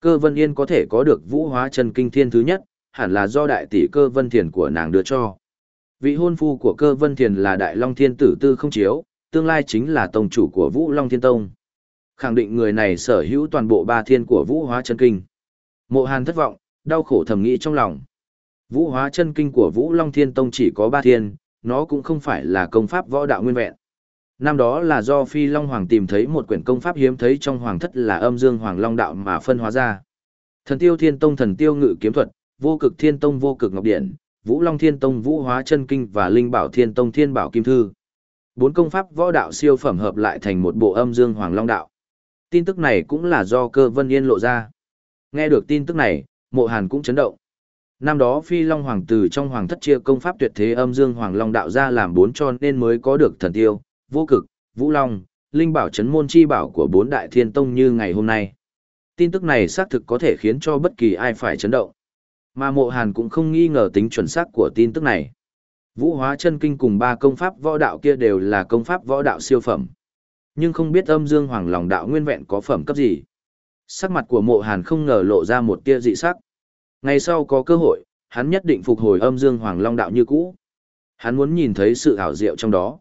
Cơ Vân Yên có thể có được vũ hóa chân kinh thiên thứ nhất, hẳn là do đại tỷ cơ Vân Thiền của nàng đưa cho. Vị hôn phu của cơ Vân Thiền là Đại Long Thiên Tử Tư không chiếu, tương lai chính là tông chủ của Vũ Long Thiên Tông. Khẳng định người này sở hữu toàn bộ ba thiên của vũ hóa chân kinh. Mộ Hàn thất vọng, đau khổ thầm nghĩ trong lòng. Vũ hóa chân kinh của Vũ Long Thiên Tông chỉ có ba thiên, nó cũng không phải là công pháp võ đạo nguyên vẹn. Năm đó là do Phi Long Hoàng tìm thấy một quyển công pháp hiếm thấy trong hoàng thất là âm dương hoàng long đạo mà phân hóa ra. Thần tiêu thiên tông thần tiêu ngự kiếm thuật, vô cực thiên tông vô cực ngọc điện, vũ long thiên tông vũ hóa chân kinh và linh bảo thiên tông thiên bảo kim thư. Bốn công pháp võ đạo siêu phẩm hợp lại thành một bộ âm dương hoàng long đạo. Tin tức này cũng là do cơ vân yên lộ ra. Nghe được tin tức này, mộ hàn cũng chấn động. Năm đó Phi Long Hoàng tử trong Hoàng thất chia công pháp tuyệt thế âm dương Hoàng Long đạo ra làm bốn cho nên mới có được thần tiêu, vô cực, vũ long, linh bảo chấn môn chi bảo của bốn đại thiên tông như ngày hôm nay. Tin tức này xác thực có thể khiến cho bất kỳ ai phải chấn động. Mà mộ hàn cũng không nghi ngờ tính chuẩn xác của tin tức này. Vũ hóa chân kinh cùng ba công pháp võ đạo kia đều là công pháp võ đạo siêu phẩm. Nhưng không biết âm dương hoàng lòng đạo nguyên vẹn có phẩm cấp gì. Sắc mặt của mộ hàn không ngờ lộ ra một tia dị sắc. Ngày sau có cơ hội, hắn nhất định phục hồi âm dương hoàng long đạo như cũ. Hắn muốn nhìn thấy sự ảo diệu trong đó.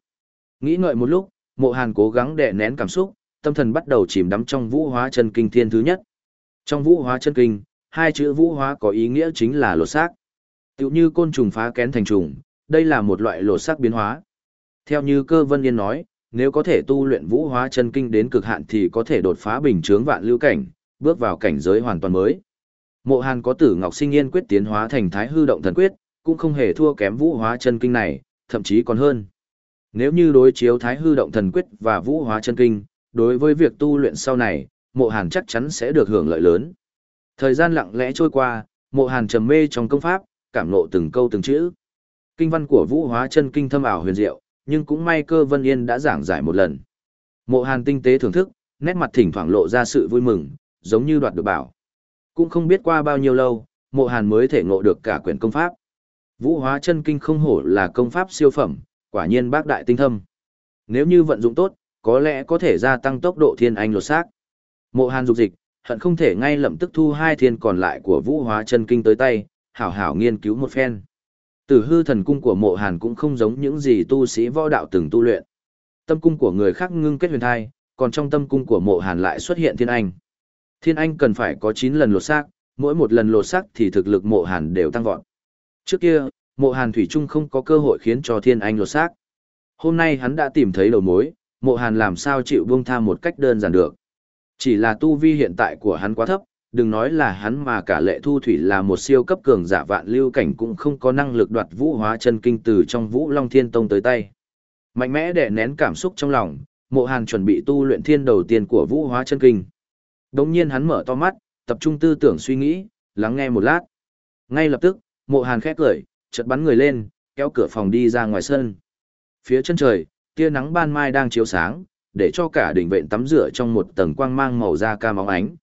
Nghĩ ngợi một lúc, mộ hàn cố gắng đè nén cảm xúc, tâm thần bắt đầu chìm đắm trong vũ hóa chân kinh thiên thứ nhất. Trong vũ hóa chân kinh, hai chữ vũ hóa có ý nghĩa chính là lột xác. Tiểu như côn trùng phá kén thành trùng, đây là một loại lột xác biến hóa. Theo như cơ vân yên nói, nếu có thể tu luyện vũ hóa chân kinh đến cực hạn thì có thể đột phá bình chướng vạn lưu cảnh, bước vào cảnh giới hoàn toàn mới. Mộ Hàn có tử Ngọc Sinh Yên quyết tiến hóa thành Thái Hư động thần quyết, cũng không hề thua kém vũ hóa chân kinh này, thậm chí còn hơn. Nếu như đối chiếu Thái Hư động thần quyết và vũ hóa chân kinh, đối với việc tu luyện sau này, Mộ Hàn chắc chắn sẽ được hưởng lợi lớn. Thời gian lặng lẽ trôi qua, Mộ Hàn trầm mê trong công pháp, cảm ngộ từng câu từng chữ. Kinh văn của vũ hóa chân kinh thâm ảo huyền diệu, nhưng cũng may cơ Vân Yên đã giảng giải một lần. Mộ Hàn tinh tế thưởng thức, nét mặt thỉnh thoảng lộ ra sự vui mừng, giống như đoạt được bảo. Cũng không biết qua bao nhiêu lâu, Mộ Hàn mới thể ngộ được cả quyển công pháp. Vũ hóa chân kinh không hổ là công pháp siêu phẩm, quả nhiên bác đại tinh thâm. Nếu như vận dụng tốt, có lẽ có thể gia tăng tốc độ thiên anh lột xác. Mộ Hàn dục dịch, hận không thể ngay lập tức thu hai thiên còn lại của vũ hóa chân kinh tới tay, hảo hảo nghiên cứu một phen. Tử hư thần cung của mộ hàn cũng không giống những gì tu sĩ võ đạo từng tu luyện. Tâm cung của người khác ngưng kết huyền thai, còn trong tâm cung của mộ hàn lại xuất hiện thiên anh. Thiên anh cần phải có 9 lần lột xác, mỗi một lần lột xác thì thực lực mộ hàn đều tăng vọt. Trước kia, mộ hàn thủy trung không có cơ hội khiến cho thiên anh lột xác. Hôm nay hắn đã tìm thấy đầu mối, mộ hàn làm sao chịu buông tha một cách đơn giản được. Chỉ là tu vi hiện tại của hắn quá thấp, đừng nói là hắn mà cả lệ thu thủy là một siêu cấp cường giả vạn lưu cảnh cũng không có năng lực đoạt vũ hóa chân kinh từ trong vũ long thiên tông tới tay. Mạnh mẽ để nén cảm xúc trong lòng, mộ hàn chuẩn bị tu luyện thiên đầu tiên của vũ hóa chân kinh. Đồng nhiên hắn mở to mắt, tập trung tư tưởng suy nghĩ, lắng nghe một lát. Ngay lập tức, mộ hàn khét cười, chợt bắn người lên, kéo cửa phòng đi ra ngoài sân. Phía chân trời, tia nắng ban mai đang chiếu sáng, để cho cả đỉnh vện tắm rửa trong một tầng quang mang màu da cam óng ánh.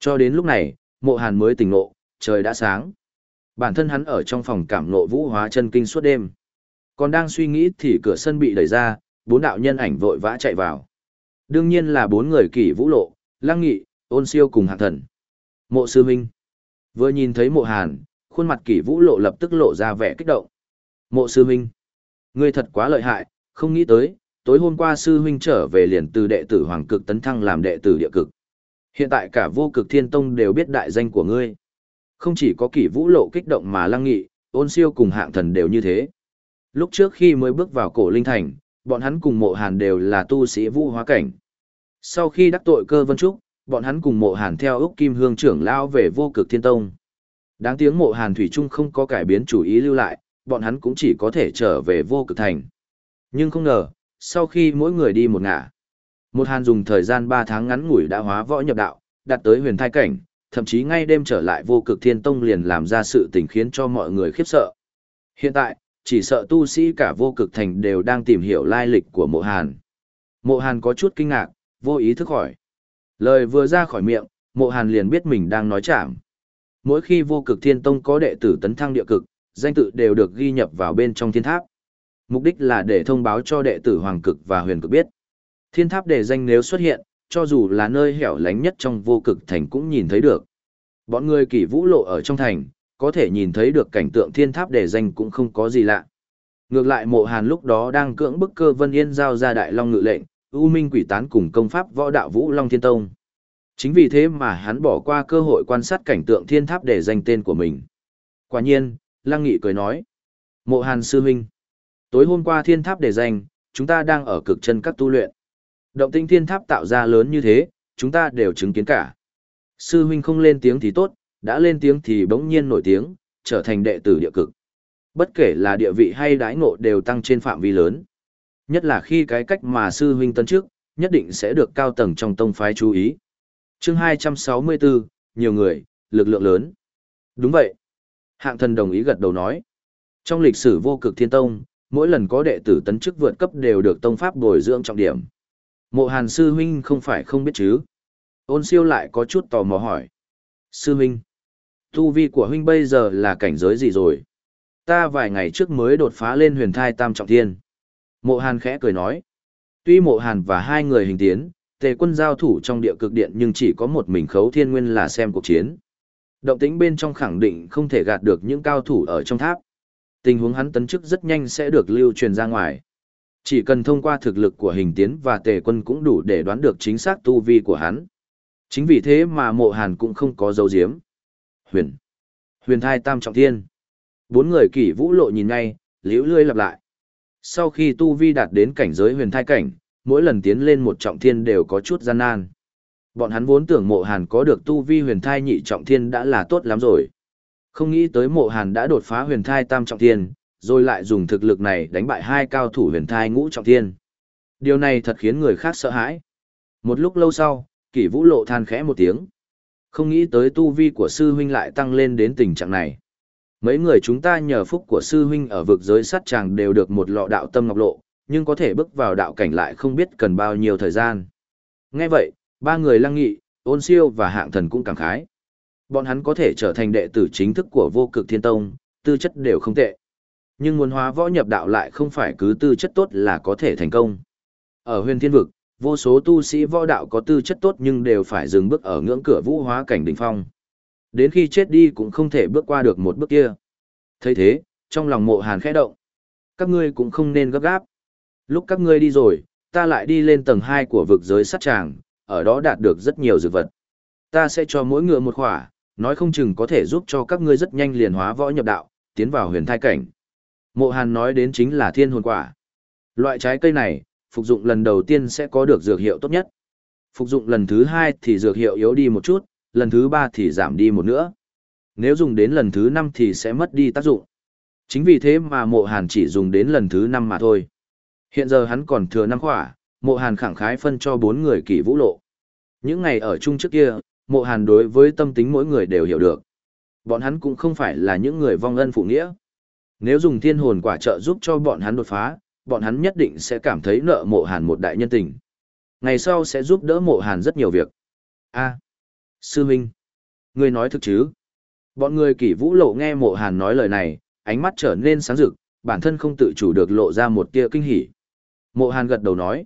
Cho đến lúc này, mộ hàn mới tỉnh ngộ, trời đã sáng. Bản thân hắn ở trong phòng cảm ngộ vũ hóa chân kinh suốt đêm. Còn đang suy nghĩ thì cửa sân bị đẩy ra, bốn đạo nhân ảnh vội vã chạy vào. Đương nhiên là bốn người kỷ vũ lộ, lăng nghị, ôn siêu cùng hạng thần. Mộ sư huynh. Vừa nhìn thấy mộ hàn, khuôn mặt kỷ vũ lộ lập tức lộ ra vẻ kích động. Mộ sư huynh. Ngươi thật quá lợi hại, không nghĩ tới, tối hôm qua sư huynh trở về liền từ đệ tử hoàng cực tấn thăng làm đệ tử địa cực. Hiện tại cả vô cực thiên tông đều biết đại danh của ngươi. Không chỉ có kỷ vũ lộ kích động mà lăng nghị, ôn siêu cùng hạng thần đều như thế. Lúc trước khi mới bước vào cổ linh thành, bọn hắn cùng mộ hàn đều là tu sĩ vũ hóa cảnh. Sau khi đắc tội cơ vân trúc, bọn hắn cùng mộ hàn theo úc kim hương trưởng lao về vô cực thiên tông. Đáng tiếng mộ hàn thủy trung không có cải biến chủ ý lưu lại, bọn hắn cũng chỉ có thể trở về vô cực thành. Nhưng không ngờ, sau khi mỗi người đi một ngả, một hàn dùng thời gian 3 tháng ngắn ngủi đã hóa võ nhập đạo, đạt tới huyền thai cảnh, thậm chí ngay đêm trở lại vô cực thiên tông liền làm ra sự tình khiến cho mọi người khiếp sợ. Hiện tại, chỉ sợ tu sĩ cả vô cực thành đều đang tìm hiểu lai lịch của mộ hàn. Mộ hàn có chút kinh ngạc, vô ý thức hỏi. Lời vừa ra khỏi miệng, mộ hàn liền biết mình đang nói chạm. Mỗi khi vô cực thiên tông có đệ tử tấn thăng địa cực, danh tự đều được ghi nhập vào bên trong thiên tháp. Mục đích là để thông báo cho đệ tử hoàng cực và huyền cực biết. Thiên tháp đề danh nếu xuất hiện, cho dù là nơi hẻo lánh nhất trong vô cực thành cũng nhìn thấy được. Bọn người kỷ vũ lộ ở trong thành, có thể nhìn thấy được cảnh tượng thiên tháp để danh cũng không có gì lạ. Ngược lại mộ hàn lúc đó đang cưỡng bức cơ vân yên giao ra đại long ngự lệnh, U Minh quỷ tán cùng công pháp võ đạo vũ long thiên tông. Chính vì thế mà hắn bỏ qua cơ hội quan sát cảnh tượng thiên tháp để danh tên của mình. Quả nhiên, Lăng Nghị cười nói. Mộ hàn sư huynh. Tối hôm qua thiên tháp để danh, chúng ta đang ở cực chân các tu luyện. Động tinh thiên tháp tạo ra lớn như thế, chúng ta đều chứng kiến cả. Sư huynh không lên tiếng thì tốt, đã lên tiếng thì bỗng nhiên nổi tiếng, trở thành đệ tử địa cực. Bất kể là địa vị hay đãi ngộ đều tăng trên phạm vi lớn. Nhất là khi cái cách mà sư huynh tấn trước, nhất định sẽ được cao tầng trong tông phái chú ý chương 264, nhiều người, lực lượng lớn. Đúng vậy. Hạng thần đồng ý gật đầu nói. Trong lịch sử vô cực thiên tông, mỗi lần có đệ tử tấn chức vượt cấp đều được tông pháp bồi dưỡng trọng điểm. Mộ hàn sư huynh không phải không biết chứ. Ôn siêu lại có chút tò mò hỏi. Sư huynh, tu vi của huynh bây giờ là cảnh giới gì rồi? Ta vài ngày trước mới đột phá lên huyền thai tam trọng thiên. Mộ hàn khẽ cười nói. Tuy mộ hàn và hai người hình tiến, tề quân giao thủ trong địa cực điện nhưng chỉ có một mình khấu thiên nguyên là xem cuộc chiến. Động tĩnh bên trong khẳng định không thể gạt được những cao thủ ở trong tháp. Tình huống hắn tấn chức rất nhanh sẽ được lưu truyền ra ngoài. Chỉ cần thông qua thực lực của hình tiến và tề quân cũng đủ để đoán được chính xác tu vi của hắn. Chính vì thế mà mộ hàn cũng không có dấu diếm. Huyền. Huyền thai tam trọng thiên. Bốn người kỷ vũ lộ nhìn ngay, liễu lươi lặp lại. Sau khi tu vi đạt đến cảnh giới huyền thai cảnh, mỗi lần tiến lên một trọng thiên đều có chút gian nan. Bọn hắn vốn tưởng mộ hàn có được tu vi huyền thai nhị trọng thiên đã là tốt lắm rồi. Không nghĩ tới mộ hàn đã đột phá huyền thai tam trọng thiên, rồi lại dùng thực lực này đánh bại hai cao thủ huyền thai ngũ trọng thiên. Điều này thật khiến người khác sợ hãi. Một lúc lâu sau, kỷ vũ lộ than khẽ một tiếng. Không nghĩ tới tu vi của sư huynh lại tăng lên đến tình trạng này. Mấy người chúng ta nhờ phúc của sư huynh ở vực giới sát chàng đều được một lọ đạo tâm ngọc lộ, nhưng có thể bước vào đạo cảnh lại không biết cần bao nhiêu thời gian. Nghe vậy, ba người lăng nghị, ôn siêu và hạng thần cũng cảm khái. Bọn hắn có thể trở thành đệ tử chính thức của vô cực thiên tông, tư chất đều không tệ. Nhưng muốn hóa võ nhập đạo lại không phải cứ tư chất tốt là có thể thành công. Ở huyền thiên vực, vô số tu sĩ võ đạo có tư chất tốt nhưng đều phải dừng bước ở ngưỡng cửa vũ hóa cảnh đỉnh phong. Đến khi chết đi cũng không thể bước qua được một bước kia. thấy thế, trong lòng mộ hàn khẽ động. Các ngươi cũng không nên gấp gáp. Lúc các ngươi đi rồi, ta lại đi lên tầng 2 của vực giới sát tràng, ở đó đạt được rất nhiều dược vật. Ta sẽ cho mỗi ngựa một khỏa, nói không chừng có thể giúp cho các ngươi rất nhanh liền hóa võ nhập đạo, tiến vào huyền thai cảnh. Mộ Hàn nói đến chính là thiên hồn quả. Loại trái cây này, phục dụng lần đầu tiên sẽ có được dược hiệu tốt nhất. Phục dụng lần thứ hai thì dược hiệu yếu đi một chút, lần thứ ba thì giảm đi một nữa. Nếu dùng đến lần thứ năm thì sẽ mất đi tác dụng. Chính vì thế mà mộ hàn chỉ dùng đến lần thứ năm mà thôi. Hiện giờ hắn còn thừa năm khỏa, mộ hàn khẳng khái phân cho bốn người kỷ vũ lộ. Những ngày ở chung trước kia, mộ hàn đối với tâm tính mỗi người đều hiểu được. Bọn hắn cũng không phải là những người vong ân phụ nghĩa. Nếu dùng thiên hồn quả trợ giúp cho bọn hắn đột phá, bọn hắn nhất định sẽ cảm thấy nợ mộ hàn một đại nhân tình. Ngày sau sẽ giúp đỡ mộ hàn rất nhiều việc. a sư minh, ngươi nói thực chứ? Bọn người kỷ vũ lộ nghe mộ hàn nói lời này, ánh mắt trở nên sáng rực, bản thân không tự chủ được lộ ra một tia kinh hỉ. Mộ hàn gật đầu nói.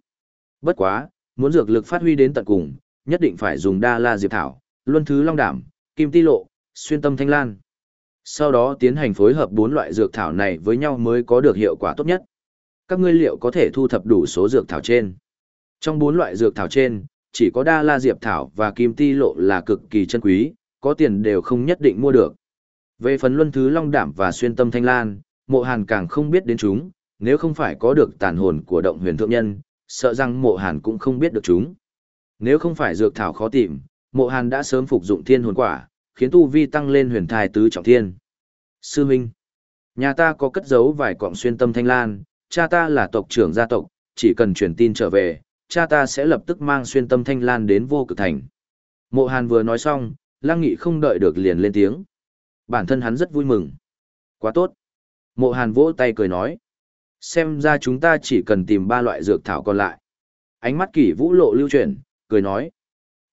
Bất quá, muốn dược lực phát huy đến tận cùng, nhất định phải dùng đa la diệp thảo, luân thứ long đảm, kim ti lộ, xuyên tâm thanh lan. Sau đó tiến hành phối hợp bốn loại dược thảo này với nhau mới có được hiệu quả tốt nhất. Các ngươi liệu có thể thu thập đủ số dược thảo trên? Trong bốn loại dược thảo trên, chỉ có đa la diệp thảo và kim ti lộ là cực kỳ chân quý, có tiền đều không nhất định mua được. Về phần luân thứ long đảm và xuyên tâm thanh lan, mộ hàn càng không biết đến chúng, nếu không phải có được tàn hồn của động huyền thượng nhân, sợ rằng mộ hàn cũng không biết được chúng. Nếu không phải dược thảo khó tìm, mộ hàn đã sớm phục dụng thiên hồn quả, khiến tu vi tăng lên huyền thai tứ trọng thiên. Sư Minh, nhà ta có cất giấu vài cọng xuyên tâm thanh lan, cha ta là tộc trưởng gia tộc, chỉ cần truyền tin trở về, cha ta sẽ lập tức mang xuyên tâm thanh lan đến vô cực thành. Mộ Hàn vừa nói xong, Lăng Nghị không đợi được liền lên tiếng. Bản thân hắn rất vui mừng. Quá tốt. Mộ Hàn vỗ tay cười nói. Xem ra chúng ta chỉ cần tìm ba loại dược thảo còn lại. Ánh mắt kỷ vũ lộ lưu chuyển, cười nói.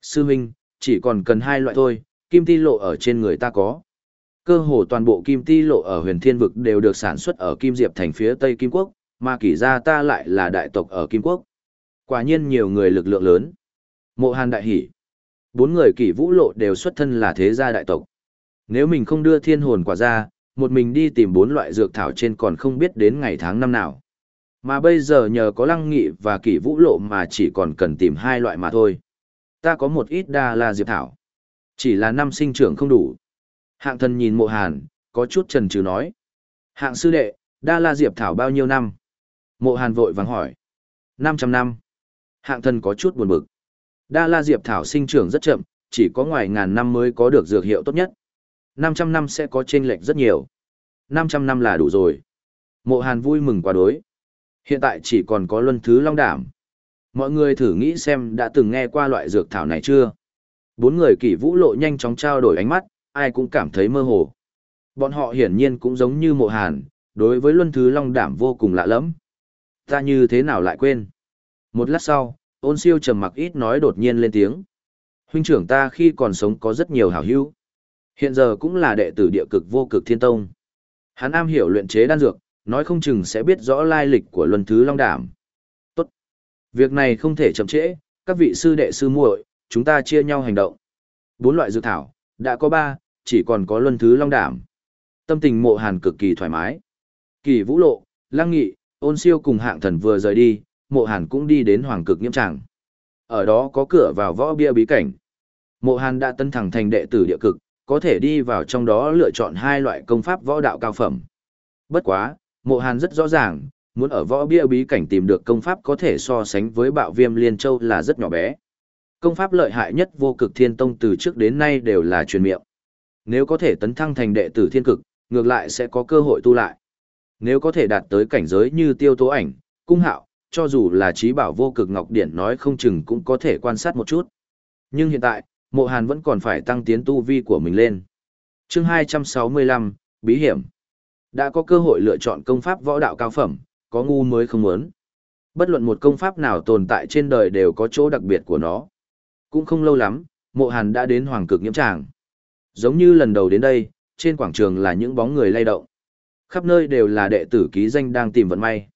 Sư Minh, chỉ còn cần hai loại thôi, kim ti lộ ở trên người ta có. Cơ hồ toàn bộ kim ti lộ ở huyền thiên vực đều được sản xuất ở Kim Diệp thành phía Tây Kim Quốc, mà kỷ gia ta lại là đại tộc ở Kim Quốc. Quả nhiên nhiều người lực lượng lớn. Mộ Hàn đại hỉ. Bốn người kỷ vũ lộ đều xuất thân là thế gia đại tộc. Nếu mình không đưa thiên hồn quả ra, một mình đi tìm bốn loại dược thảo trên còn không biết đến ngày tháng năm nào. Mà bây giờ nhờ có lăng nghị và kỷ vũ lộ mà chỉ còn cần tìm hai loại mà thôi. Ta có một ít đa là diệp thảo. Chỉ là năm sinh trưởng không đủ. Hạng thần nhìn mộ hàn, có chút trần trừ nói. Hạng sư đệ, đa la diệp thảo bao nhiêu năm? Mộ hàn vội vàng hỏi. 500 năm. Hạng thần có chút buồn bực. Đa la diệp thảo sinh trưởng rất chậm, chỉ có ngoài ngàn năm mới có được dược hiệu tốt nhất. 500 năm sẽ có chênh lệch rất nhiều. 500 năm là đủ rồi. Mộ hàn vui mừng quá đối. Hiện tại chỉ còn có luân thứ long đảm. Mọi người thử nghĩ xem đã từng nghe qua loại dược thảo này chưa? Bốn người kỷ vũ lộ nhanh chóng trao đổi ánh mắt, ai cũng cảm thấy mơ hồ. Bọn họ hiển nhiên cũng giống như mộ hàn, đối với luân thứ long đảm vô cùng lạ lẫm. Ta như thế nào lại quên? Một lát sau, ôn siêu trầm mặc ít nói đột nhiên lên tiếng. Huynh trưởng ta khi còn sống có rất nhiều hảo hữu. Hiện giờ cũng là đệ tử địa cực vô cực thiên tông. Hắn am hiểu luyện chế đan dược, nói không chừng sẽ biết rõ lai lịch của luân thứ long đảm. Tốt. Việc này không thể chậm trễ, các vị sư đệ sư muội, chúng ta chia nhau hành động. Bốn loại dược thảo, đã có ba, chỉ còn có luân thứ long đảm. Tâm tình mộ hàn cực kỳ thoải mái. Kỳ vũ lộ, lăng nghị, ôn siêu cùng hạng thần vừa rời đi, mộ hàn cũng đi đến hoàng cực nghiêm tràng. Ở đó có cửa vào võ bia bí cảnh. Mộ hàn đã tân thẳng thành đệ tử địa cực, có thể đi vào trong đó lựa chọn hai loại công pháp võ đạo cao phẩm. Bất quá, mộ hàn rất rõ ràng, muốn ở võ bia bí cảnh tìm được công pháp có thể so sánh với bạo viêm liên châu là rất nhỏ bé. Công pháp lợi hại nhất vô cực thiên tông từ trước đến nay đều là truyền miệng. Nếu có thể tấn thăng thành đệ tử thiên cực, ngược lại sẽ có cơ hội tu lại. Nếu có thể đạt tới cảnh giới như tiêu tố ảnh, cung hạo, cho dù là trí bảo vô cực ngọc điển nói không chừng cũng có thể quan sát một chút. Nhưng hiện tại, mộ hàn vẫn còn phải tăng tiến tu vi của mình lên. chương 265, Bí hiểm. Đã có cơ hội lựa chọn công pháp võ đạo cao phẩm, có ngu mới không muốn. Bất luận một công pháp nào tồn tại trên đời đều có chỗ đặc biệt của nó. Cũng không lâu lắm, mộ hàn đã đến hoàng cực nhiễm tràng. Giống như lần đầu đến đây, trên quảng trường là những bóng người lay động. Khắp nơi đều là đệ tử ký danh đang tìm vận may.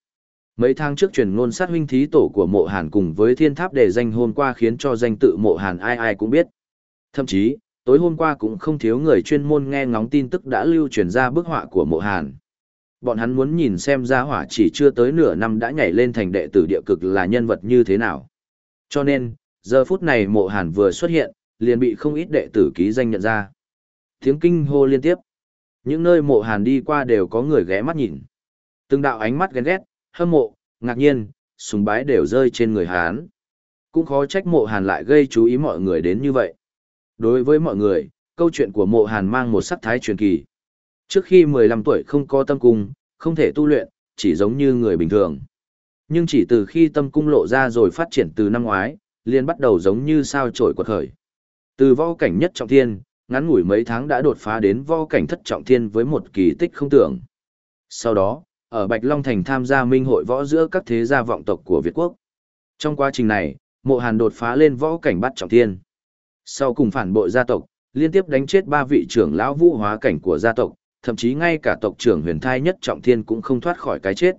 Mấy tháng trước truyền ngôn sát huynh thí tổ của mộ hàn cùng với thiên tháp để danh hôm qua khiến cho danh tự mộ hàn ai ai cũng biết. Thậm chí, tối hôm qua cũng không thiếu người chuyên môn nghe ngóng tin tức đã lưu truyền ra bức họa của mộ hàn. Bọn hắn muốn nhìn xem ra hỏa chỉ chưa tới nửa năm đã nhảy lên thành đệ tử địa cực là nhân vật như thế nào. Cho nên, giờ phút này mộ hàn vừa xuất hiện, liền bị không ít đệ tử ký danh nhận ra. Tiếng kinh hô liên tiếp. Những nơi mộ hàn đi qua đều có người ghé mắt nhìn. Từng đạo ánh mắt ghen ghét, hâm mộ, ngạc nhiên, sùng bái đều rơi trên người hán. Cũng khó trách mộ hàn lại gây chú ý mọi người đến như vậy. Đối với mọi người, câu chuyện của mộ hàn mang một sắc thái truyền kỳ. Trước khi 15 tuổi không có tâm cung, không thể tu luyện, chỉ giống như người bình thường. Nhưng chỉ từ khi tâm cung lộ ra rồi phát triển từ năm ngoái, liền bắt đầu giống như sao trổi quật khởi. Từ võ cảnh nhất trọng thiên, ngắn ngủi mấy tháng đã đột phá đến võ cảnh thất trọng thiên với một kỳ tích không tưởng. Sau đó, ở Bạch Long Thành tham gia minh hội võ giữa các thế gia vọng tộc của Việt Quốc. Trong quá trình này, mộ hàn đột phá lên võ cảnh bắt trọng thiên. Sau cùng phản bội gia tộc, liên tiếp đánh chết ba vị trưởng lão vũ hóa cảnh của gia tộc, thậm chí ngay cả tộc trưởng huyền thai nhất trọng thiên cũng không thoát khỏi cái chết.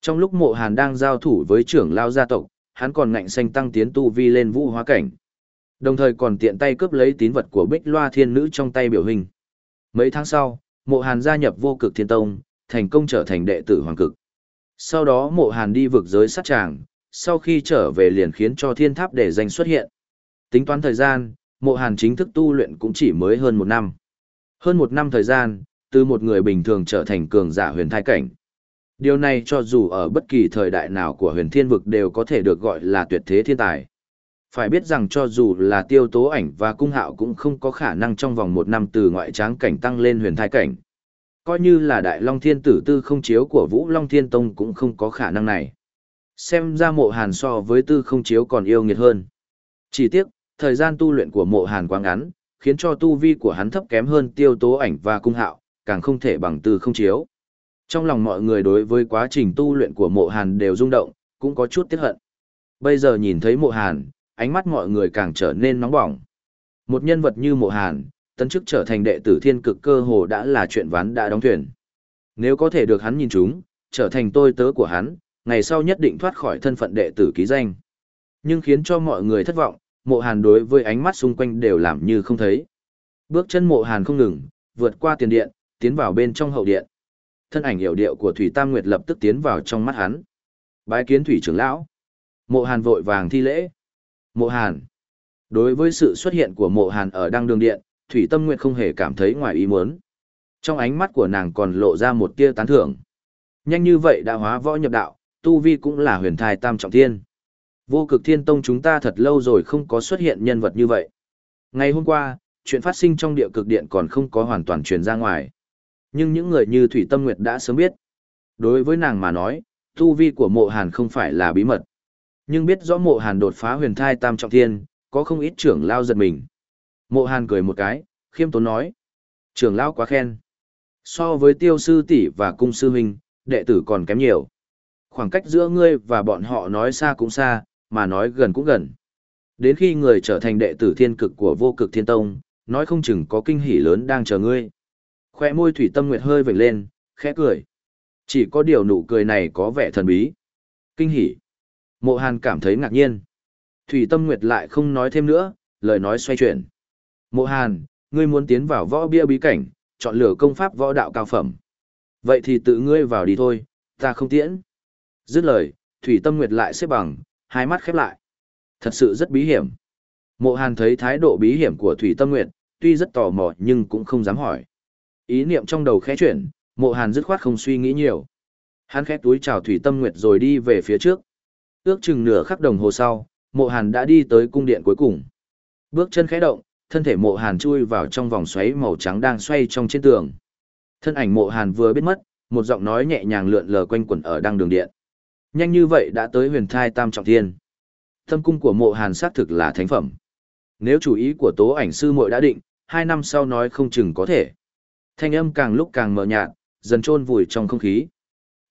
Trong lúc mộ hàn đang giao thủ với trưởng lão gia tộc, hắn còn ngạnh xanh tăng tiến tu vi lên vũ hóa cảnh. Đồng thời còn tiện tay cướp lấy tín vật của bích loa thiên nữ trong tay biểu hình. Mấy tháng sau, mộ hàn gia nhập vô cực thiên tông, thành công trở thành đệ tử hoàng cực. Sau đó mộ hàn đi vực giới sát tràng, sau khi trở về liền khiến cho thiên tháp để danh xuất hiện. Tính toán thời gian, mộ hàn chính thức tu luyện cũng chỉ mới hơn một năm. Hơn một năm thời gian, từ một người bình thường trở thành cường giả huyền thai cảnh. Điều này cho dù ở bất kỳ thời đại nào của huyền thiên vực đều có thể được gọi là tuyệt thế thiên tài. Phải biết rằng cho dù là tiêu tố ảnh và cung hạo cũng không có khả năng trong vòng một năm từ ngoại tráng cảnh tăng lên huyền thai cảnh. Coi như là đại long thiên tử tư không chiếu của vũ long thiên tông cũng không có khả năng này. Xem ra mộ hàn so với tư không chiếu còn yêu nghiệt hơn. Chỉ tiếc, thời gian tu luyện của mộ hàn quá ngắn, khiến cho tu vi của hắn thấp kém hơn tiêu tố ảnh và cung hạo, càng không thể bằng từ không chiếu. Trong lòng mọi người đối với quá trình tu luyện của mộ hàn đều rung động, cũng có chút tiếc hận. Bây giờ nhìn thấy mộ hàn, ánh mắt mọi người càng trở nên nóng bỏng. Một nhân vật như mộ hàn, tấn chức trở thành đệ tử thiên cực cơ hồ đã là chuyện ván đã đóng thuyền. Nếu có thể được hắn nhìn chúng, trở thành tôi tớ của hắn, ngày sau nhất định thoát khỏi thân phận đệ tử ký danh. Nhưng khiến cho mọi người thất vọng, mộ hàn đối với ánh mắt xung quanh đều làm như không thấy. Bước chân mộ hàn không ngừng, vượt qua tiền điện, tiến vào bên trong hậu điện. Thân ảnh hiểu điệu của Thủy Tam Nguyệt lập tức tiến vào trong mắt hắn. Bái kiến Thủy trưởng lão. Mộ hàn vội vàng thi lễ. Mộ hàn. Đối với sự xuất hiện của mộ hàn ở đăng đường điện, Thủy Tâm Nguyệt không hề cảm thấy ngoài ý muốn. Trong ánh mắt của nàng còn lộ ra một tia tán thưởng. Nhanh như vậy đã hóa võ nhập đạo, tu vi cũng là huyền thai tam trọng thiên. Vô cực thiên tông chúng ta thật lâu rồi không có xuất hiện nhân vật như vậy. Ngày hôm qua, chuyện phát sinh trong địa cực điện còn không có hoàn toàn truyền ra ngoài. Nhưng những người như Thủy Tâm Nguyệt đã sớm biết. Đối với nàng mà nói, tu vi của mộ hàn không phải là bí mật. Nhưng biết rõ mộ hàn đột phá huyền thai tam trọng thiên, có không ít trưởng lao giật mình. Mộ hàn cười một cái, khiêm tốn nói. Trưởng lao quá khen. So với tiêu sư tỷ và cung sư huynh, đệ tử còn kém nhiều. Khoảng cách giữa ngươi và bọn họ nói xa cũng xa, mà nói gần cũng gần. Đến khi người trở thành đệ tử thiên cực của vô cực thiên tông, nói không chừng có kinh hỉ lớn đang chờ ngươi. Khoe môi thủy tâm nguyệt hơi vểnh lên, khẽ cười. Chỉ có điều nụ cười này có vẻ thần bí. Kinh hỉ. Mộ hàn cảm thấy ngạc nhiên. Thủy tâm nguyệt lại không nói thêm nữa, lời nói xoay chuyển. Mộ hàn, ngươi muốn tiến vào võ bia bí cảnh, chọn lựa công pháp võ đạo cao phẩm. Vậy thì tự ngươi vào đi thôi, ta không tiễn. Dứt lời, Thủy Tâm Nguyệt lại xếp bằng, hai mắt khép lại. Thật sự rất bí hiểm. Mộ Hàn thấy thái độ bí hiểm của Thủy Tâm Nguyệt, tuy rất tò mò nhưng cũng không dám hỏi. Ý niệm trong đầu khẽ chuyển, Mộ Hàn dứt khoát không suy nghĩ nhiều. Hắn khép túi chào Thủy Tâm Nguyệt rồi đi về phía trước. Ước chừng nửa khắc đồng hồ sau, Mộ Hàn đã đi tới cung điện cuối cùng. Bước chân khẽ động, thân thể Mộ Hàn chui vào trong vòng xoáy màu trắng đang xoay trong trên tường. Thân ảnh Mộ Hàn vừa biết mất, một giọng nói nhẹ nhàng lượn lờ quanh quẩn ở đăng đường điện. Nhanh như vậy đã tới huyền thai tam trọng thiên. Tâm cung của mộ hàn xác thực là thánh phẩm. Nếu chủ ý của tố ảnh sư muội đã định, hai năm sau nói không chừng có thể. Thanh âm càng lúc càng mờ nhạt, dần trôn vùi trong không khí.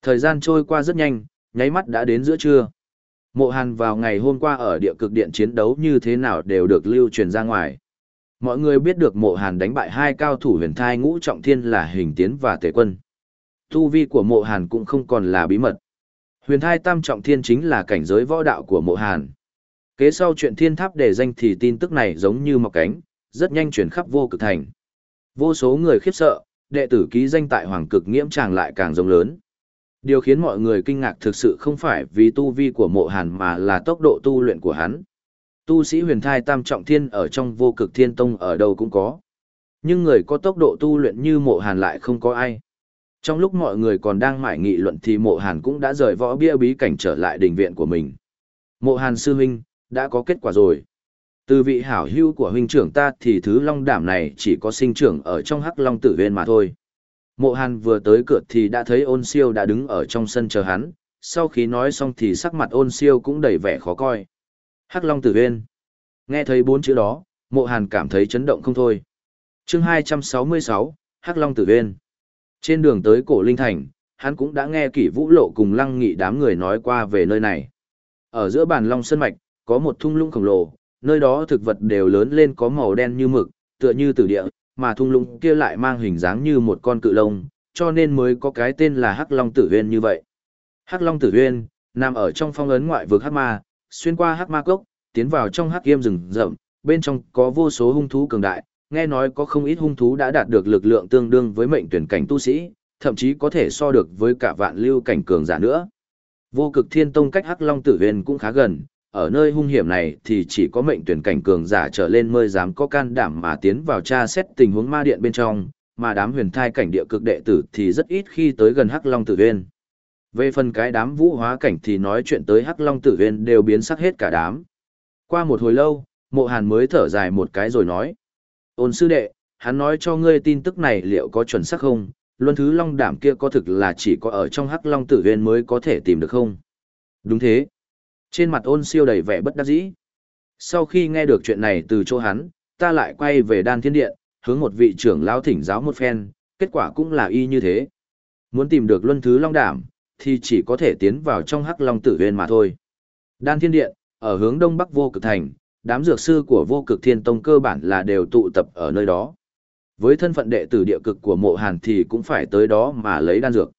Thời gian trôi qua rất nhanh, nháy mắt đã đến giữa trưa. Mộ hàn vào ngày hôm qua ở địa cực điện chiến đấu như thế nào đều được lưu truyền ra ngoài. Mọi người biết được mộ hàn đánh bại hai cao thủ huyền thai ngũ trọng thiên là hình tiến và tề quân. Tu vi của mộ hàn cũng không còn là bí mật. Huyền thai tam trọng thiên chính là cảnh giới võ đạo của mộ hàn. Kế sau chuyện thiên tháp đề danh thì tin tức này giống như mọc cánh, rất nhanh chuyển khắp vô cực thành. Vô số người khiếp sợ, đệ tử ký danh tại hoàng cực nghiễm tràng lại càng rộng lớn. Điều khiến mọi người kinh ngạc thực sự không phải vì tu vi của mộ hàn mà là tốc độ tu luyện của hắn. Tu sĩ huyền thai tam trọng thiên ở trong vô cực thiên tông ở đâu cũng có. Nhưng người có tốc độ tu luyện như mộ hàn lại không có ai. Trong lúc mọi người còn đang mải nghị luận thì mộ hàn cũng đã rời võ bia bí cảnh trở lại đình viện của mình. Mộ hàn sư huynh, đã có kết quả rồi. Từ vị hảo hữu của huynh trưởng ta thì thứ long đảm này chỉ có sinh trưởng ở trong hắc long tử viên mà thôi. Mộ hàn vừa tới cửa thì đã thấy ôn siêu đã đứng ở trong sân chờ hắn, sau khi nói xong thì sắc mặt ôn siêu cũng đầy vẻ khó coi. Hắc long tử viên. Nghe thấy bốn chữ đó, mộ hàn cảm thấy chấn động không thôi. chương 266, Hắc long tử viên. Trên đường tới cổ Linh Thành, hắn cũng đã nghe kỷ vũ lộ cùng lăng nghị đám người nói qua về nơi này. Ở giữa bàn long sơn mạch, có một thung lũng khổng lồ, nơi đó thực vật đều lớn lên có màu đen như mực, tựa như tử địa, mà thung lũng kia lại mang hình dáng như một con cự lông, cho nên mới có cái tên là Hắc Long Tử Huyên như vậy. Hắc Long Tử Huyên, nằm ở trong phong ấn ngoại vực Hắc Ma, xuyên qua Hắc Ma Cốc, tiến vào trong Hắc Yêm rừng rậm, bên trong có vô số hung thú cường đại, nghe nói có không ít hung thú đã đạt được lực lượng tương đương với mệnh tuyển cảnh tu sĩ, thậm chí có thể so được với cả vạn lưu cảnh cường giả nữa. Vô cực thiên tông cách Hắc Long Tử Huyền cũng khá gần, ở nơi hung hiểm này thì chỉ có mệnh tuyển cảnh cường giả trở lên mới dám có can đảm mà tiến vào tra xét tình huống ma điện bên trong, mà đám huyền thai cảnh địa cực đệ tử thì rất ít khi tới gần Hắc Long Tử Huyền. Về phần cái đám vũ hóa cảnh thì nói chuyện tới Hắc Long Tử Huyền đều biến sắc hết cả đám. Qua một hồi lâu, mộ hàn mới thở dài một cái rồi nói. Ôn sư đệ, hắn nói cho ngươi tin tức này liệu có chuẩn xác không? Luân thứ long đảm kia có thực là chỉ có ở trong hắc long tử viên mới có thể tìm được không? Đúng thế. Trên mặt ôn siêu đầy vẻ bất đắc dĩ. Sau khi nghe được chuyện này từ chỗ hắn, ta lại quay về đan thiên điện, hướng một vị trưởng lão thỉnh giáo một phen, kết quả cũng là y như thế. Muốn tìm được luân thứ long đảm, thì chỉ có thể tiến vào trong hắc long tử viên mà thôi. Đan thiên điện, ở hướng đông bắc vô cực thành, đám dược sư của vô cực thiên tông cơ bản là đều tụ tập ở nơi đó. Với thân phận đệ tử địa cực của mộ hàn thì cũng phải tới đó mà lấy đan dược.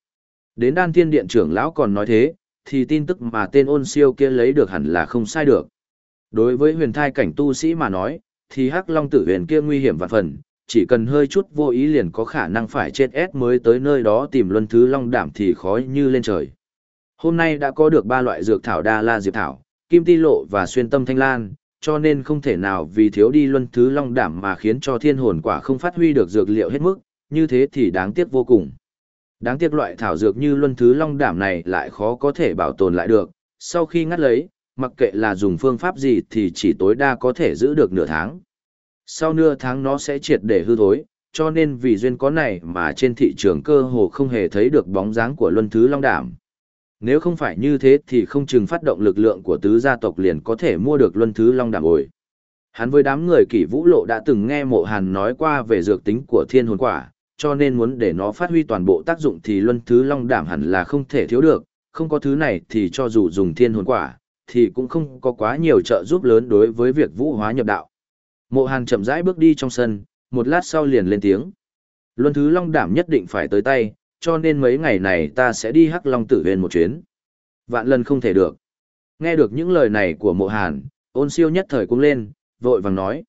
Đến đan thiên điện trưởng lão còn nói thế, thì tin tức mà tên ôn siêu kia lấy được hẳn là không sai được. Đối với huyền thai cảnh tu sĩ mà nói, thì hắc long tử huyền kia nguy hiểm vạn phần, chỉ cần hơi chút vô ý liền có khả năng phải chết ép mới tới nơi đó tìm luân thứ long đảm thì khó như lên trời. Hôm nay đã có được ba loại dược thảo đa la diệp thảo, kim ti lộ và xuyên tâm thanh lan, cho nên không thể nào vì thiếu đi luân thứ long đảm mà khiến cho thiên hồn quả không phát huy được dược liệu hết mức, như thế thì đáng tiếc vô cùng. Đáng tiếc loại thảo dược như luân thứ long đảm này lại khó có thể bảo tồn lại được, sau khi ngắt lấy, mặc kệ là dùng phương pháp gì thì chỉ tối đa có thể giữ được nửa tháng. Sau nửa tháng nó sẽ triệt để hư thối, cho nên vì duyên có này mà trên thị trường cơ hồ không hề thấy được bóng dáng của luân thứ long đảm. Nếu không phải như thế thì không chừng phát động lực lượng của tứ gia tộc liền có thể mua được luân thứ long đảm ổi. Hắn với đám người kỷ vũ lộ đã từng nghe mộ hàn nói qua về dược tính của thiên hồn quả, cho nên muốn để nó phát huy toàn bộ tác dụng thì luân thứ long đảm hẳn là không thể thiếu được, không có thứ này thì cho dù dùng thiên hồn quả, thì cũng không có quá nhiều trợ giúp lớn đối với việc vũ hóa nhập đạo. Mộ Hàn chậm rãi bước đi trong sân, một lát sau liền lên tiếng. Luân thứ long đảm nhất định phải tới tay, cho nên mấy ngày này ta sẽ đi hắc long tử huyền một chuyến. Vạn lần không thể được. Nghe được những lời này của mộ hàn, ôn siêu nhất thời cũng lên, vội vàng nói.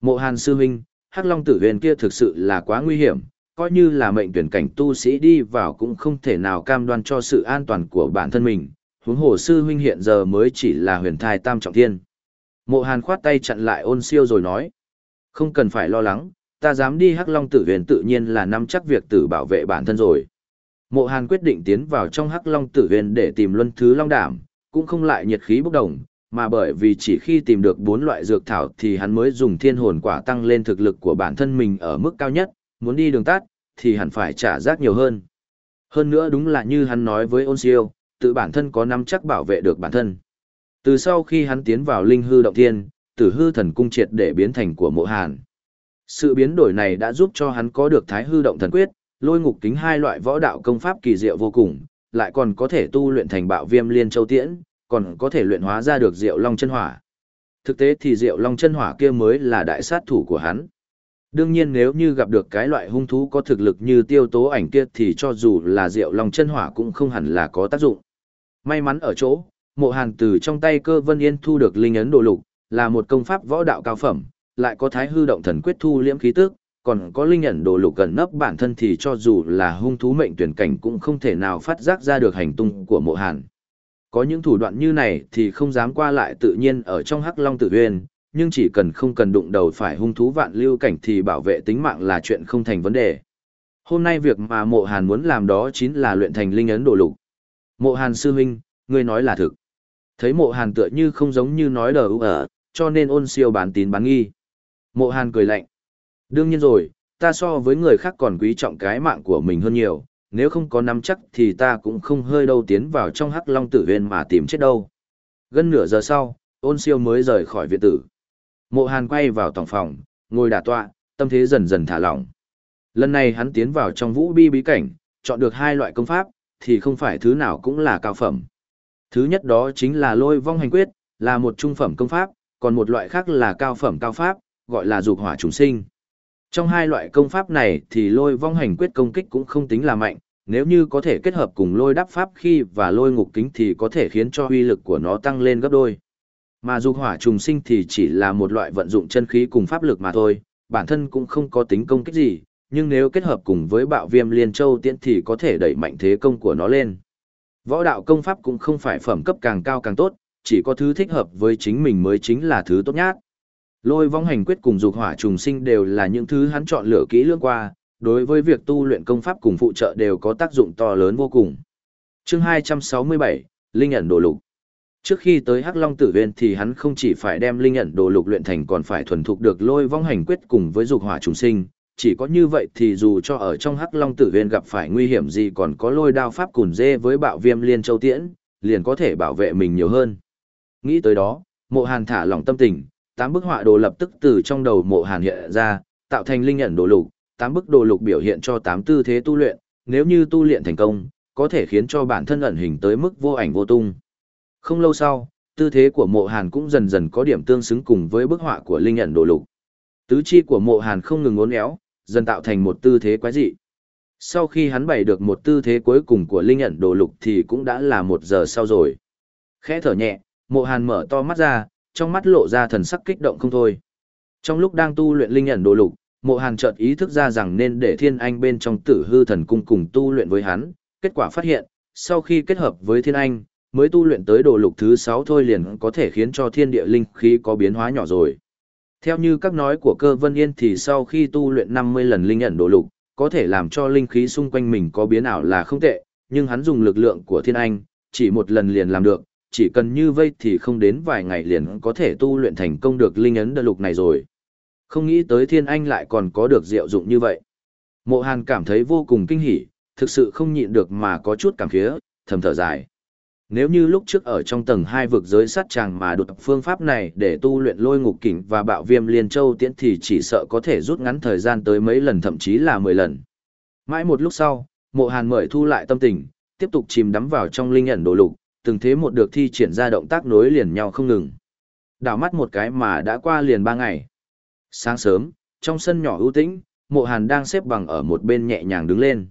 Mộ hàn sư huynh, hắc long tử huyền kia thực sự là quá nguy hiểm, coi như là mệnh tuyển cảnh tu sĩ đi vào cũng không thể nào cam đoan cho sự an toàn của bản thân mình. Huống hồ sư huynh hiện giờ mới chỉ là huyền thai tam trọng thiên. Mộ hàn khoát tay chặn lại ôn siêu rồi nói. Không cần phải lo lắng, ta dám đi hắc long tử huyền tự nhiên là nắm chắc việc tử bảo vệ bản thân rồi. Mộ hàn quyết định tiến vào trong hắc long tử huyền để tìm luân thứ long đảm, cũng không lại nhiệt khí bốc đồng, mà bởi vì chỉ khi tìm được bốn loại dược thảo thì hắn mới dùng thiên hồn quả tăng lên thực lực của bản thân mình ở mức cao nhất, muốn đi đường tắt, thì hẳn phải trả rác nhiều hơn. Hơn nữa đúng là như hắn nói với ôn siêu, tự bản thân có nắm chắc bảo vệ được bản thân. Từ sau khi hắn tiến vào linh hư động thiên, tử hư thần cung triệt để biến thành của mộ hàn. Sự biến đổi này đã giúp cho hắn có được thái hư động thần quyết, lôi ngục kính hai loại võ đạo công pháp kỳ diệu vô cùng, lại còn có thể tu luyện thành bạo viêm liên châu tiễn, còn có thể luyện hóa ra được diệu long chân hỏa. Thực tế thì diệu long chân hỏa kia mới là đại sát thủ của hắn. Đương nhiên nếu như gặp được cái loại hung thú có thực lực như tiêu tố ảnh kia thì cho dù là diệu long chân hỏa cũng không hẳn là có tác dụng. May mắn ở chỗ, mộ hàn từ trong tay cơ vân yên thu được linh ấn đồ lục, là một công pháp võ đạo cao phẩm, lại có thái hư động thần quyết thu liễm khí tức, còn có linh ẩn đồ lục gần nấp bản thân thì cho dù là hung thú mệnh tuyển cảnh cũng không thể nào phát giác ra được hành tung của mộ hàn. Có những thủ đoạn như này thì không dám qua lại tự nhiên ở trong hắc long tự huyền, nhưng chỉ cần không cần đụng đầu phải hung thú vạn lưu cảnh thì bảo vệ tính mạng là chuyện không thành vấn đề. Hôm nay việc mà mộ hàn muốn làm đó chính là luyện thành linh ấn đồ lục. Mộ hàn sư huynh, ngươi nói là thực. Thấy mộ hàn tựa như không giống như nói đờ ở, cho nên ôn siêu bán tín bán nghi. Mộ hàn cười lạnh. Đương nhiên rồi, ta so với người khác còn quý trọng cái mạng của mình hơn nhiều, nếu không có nắm chắc thì ta cũng không hơi đâu tiến vào trong hắc long tử huyên mà tìm chết đâu. Gần nửa giờ sau, ôn siêu mới rời khỏi viện tử. Mộ hàn quay vào tổng phòng, ngồi đả tọa, tâm thế dần dần thả lỏng. Lần này hắn tiến vào trong vũ bi bí cảnh, chọn được hai loại công pháp, thì không phải thứ nào cũng là cao phẩm. Thứ nhất đó chính là lôi vong hành quyết, là một trung phẩm công pháp, còn một loại khác là cao phẩm cao pháp, gọi là dục hỏa trùng sinh. Trong hai loại công pháp này thì lôi vong hành quyết công kích cũng không tính là mạnh, nếu như có thể kết hợp cùng lôi đắp pháp khi và lôi ngục kính thì có thể khiến cho uy lực của nó tăng lên gấp đôi. Mà dục hỏa trùng sinh thì chỉ là một loại vận dụng chân khí cùng pháp lực mà thôi, bản thân cũng không có tính công kích gì, nhưng nếu kết hợp cùng với bạo viêm liên châu tiễn thì có thể đẩy mạnh thế công của nó lên. Võ đạo công pháp cũng không phải phẩm cấp càng cao càng tốt, chỉ có thứ thích hợp với chính mình mới chính là thứ tốt nhất. Lôi vong hành quyết cùng dục hỏa trùng sinh đều là những thứ hắn chọn lựa kỹ lưỡng qua, đối với việc tu luyện công pháp cùng phụ trợ đều có tác dụng to lớn vô cùng. Chương 267, Linh ẩn đồ lục. Trước khi tới Hắc Long Tử Viên thì hắn không chỉ phải đem linh ẩn đồ lục luyện thành còn phải thuần thục được lôi vong hành quyết cùng với dục hỏa trùng sinh, chỉ có như vậy thì dù cho ở trong Hắc Long Tử Viên gặp phải nguy hiểm gì còn có lôi đao pháp cùn dê với bạo viêm liên châu tiễn, liền có thể bảo vệ mình nhiều hơn. Nghĩ tới đó, Mộ Hàn thả lỏng tâm tình, tám bức họa đồ lập tức từ trong đầu Mộ Hàn hiện ra, tạo thành linh ẩn đồ lục, tám bức đồ lục biểu hiện cho tám tư thế tu luyện, nếu như tu luyện thành công, có thể khiến cho bản thân ẩn hình tới mức vô ảnh vô tung. Không lâu sau, tư thế của mộ hàn cũng dần dần có điểm tương xứng cùng với bức họa của linh ẩn đồ lục. Tứ chi của mộ hàn không ngừng uốn éo, dần tạo thành một tư thế quái dị. Sau khi hắn bày được một tư thế cuối cùng của linh ẩn đồ lục thì cũng đã là một giờ sau rồi. Khẽ thở nhẹ, mộ hàn mở to mắt ra, trong mắt lộ ra thần sắc kích động không thôi. Trong lúc đang tu luyện linh ẩn đồ lục, mộ hàn chợt ý thức ra rằng nên để thiên anh bên trong tử hư thần cung cùng tu luyện với hắn, kết quả phát hiện, sau khi kết hợp với thiên anh, mới tu luyện tới đồ lục thứ 6 thôi liền có thể khiến cho thiên địa linh khí có biến hóa nhỏ rồi. Theo như các nói của cơ vân yên thì sau khi tu luyện 50 lần linh ẩn đồ lục, có thể làm cho linh khí xung quanh mình có biến ảo là không tệ, nhưng hắn dùng lực lượng của thiên anh, chỉ một lần liền làm được, chỉ cần như vây thì không đến vài ngày liền có thể tu luyện thành công được linh ấn đợt lục này rồi. Không nghĩ tới thiên anh lại còn có được diệu dụng như vậy. Mộ hàn cảm thấy vô cùng kinh hỉ, thực sự không nhịn được mà có chút cảm khía, thầm thở dài. Nếu như lúc trước ở trong tầng hai vực giới sát tràng mà đột phương pháp này để tu luyện lôi ngục kỉnh và bạo viêm liên châu tiễn thì chỉ sợ có thể rút ngắn thời gian tới mấy lần thậm chí là mười lần. Mãi một lúc sau, mộ hàn mời thu lại tâm tình, tiếp tục chìm đắm vào trong linh ẩn đồ lục, từng thế một được thi triển ra động tác nối liền nhau không ngừng. Đảo mắt một cái mà đã qua liền ba ngày. Sáng sớm, trong sân nhỏ ưu tĩnh, mộ hàn đang xếp bằng ở một bên nhẹ nhàng đứng lên.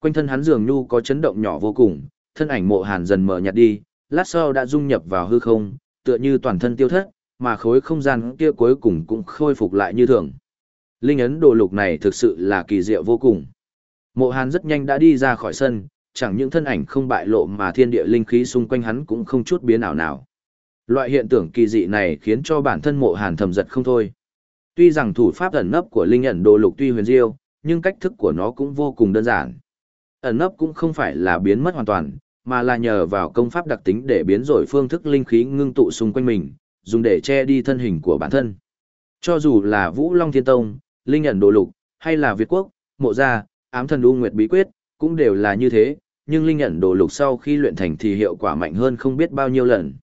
Quanh thân hắn dường nhu có chấn động nhỏ vô cùng, thân ảnh mộ hàn dần mở nhạt đi, lát sau đã dung nhập vào hư không, tựa như toàn thân tiêu thất, mà khối không gian kia cuối cùng cũng khôi phục lại như thường. Linh ấn đồ lục này thực sự là kỳ diệu vô cùng. Mộ hàn rất nhanh đã đi ra khỏi sân, chẳng những thân ảnh không bại lộ mà thiên địa linh khí xung quanh hắn cũng không chút biến ảo nào. Loại hiện tượng kỳ dị này khiến cho bản thân mộ hàn thầm giật không thôi. Tuy rằng thủ pháp ẩn nấp của linh ẩn đồ lục tuy huyền diêu, nhưng cách thức của nó cũng vô cùng đơn giản. Ẩn nấp cũng không phải là biến mất hoàn toàn, mà là nhờ vào công pháp đặc tính để biến đổi phương thức linh khí ngưng tụ xung quanh mình, dùng để che đi thân hình của bản thân. Cho dù là Vũ Long Thiên Tông, Linh ẩn đồ lục, hay là Việt Quốc, Mộ Gia, Ám Thần U Nguyệt Bí Quyết, cũng đều là như thế, nhưng Linh nhận đồ lục sau khi luyện thành thì hiệu quả mạnh hơn không biết bao nhiêu lần.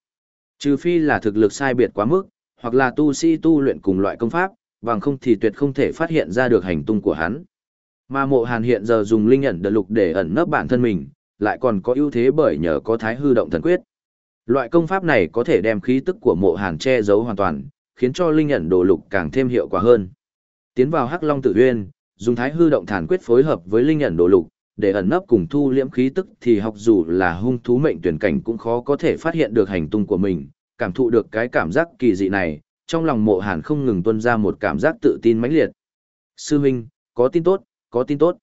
Trừ phi là thực lực sai biệt quá mức, hoặc là tu sĩ tu luyện cùng loại công pháp, bằng không thì tuyệt không thể phát hiện ra được hành tung của hắn. Mà mộ hàn hiện giờ dùng linh nhận đồ lục để ẩn nấp bản thân mình, lại còn có ưu thế bởi nhờ có thái hư động thần quyết. Loại công pháp này có thể đem khí tức của mộ hàn che giấu hoàn toàn, khiến cho linh nhận đồ lục càng thêm hiệu quả hơn. Tiến vào hắc long tự uyên, dùng thái hư động thần quyết phối hợp với linh ẩn đồ lục, để ẩn nấp cùng thu liễm khí tức thì học dù là hung thú mệnh tuyển cảnh cũng khó có thể phát hiện được hành tung của mình, cảm thụ được cái cảm giác kỳ dị này, trong lòng mộ hàn không ngừng tuân ra một cảm giác tự tin mãnh liệt. Sư huynh, có tin tốt, có tin tốt.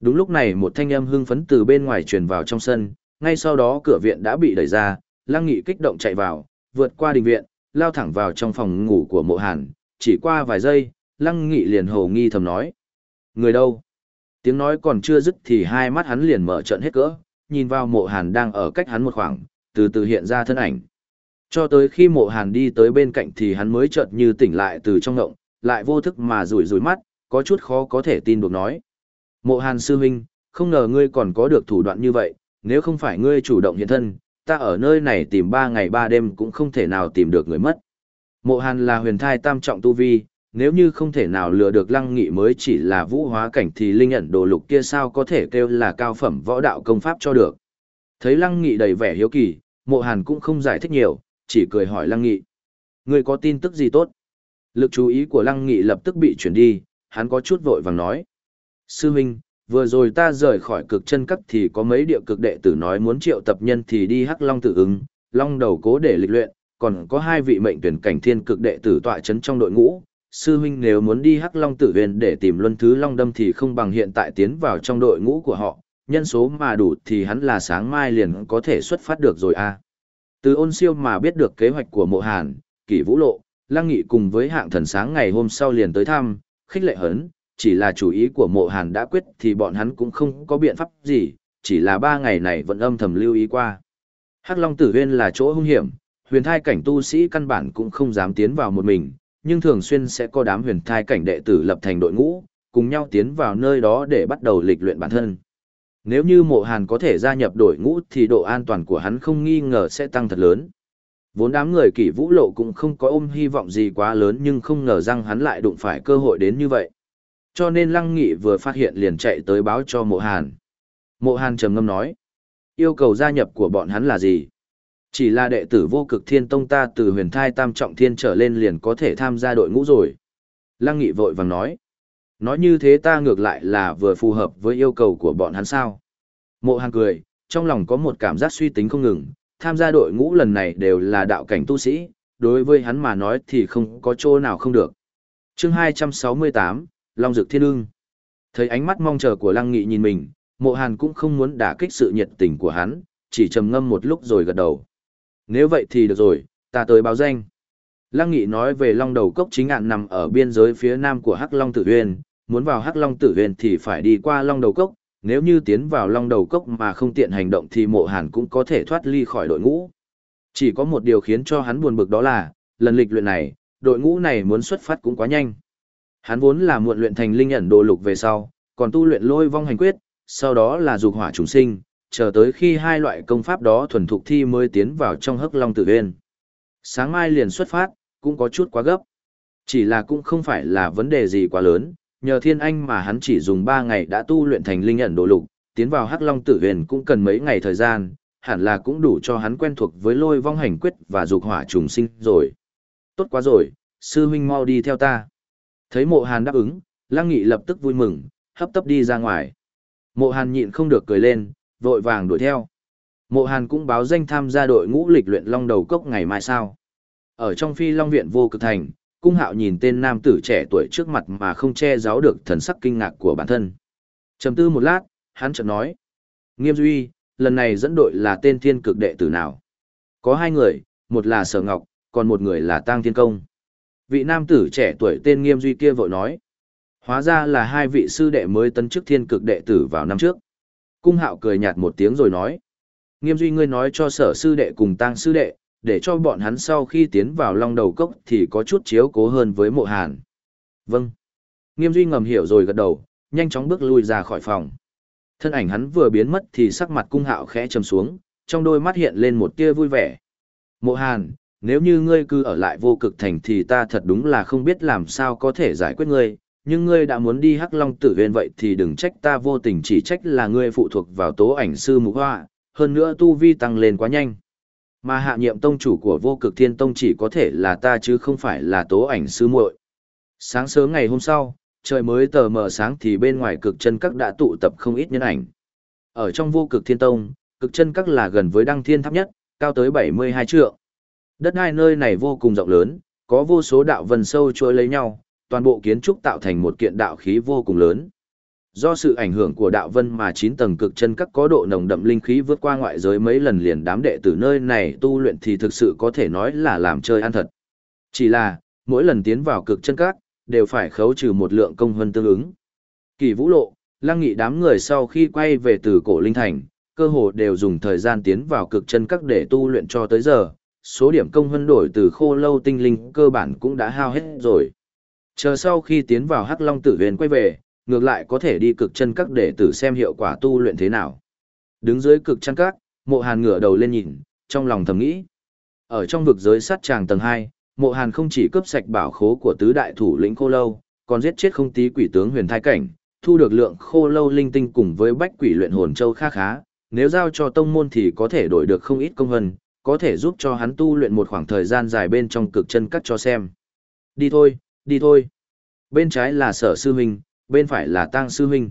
Đúng lúc này một thanh âm hưng phấn từ bên ngoài truyền vào trong sân, ngay sau đó cửa viện đã bị đẩy ra, Lăng Nghị kích động chạy vào, vượt qua đình viện, lao thẳng vào trong phòng ngủ của mộ hàn, chỉ qua vài giây, Lăng Nghị liền hồ nghi thầm nói. Người đâu? Tiếng nói còn chưa dứt thì hai mắt hắn liền mở trận hết cỡ, nhìn vào mộ hàn đang ở cách hắn một khoảng, từ từ hiện ra thân ảnh. Cho tới khi mộ hàn đi tới bên cạnh thì hắn mới chợt như tỉnh lại từ trong ngộng, lại vô thức mà rủi rủi mắt, có chút khó có thể tin được nói. Mộ hàn sư huynh, không ngờ ngươi còn có được thủ đoạn như vậy, nếu không phải ngươi chủ động hiện thân, ta ở nơi này tìm ba ngày ba đêm cũng không thể nào tìm được người mất. Mộ hàn là huyền thai tam trọng tu vi, nếu như không thể nào lừa được lăng nghị mới chỉ là vũ hóa cảnh thì linh ẩn đồ lục kia sao có thể kêu là cao phẩm võ đạo công pháp cho được. Thấy lăng nghị đầy vẻ hiếu kỳ, mộ hàn cũng không giải thích nhiều, chỉ cười hỏi lăng nghị. Người có tin tức gì tốt? Lực chú ý của lăng nghị lập tức bị chuyển đi, hắn có chút vội vàng nói. Sư huynh vừa rồi ta rời khỏi cực chân cấp thì có mấy địa cực đệ tử nói muốn triệu tập nhân thì đi hắc long tự ứng, long đầu cố để lịch luyện, còn có hai vị mệnh tuyển cảnh thiên cực đệ tử tọa chấn trong đội ngũ. Sư huynh nếu muốn đi hắc long tử huyền để tìm luân thứ long đâm thì không bằng hiện tại tiến vào trong đội ngũ của họ, nhân số mà đủ thì hắn là sáng mai liền có thể xuất phát được rồi à. Từ ôn siêu mà biết được kế hoạch của mộ hàn, kỷ vũ lộ, lăng nghị cùng với hạng thần sáng ngày hôm sau liền tới thăm, khích lệ hấn, chỉ là chủ ý của mộ hàn đã quyết thì bọn hắn cũng không có biện pháp gì, chỉ là ba ngày này vẫn âm thầm lưu ý qua. Hắc Long Tử Huyên là chỗ hung hiểm, huyền thai cảnh tu sĩ căn bản cũng không dám tiến vào một mình, nhưng thường xuyên sẽ có đám huyền thai cảnh đệ tử lập thành đội ngũ, cùng nhau tiến vào nơi đó để bắt đầu lịch luyện bản thân. Nếu như mộ hàn có thể gia nhập đội ngũ thì độ an toàn của hắn không nghi ngờ sẽ tăng thật lớn. Vốn đám người kỷ vũ lộ cũng không có ôm hy vọng gì quá lớn nhưng không ngờ rằng hắn lại đụng phải cơ hội đến như vậy. Cho nên Lăng Nghị vừa phát hiện liền chạy tới báo cho Mộ Hàn. Mộ Hàn trầm ngâm nói, yêu cầu gia nhập của bọn hắn là gì? Chỉ là đệ tử vô cực thiên tông ta từ huyền thai tam trọng thiên trở lên liền có thể tham gia đội ngũ rồi. Lăng Nghị vội vàng nói, nói như thế ta ngược lại là vừa phù hợp với yêu cầu của bọn hắn sao. Mộ Hàn cười, trong lòng có một cảm giác suy tính không ngừng, tham gia đội ngũ lần này đều là đạo cảnh tu sĩ, đối với hắn mà nói thì không có chỗ nào không được. chương 268, Long Dực Thiên ưng. Thấy ánh mắt mong chờ của Lăng Nghị nhìn mình, mộ hàn cũng không muốn đả kích sự nhiệt tình của hắn, chỉ trầm ngâm một lúc rồi gật đầu. Nếu vậy thì được rồi, ta tới báo danh. Lăng Nghị nói về Long Đầu Cốc chính ạn nằm ở biên giới phía nam của Hắc Long Tử Huyền, muốn vào Hắc Long Tử Huyền thì phải đi qua Long Đầu Cốc, nếu như tiến vào Long Đầu Cốc mà không tiện hành động thì Mộ Hàn cũng có thể thoát ly khỏi đội ngũ. Chỉ có một điều khiến cho hắn buồn bực đó là, lần lịch luyện này, đội ngũ này muốn xuất phát cũng quá nhanh. Hắn vốn là muộn luyện thành linh ẩn đồ lục về sau, còn tu luyện lôi vong hành quyết, sau đó là dục hỏa trùng sinh, chờ tới khi hai loại công pháp đó thuần thục thi mới tiến vào trong hắc long tử huyên. Sáng mai liền xuất phát, cũng có chút quá gấp. Chỉ là cũng không phải là vấn đề gì quá lớn, nhờ thiên anh mà hắn chỉ dùng 3 ngày đã tu luyện thành linh ẩn đồ lục, tiến vào hắc long tử huyền cũng cần mấy ngày thời gian, hẳn là cũng đủ cho hắn quen thuộc với lôi vong hành quyết và dục hỏa trùng sinh rồi. Tốt quá rồi, sư huynh mau đi theo ta. Thấy mộ hàn đáp ứng, lăng nghị lập tức vui mừng, hấp tấp đi ra ngoài. Mộ hàn nhịn không được cười lên, vội vàng đuổi theo. Mộ hàn cũng báo danh tham gia đội ngũ lịch luyện long đầu cốc ngày mai sao. Ở trong phi long viện vô cực thành, cung hạo nhìn tên nam tử trẻ tuổi trước mặt mà không che giấu được thần sắc kinh ngạc của bản thân. Chầm tư một lát, hắn chợt nói. Nghiêm duy, lần này dẫn đội là tên thiên cực đệ tử nào? Có hai người, một là sở ngọc, còn một người là tang thiên công. Vị nam tử trẻ tuổi tên nghiêm duy kia vội nói. Hóa ra là hai vị sư đệ mới tấn chức thiên cực đệ tử vào năm trước. Cung hạo cười nhạt một tiếng rồi nói. Nghiêm duy ngươi nói cho sở sư đệ cùng tang sư đệ, để cho bọn hắn sau khi tiến vào long đầu cốc thì có chút chiếu cố hơn với mộ hàn. Vâng. Nghiêm duy ngầm hiểu rồi gật đầu, nhanh chóng bước lui ra khỏi phòng. Thân ảnh hắn vừa biến mất thì sắc mặt cung hạo khẽ trầm xuống, trong đôi mắt hiện lên một tia vui vẻ. Mộ hàn, nếu như ngươi cứ ở lại vô cực thành thì ta thật đúng là không biết làm sao có thể giải quyết ngươi, nhưng ngươi đã muốn đi hắc long tử Huyền vậy thì đừng trách ta vô tình chỉ trách là ngươi phụ thuộc vào tố ảnh sư mục hoa, hơn nữa tu vi tăng lên quá nhanh. Mà hạ nhiệm tông chủ của vô cực thiên tông chỉ có thể là ta chứ không phải là tố ảnh sư muội. Sáng sớm ngày hôm sau, trời mới tờ mờ sáng thì bên ngoài cực chân các đã tụ tập không ít nhân ảnh. Ở trong vô cực thiên tông, cực chân các là gần với đăng thiên tháp nhất, cao tới 72 trượng. Đất hai nơi này vô cùng rộng lớn, có vô số đạo vân sâu trôi lấy nhau, toàn bộ kiến trúc tạo thành một kiện đạo khí vô cùng lớn. Do sự ảnh hưởng của đạo vân mà 9 tầng cực chân các có độ nồng đậm linh khí vượt qua ngoại giới mấy lần liền đám đệ tử nơi này tu luyện thì thực sự có thể nói là làm chơi ăn thật. Chỉ là, mỗi lần tiến vào cực chân các, đều phải khấu trừ một lượng công hơn tương ứng. Kỳ vũ lộ, lăng nghị đám người sau khi quay về từ cổ linh thành, cơ hồ đều dùng thời gian tiến vào cực chân các để tu luyện cho tới giờ, số điểm công hơn đổi từ khô lâu tinh linh cơ bản cũng đã hao hết rồi. Chờ sau khi tiến vào Hắc Long Tử Huyền quay về, ngược lại có thể đi cực chân các để tử xem hiệu quả tu luyện thế nào. Đứng dưới cực chân các, mộ hàn ngửa đầu lên nhìn, trong lòng thầm nghĩ. Ở trong vực giới sát tràng tầng 2, mộ hàn không chỉ cướp sạch bảo khố của tứ đại thủ lĩnh khô lâu, còn giết chết không tí quỷ tướng huyền thai cảnh, thu được lượng khô lâu linh tinh cùng với bách quỷ luyện hồn châu khá khá, nếu giao cho tông môn thì có thể đổi được không ít công hân, có thể giúp cho hắn tu luyện một khoảng thời gian dài bên trong cực chân cắt cho xem. Đi thôi, đi thôi. Bên trái là sở sư huynh, bên phải là tang sư huynh.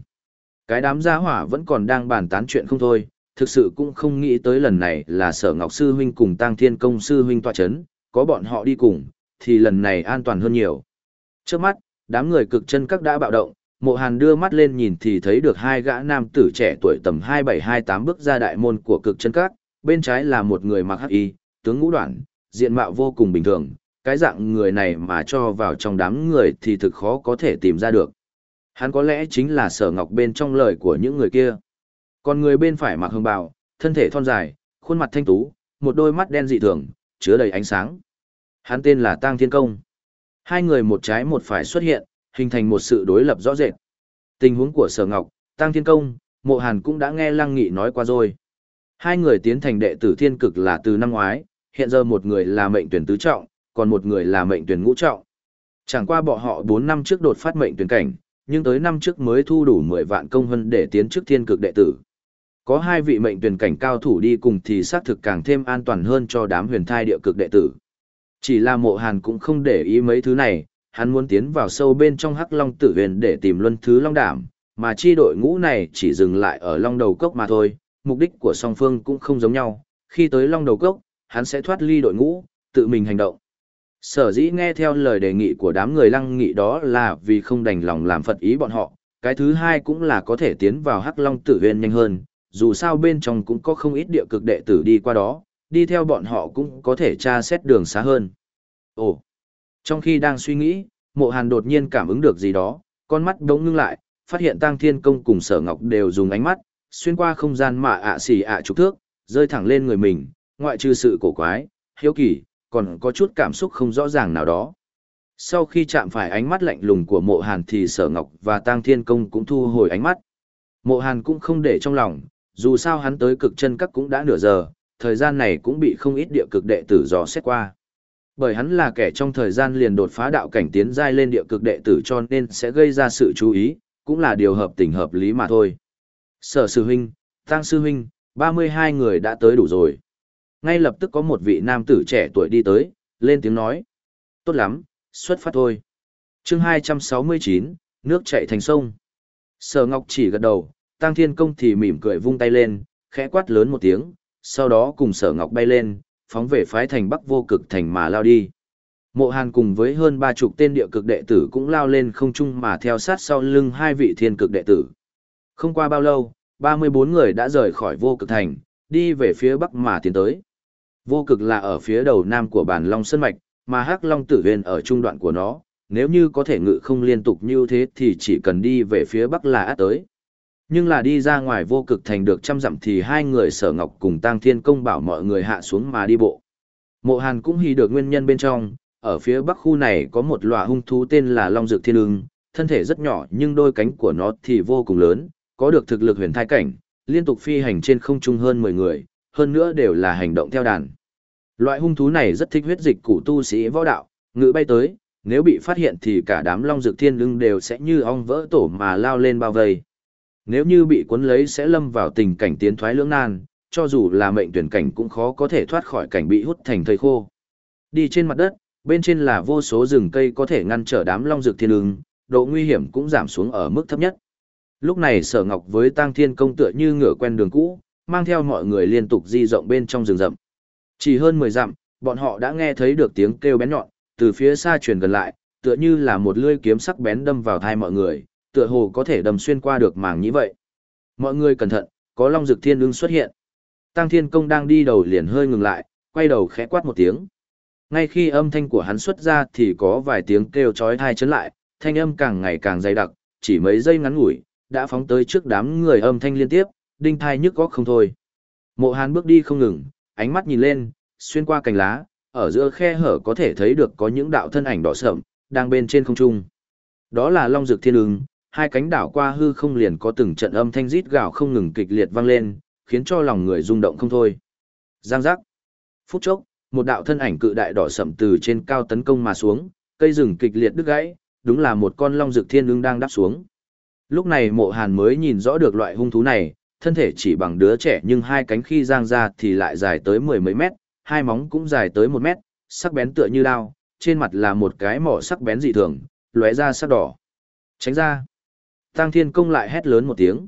Cái đám gia hỏa vẫn còn đang bàn tán chuyện không thôi, thực sự cũng không nghĩ tới lần này là sở ngọc sư huynh cùng tang thiên công sư huynh tọa chấn, có bọn họ đi cùng, thì lần này an toàn hơn nhiều. Trước mắt, đám người cực chân các đã bạo động, mộ hàn đưa mắt lên nhìn thì thấy được hai gã nam tử trẻ tuổi tầm 27-28 bước ra đại môn của cực chân các, bên trái là một người mặc hắc y, tướng ngũ đoạn, diện mạo vô cùng bình thường, cái dạng người này mà cho vào trong đám người thì thực khó có thể tìm ra được. Hắn có lẽ chính là sở ngọc bên trong lời của những người kia. Còn người bên phải mặc hương bào, thân thể thon dài, khuôn mặt thanh tú, một đôi mắt đen dị thường, chứa đầy ánh sáng. Hắn tên là Tang Thiên Công. Hai người một trái một phải xuất hiện, hình thành một sự đối lập rõ rệt. Tình huống của Sở Ngọc, Tang Thiên Công, Mộ Hàn cũng đã nghe Lăng Nghị nói qua rồi. Hai người tiến thành đệ tử thiên cực là từ năm ngoái, hiện giờ một người là mệnh tuyển tứ trọng, còn một người là mệnh tuyển ngũ trọng. Chẳng qua bọn họ 4 năm trước đột phát mệnh tuyển cảnh, nhưng tới năm trước mới thu đủ 10 vạn công hân để tiến chức thiên cực đệ tử. Có hai vị mệnh tuyển cảnh cao thủ đi cùng thì xác thực càng thêm an toàn hơn cho đám huyền thai địa cực đệ tử. Chỉ là mộ hàn cũng không để ý mấy thứ này, hắn muốn tiến vào sâu bên trong hắc long tử huyền để tìm luân thứ long đảm, mà chi đội ngũ này chỉ dừng lại ở long đầu cốc mà thôi, mục đích của song phương cũng không giống nhau, khi tới long đầu cốc, hắn sẽ thoát ly đội ngũ, tự mình hành động. Sở dĩ nghe theo lời đề nghị của đám người lăng nghị đó là vì không đành lòng làm phật ý bọn họ, cái thứ hai cũng là có thể tiến vào hắc long tử huyên nhanh hơn, dù sao bên trong cũng có không ít địa cực đệ tử đi qua đó, đi theo bọn họ cũng có thể tra xét đường xa hơn. Ồ, trong khi đang suy nghĩ, mộ hàn đột nhiên cảm ứng được gì đó, con mắt đống ngưng lại, phát hiện tăng thiên công cùng sở ngọc đều dùng ánh mắt, xuyên qua không gian mà ạ xì ạ trục thước, rơi thẳng lên người mình, ngoại trừ sự cổ quái, hiếu kỳ, còn có chút cảm xúc không rõ ràng nào đó. Sau khi chạm phải ánh mắt lạnh lùng của mộ hàn thì sở ngọc và Tang thiên công cũng thu hồi ánh mắt. Mộ hàn cũng không để trong lòng, dù sao hắn tới cực chân các cũng đã nửa giờ, thời gian này cũng bị không ít địa cực đệ tử dò xét qua. Bởi hắn là kẻ trong thời gian liền đột phá đạo cảnh tiến giai lên địa cực đệ tử cho nên sẽ gây ra sự chú ý, cũng là điều hợp tình hợp lý mà thôi. Sở sư huynh, tăng sư huynh, 32 người đã tới đủ rồi. Ngay lập tức có một vị nam tử trẻ tuổi đi tới, lên tiếng nói. Tốt lắm, xuất phát thôi. chương 269, nước chạy thành sông. Sở Ngọc chỉ gật đầu, Tăng Thiên Công thì mỉm cười vung tay lên, khẽ quát lớn một tiếng, sau đó cùng Sở Ngọc bay lên, phóng về phái thành Bắc vô cực thành mà lao đi. Mộ Hàn cùng với hơn ba chục tên địa cực đệ tử cũng lao lên không trung mà theo sát sau lưng hai vị thiên cực đệ tử. Không qua bao lâu, 34 người đã rời khỏi vô cực thành, đi về phía bắc mà tiến tới. Vô cực là ở phía đầu nam của bản Long Sơn Mạch, mà Hắc Long Tử Huyền ở trung đoạn của nó, nếu như có thể ngự không liên tục như thế thì chỉ cần đi về phía bắc là át tới. Nhưng là đi ra ngoài vô cực thành được trăm dặm thì hai người sở ngọc cùng Tăng Thiên Công bảo mọi người hạ xuống mà đi bộ. Mộ Hàn cũng hì được nguyên nhân bên trong, ở phía bắc khu này có một loài hung thú tên là Long Dược Thiên ưng, thân thể rất nhỏ nhưng đôi cánh của nó thì vô cùng lớn, có được thực lực huyền thai cảnh, liên tục phi hành trên không trung hơn 10 người, hơn nữa đều là hành động theo đàn. Loại hung thú này rất thích huyết dịch của tu sĩ võ đạo, ngự bay tới, nếu bị phát hiện thì cả đám long dược thiên lưng đều sẽ như ong vỡ tổ mà lao lên bao vây. Nếu như bị cuốn lấy sẽ lâm vào tình cảnh tiến thoái lưỡng nan, cho dù là mệnh tuyển cảnh cũng khó có thể thoát khỏi cảnh bị hút thành thây khô. Đi trên mặt đất, bên trên là vô số rừng cây có thể ngăn trở đám long dược thiên lưng, độ nguy hiểm cũng giảm xuống ở mức thấp nhất. Lúc này sở ngọc với tang thiên công tựa như ngựa quen đường cũ, mang theo mọi người liên tục di rộng bên trong rừng rậm. Chỉ hơn 10 dặm, bọn họ đã nghe thấy được tiếng kêu bén nhọn, từ phía xa truyền gần lại, tựa như là một lưỡi kiếm sắc bén đâm vào thai mọi người, tựa hồ có thể đâm xuyên qua được màng như vậy. Mọi người cẩn thận, có Long Dực Thiên ưng xuất hiện. Tăng Thiên Công đang đi đầu liền hơi ngừng lại, quay đầu khẽ quát một tiếng. Ngay khi âm thanh của hắn xuất ra thì có vài tiếng kêu chói tai chấn lại, thanh âm càng ngày càng dày đặc, chỉ mấy giây ngắn ngủi, đã phóng tới trước đám người âm thanh liên tiếp, đinh thai nhức góc không thôi. Mộ Hàn bước đi không ngừng, ánh mắt nhìn lên, xuyên qua cành lá, ở giữa khe hở có thể thấy được có những đạo thân ảnh đỏ sậm, đang bên trên không trung. Đó là Long Dược Thiên Ưng, hai cánh đảo qua hư không liền có từng trận âm thanh rít gào không ngừng kịch liệt vang lên, khiến cho lòng người rung động không thôi. Giang giác. Phút chốc, một đạo thân ảnh cự đại đỏ sậm từ trên cao tấn công mà xuống, cây rừng kịch liệt đứt gãy, đúng là một con Long Dược Thiên Ưng đang đáp xuống. Lúc này Mộ Hàn mới nhìn rõ được loại hung thú này, thân thể chỉ bằng đứa trẻ nhưng hai cánh khi giang ra thì lại dài tới mười mấy mét, hai móng cũng dài tới một mét, sắc bén tựa như đao, trên mặt là một cái mỏ sắc bén dị thường, lóe ra sắc đỏ. Tránh ra. Tăng Thiên Công lại hét lớn một tiếng.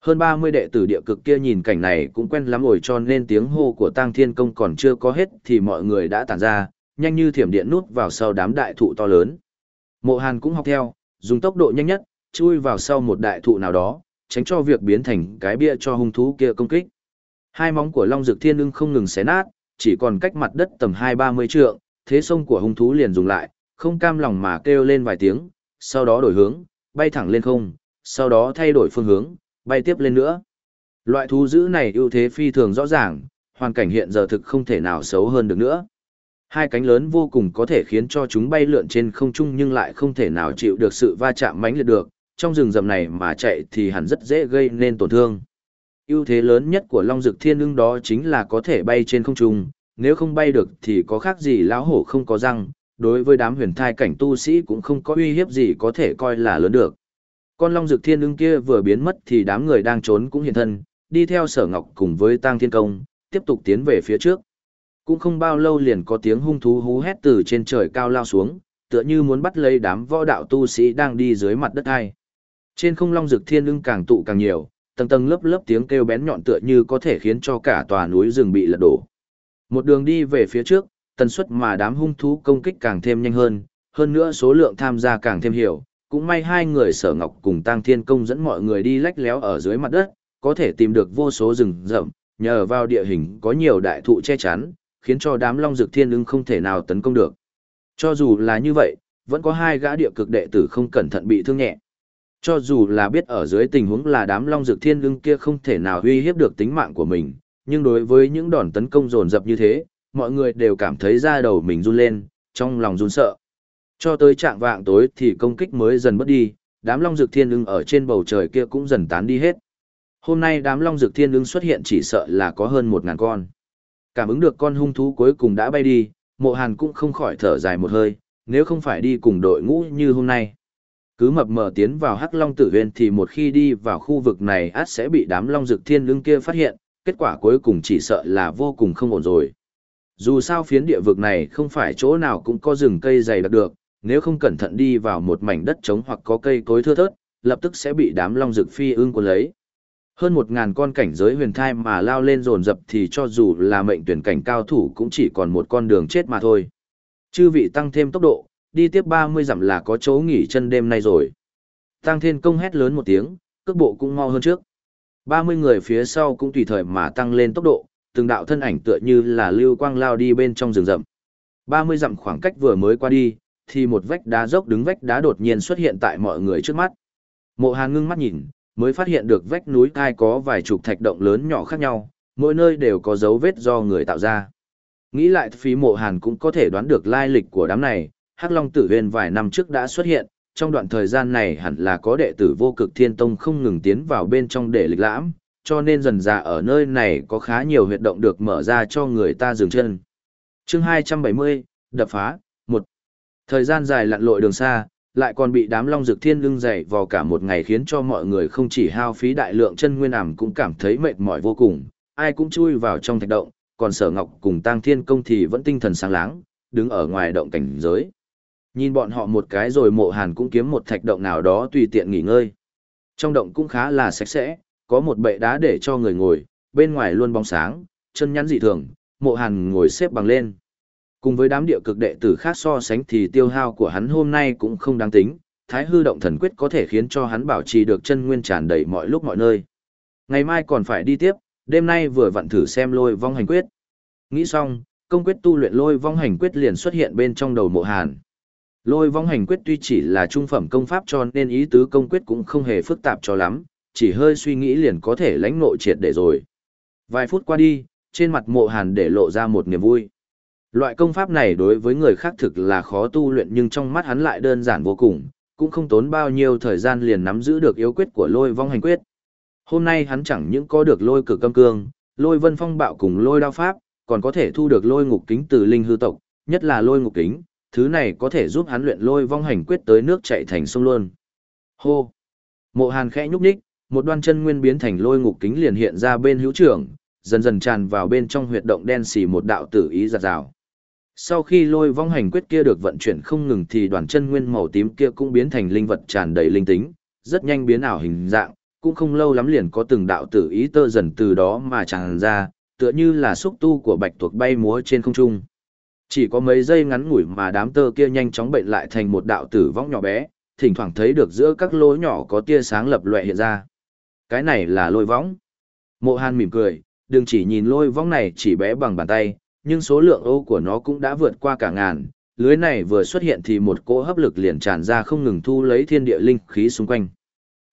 Hơn 30 đệ tử địa cực kia nhìn cảnh này cũng quen lắm rồi cho nên tiếng hô của Tăng Thiên Công còn chưa có hết thì mọi người đã tản ra, nhanh như thiểm điện nút vào sau đám đại thụ to lớn. Mộ Hàn cũng học theo, dùng tốc độ nhanh nhất, chui vào sau một đại thụ nào đó, tránh cho việc biến thành cái bia cho hung thú kia công kích. Hai móng của Long Dực Thiên Ưng không ngừng xé nát, chỉ còn cách mặt đất tầm hai ba mươi trượng, thế sông của hung thú liền dùng lại, không cam lòng mà kêu lên vài tiếng, sau đó đổi hướng, bay thẳng lên không, sau đó thay đổi phương hướng, bay tiếp lên nữa. Loại thú dữ này ưu thế phi thường rõ ràng, hoàn cảnh hiện giờ thực không thể nào xấu hơn được nữa. Hai cánh lớn vô cùng có thể khiến cho chúng bay lượn trên không trung nhưng lại không thể nào chịu được sự va chạm mãnh liệt được, trong rừng rậm này mà chạy thì hẳn rất dễ gây nên tổn thương. ưu thế lớn nhất của Long Dực Thiên Ưng đó chính là có thể bay trên không trung, nếu không bay được thì có khác gì lão hổ không có răng, đối với đám huyền thai cảnh tu sĩ cũng không có uy hiếp gì có thể coi là lớn được. Con Long Dực Thiên Ưng kia vừa biến mất thì đám người đang trốn cũng hiện thân, đi theo Sở Ngọc cùng với Tang Thiên Công, tiếp tục tiến về phía trước. Cũng không bao lâu liền có tiếng hung thú hú hét từ trên trời cao lao xuống, tựa như muốn bắt lấy đám võ đạo tu sĩ đang đi dưới mặt đất hai. Trên không long dực thiên ưng càng tụ càng nhiều, tầng tầng lớp lớp tiếng kêu bén nhọn tựa như có thể khiến cho cả tòa núi rừng bị lật đổ. Một đường đi về phía trước, tần suất mà đám hung thú công kích càng thêm nhanh hơn, hơn nữa số lượng tham gia càng thêm hiểu. Cũng may hai người sở ngọc cùng Tăng Thiên Công dẫn mọi người đi lách léo ở dưới mặt đất, có thể tìm được vô số rừng rậm, nhờ vào địa hình có nhiều đại thụ che chắn, khiến cho đám long dược thiên ưng không thể nào tấn công được. Cho dù là như vậy, vẫn có hai gã địa cực đệ tử không cẩn thận bị thương nhẹ. Cho dù là biết ở dưới tình huống là đám long dược thiên lưng kia không thể nào uy hiếp được tính mạng của mình, nhưng đối với những đòn tấn công dồn dập như thế, mọi người đều cảm thấy da đầu mình run lên, trong lòng run sợ. Cho tới trạng vạng tối thì công kích mới dần mất đi, đám long dược thiên lưng ở trên bầu trời kia cũng dần tán đi hết. Hôm nay đám long dược thiên lưng xuất hiện chỉ sợ là có hơn một ngàn con. Cảm ứng được con hung thú cuối cùng đã bay đi, mộ hàn cũng không khỏi thở dài một hơi, nếu không phải đi cùng đội ngũ như hôm nay. Cứ mập mờ tiến vào hắc long tử huyền thì một khi đi vào khu vực này át sẽ bị đám long dược thiên Lưng kia phát hiện, kết quả cuối cùng chỉ sợ là vô cùng không ổn rồi. Dù sao phiến địa vực này không phải chỗ nào cũng có rừng cây dày đặc được, nếu không cẩn thận đi vào một mảnh đất trống hoặc có cây cối thưa thớt, lập tức sẽ bị đám long dược phi ưng cuốn lấy. Hơn một ngàn con cảnh giới huyền thai mà lao lên dồn dập thì cho dù là mệnh tuyển cảnh cao thủ cũng chỉ còn một con đường chết mà thôi. Chư vị tăng thêm tốc độ, đi tiếp 30 dặm là có chỗ nghỉ chân đêm nay rồi. Tăng thiên công hét lớn một tiếng, cước bộ cũng mau hơn trước. 30 người phía sau cũng tùy thời mà tăng lên tốc độ, từng đạo thân ảnh tựa như là lưu quang lao đi bên trong rừng rậm. 30 dặm khoảng cách vừa mới qua đi, thì một vách đá dốc đứng vách đá đột nhiên xuất hiện tại mọi người trước mắt. Mộ Hàn ngưng mắt nhìn, mới phát hiện được vách núi cai có vài chục thạch động lớn nhỏ khác nhau, mỗi nơi đều có dấu vết do người tạo ra. Nghĩ lại phí mộ hàn cũng có thể đoán được lai lịch của đám này, Hắc Long Tử Huyền vài năm trước đã xuất hiện, trong đoạn thời gian này hẳn là có đệ tử vô cực thiên tông không ngừng tiến vào bên trong để lịch lãm, cho nên dần dà ở nơi này có khá nhiều huyệt động được mở ra cho người ta dừng chân. chương 270, đập phá, một Thời gian dài lặn lội đường xa, lại còn bị đám long Dực thiên lưng dày vào cả một ngày khiến cho mọi người không chỉ hao phí đại lượng chân nguyên ảm cũng cảm thấy mệt mỏi vô cùng, ai cũng chui vào trong thạch động, còn sở ngọc cùng tang thiên công thì vẫn tinh thần sáng láng, đứng ở ngoài động cảnh giới. Nhìn bọn họ một cái rồi mộ hàn cũng kiếm một thạch động nào đó tùy tiện nghỉ ngơi. Trong động cũng khá là sạch sẽ, có một bệ đá để cho người ngồi, bên ngoài luôn bóng sáng, chân nhắn dị thường, mộ hàn ngồi xếp bằng lên. Cùng với đám địa cực đệ tử khác so sánh thì tiêu hao của hắn hôm nay cũng không đáng tính, thái hư động thần quyết có thể khiến cho hắn bảo trì được chân nguyên tràn đầy mọi lúc mọi nơi. Ngày mai còn phải đi tiếp, đêm nay vừa vặn thử xem lôi vong hành quyết. Nghĩ xong, công quyết tu luyện lôi vong hành quyết liền xuất hiện bên trong đầu mộ hàn. Lôi vong hành quyết tuy chỉ là trung phẩm công pháp cho nên ý tứ công quyết cũng không hề phức tạp cho lắm, chỉ hơi suy nghĩ liền có thể lãnh ngộ triệt để rồi. Vài phút qua đi, trên mặt mộ hàn để lộ ra một niềm vui. Loại công pháp này đối với người khác thực là khó tu luyện nhưng trong mắt hắn lại đơn giản vô cùng, cũng không tốn bao nhiêu thời gian liền nắm giữ được yếu quyết của lôi vong hành quyết. Hôm nay hắn chẳng những có được lôi cực âm cương, lôi vân phong bạo cùng lôi đao pháp, còn có thể thu được lôi ngục kính từ linh hư tộc, nhất là lôi ngục kính, thứ này có thể giúp hắn luyện lôi vong hành quyết tới nước chạy thành sông luôn. Hô! Mộ hàn khẽ nhúc nhích, một đoan chân nguyên biến thành lôi ngục kính liền hiện ra bên hữu trưởng, dần dần tràn vào bên trong huyệt động đen xì một đạo tử ý giặt rào. Sau khi lôi vong hành quyết kia được vận chuyển không ngừng thì đoàn chân nguyên màu tím kia cũng biến thành linh vật tràn đầy linh tính, rất nhanh biến ảo hình dạng, cũng không lâu lắm liền có từng đạo tử ý tơ dần từ đó mà tràn ra, tựa như là xúc tu của bạch tuộc bay múa trên không trung. Chỉ có mấy giây ngắn ngủi mà đám tơ kia nhanh chóng bệnh lại thành một đạo tử vong nhỏ bé, thỉnh thoảng thấy được giữa các lỗ nhỏ có tia sáng lập loè hiện ra. Cái này là lôi võng. Mộ Hàn mỉm cười, đừng chỉ nhìn lôi võng này chỉ bé bằng bàn tay, nhưng số lượng ô của nó cũng đã vượt qua cả ngàn. Lưới này vừa xuất hiện thì một cỗ hấp lực liền tràn ra không ngừng thu lấy thiên địa linh khí xung quanh.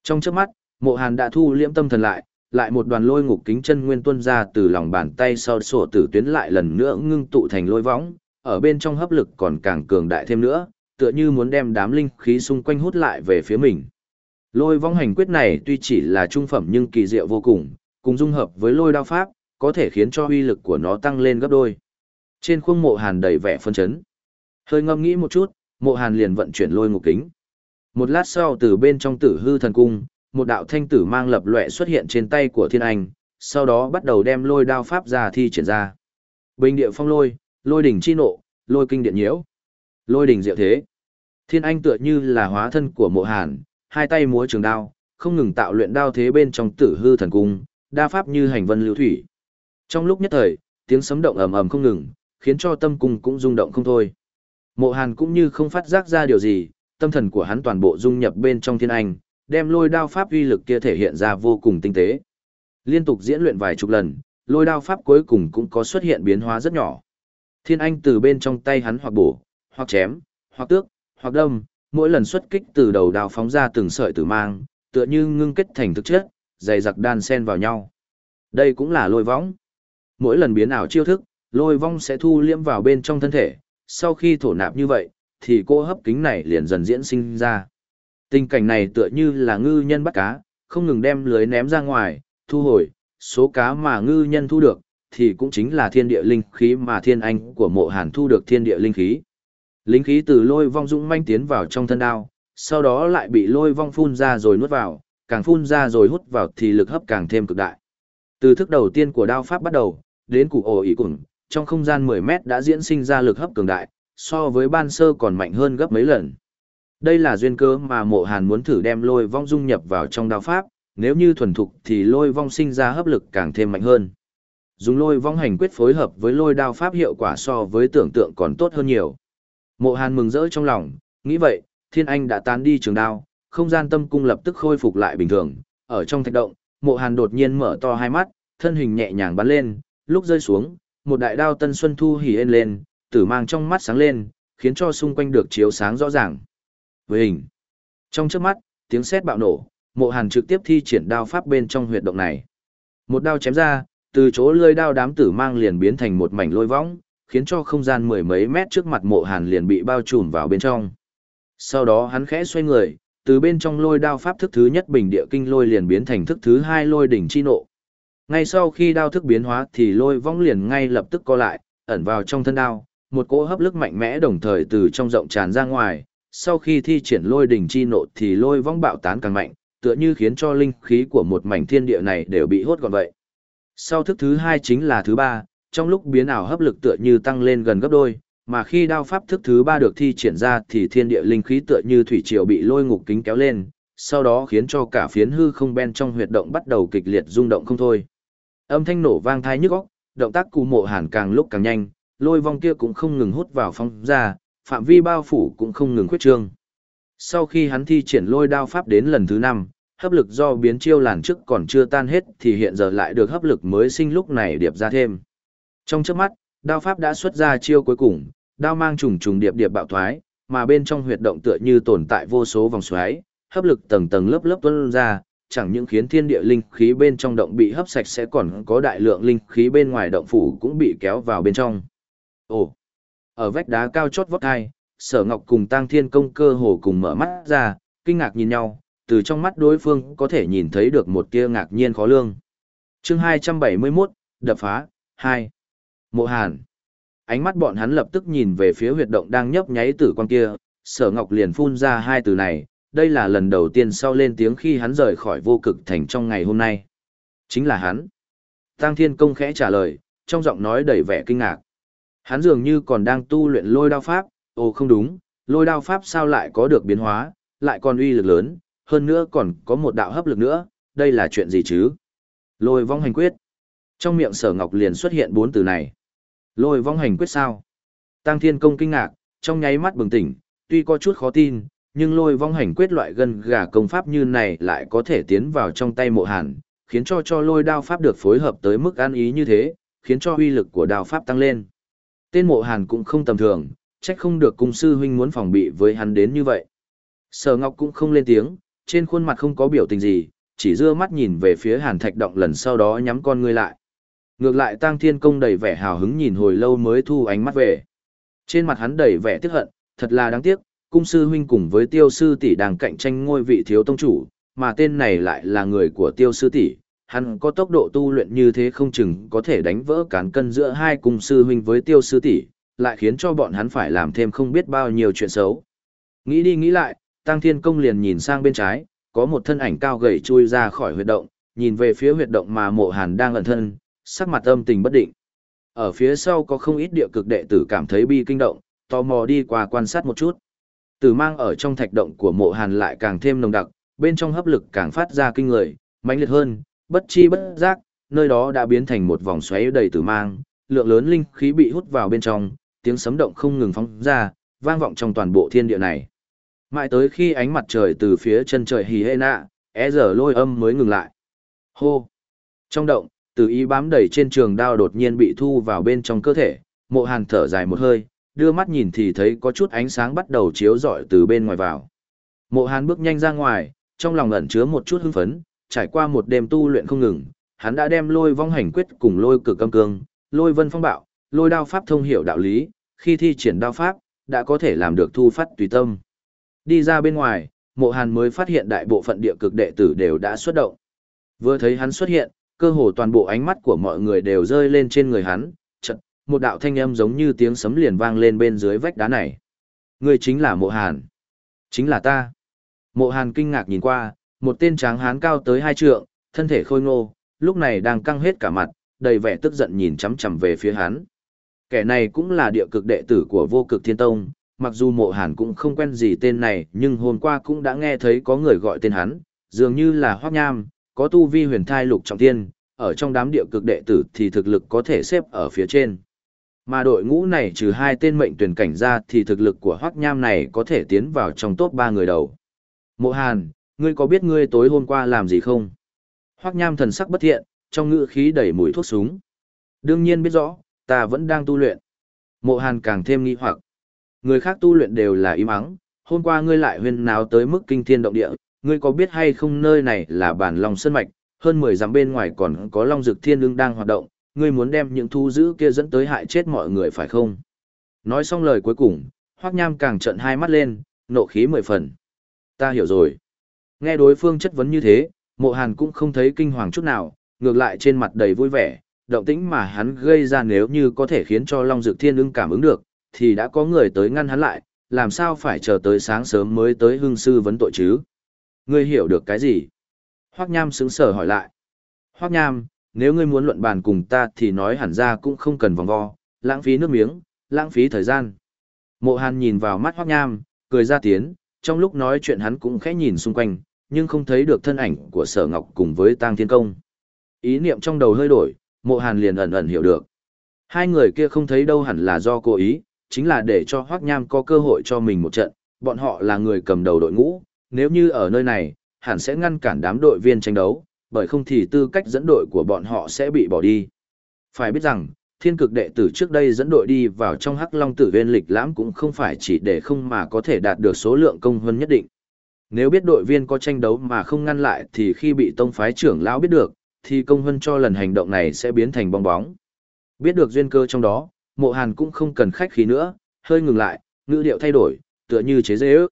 Trong chớp mắt, Mộ Hàn đã thu liễm tâm thần lại, lại một đoàn lôi ngục kính chân nguyên tuôn ra từ lòng bàn tay sau sổ tử tuyến lại lần nữa ngưng tụ thành lôi võng, ở bên trong hấp lực còn càng cường đại thêm nữa, tựa như muốn đem đám linh khí xung quanh hút lại về phía mình. Lôi vong hành quyết này tuy chỉ là trung phẩm nhưng kỳ diệu vô cùng, cùng dung hợp với lôi đao pháp, có thể khiến cho uy lực của nó tăng lên gấp đôi. Trên khuôn mộ hàn đầy vẻ phân chấn. Hơi ngâm nghĩ một chút, mộ hàn liền vận chuyển lôi ngục kính. Một lát sau từ bên trong tử hư thần cung, một đạo thanh tử mang lập lệ xuất hiện trên tay của thiên anh, sau đó bắt đầu đem lôi đao pháp ra thi triển ra. Bình địa phong lôi, lôi đỉnh chi nộ, lôi kinh điện nhiễu, lôi đỉnh diệu thế. Thiên anh tựa như là hóa thân của mộ hàn, hai tay múa trường đao, không ngừng tạo luyện đao thế bên trong tử hư thần cung, đa pháp như hành vân lưu thủy. Trong lúc nhất thời, tiếng sấm động ầm ầm không ngừng, khiến cho tâm cung cũng rung động không thôi. Mộ Hàn cũng như không phát giác ra điều gì, tâm thần của hắn toàn bộ dung nhập bên trong thiên anh, đem lôi đao pháp uy lực kia thể hiện ra vô cùng tinh tế. Liên tục diễn luyện vài chục lần, lôi đao pháp cuối cùng cũng có xuất hiện biến hóa rất nhỏ. Thiên anh từ bên trong tay hắn hoặc bổ, hoặc chém, hoặc tước, hoặc đâm, mỗi lần xuất kích từ đầu đào phóng ra từng sợi tử mang, tựa như ngưng kết thành thực chất, dày giặc đan xen vào nhau. Đây cũng là lôi võng. Mỗi lần biến ảo chiêu thức, lôi vong sẽ thu liễm vào bên trong thân thể, sau khi thổ nạp như vậy, thì cô hấp kính này liền dần diễn sinh ra. Tình cảnh này tựa như là ngư nhân bắt cá, không ngừng đem lưới ném ra ngoài, thu hồi, số cá mà ngư nhân thu được, thì cũng chính là thiên địa linh khí mà thiên anh của mộ hàn thu được thiên địa linh khí. Linh khí từ lôi vong dũng manh tiến vào trong thân đao, sau đó lại bị lôi vong phun ra rồi nuốt vào, càng phun ra rồi hút vào thì lực hấp càng thêm cực đại. Từ thức đầu tiên của đao pháp bắt đầu, đến củ ổ ý cùng, trong không gian 10 mét đã diễn sinh ra lực hấp cường đại, so với ban sơ còn mạnh hơn gấp mấy lần. Đây là duyên cơ mà mộ hàn muốn thử đem lôi vong dung nhập vào trong đao pháp, nếu như thuần thục thì lôi vong sinh ra hấp lực càng thêm mạnh hơn. Dùng lôi vong hành quyết phối hợp với lôi đao pháp hiệu quả so với tưởng tượng còn tốt hơn nhiều. Mộ hàn mừng rỡ trong lòng, nghĩ vậy, thiên anh đã tán đi trường đao, không gian tâm cung lập tức khôi phục lại bình thường. Ở trong thạch động, mộ hàn đột nhiên mở to hai mắt, thân hình nhẹ nhàng bắn lên, lúc rơi xuống, một đại đao tân xuân thu hỉ yên lên, tử mang trong mắt sáng lên, khiến cho xung quanh được chiếu sáng rõ ràng. Với hình, trong trước mắt, tiếng sét bạo nổ, mộ hàn trực tiếp thi triển đao pháp bên trong huyệt động này. Một đao chém ra, từ chỗ lơi đao đám tử mang liền biến thành một mảnh lôi võng, khiến cho không gian mười mấy mét trước mặt mộ hàn liền bị bao trùm vào bên trong. Sau đó hắn khẽ xoay người, từ bên trong lôi đao pháp thức thứ nhất bình địa kinh lôi liền biến thành thức thứ hai lôi đỉnh chi nộ. Ngay sau khi đao thức biến hóa thì lôi vong liền ngay lập tức co lại, ẩn vào trong thân đao, một cỗ hấp lực mạnh mẽ đồng thời từ trong rộng tràn ra ngoài, sau khi thi triển lôi đỉnh chi nộ thì lôi vong bạo tán càng mạnh, tựa như khiến cho linh khí của một mảnh thiên địa này đều bị hốt gọn vậy. Sau thức thứ hai chính là thứ ba, trong lúc biến ảo hấp lực tựa như tăng lên gần gấp đôi, mà khi đao pháp thức thứ ba được thi triển ra thì thiên địa linh khí tựa như thủy triều bị lôi ngục kính kéo lên, sau đó khiến cho cả phiến hư không bên trong huyệt động bắt đầu kịch liệt rung động không thôi. Âm thanh nổ vang thai nhức óc, động tác cụ mộ hàn càng lúc càng nhanh, lôi vong kia cũng không ngừng hút vào phong ra, phạm vi bao phủ cũng không ngừng khuyết trương. Sau khi hắn thi triển lôi đao pháp đến lần thứ năm, hấp lực do biến chiêu làn trước còn chưa tan hết thì hiện giờ lại được hấp lực mới sinh lúc này điệp ra thêm. Trong trước mắt, đao pháp đã xuất ra chiêu cuối cùng, đao mang trùng trùng điệp điệp bạo thoái, mà bên trong huyệt động tựa như tồn tại vô số vòng xoáy, hấp lực tầng tầng lớp lớp tuôn ra, chẳng những khiến thiên địa linh khí bên trong động bị hấp sạch sẽ còn có đại lượng linh khí bên ngoài động phủ cũng bị kéo vào bên trong. Ồ! Ở vách đá cao chót vót hai, sở ngọc cùng tăng thiên công cơ hồ cùng mở mắt ra, kinh ngạc nhìn nhau, từ trong mắt đối phương có thể nhìn thấy được một tia ngạc nhiên khó lương. chương 271, đập phá, 2. Mộ Hàn. Ánh mắt bọn hắn lập tức nhìn về phía huyệt động đang nhấp nháy tử quan kia, sở ngọc liền phun ra hai từ này, đây là lần đầu tiên sau lên tiếng khi hắn rời khỏi vô cực thành trong ngày hôm nay. Chính là hắn. Tăng Thiên Công khẽ trả lời, trong giọng nói đầy vẻ kinh ngạc. Hắn dường như còn đang tu luyện lôi đao pháp, ồ không đúng, lôi đao pháp sao lại có được biến hóa, lại còn uy lực lớn, hơn nữa còn có một đạo hấp lực nữa, đây là chuyện gì chứ? Lôi vong hành quyết. Trong miệng sở ngọc liền xuất hiện bốn từ này. Lôi vong hành quyết sao? Tăng Thiên Công kinh ngạc, trong nháy mắt bừng tỉnh, tuy có chút khó tin, nhưng lôi vong hành quyết loại gần gà công pháp như này lại có thể tiến vào trong tay mộ hàn, khiến cho cho lôi đao pháp được phối hợp tới mức an ý như thế, khiến cho uy lực của đao pháp tăng lên. Tên mộ hàn cũng không tầm thường, trách không được cung sư huynh muốn phòng bị với hắn đến như vậy. Sở Ngọc cũng không lên tiếng, trên khuôn mặt không có biểu tình gì, chỉ đưa mắt nhìn về phía hàn thạch động lần sau đó nhắm con ngươi lại. Ngược lại Tăng Thiên Công đầy vẻ hào hứng nhìn hồi lâu mới thu ánh mắt về. Trên mặt hắn đầy vẻ tiếc hận, thật là đáng tiếc, cung sư huynh cùng với tiêu sư tỷ đang cạnh tranh ngôi vị thiếu tông chủ, mà tên này lại là người của tiêu sư tỷ. Hắn có tốc độ tu luyện như thế không chừng có thể đánh vỡ cán cân giữa hai cung sư huynh với tiêu sư tỷ, lại khiến cho bọn hắn phải làm thêm không biết bao nhiêu chuyện xấu. Nghĩ đi nghĩ lại, Tăng Thiên Công liền nhìn sang bên trái, có một thân ảnh cao gầy chui ra khỏi huyệt động, nhìn về phía huyệt động mà mộ hàn đang ẩn thân, sắc mặt âm tình bất định. Ở phía sau có không ít địa cực đệ tử cảm thấy bi kinh động, tò mò đi qua quan sát một chút. Tử mang ở trong thạch động của mộ hàn lại càng thêm nồng đặc, bên trong hấp lực càng phát ra kinh người, mãnh liệt hơn, bất chi bất giác, nơi đó đã biến thành một vòng xoáy đầy tử mang, lượng lớn linh khí bị hút vào bên trong, tiếng sấm động không ngừng phóng ra, vang vọng trong toàn bộ thiên địa này. Mãi tới khi ánh mặt trời từ phía chân trời hì hê nạ, é giờ lôi âm mới ngừng lại. Hô! Trong động, từ ý bám đầy trên trường đao đột nhiên bị thu vào bên trong cơ thể, mộ hàn thở dài một hơi, đưa mắt nhìn thì thấy có chút ánh sáng bắt đầu chiếu rọi từ bên ngoài vào. Mộ hàn bước nhanh ra ngoài, trong lòng ẩn chứa một chút hưng phấn, trải qua một đêm tu luyện không ngừng, hắn đã đem lôi vong hành quyết cùng lôi cực âm cương, lôi vân phong bạo, lôi đao pháp thông hiểu đạo lý, khi thi triển đao pháp, đã có thể làm được thu phát tùy tâm. Đi ra bên ngoài, mộ hàn mới phát hiện đại bộ phận địa cực đệ tử đều đã xuất động. Vừa thấy hắn xuất hiện, cơ hồ toàn bộ ánh mắt của mọi người đều rơi lên trên người hắn, chật, một đạo thanh âm giống như tiếng sấm liền vang lên bên dưới vách đá này. Người chính là mộ hàn. Chính là ta. Mộ hàn kinh ngạc nhìn qua, một tên tráng hán cao tới hai trượng, thân thể khôi ngô, lúc này đang căng hết cả mặt, đầy vẻ tức giận nhìn chằm chằm về phía hắn. Kẻ này cũng là địa cực đệ tử của vô cực thiên tông, mặc dù mộ hàn cũng không quen gì tên này nhưng hôm qua cũng đã nghe thấy có người gọi tên hắn, dường như là Hoác Nham, có tu vi huyền thai lục trọng tiên ở trong đám địa cực đệ tử thì thực lực có thể xếp ở phía trên. Mà đội ngũ này trừ hai tên mệnh tuyển cảnh ra thì thực lực của Hoác Nham này có thể tiến vào trong top 3 người đầu. Mộ Hàn, ngươi có biết ngươi tối hôm qua làm gì không? Hoác Nham thần sắc bất thiện, trong ngữ khí đầy mùi thuốc súng. Đương nhiên biết rõ, ta vẫn đang tu luyện. Mộ Hàn càng thêm nghi hoặc. Người khác tu luyện đều là im ắng, hôm qua ngươi lại huyên náo tới mức kinh thiên động địa, ngươi có biết hay không nơi này là bản lòng sơn mạch, hơn 10 dặm bên ngoài còn có long dực thiên ưng đang hoạt động, ngươi muốn đem những thu giữ kia dẫn tới hại chết mọi người phải không? Nói xong lời cuối cùng, Hoắc Nham càng trợn hai mắt lên, nộ khí mười phần. Ta hiểu rồi. Nghe đối phương chất vấn như thế, mộ hàn cũng không thấy kinh hoàng chút nào, ngược lại trên mặt đầy vui vẻ, động tĩnh mà hắn gây ra nếu như có thể khiến cho Long Dực Thiên ưng cảm ứng được, thì đã có người tới ngăn hắn lại, làm sao phải chờ tới sáng sớm mới tới hương sư vấn tội chứ? Ngươi hiểu được cái gì? Hoắc Nham sững sờ hỏi lại. Hoắc Nham, nếu ngươi muốn luận bàn cùng ta thì nói hẳn ra cũng không cần vòng vo, lãng phí nước miếng, lãng phí thời gian. Mộ Hàn nhìn vào mắt Hoắc Nham, cười ra tiếng, trong lúc nói chuyện hắn cũng khẽ nhìn xung quanh, nhưng không thấy được thân ảnh của Sở Ngọc cùng với Tang Thiên Công. Ý niệm trong đầu hơi đổi, Mộ Hàn liền ẩn ẩn hiểu được. Hai người kia không thấy đâu hẳn là do cố ý, chính là để cho Hoắc Nham có cơ hội cho mình một trận, bọn họ là người cầm đầu đội ngũ, nếu như ở nơi này, hẳn sẽ ngăn cản đám đội viên tranh đấu, bởi không thì tư cách dẫn đội của bọn họ sẽ bị bỏ đi. Phải biết rằng, thiên cực đệ tử trước đây dẫn đội đi vào trong hắc long tử viên lịch lãm cũng không phải chỉ để không mà có thể đạt được số lượng công hơn nhất định. Nếu biết đội viên có tranh đấu mà không ngăn lại thì khi bị tông phái trưởng lão biết được, thì công hơn cho lần hành động này sẽ biến thành bong bóng. Biết được duyên cơ trong đó, mộ hàn cũng không cần khách khí nữa, hơi ngừng lại, ngữ điệu thay đổi, tựa như chế dễ ước.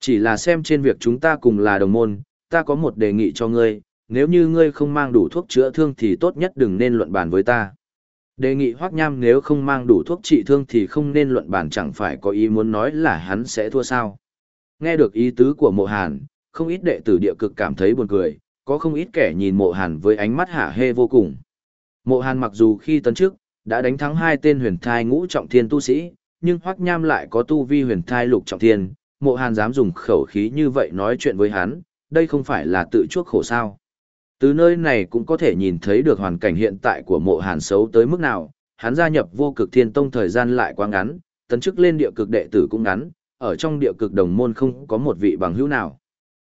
Chỉ là xem trên việc chúng ta cùng là đồng môn, ta có một đề nghị cho ngươi, nếu như ngươi không mang đủ thuốc chữa thương thì tốt nhất đừng nên luận bàn với ta. Đề nghị Hoắc Nham nếu không mang đủ thuốc trị thương thì không nên luận bàn chẳng phải có ý muốn nói là hắn sẽ thua sao. Nghe được ý tứ của mộ hàn, không ít đệ tử địa cực cảm thấy buồn cười, có không ít kẻ nhìn mộ hàn với ánh mắt hả hê vô cùng. Mộ hàn mặc dù khi tấn trước, đã đánh thắng hai tên huyền thai ngũ trọng thiên tu sĩ, nhưng Hoắc Nham lại có tu vi huyền thai lục trọng thiên, mộ hàn dám dùng khẩu khí như vậy nói chuyện với hắn, đây không phải là tự chuốc khổ sao. Từ nơi này cũng có thể nhìn thấy được hoàn cảnh hiện tại của mộ hàn xấu tới mức nào, hắn gia nhập vô cực thiên tông thời gian lại quá ngắn, tấn chức lên địa cực đệ tử cũng ngắn, ở trong địa cực đồng môn không có một vị bằng hữu nào.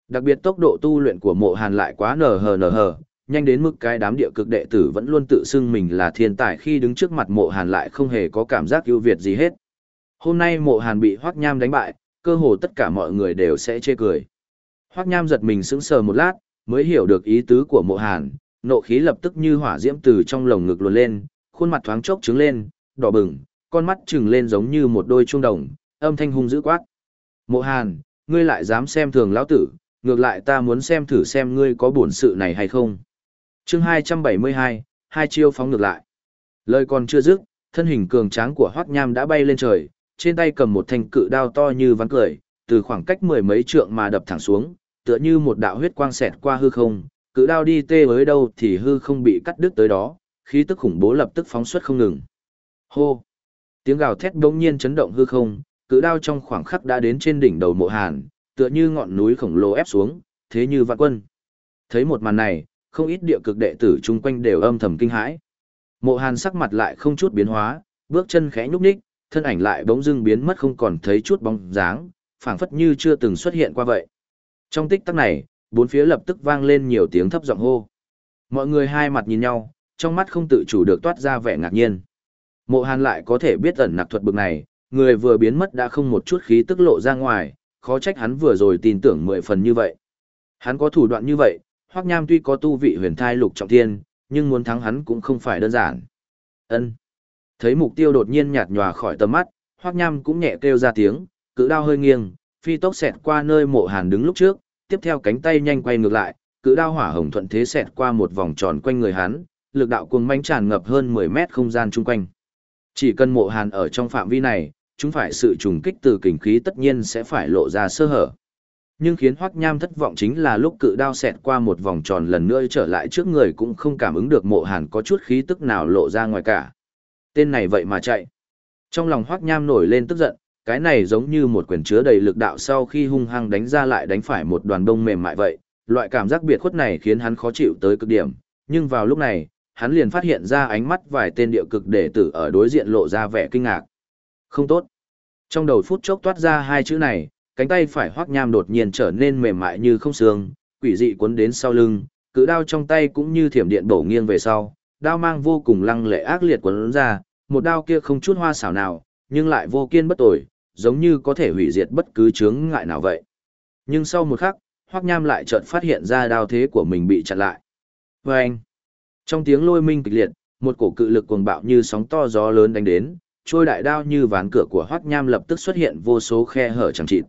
Đặc biệt tốc độ tu luyện của mộ hàn lại quá nở hờ nở hờ, nhanh đến mức cái đám địa cực đệ tử vẫn luôn tự xưng mình là thiên tài khi đứng trước mặt mộ hàn lại không hề có cảm giác ưu việt gì hết. Hôm nay mộ hàn bị hoác nham đánh bại, cơ hồ tất cả mọi người đều sẽ chê cười. Hoác nham giật mình sững sờ một lát, mới hiểu được ý tứ của mộ hàn, nộ khí lập tức như hỏa diễm từ trong lồng ngực luồn lên, khuôn mặt thoáng chốc trứng lên, đỏ bừng, con mắt trừng lên giống như một đôi trung đồng, âm thanh hung dữ quát. Mộ hàn, ngươi lại dám xem thường lão tử, ngược lại ta muốn xem thử xem ngươi có buồn sự này hay không chương 272, hai chiêu phóng ngược lại. Lời còn chưa dứt, thân hình cường tráng của Hoắc Nham đã bay lên trời, trên tay cầm một thanh cự đao to như ván cười, từ khoảng cách mười mấy trượng mà đập thẳng xuống, tựa như một đạo huyết quang xẹt qua hư không, cự đao đi tê với đâu thì hư không bị cắt đứt tới đó, khí tức khủng bố lập tức phóng xuất không ngừng. Hô! Tiếng gào thét đống nhiên chấn động hư không, cự đao trong khoảng khắc đã đến trên đỉnh đầu mộ hàn, tựa như ngọn núi khổng lồ ép xuống, thế như vạn quân. Thấy một màn này, không ít địa cực đệ tử chung quanh đều âm thầm kinh hãi. Mộ Hàn sắc mặt lại không chút biến hóa, bước chân khẽ nhúc nhích, thân ảnh lại bỗng dưng biến mất không còn thấy chút bóng dáng, phảng phất như chưa từng xuất hiện qua vậy. Trong tích tắc này, bốn phía lập tức vang lên nhiều tiếng thấp giọng hô. Mọi người hai mặt nhìn nhau, trong mắt không tự chủ được toát ra vẻ ngạc nhiên. Mộ Hàn lại có thể biết ẩn nặc thuật bực này, người vừa biến mất đã không một chút khí tức lộ ra ngoài, khó trách hắn vừa rồi tin tưởng mười phần như vậy. Hắn có thủ đoạn như vậy, Hoắc Nham tuy có tu vị huyền thai lục trọng thiên, nhưng muốn thắng hắn cũng không phải đơn giản. Ân. Thấy mục tiêu đột nhiên nhạt nhòa khỏi tầm mắt, Hoắc Nham cũng nhẹ kêu ra tiếng, cự đao hơi nghiêng, phi tốc xẹt qua nơi Mộ Hàn đứng lúc trước, tiếp theo cánh tay nhanh quay ngược lại, cự đao hỏa hồng thuận thế xẹt qua một vòng tròn quanh người hắn, lực đạo cuồng mãnh tràn ngập hơn 10 mét không gian chung quanh. Chỉ cần Mộ Hàn ở trong phạm vi này, chúng phải sự trùng kích từ kình khí tất nhiên sẽ phải lộ ra sơ hở. Nhưng khiến Hoắc Nham thất vọng chính là lúc cự đao xẹt qua một vòng tròn lần nữa trở lại trước người cũng không cảm ứng được mộ hàn có chút khí tức nào lộ ra ngoài cả. Tên này vậy mà chạy. Trong lòng Hoắc Nham nổi lên tức giận, cái này giống như một quyền chứa đầy lực đạo sau khi hung hăng đánh ra lại đánh phải một đoàn đông mềm mại vậy. Loại cảm giác biệt khuất này khiến hắn khó chịu tới cực điểm, nhưng vào lúc này, hắn liền phát hiện ra ánh mắt vài tên địa cực đệ tử ở đối diện lộ ra vẻ kinh ngạc. Không tốt. Trong đầu phút chốc toát ra hai chữ này, cánh tay phải hoắc nham đột nhiên trở nên mềm mại như không xương, quỷ dị cuốn đến sau lưng, cự đao trong tay cũng như thiểm điện bổ nghiêng về sau, đao mang vô cùng lăng lệ ác liệt cuốn ra, một đao kia không chút hoa xảo nào, nhưng lại vô kiên bất tồi, giống như có thể hủy diệt bất cứ chướng ngại nào vậy. Nhưng sau một khắc, Hoắc Nham lại chợt phát hiện ra đao thế của mình bị chặn lại. Và anh, trong tiếng lôi minh kịch liệt, một cổ cự lực cuồng bạo như sóng to gió lớn đánh đến, trôi đại đao như ván cửa của Hoắc Nham lập tức xuất hiện vô số khe hở chẳng chịt.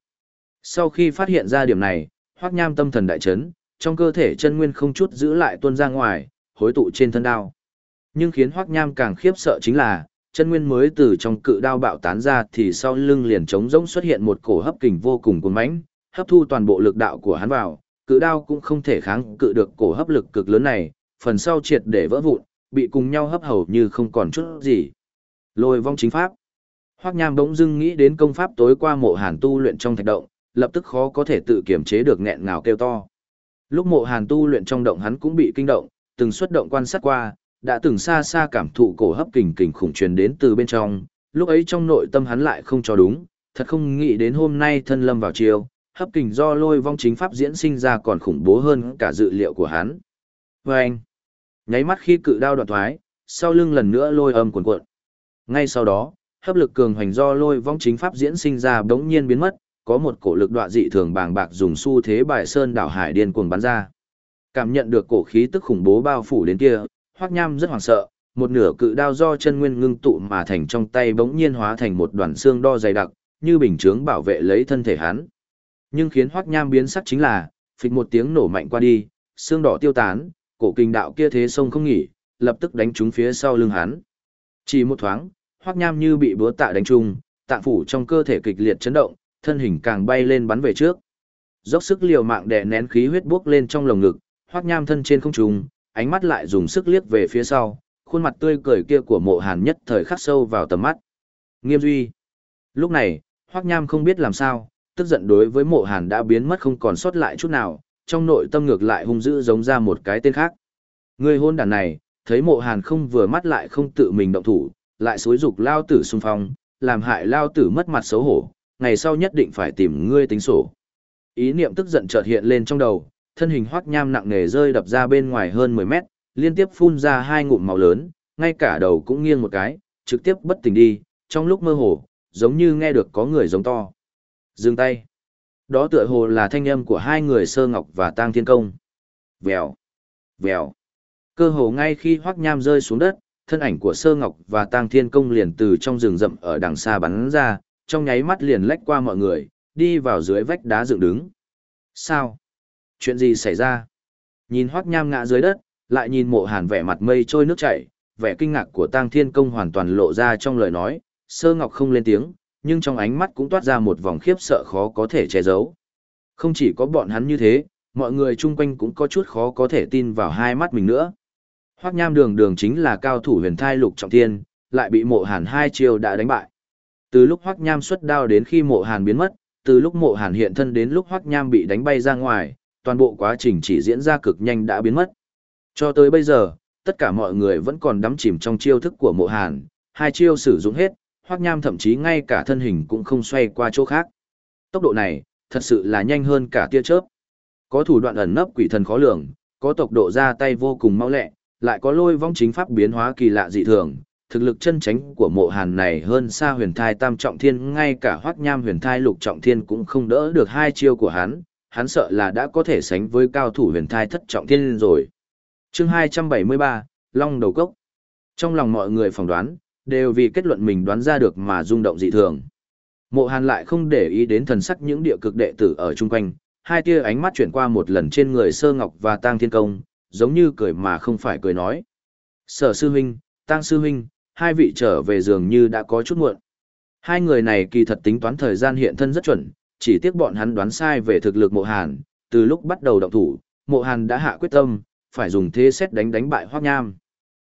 Sau khi phát hiện ra điểm này, Hoắc Nham tâm thần đại chấn, trong cơ thể chân nguyên không chút giữ lại tuôn ra ngoài, hối tụ trên thân đao. Nhưng khiến Hoắc Nham càng khiếp sợ chính là, chân nguyên mới từ trong cự đao bạo tán ra thì sau lưng liền trống rỗng xuất hiện một cổ hấp kình vô cùng cuồng mãnh, hấp thu toàn bộ lực đạo của hắn vào, cự đao cũng không thể kháng cự được cổ hấp lực cực lớn này, phần sau triệt để vỡ vụn, bị cùng nhau hấp hầu như không còn chút gì. Lôi vong chính pháp. Hoắc Nham bỗng dưng nghĩ đến công pháp tối qua mộ Hàn tu luyện trong thạch động, lập tức khó có thể tự kiểm chế được nghẹn ngào kêu to. Lúc mộ hàn tu luyện trong động hắn cũng bị kinh động, từng xuất động quan sát qua, đã từng xa xa cảm thụ cổ hấp kình kình khủng truyền đến từ bên trong, lúc ấy trong nội tâm hắn lại không cho đúng, thật không nghĩ đến hôm nay thân lâm vào chiều, hấp kình do lôi vong chính pháp diễn sinh ra còn khủng bố hơn cả dự liệu của hắn. Và anh, nháy mắt khi cự đao đoạn thoái, sau lưng lần nữa lôi âm cuộn cuộn. Ngay sau đó, hấp lực cường hoành do lôi vong chính pháp diễn sinh ra bỗng nhiên biến mất, có một cổ lực đoạn dị thường bàng bạc dùng xu thế bài sơn đảo hải điên cuồng bắn ra. Cảm nhận được cổ khí tức khủng bố bao phủ đến kia, Hoắc Nham rất hoảng sợ, một nửa cự đao do chân nguyên ngưng tụ mà thành trong tay bỗng nhiên hóa thành một đoàn xương đo dày đặc, như bình chướng bảo vệ lấy thân thể hắn. Nhưng khiến Hoắc Nham biến sắc chính là, phịch một tiếng nổ mạnh qua đi, xương đỏ tiêu tán, cổ kinh đạo kia thế sông không nghỉ, lập tức đánh trúng phía sau lưng hắn. Chỉ một thoáng, Hoắc Nham như bị búa tạ đánh trúng, tạng phủ trong cơ thể kịch liệt chấn động, thân hình càng bay lên bắn về trước. Dốc sức liều mạng đè nén khí huyết bốc lên trong lồng ngực, Hoắc Nham thân trên không trung, ánh mắt lại dùng sức liếc về phía sau, khuôn mặt tươi cười kia của Mộ Hàn nhất thời khắc sâu vào tầm mắt. Nghiêm Duy. Lúc này, Hoắc Nham không biết làm sao, tức giận đối với Mộ Hàn đã biến mất không còn sót lại chút nào, trong nội tâm ngược lại hung dữ giống ra một cái tên khác. Người hôn đàn này, thấy Mộ Hàn không vừa mắt lại không tự mình động thủ, lại xúi dục lao tử xung phong, làm hại lao tử mất mặt xấu hổ, ngày sau nhất định phải tìm ngươi tính sổ. Ý niệm tức giận chợt hiện lên trong đầu, thân hình hoắc nham nặng nề rơi đập ra bên ngoài hơn 10 mét, liên tiếp phun ra hai ngụm máu lớn, ngay cả đầu cũng nghiêng một cái, trực tiếp bất tỉnh đi, trong lúc mơ hồ, giống như nghe được có người giống to. Dừng tay. Đó tựa hồ là thanh âm của hai người Sơ Ngọc và Tang Thiên Công. Vèo, vèo. Cơ hồ ngay khi Hoắc Nham rơi xuống đất, thân ảnh của Sơ Ngọc và Tang Thiên Công liền từ trong rừng rậm ở đằng xa bắn ra, trong nháy mắt liền lách qua mọi người, đi vào dưới vách đá dựng đứng. Sao? Chuyện gì xảy ra? Nhìn hoắc nham ngã dưới đất, lại nhìn mộ hàn vẻ mặt mây trôi nước chảy, vẻ kinh ngạc của tang thiên công hoàn toàn lộ ra trong lời nói, sơ ngọc không lên tiếng, nhưng trong ánh mắt cũng toát ra một vòng khiếp sợ khó có thể che giấu. Không chỉ có bọn hắn như thế, mọi người chung quanh cũng có chút khó có thể tin vào hai mắt mình nữa. Hoắc Nham Đường Đường chính là cao thủ huyền thai lục trọng thiên, lại bị Mộ Hàn hai chiêu đã đánh bại. Từ lúc Hoắc Nham xuất đao đến khi Mộ Hàn biến mất, từ lúc Mộ Hàn hiện thân đến lúc Hoắc Nham bị đánh bay ra ngoài, toàn bộ quá trình chỉ diễn ra cực nhanh đã biến mất. Cho tới bây giờ, tất cả mọi người vẫn còn đắm chìm trong chiêu thức của mộ hàn, hai chiêu sử dụng hết, hoắc nham thậm chí ngay cả thân hình cũng không xoay qua chỗ khác. Tốc độ này, thật sự là nhanh hơn cả tia chớp. Có thủ đoạn ẩn nấp quỷ thần khó lường, có tốc độ ra tay vô cùng mau lẹ, lại có lôi vong chính pháp biến hóa kỳ lạ dị thường. Thực lực chân tránh của mộ hàn này hơn xa huyền thai tam trọng thiên ngay cả hoắc nham huyền thai lục trọng thiên cũng không đỡ được hai chiêu của hắn, hắn sợ là đã có thể sánh với cao thủ huyền thai thất trọng thiên rồi. chương 273, Long Đầu Cốc. Trong lòng mọi người phỏng đoán, đều vì kết luận mình đoán ra được mà rung động dị thường. Mộ Hàn lại không để ý đến thần sắc những địa cực đệ tử ở chung quanh, hai tia ánh mắt chuyển qua một lần trên người Sơ Ngọc và Tang Thiên Công, giống như cười mà không phải cười nói. Sở sư huynh, Tang sư huynh, hai vị trở về giường như đã có chút muộn. Hai người này kỳ thật tính toán thời gian hiện thân rất chuẩn, chỉ tiếc bọn hắn đoán sai về thực lực Mộ Hàn, từ lúc bắt đầu động thủ, Mộ Hàn đã hạ quyết tâm, phải dùng thế xét đánh đánh bại Hoắc Nham.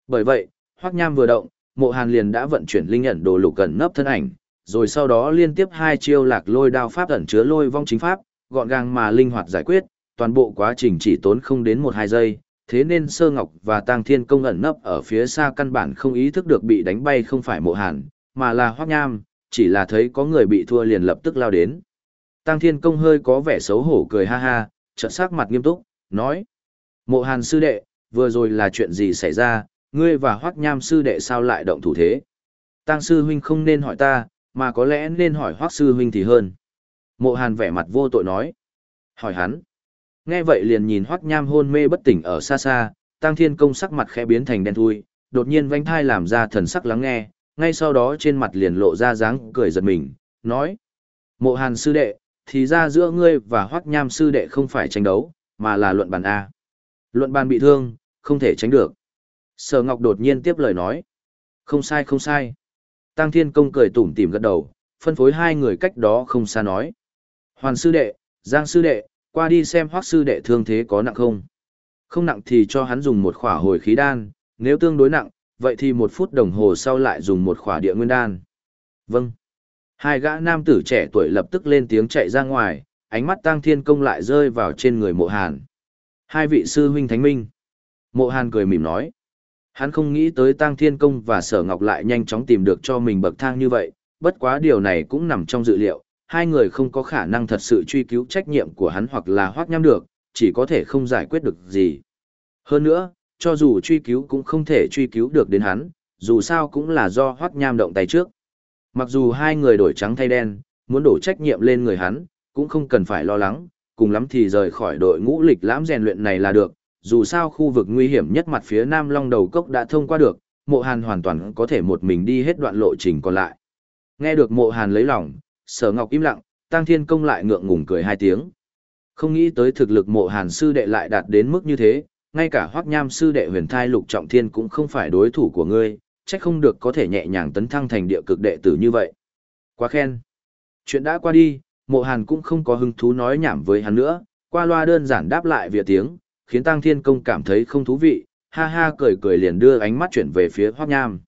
Bởi vậy, Hoắc Nham vừa động, Mộ Hàn liền đã vận chuyển linh ẩn đồ lục gần nấp thân ảnh, rồi sau đó liên tiếp hai chiêu lạc lôi đao pháp ẩn chứa lôi vong chính pháp, gọn gàng mà linh hoạt giải quyết, toàn bộ quá trình chỉ tốn không đến một hai giây, thế nên Sơ Ngọc và Tang Thiên Công ẩn nấp ở phía xa căn bản không ý thức được bị đánh bay không phải Mộ Hàn, mà là Hoắc Nham, chỉ là thấy có người bị thua liền lập tức lao đến. Tang Thiên Công hơi có vẻ xấu hổ cười ha ha, chợt sắc mặt nghiêm túc, nói: "Mộ Hàn sư đệ, vừa rồi là chuyện gì xảy ra, ngươi và Hoắc Nham sư đệ sao lại động thủ thế?" Tang sư huynh không nên hỏi ta, mà có lẽ nên hỏi Hoắc sư huynh thì hơn. Mộ Hàn vẻ mặt vô tội nói. Hỏi hắn. Nghe vậy liền nhìn Hoắc Nham hôn mê bất tỉnh ở xa xa, Tăng Thiên Công sắc mặt khẽ biến thành đen thui, đột nhiên vánh thai làm ra thần sắc lắng nghe, ngay sau đó trên mặt liền lộ ra dáng cười giật mình, nói. Mộ Hàn sư đệ, thì ra giữa ngươi và Hoắc Nham sư đệ không phải tranh đấu, mà là luận bàn A. Luận bàn bị thương, không thể tránh được. Sở Ngọc đột nhiên tiếp lời nói. Không sai không sai. Tăng Thiên Công cười tủm tỉm gật đầu, phân phối hai người cách đó không xa nói. Hoàn sư đệ, Giang sư đệ, qua đi xem hoác sư đệ thương thế có nặng không. Không nặng thì cho hắn dùng một khỏa hồi khí đan, nếu tương đối nặng, vậy thì một phút đồng hồ sau lại dùng một khỏa địa nguyên đan. Vâng. Hai gã nam tử trẻ tuổi lập tức lên tiếng chạy ra ngoài, ánh mắt tăng thiên công lại rơi vào trên người mộ hàn. Hai vị sư huynh thánh minh. Mộ hàn cười mỉm nói. Hắn không nghĩ tới Tăng Thiên Công và Sở Ngọc lại nhanh chóng tìm được cho mình bậc thang như vậy, bất quá điều này cũng nằm trong dự liệu, hai người không có khả năng thật sự truy cứu trách nhiệm của hắn hoặc là hoác nhăm được, chỉ có thể không giải quyết được gì. Hơn nữa, cho dù truy cứu cũng không thể truy cứu được đến hắn, dù sao cũng là do hoác nham động tay trước. Mặc dù hai người đổi trắng thay đen, muốn đổ trách nhiệm lên người hắn, cũng không cần phải lo lắng, cùng lắm thì rời khỏi đội ngũ lịch lãm rèn luyện này là được, dù sao khu vực nguy hiểm nhất mặt phía nam long đầu cốc đã thông qua được, mộ hàn hoàn toàn có thể một mình đi hết đoạn lộ trình còn lại. Nghe được mộ hàn lấy lòng, sở ngọc im lặng, tăng thiên công lại ngượng ngùng cười hai tiếng. Không nghĩ tới thực lực mộ hàn sư đệ lại đạt đến mức như thế, ngay cả hoác nham sư đệ huyền thai lục trọng thiên cũng không phải đối thủ của ngươi, trách không được có thể nhẹ nhàng tấn thăng thành địa cực đệ tử như vậy. Quá khen. Chuyện đã qua đi, mộ hàn cũng không có hứng thú nói nhảm với hắn nữa, qua loa đơn giản đáp lại vỉa tiếng, khiến Tăng Thiên Công cảm thấy không thú vị, ha ha cười cười liền đưa ánh mắt chuyển về phía Hoắc Nham.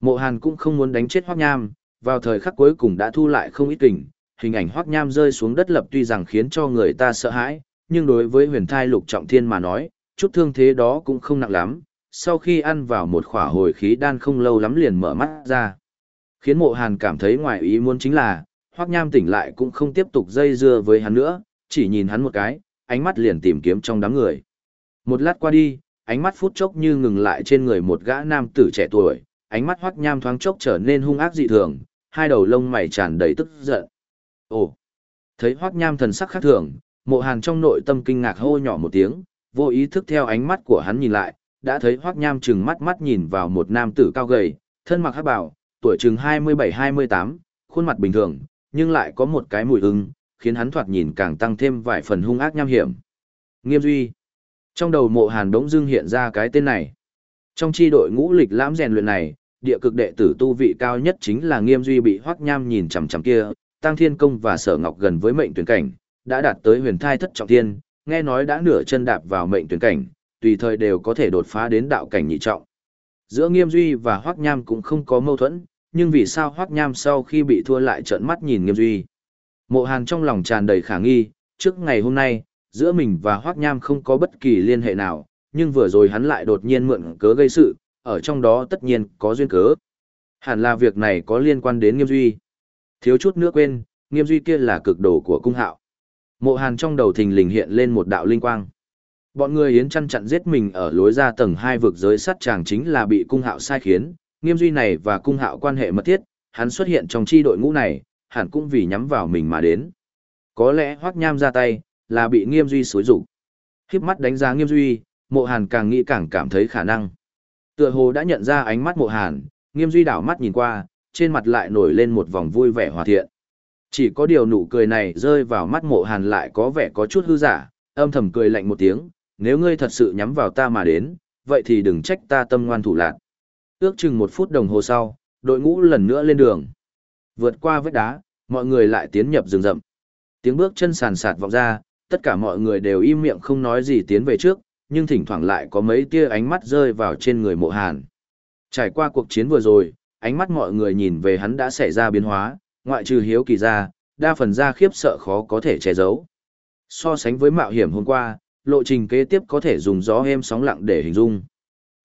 Mộ Hàn cũng không muốn đánh chết Hoắc Nham, vào thời khắc cuối cùng đã thu lại không ít kình, hình ảnh Hoắc Nham rơi xuống đất lập tuy rằng khiến cho người ta sợ hãi, nhưng đối với huyền thai lục trọng thiên mà nói, chút thương thế đó cũng không nặng lắm, sau khi ăn vào một khỏa hồi khí đan không lâu lắm liền mở mắt ra. Khiến mộ hàn cảm thấy ngoài ý muốn chính là, Hoắc Nham tỉnh lại cũng không tiếp tục dây dưa với hắn nữa, chỉ nhìn hắn một cái, ánh mắt liền tìm kiếm trong đám người. Một lát qua đi, ánh mắt phút chốc như ngừng lại trên người một gã nam tử trẻ tuổi, ánh mắt hoắc nham thoáng chốc trở nên hung ác dị thường, hai đầu lông mày tràn đầy tức giận. Ồ! Thấy hoắc nham thần sắc khác thường, mộ hàn trong nội tâm kinh ngạc hô nhỏ một tiếng, vô ý thức theo ánh mắt của hắn nhìn lại, đã thấy hoắc nham chừng mắt mắt nhìn vào một nam tử cao gầy, thân mặc hát bào, tuổi chừng 27-28, khuôn mặt bình thường, nhưng lại có một cái mùi ưng, khiến hắn thoạt nhìn càng tăng thêm vài phần hung ác nham hiểm. Nghiêm Duy trong đầu mộ hàn đống dưng hiện ra cái tên này. Trong chi đội ngũ lịch lãm rèn luyện này, địa cực đệ tử tu vị cao nhất chính là nghiêm duy bị hoắc nham nhìn chằm chằm kia, tăng thiên công và sở ngọc gần với mệnh tuyển cảnh, đã đạt tới huyền thai thất trọng thiên, nghe nói đã nửa chân đạp vào mệnh tuyển cảnh, tùy thời đều có thể đột phá đến đạo cảnh nhị trọng. Giữa nghiêm duy và hoắc nham cũng không có mâu thuẫn, nhưng vì sao hoắc nham sau khi bị thua lại trợn mắt nhìn nghiêm duy. Mộ hàn trong lòng tràn đầy khả nghi, trước ngày hôm nay, giữa mình và Hoác Nham không có bất kỳ liên hệ nào, nhưng vừa rồi hắn lại đột nhiên mượn cớ gây sự, ở trong đó tất nhiên có duyên cớ. Hẳn là việc này có liên quan đến Nghiêm Duy. Thiếu chút nữa quên, Nghiêm Duy kia là cực đồ của cung hạo. Mộ Hàn trong đầu thình lình hiện lên một đạo linh quang. Bọn người yến chăn chặn giết mình ở lối ra tầng hai vực giới sắt chàng chính là bị cung hạo sai khiến, Nghiêm Duy này và cung hạo quan hệ mật thiết, hắn xuất hiện trong chi đội ngũ này, hẳn cũng vì nhắm vào mình mà đến. Có lẽ Hoắc Nham ra tay, là bị Nghiêm Duy xối rủ. Khiếp mắt đánh giá Nghiêm Duy, Mộ Hàn càng nghĩ càng cảm thấy khả năng. Tựa hồ đã nhận ra ánh mắt Mộ Hàn, Nghiêm Duy đảo mắt nhìn qua, trên mặt lại nổi lên một vòng vui vẻ hòa thiện. Chỉ có điều nụ cười này rơi vào mắt Mộ Hàn lại có vẻ có chút hư giả, âm thầm cười lạnh một tiếng, nếu ngươi thật sự nhắm vào ta mà đến, vậy thì đừng trách ta tâm ngoan thủ lạc. Ước chừng một phút đồng hồ sau, đội ngũ lần nữa lên đường. Vượt qua vết đá, mọi người lại tiến nhập rừng rậm. Tiếng bước chân sàn sạt vọng ra, tất cả mọi người đều im miệng không nói gì tiến về trước, nhưng thỉnh thoảng lại có mấy tia ánh mắt rơi vào trên người mộ hàn. Trải qua cuộc chiến vừa rồi, ánh mắt mọi người nhìn về hắn đã xảy ra biến hóa, ngoại trừ hiếu kỳ ra, đa phần ra khiếp sợ khó có thể che giấu. So sánh với mạo hiểm hôm qua, lộ trình kế tiếp có thể dùng gió êm sóng lặng để hình dung.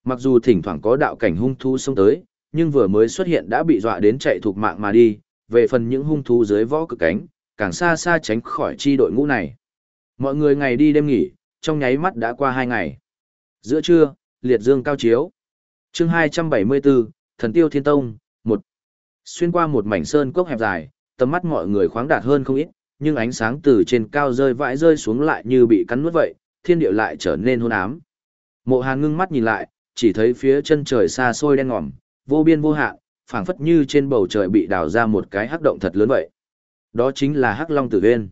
Mặc dù thỉnh thoảng có đạo cảnh hung thú xông tới, nhưng vừa mới xuất hiện đã bị dọa đến chạy thuộc mạng mà đi, về phần những hung thú dưới võ cực cánh, càng xa xa tránh khỏi chi đội ngũ này. Mọi người ngày đi đêm nghỉ, trong nháy mắt đã qua hai ngày. Giữa trưa, liệt dương cao chiếu. chương 274, Thần Tiêu Thiên Tông, một Xuyên qua một mảnh sơn cốc hẹp dài, tầm mắt mọi người khoáng đạt hơn không ít, nhưng ánh sáng từ trên cao rơi vãi rơi xuống lại như bị cắn nuốt vậy, thiên địa lại trở nên hôn ám. Mộ Hàn ngưng mắt nhìn lại, chỉ thấy phía chân trời xa xôi đen ngòm, vô biên vô hạn, phảng phất như trên bầu trời bị đào ra một cái hắc động thật lớn vậy. Đó chính là Hắc Long Tử Viên.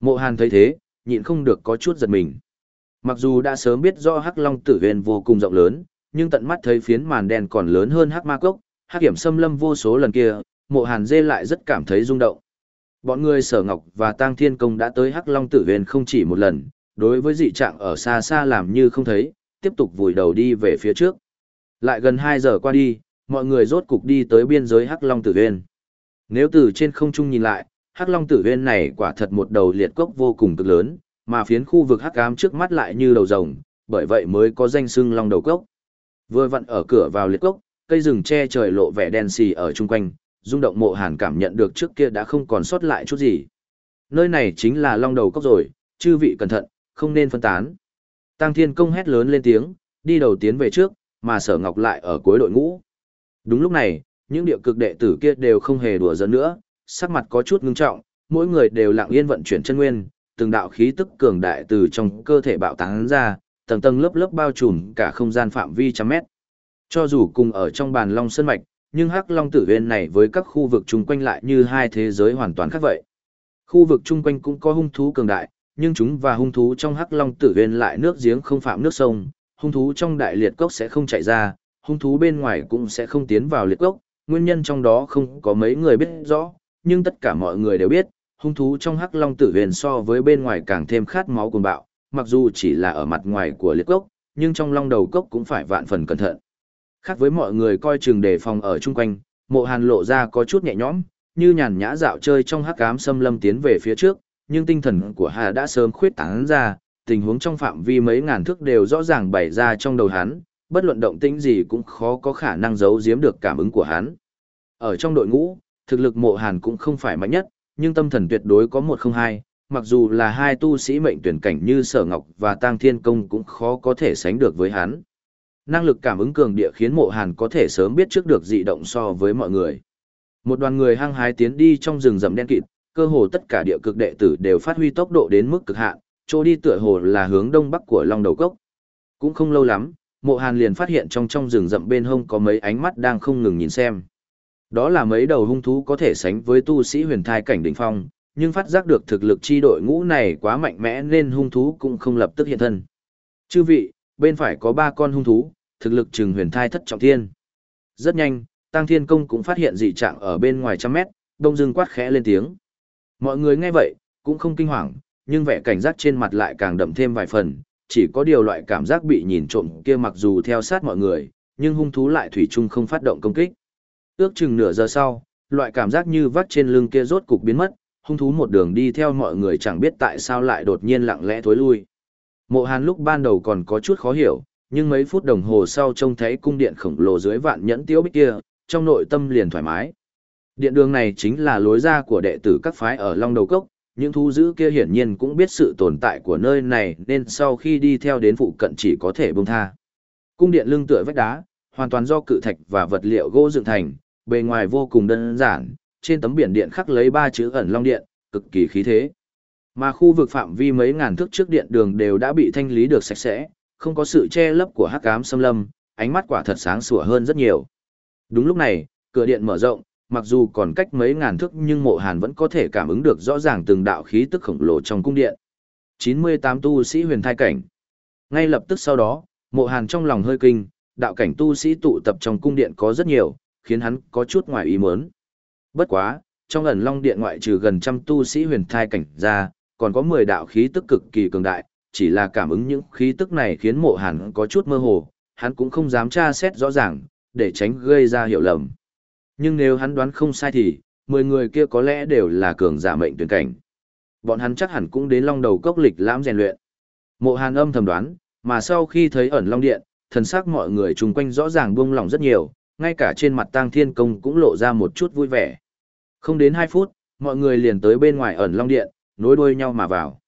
Mộ Hàn thấy thế, nhịn không được có chút giật mình. Mặc dù đã sớm biết rõ Hắc Long Tử Huyền vô cùng rộng lớn, nhưng tận mắt thấy phiến màn đen còn lớn hơn Hắc Ma Cốc, Hắc Hiểm Sâm Lâm vô số lần kia, Mộ Hàn dê lại rất cảm thấy rung động. Bọn người Sở Ngọc và Tang Thiên Công đã tới Hắc Long Tử Huyền không chỉ một lần, đối với dị trạng ở xa xa làm như không thấy, tiếp tục vùi đầu đi về phía trước. Lại gần 2 giờ qua đi, mọi người rốt cục đi tới biên giới Hắc Long Tử Huyền. Nếu từ trên không trung nhìn lại, Hắc Long Tử Huyền này quả thật một đầu liệt cốc vô cùng cực lớn, mà phiến khu vực hắc ám trước mắt lại như đầu rồng, bởi vậy mới có danh xưng Long đầu cốc. Vừa vặn ở cửa vào liệt cốc, cây rừng che trời lộ vẻ đen xì ở chung quanh, rung động mộ hàn cảm nhận được trước kia đã không còn sót lại chút gì. Nơi này chính là Long đầu cốc rồi, chư vị cẩn thận, không nên phân tán. Tăng Thiên Công hét lớn lên tiếng, đi đầu tiến về trước, mà Sở Ngọc lại ở cuối đội ngũ. Đúng lúc này, những địa cực đệ tử kia đều không hề đùa giỡn nữa, sắc mặt có chút ngưng trọng, mỗi người đều lặng yên vận chuyển chân nguyên, từng đạo khí tức cường đại từ trong cơ thể bạo tán ra, tầng tầng lớp lớp bao trùm cả không gian phạm vi trăm mét. Cho dù cùng ở trong bàn Long Sơn Mạch, nhưng Hắc Long Tử Viên này với các khu vực chung quanh lại như hai thế giới hoàn toàn khác vậy. Khu vực chung quanh cũng có hung thú cường đại, nhưng chúng và hung thú trong Hắc Long Tử Viên lại nước giếng không phạm nước sông, hung thú trong đại liệt cốc sẽ không chạy ra, hung thú bên ngoài cũng sẽ không tiến vào liệt cốc, nguyên nhân trong đó không có mấy người biết rõ, nhưng tất cả mọi người đều biết, hung thú trong hắc long tử huyền so với bên ngoài càng thêm khát máu cuồng bạo, mặc dù chỉ là ở mặt ngoài của liệt cốc, nhưng trong long đầu cốc cũng phải vạn phần cẩn thận. Khác với mọi người coi chừng đề phòng ở chung quanh, mộ hàn lộ ra có chút nhẹ nhõm, như nhàn nhã dạo chơi trong hắc ám xâm lâm tiến về phía trước, nhưng tinh thần của hà đã sớm khuyết tán ra, tình huống trong phạm vi mấy ngàn thước đều rõ ràng bày ra trong đầu hắn, bất luận động tĩnh gì cũng khó có khả năng giấu giếm được cảm ứng của hắn. Ở trong đội ngũ, thực lực mộ hàn cũng không phải mạnh nhất, nhưng tâm thần tuyệt đối có một không hai, mặc dù là hai tu sĩ mệnh tuyển cảnh như Sở Ngọc và Tang Thiên Công cũng khó có thể sánh được với hắn. Năng lực cảm ứng cường địa khiến mộ hàn có thể sớm biết trước được dị động so với mọi người. Một đoàn người hăng hái tiến đi trong rừng rậm đen kịt, cơ hồ tất cả địa cực đệ tử đều phát huy tốc độ đến mức cực hạn, chỗ đi tựa hồ là hướng đông bắc của Long Đầu Cốc. Cũng không lâu lắm, Mộ Hàn liền phát hiện trong trong rừng rậm bên hông có mấy ánh mắt đang không ngừng nhìn xem. Đó là mấy đầu hung thú có thể sánh với tu sĩ huyền thai cảnh đỉnh phong, nhưng phát giác được thực lực chi đội ngũ này quá mạnh mẽ nên hung thú cũng không lập tức hiện thân. Chư vị, bên phải có ba con hung thú, thực lực trừng huyền thai thất trọng thiên. Rất nhanh, Tăng Thiên Công cũng phát hiện dị trạng ở bên ngoài trăm mét, đông dưng quát khẽ lên tiếng. Mọi người nghe vậy, cũng không kinh hoàng, nhưng vẻ cảnh giác trên mặt lại càng đậm thêm vài phần, chỉ có điều loại cảm giác bị nhìn trộm kia mặc dù theo sát mọi người, nhưng hung thú lại thủy chung không phát động công kích. Ước chừng nửa giờ sau, loại cảm giác như vắt trên lưng kia rốt cục biến mất, hung thú một đường đi theo mọi người chẳng biết tại sao lại đột nhiên lặng lẽ thối lui. Mộ Hàn lúc ban đầu còn có chút khó hiểu, nhưng mấy phút đồng hồ sau trông thấy cung điện khổng lồ dưới vạn nhẫn tiêu bích kia, trong nội tâm liền thoải mái. Điện đường này chính là lối ra của đệ tử các phái ở Long Đầu Cốc, những thú dữ kia hiển nhiên cũng biết sự tồn tại của nơi này nên sau khi đi theo đến phụ cận chỉ có thể buông tha. Cung điện lưng tựa vách đá, hoàn toàn do cự thạch và vật liệu gỗ dựng thành, bề ngoài vô cùng đơn giản, trên tấm biển điện khắc lấy ba chữ ẩn long điện, cực kỳ khí thế. Mà khu vực phạm vi mấy ngàn thước trước điện đường đều đã bị thanh lý được sạch sẽ, không có sự che lấp của hắc ám xâm lâm, ánh mắt quả thật sáng sủa hơn rất nhiều. Đúng lúc này, cửa điện mở rộng, mặc dù còn cách mấy ngàn thước nhưng mộ hàn vẫn có thể cảm ứng được rõ ràng từng đạo khí tức khổng lồ trong cung điện. 98 tu sĩ huyền thai cảnh. Ngay lập tức sau đó, mộ hàn trong lòng hơi kinh, đạo cảnh tu sĩ tụ tập trong cung điện có rất nhiều, khiến hắn có chút ngoài ý muốn. Bất quá, trong ẩn long điện ngoại trừ gần trăm tu sĩ huyền thai cảnh ra, còn có 10 đạo khí tức cực kỳ cường đại, chỉ là cảm ứng những khí tức này khiến mộ hàn có chút mơ hồ, hắn cũng không dám tra xét rõ ràng, để tránh gây ra hiểu lầm. Nhưng nếu hắn đoán không sai thì, 10 người kia có lẽ đều là cường giả mệnh tuyển cảnh. Bọn hắn chắc hẳn cũng đến long đầu cốc lịch lãm rèn luyện. Mộ hàn âm thầm đoán, mà sau khi thấy ẩn long điện, thần sắc mọi người chung quanh rõ ràng buông lỏng rất nhiều, ngay cả trên mặt tang thiên công cũng lộ ra một chút vui vẻ. Không đến hai phút, mọi người liền tới bên ngoài ẩn long điện, nối đuôi nhau mà vào.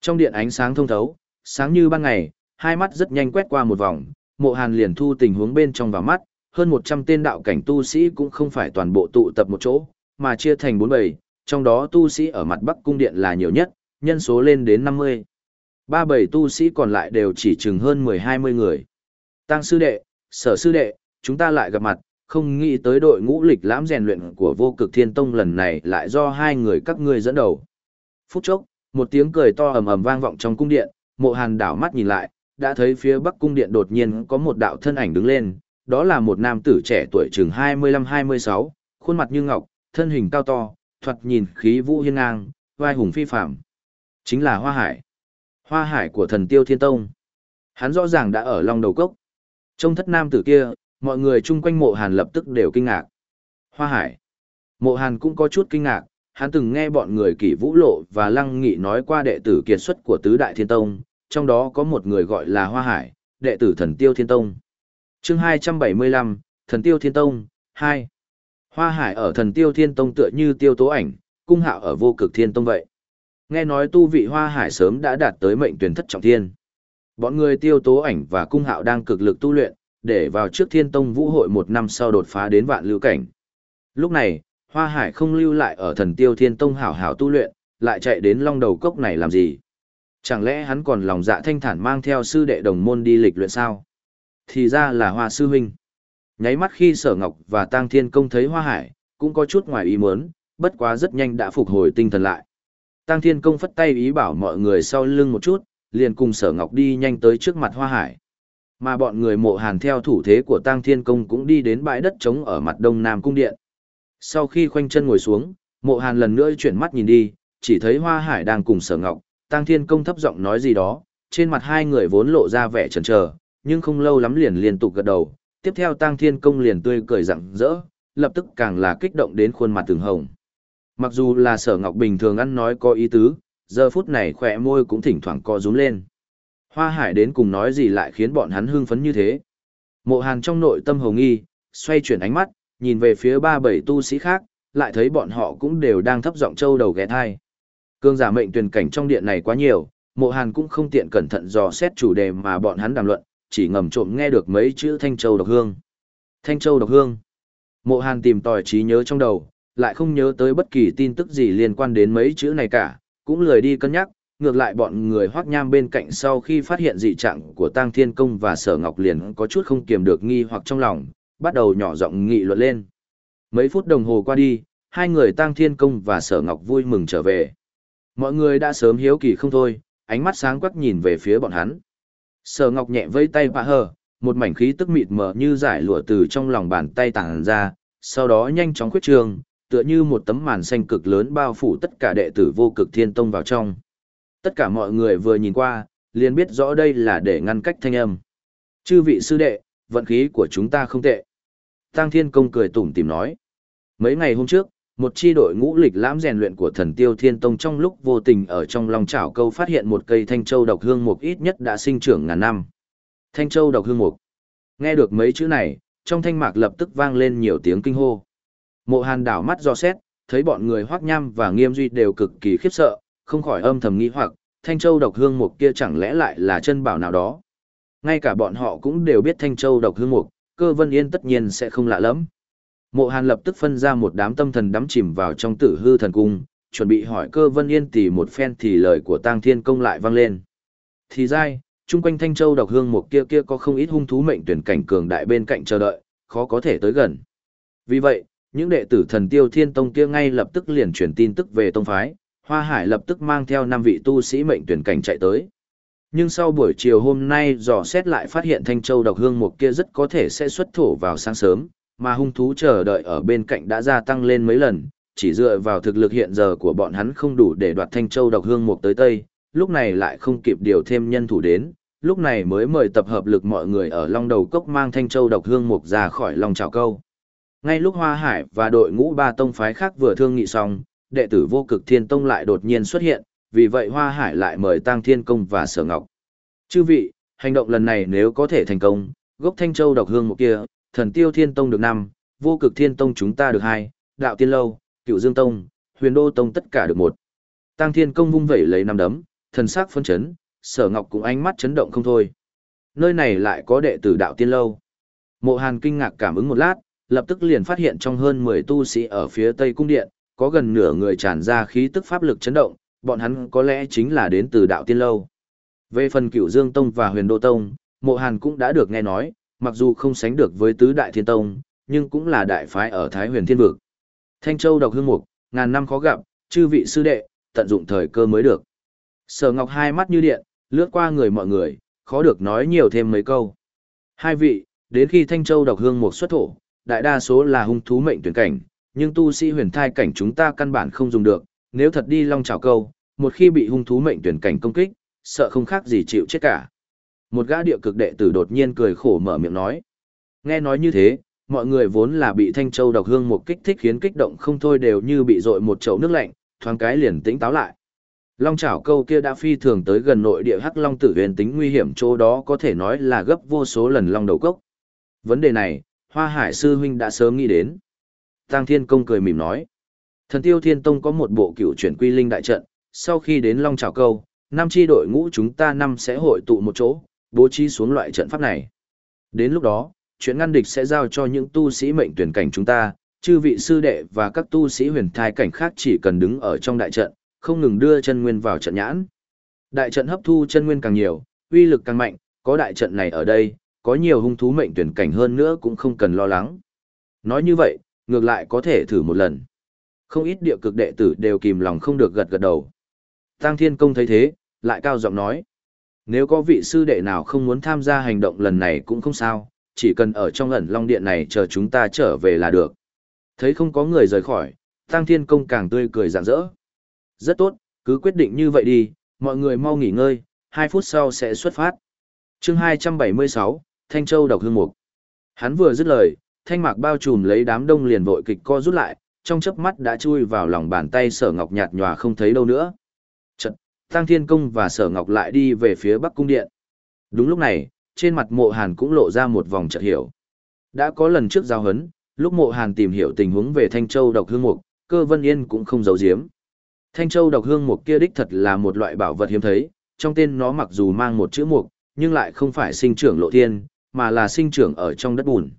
Trong điện ánh sáng thông thấu, sáng như ban ngày, hai mắt rất nhanh quét qua một vòng, mộ hàn liền thu tình huống bên trong vào mắt, hơn 100 tên đạo cảnh tu sĩ cũng không phải toàn bộ tụ tập một chỗ, mà chia thành bốn bầy, trong đó tu sĩ ở mặt bắc cung điện là nhiều nhất, nhân số lên đến 50. Ba bầy tu sĩ còn lại đều chỉ chừng hơn 10-20 người. Tăng sư đệ, sở sư đệ, chúng ta lại gặp mặt, không nghĩ tới đội ngũ lịch lãm rèn luyện của vô cực thiên tông lần này lại do hai người các ngươi dẫn đầu. Phút chốc, một tiếng cười to ầm ầm vang vọng trong cung điện, mộ hàn đảo mắt nhìn lại, đã thấy phía bắc cung điện đột nhiên có một đạo thân ảnh đứng lên, đó là một nam tử trẻ tuổi chừng 25-26, khuôn mặt như ngọc, thân hình cao to, thoạt nhìn khí vũ hiên ngang, vai hùng phi phạm. Chính là Hoa Hải. Hoa Hải của thần tiêu thiên tông. Hắn rõ ràng đã ở long đầu cốc. Trong thất nam tử kia, mọi người chung quanh mộ hàn lập tức đều kinh ngạc. Hoa Hải. Mộ hàn cũng có chút kinh ngạc, hắn từng nghe bọn người kỷ vũ lộ và lăng nghị nói qua đệ tử kiệt xuất của tứ đại thiên tông, trong đó có một người gọi là Hoa Hải, đệ tử thần tiêu thiên tông. chương 275, thần tiêu thiên tông, 2. Hoa Hải ở thần tiêu thiên tông tựa như tiêu tố ảnh, cung hạo ở vô cực thiên tông vậy. Nghe nói tu vị Hoa Hải sớm đã đạt tới mệnh tuyển thất trọng thiên. Bọn người tiêu tố ảnh và cung hạo đang cực lực tu luyện, để vào trước thiên tông vũ hội một năm sau đột phá đến vạn lưu cảnh. Lúc này, Hoa Hải không lưu lại ở thần tiêu thiên tông hảo hảo tu luyện, lại chạy đến long đầu cốc này làm gì? Chẳng lẽ hắn còn lòng dạ thanh thản mang theo sư đệ đồng môn đi lịch luyện sao? Thì ra là hoa sư huynh. Nháy mắt khi sở ngọc và tang thiên công thấy hoa hải, cũng có chút ngoài ý muốn, bất quá rất nhanh đã phục hồi tinh thần lại. Tang thiên công phất tay ý bảo mọi người sau lưng một chút, liền cùng sở ngọc đi nhanh tới trước mặt hoa hải. Mà bọn người mộ hàn theo thủ thế của tăng thiên công cũng đi đến bãi đất trống ở mặt đông nam cung điện. Sau khi khoanh chân ngồi xuống, mộ hàn lần nữa chuyển mắt nhìn đi, chỉ thấy hoa hải đang cùng sở ngọc, tăng thiên công thấp giọng nói gì đó, trên mặt hai người vốn lộ ra vẻ chần chờ, nhưng không lâu lắm liền liên tục gật đầu, tiếp theo tăng thiên công liền tươi cười rặng rỡ, lập tức càng là kích động đến khuôn mặt từng hồng. Mặc dù là sở ngọc bình thường ăn nói có ý tứ, giờ phút này khỏe môi cũng thỉnh thoảng co rúm lên. Hoa hải đến cùng nói gì lại khiến bọn hắn hưng phấn như thế. Mộ hàn trong nội tâm hồng nghi, xoay chuyển ánh mắt, nhìn về phía ba bảy tu sĩ khác, lại thấy bọn họ cũng đều đang thấp giọng trâu đầu ghé thai. Cương giả mệnh tuyển cảnh trong điện này quá nhiều, mộ hàn cũng không tiện cẩn thận dò xét chủ đề mà bọn hắn đàm luận, chỉ ngầm trộm nghe được mấy chữ Thanh Châu độc hương. Thanh Châu độc hương. Mộ hàn tìm tòi trí nhớ trong đầu, lại không nhớ tới bất kỳ tin tức gì liên quan đến mấy chữ này cả, cũng lười đi cân nhắc, ngược lại bọn người hoác nham bên cạnh sau khi phát hiện dị trạng của Tăng Thiên Công và Sở Ngọc liền có chút không kiềm được nghi hoặc trong lòng, bắt đầu nhỏ giọng nghị luận lên. Mấy phút đồng hồ qua đi, hai người Tăng Thiên Công và Sở Ngọc vui mừng trở về. Mọi người đã sớm hiếu kỳ không thôi, ánh mắt sáng quắc nhìn về phía bọn hắn. Sở Ngọc nhẹ vây tay bạ hờ, một mảnh khí tức mịt mờ như giải lụa từ trong lòng bàn tay tàng ra, sau đó nhanh chóng khuyết trường, tựa như một tấm màn xanh cực lớn bao phủ tất cả đệ tử vô cực thiên tông vào trong. Tất cả mọi người vừa nhìn qua, liền biết rõ đây là để ngăn cách thanh âm. Chư vị sư đệ, vận khí của chúng ta không tệ. Tăng Thiên Công cười tủm tìm nói. Mấy ngày hôm trước, một chi đội ngũ lịch lãm rèn luyện của thần tiêu thiên tông trong lúc vô tình ở trong lòng chảo câu phát hiện một cây thanh châu độc hương mục ít nhất đã sinh trưởng ngàn năm. Thanh châu độc hương mục. Nghe được mấy chữ này, trong thanh mạc lập tức vang lên nhiều tiếng kinh hô. Mộ hàn đảo mắt do xét, thấy bọn người hoác nham và nghiêm duy đều cực kỳ khiếp sợ, không khỏi âm thầm nghĩ hoặc, thanh châu độc hương mục kia chẳng lẽ lại là chân bảo nào đó. Ngay cả bọn họ cũng đều biết thanh châu độc hương mục, cơ vân yên tất nhiên sẽ không lạ lắm. Mộ Hàn lập tức phân ra một đám tâm thần đắm chìm vào trong tử hư thần cung, chuẩn bị hỏi cơ vân yên tỷ một phen thì lời của tang thiên công lại vang lên. Thì dai, chung quanh thanh châu độc hương một kia kia có không ít hung thú mệnh tuyển cảnh cường đại bên cạnh chờ đợi, khó có thể tới gần. Vì vậy, những đệ tử thần tiêu thiên tông kia ngay lập tức liền truyền tin tức về tông phái, Hoa Hải lập tức mang theo năm vị tu sĩ mệnh tuyển cảnh chạy tới. Nhưng sau buổi chiều hôm nay dò xét lại phát hiện thanh châu độc hương một kia rất có thể sẽ xuất thổ vào sáng sớm, mà hung thú chờ đợi ở bên cạnh đã gia tăng lên mấy lần, chỉ dựa vào thực lực hiện giờ của bọn hắn không đủ để đoạt Thanh Châu độc hương mục tới Tây, lúc này lại không kịp điều thêm nhân thủ đến, lúc này mới mời tập hợp lực mọi người ở Long Đầu Cốc mang Thanh Châu độc hương mục ra khỏi Long Trào Câu. Ngay lúc Hoa Hải và đội ngũ ba tông phái khác vừa thương nghị xong, đệ tử vô cực thiên tông lại đột nhiên xuất hiện, vì vậy Hoa Hải lại mời Tăng Thiên Công và Sở Ngọc. Chư vị, hành động lần này nếu có thể thành công, gốc Thanh Châu độc hương một kia, thần tiêu thiên tông được năm, vô cực thiên tông chúng ta được hai, đạo tiên lâu, cựu dương tông, huyền đô tông tất cả được một. Tăng thiên công vung vẩy lấy năm đấm, thần sắc phân chấn, sở ngọc cũng ánh mắt chấn động không thôi. Nơi này lại có đệ tử đạo tiên lâu. Mộ hàn kinh ngạc cảm ứng một lát, lập tức liền phát hiện trong hơn 10 tu sĩ ở phía tây cung điện, có gần nửa người tràn ra khí tức pháp lực chấn động, bọn hắn có lẽ chính là đến từ đạo tiên lâu. Về phần cửu dương tông và huyền đô tông, mộ hàn cũng đã được nghe nói, mặc dù không sánh được với tứ đại thiên tông, nhưng cũng là đại phái ở Thái huyền thiên vực. Thanh Châu độc hương mục, ngàn năm khó gặp, chư vị sư đệ, tận dụng thời cơ mới được. Sở Ngọc hai mắt như điện, lướt qua người mọi người, khó được nói nhiều thêm mấy câu. Hai vị, đến khi Thanh Châu độc hương mục xuất thổ, đại đa số là hung thú mệnh tuyển cảnh, nhưng tu sĩ huyền thai cảnh chúng ta căn bản không dùng được, nếu thật đi long trào câu, một khi bị hung thú mệnh tuyển cảnh công kích, sợ không khác gì chịu chết cả. Một gã địa cực đệ tử đột nhiên cười khổ mở miệng nói. Nghe nói như thế, mọi người vốn là bị thanh châu độc hương một kích thích khiến kích động không thôi đều như bị dội một chậu nước lạnh, thoáng cái liền tĩnh táo lại. Long chảo câu kia đã phi thường tới gần nội địa hắc long tử huyền tính nguy hiểm chỗ đó có thể nói là gấp vô số lần long đầu cốc. Vấn đề này, Hoa Hải sư huynh đã sớm nghĩ đến. Tăng Thiên Công cười mỉm nói. Thần Tiêu Thiên Tông có một bộ cựu chuyển quy linh đại trận, sau khi đến Long Trào Câu, năm chi đội ngũ chúng ta năm sẽ hội tụ một chỗ, bố trí xuống loại trận pháp này. Đến lúc đó, chuyện ngăn địch sẽ giao cho những tu sĩ mệnh tuyển cảnh chúng ta, chư vị sư đệ và các tu sĩ huyền thai cảnh khác chỉ cần đứng ở trong đại trận, không ngừng đưa chân nguyên vào trận nhãn. Đại trận hấp thu chân nguyên càng nhiều, uy lực càng mạnh, có đại trận này ở đây, có nhiều hung thú mệnh tuyển cảnh hơn nữa cũng không cần lo lắng. Nói như vậy, ngược lại có thể thử một lần. Không ít địa cực đệ tử đều kìm lòng không được gật gật đầu. Tăng Thiên Công thấy thế, lại cao giọng nói. Nếu có vị sư đệ nào không muốn tham gia hành động lần này cũng không sao, chỉ cần ở trong ẩn long điện này chờ chúng ta trở về là được. Thấy không có người rời khỏi, Tăng Thiên Công càng tươi cười rạng rỡ. Rất tốt, cứ quyết định như vậy đi, mọi người mau nghỉ ngơi, 2 phút sau sẽ xuất phát. chương 276, Thanh Châu đọc hương mục. Hắn vừa dứt lời, thanh mạc bao trùm lấy đám đông liền vội kịch co rút lại, trong chớp mắt đã chui vào lòng bàn tay sở ngọc nhạt nhòa không thấy đâu nữa. Chật, Tăng Thiên Công và Sở Ngọc lại đi về phía Bắc Cung Điện. Đúng lúc này, trên mặt mộ hàn cũng lộ ra một vòng chợt hiểu. Đã có lần trước giao hấn, lúc mộ hàn tìm hiểu tình huống về Thanh Châu độc hương mục, cơ vân yên cũng không giấu giếm. Thanh Châu độc hương mục kia đích thật là một loại bảo vật hiếm thấy, trong tên nó mặc dù mang một chữ mục, nhưng lại không phải sinh trưởng lộ thiên, mà là sinh trưởng ở trong đất bùn.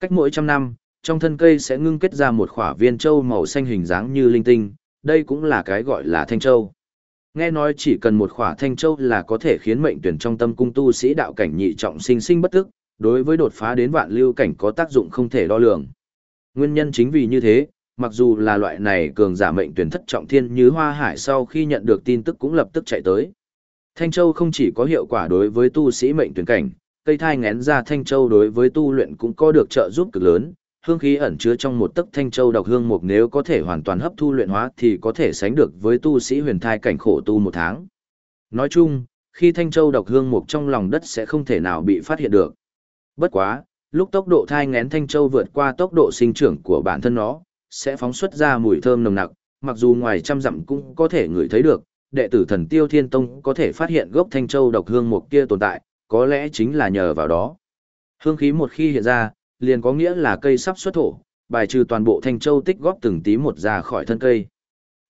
Cách mỗi trăm năm, trong thân cây sẽ ngưng kết ra một khỏa viên châu màu xanh hình dáng như linh tinh, đây cũng là cái gọi là Thanh Châu. Nghe nói chỉ cần một khỏa thanh châu là có thể khiến mệnh tuyển trong tâm cung tu sĩ đạo cảnh nhị trọng sinh sinh bất tức, đối với đột phá đến vạn lưu cảnh có tác dụng không thể đo lường. Nguyên nhân chính vì như thế, mặc dù là loại này cường giả mệnh tuyển thất trọng thiên như hoa hải sau khi nhận được tin tức cũng lập tức chạy tới. Thanh châu không chỉ có hiệu quả đối với tu sĩ mệnh tuyển cảnh, cây thai ngén ra thanh châu đối với tu luyện cũng có được trợ giúp cực lớn, hương khí ẩn chứa trong một tấc thanh châu độc hương mục nếu có thể hoàn toàn hấp thu luyện hóa thì có thể sánh được với tu sĩ huyền thai cảnh khổ tu một tháng. Nói chung, khi thanh châu độc hương mục trong lòng đất sẽ không thể nào bị phát hiện được. Bất quá, lúc tốc độ thai ngén thanh châu vượt qua tốc độ sinh trưởng của bản thân nó, sẽ phóng xuất ra mùi thơm nồng nặc, mặc dù ngoài trăm dặm cũng có thể ngửi thấy được, đệ tử thần Tiêu Thiên Tông có thể phát hiện gốc Thanh Châu độc hương mục kia tồn tại, có lẽ chính là nhờ vào đó. Hương khí một khi hiện ra, liền có nghĩa là cây sắp xuất thổ, bài trừ toàn bộ Thanh Châu tích góp từng tí một ra khỏi thân cây.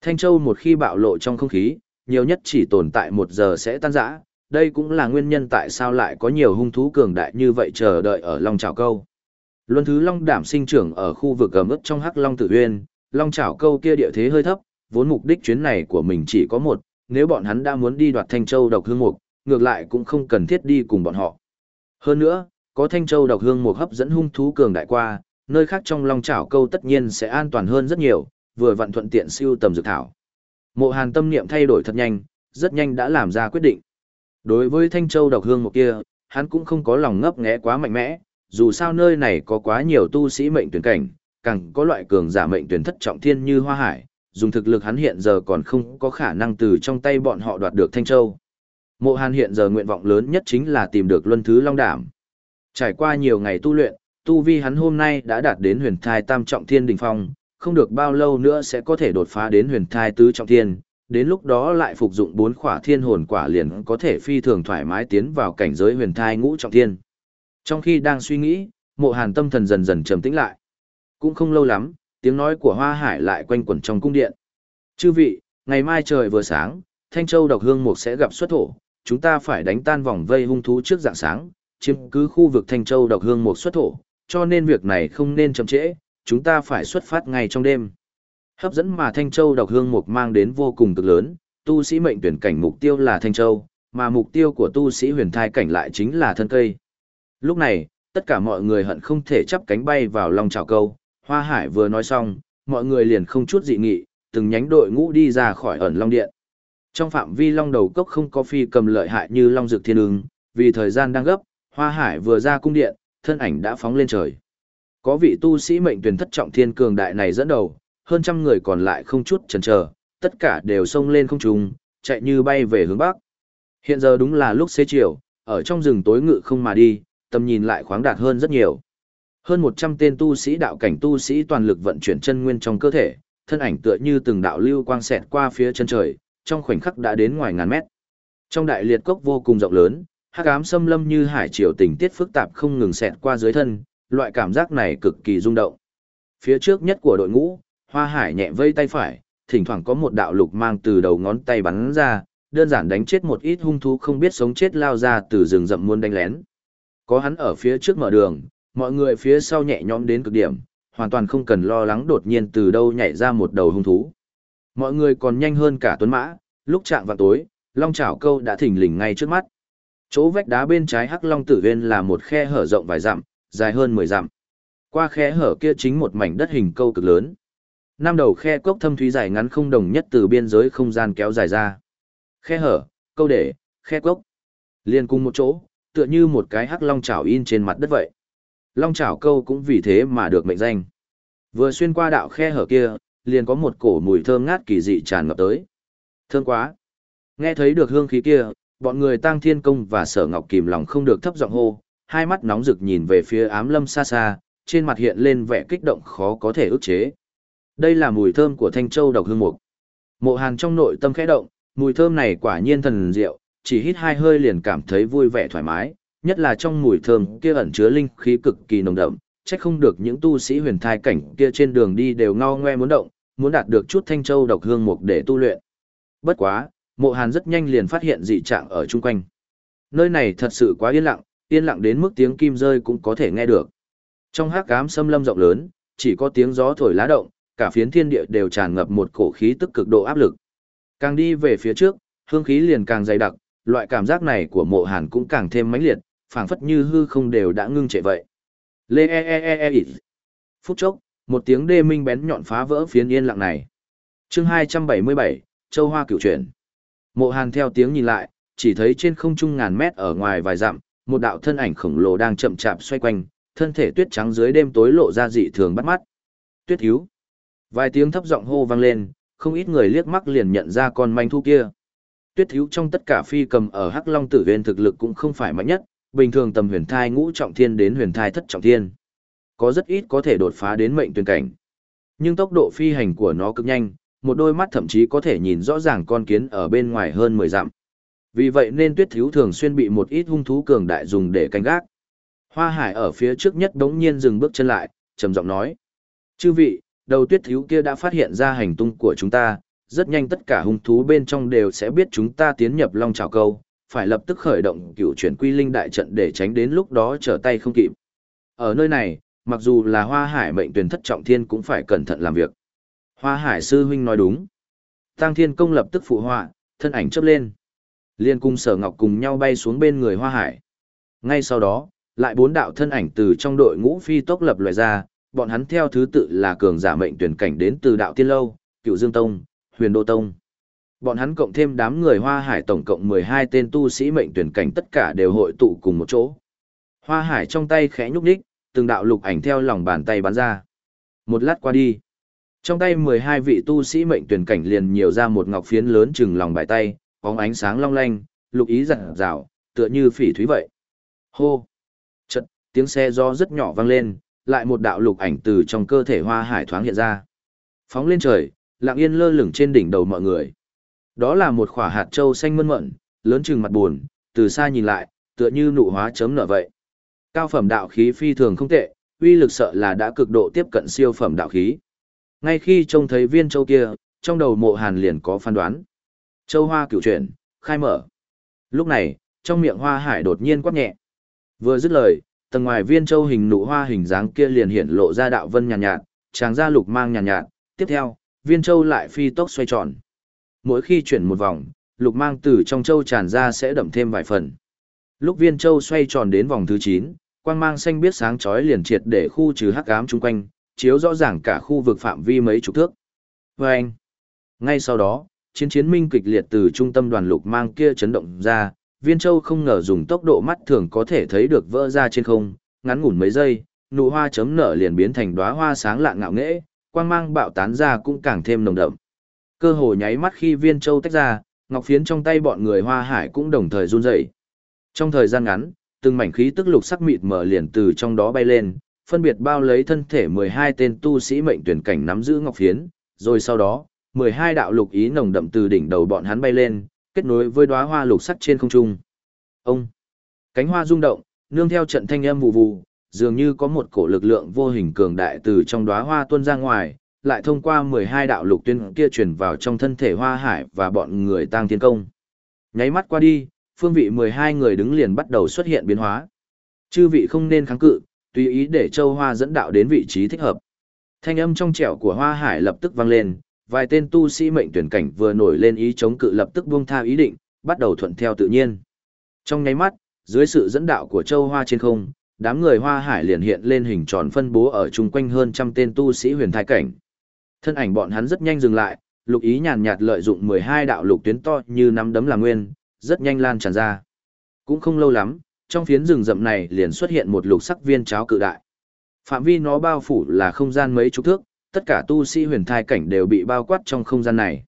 Thanh Châu một khi bạo lộ trong không khí, nhiều nhất chỉ tồn tại một giờ sẽ tan rã, đây cũng là nguyên nhân tại sao lại có nhiều hung thú cường đại như vậy chờ đợi ở Long Trào Câu. Luân thứ Long đảm sinh trưởng ở khu vực gầm ức trong Hắc Long Tử Uyên, Long Trào Câu kia địa thế hơi thấp, vốn mục đích chuyến này của mình chỉ có một, nếu bọn hắn đã muốn đi đoạt Thanh Châu độc hương mục, ngược lại cũng không cần thiết đi cùng bọn họ. Hơn nữa, có Thanh Châu độc hương một hấp dẫn hung thú cường đại qua, nơi khác trong Long Chảo Câu tất nhiên sẽ an toàn hơn rất nhiều, vừa vận thuận tiện siêu tầm dược thảo. Mộ Hàn tâm niệm thay đổi thật nhanh, rất nhanh đã làm ra quyết định. Đối với Thanh Châu độc hương một kia, hắn cũng không có lòng ngấp nghé quá mạnh mẽ, dù sao nơi này có quá nhiều tu sĩ mệnh tuyển cảnh, càng có loại cường giả mệnh tuyển thất trọng thiên như Hoa Hải, dùng thực lực hắn hiện giờ còn không có khả năng từ trong tay bọn họ đoạt được Thanh Châu. Mộ Hàn hiện giờ nguyện vọng lớn nhất chính là tìm được Luân Thứ Long Đảm. Trải qua nhiều ngày tu luyện, tu vi hắn hôm nay đã đạt đến huyền thai tam trọng thiên đỉnh phong, không được bao lâu nữa sẽ có thể đột phá đến huyền thai tứ trọng thiên, đến lúc đó lại phục dụng bốn khỏa thiên hồn quả liền có thể phi thường thoải mái tiến vào cảnh giới huyền thai ngũ trọng thiên. Trong khi đang suy nghĩ, mộ hàn tâm thần dần dần trầm tĩnh lại. Cũng không lâu lắm, tiếng nói của Hoa Hải lại quanh quẩn trong cung điện. Chư vị, ngày mai trời vừa sáng, Thanh Châu độc hương mục sẽ gặp xuất thổ, chúng ta phải đánh tan vòng vây hung thú trước dạng sáng, chiếm cứ khu vực Thanh Châu độc hương một xuất thổ, cho nên việc này không nên chậm trễ, chúng ta phải xuất phát ngay trong đêm. Hấp dẫn mà Thanh Châu độc hương mục mang đến vô cùng cực lớn, tu sĩ mệnh tuyển cảnh mục tiêu là Thanh Châu, mà mục tiêu của tu sĩ huyền thai cảnh lại chính là thân cây. Lúc này, tất cả mọi người hận không thể chắp cánh bay vào lòng trào câu, Hoa Hải vừa nói xong, mọi người liền không chút dị nghị, từng nhánh đội ngũ đi ra khỏi ẩn Long Điện. Trong phạm vi Long Đầu Cốc không có phi cầm lợi hại như Long Dược Thiên ứng vì thời gian đang gấp, Hoa Hải vừa ra cung điện, thân ảnh đã phóng lên trời. Có vị tu sĩ mệnh tuyển thất trọng thiên cường đại này dẫn đầu, hơn trăm người còn lại không chút chần chờ, tất cả đều xông lên không trung, chạy như bay về hướng bắc. Hiện giờ đúng là lúc xế chiều, ở trong rừng tối ngự không mà đi, tầm nhìn lại khoáng đạt hơn rất nhiều. Hơn 100 tên tu sĩ đạo cảnh tu sĩ toàn lực vận chuyển chân nguyên trong cơ thể, thân ảnh tựa như từng đạo lưu quang xẹt qua phía chân trời, trong khoảnh khắc đã đến ngoài ngàn mét. Trong đại liệt cốc vô cùng rộng lớn, hắc ám xâm lâm như hải triều tình tiết phức tạp không ngừng xẹt qua dưới thân, loại cảm giác này cực kỳ rung động. Phía trước nhất của đội ngũ, Hoa Hải nhẹ vây tay phải, thỉnh thoảng có một đạo lục mang từ đầu ngón tay bắn ra, đơn giản đánh chết một ít hung thú không biết sống chết lao ra từ rừng rậm muôn đánh lén. Có hắn ở phía trước mở đường, mọi người phía sau nhẹ nhõm đến cực điểm, hoàn toàn không cần lo lắng đột nhiên từ đâu nhảy ra một đầu hung thú. Mọi người còn nhanh hơn cả tuấn mã, lúc chạm vào tối, long chảo câu đã thỉnh lình ngay trước mắt. Chỗ vách đá bên trái hắc long tử viên là một khe hở rộng vài dặm, dài hơn 10 dặm. Qua khe hở kia chính một mảnh đất hình câu cực lớn. Năm đầu khe cốc thâm thúy dài ngắn không đồng nhất từ biên giới không gian kéo dài ra. Khe hở, câu để, khe cốc. Liên cùng một chỗ, tựa như một cái hắc long chảo in trên mặt đất vậy. Long chảo câu cũng vì thế mà được mệnh danh. Vừa xuyên qua đạo khe hở kia, liền có một cổ mùi thơm ngát kỳ dị tràn ngập tới. Thơm quá. Nghe thấy được hương khí kia, bọn người tăng thiên công và sở ngọc kìm lòng không được thấp giọng hô, hai mắt nóng rực nhìn về phía ám lâm xa xa, trên mặt hiện lên vẻ kích động khó có thể ức chế. Đây là mùi thơm của thanh châu độc hương mục. Mộ hàn trong nội tâm khẽ động, mùi thơm này quả nhiên thần diệu, chỉ hít hai hơi liền cảm thấy vui vẻ thoải mái, nhất là trong mùi thơm kia ẩn chứa linh khí cực kỳ nồng đậm, trách không được những tu sĩ huyền thai cảnh kia trên đường đi đều ngao ngoe muốn động, muốn đạt được chút thanh châu độc hương mục để tu luyện. Bất quá, mộ hàn rất nhanh liền phát hiện dị trạng ở chung quanh. Nơi này thật sự quá yên lặng, yên lặng đến mức tiếng kim rơi cũng có thể nghe được. Trong hát cám xâm lâm rộng lớn, chỉ có tiếng gió thổi lá động, cả phiến thiên địa đều tràn ngập một cổ khí tức cực độ áp lực. Càng đi về phía trước, hương khí liền càng dày đặc, loại cảm giác này của mộ hàn cũng càng thêm mãnh liệt, phảng phất như hư không đều đã ngưng trệ vậy. Lê e e e e e Phút chốc, một tiếng đê minh bén nhọn phá vỡ phiến yên lặng này. chương 277, Châu Hoa cửu truyền. Mộ hàn theo tiếng nhìn lại, chỉ thấy trên không trung ngàn mét ở ngoài vài dặm, một đạo thân ảnh khổng lồ đang chậm chạp xoay quanh, thân thể tuyết trắng dưới đêm tối lộ ra dị thường bắt mắt. Tuyết thiếu. Vài tiếng thấp giọng hô vang lên, không ít người liếc mắt liền nhận ra con manh thu kia. Tuyết thiếu trong tất cả phi cầm ở Hắc Long Tử Viên thực lực cũng không phải mạnh nhất, bình thường tầm huyền thai ngũ trọng thiên đến huyền thai thất trọng thiên. Có rất ít có thể đột phá đến mệnh tuyển cảnh. Nhưng tốc độ phi hành của nó cực nhanh, một đôi mắt thậm chí có thể nhìn rõ ràng con kiến ở bên ngoài hơn 10 dặm. Vì vậy nên tuyết thiếu thường xuyên bị một ít hung thú cường đại dùng để canh gác. Hoa hải ở phía trước nhất đống nhiên dừng bước chân lại, trầm giọng nói. Chư vị, đầu tuyết thiếu kia đã phát hiện ra hành tung của chúng ta, rất nhanh tất cả hung thú bên trong đều sẽ biết chúng ta tiến nhập long trào câu, phải lập tức khởi động cựu chuyển quy linh đại trận để tránh đến lúc đó trở tay không kịp. Ở nơi này, mặc dù là hoa hải mệnh tuyển thất trọng thiên cũng phải cẩn thận làm việc. Hoa hải sư huynh nói đúng. Tăng thiên công lập tức phụ họa, thân ảnh chấp lên. Liên cung sở ngọc cùng nhau bay xuống bên người hoa hải. Ngay sau đó, lại bốn đạo thân ảnh từ trong đội ngũ phi tốc lập loại ra, bọn hắn theo thứ tự là cường giả mệnh tuyển cảnh đến từ đạo tiên lâu, cựu dương tông, huyền đô tông. Bọn hắn cộng thêm đám người hoa hải tổng cộng 12 tên tu sĩ mệnh tuyển cảnh tất cả đều hội tụ cùng một chỗ. Hoa hải trong tay khẽ nhúc nhích, từng đạo lục ảnh theo lòng bàn tay bắn ra. Một lát qua đi, trong tay 12 vị tu sĩ mệnh tuyển cảnh liền nhiều ra một ngọc phiến lớn chừng lòng bài tay, bóng ánh sáng long lanh, lục ý rạng rào, tựa như phỉ thúy vậy. Hô! Chật, tiếng xe do rất nhỏ vang lên, lại một đạo lục ảnh từ trong cơ thể hoa hải thoáng hiện ra. Phóng lên trời, lặng yên lơ lửng trên đỉnh đầu mọi người. Đó là một khỏa hạt châu xanh mơn mận, lớn chừng mặt buồn, từ xa nhìn lại, tựa như nụ hóa chấm nở vậy. Cao phẩm đạo khí phi thường không tệ, uy lực sợ là đã cực độ tiếp cận siêu phẩm đạo khí. Ngay khi trông thấy viên châu kia, trong đầu mộ hàn liền có phán đoán. Châu hoa cửu chuyển, khai mở. Lúc này, trong miệng hoa hải đột nhiên quát nhẹ. Vừa dứt lời, tầng ngoài viên châu hình nụ hoa hình dáng kia liền hiện lộ ra đạo vân nhàn nhạt, nhạt, tráng ra lục mang nhàn nhạt, nhạt. Tiếp theo, viên châu lại phi tốc xoay tròn. Mỗi khi chuyển một vòng, lục mang từ trong châu tràn ra sẽ đậm thêm vài phần. Lúc viên châu xoay tròn đến vòng thứ 9, quang mang xanh biết sáng chói liền triệt để khu trừ hắc ám chung quanh, chiếu rõ ràng cả khu vực phạm vi mấy chục thước. Và anh, ngay sau đó, chiến chiến minh kịch liệt từ trung tâm đoàn lục mang kia chấn động ra, viên châu không ngờ dùng tốc độ mắt thường có thể thấy được vỡ ra trên không, ngắn ngủn mấy giây, nụ hoa chấm nở liền biến thành đóa hoa sáng lạng ngạo nghễ, quang mang bạo tán ra cũng càng thêm nồng đậm. Cơ hồ nháy mắt khi viên châu tách ra, ngọc phiến trong tay bọn người hoa hải cũng đồng thời run rẩy. Trong thời gian ngắn, từng mảnh khí tức lục sắc mịt mở liền từ trong đó bay lên, phân biệt bao lấy thân thể 12 tên tu sĩ mệnh tuyển cảnh nắm giữ ngọc phiến, rồi sau đó, 12 đạo lục ý nồng đậm từ đỉnh đầu bọn hắn bay lên, kết nối với đóa hoa lục sắc trên không trung. Ông, cánh hoa rung động, nương theo trận thanh âm vụ vụ, dường như có một cổ lực lượng vô hình cường đại từ trong đóa hoa tuôn ra ngoài, lại thông qua 12 đạo lục tuyên kia truyền vào trong thân thể hoa hải và bọn người tăng thiên công. Nháy mắt qua đi, phương vị 12 người đứng liền bắt đầu xuất hiện biến hóa. Chư vị không nên kháng cự, tùy ý để châu hoa dẫn đạo đến vị trí thích hợp. Thanh âm trong trẻo của hoa hải lập tức vang lên, vài tên tu sĩ mệnh tuyển cảnh vừa nổi lên ý chống cự lập tức buông tha ý định, bắt đầu thuận theo tự nhiên. Trong nháy mắt, dưới sự dẫn đạo của châu hoa trên không, đám người hoa hải liền hiện lên hình tròn phân bố ở chung quanh hơn trăm tên tu sĩ huyền thai cảnh. Thân ảnh bọn hắn rất nhanh dừng lại, lục ý nhàn nhạt lợi dụng 12 đạo lục tuyến to như nắm đấm là nguyên, rất nhanh lan tràn ra. Cũng không lâu lắm, trong phiến rừng rậm này liền xuất hiện một lục sắc viên cháo cự đại. Phạm vi nó bao phủ là không gian mấy chục thước, tất cả tu sĩ huyền thai cảnh đều bị bao quát trong không gian này.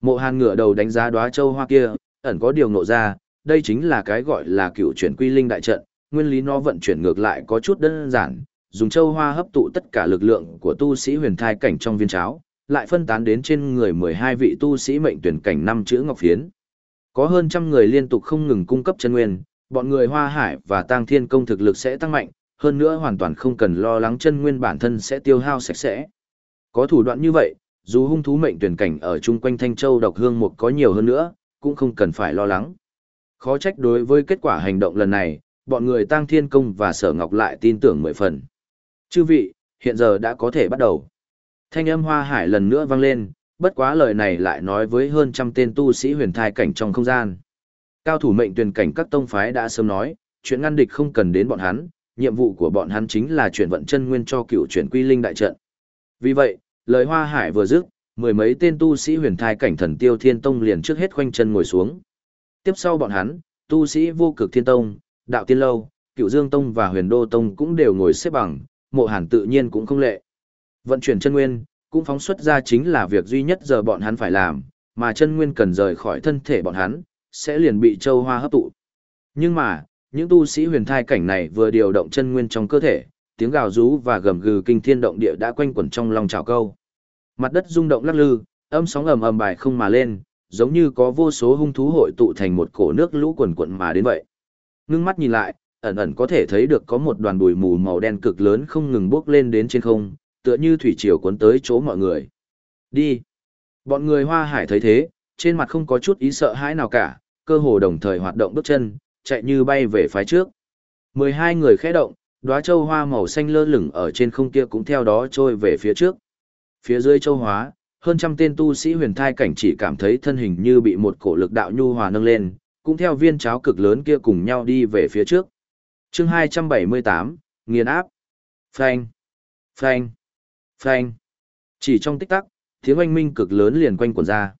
Mộ Hàn ngửa đầu đánh giá đóa châu hoa kia, ẩn có điều ngộ ra, đây chính là cái gọi là cựu chuyển quy linh đại trận, nguyên lý nó vận chuyển ngược lại có chút đơn giản, dùng châu hoa hấp tụ tất cả lực lượng của tu sĩ huyền thai cảnh trong viên cháo, lại phân tán đến trên người 12 vị tu sĩ mệnh tuyển cảnh năm chữ ngọc phiến. Có hơn trăm người liên tục không ngừng cung cấp chân nguyên, bọn người Hoa Hải và Tang Thiên Công thực lực sẽ tăng mạnh, hơn nữa hoàn toàn không cần lo lắng chân nguyên bản thân sẽ tiêu hao sạch sẽ. Có thủ đoạn như vậy, dù hung thú mệnh tuyển cảnh ở chung quanh Thanh Châu độc hương một có nhiều hơn nữa, cũng không cần phải lo lắng. Khó trách đối với kết quả hành động lần này, bọn người Tang Thiên Công và Sở Ngọc lại tin tưởng mười phần. Chư vị, hiện giờ đã có thể bắt đầu. Thanh âm Hoa Hải lần nữa vang lên, bất quá lời này lại nói với hơn trăm tên tu sĩ huyền thai cảnh trong không gian. Cao thủ mệnh tuyển cảnh các tông phái đã sớm nói, chuyện ngăn địch không cần đến bọn hắn, nhiệm vụ của bọn hắn chính là chuyển vận chân nguyên cho cựu chuyển quy linh đại trận. Vì vậy, lời Hoa Hải vừa dứt, mười mấy tên tu sĩ huyền thai cảnh thần tiêu thiên tông liền trước hết khoanh chân ngồi xuống. Tiếp sau bọn hắn, tu sĩ vô cực thiên tông, đạo tiên lâu, cựu dương tông và huyền đô tông cũng đều ngồi xếp bằng, mộ hàn tự nhiên cũng không lệ. Vận chuyển chân nguyên, cũng phóng xuất ra chính là việc duy nhất giờ bọn hắn phải làm, mà chân nguyên cần rời khỏi thân thể bọn hắn, sẽ liền bị châu hoa hấp tụ. Nhưng mà, những tu sĩ huyền thai cảnh này vừa điều động chân nguyên trong cơ thể, tiếng gào rú và gầm gừ kinh thiên động địa đã quanh quẩn trong lòng trào câu. Mặt đất rung động lắc lư, âm sóng ầm ầm bài không mà lên, giống như có vô số hung thú hội tụ thành một cổ nước lũ quần quận mà đến vậy. Ngưng mắt nhìn lại, ẩn ẩn có thể thấy được có một đoàn bụi mù màu đen cực lớn không ngừng bốc lên đến trên không, tựa như thủy triều cuốn tới chỗ mọi người. Đi! Bọn người hoa hải thấy thế, trên mặt không có chút ý sợ hãi nào cả, cơ hồ đồng thời hoạt động bước chân, chạy như bay về phía trước. 12 người khẽ động, đóa châu hoa màu xanh lơ lửng ở trên không kia cũng theo đó trôi về phía trước. Phía dưới châu hóa, hơn trăm tên tu sĩ huyền thai cảnh chỉ cảm thấy thân hình như bị một cổ lực đạo nhu hòa nâng lên, cũng theo viên cháo cực lớn kia cùng nhau đi về phía trước chương 278, nghiền áp. Phanh, phanh, phanh. Chỉ trong tích tắc, tiếng oanh minh cực lớn liền quanh quần ra.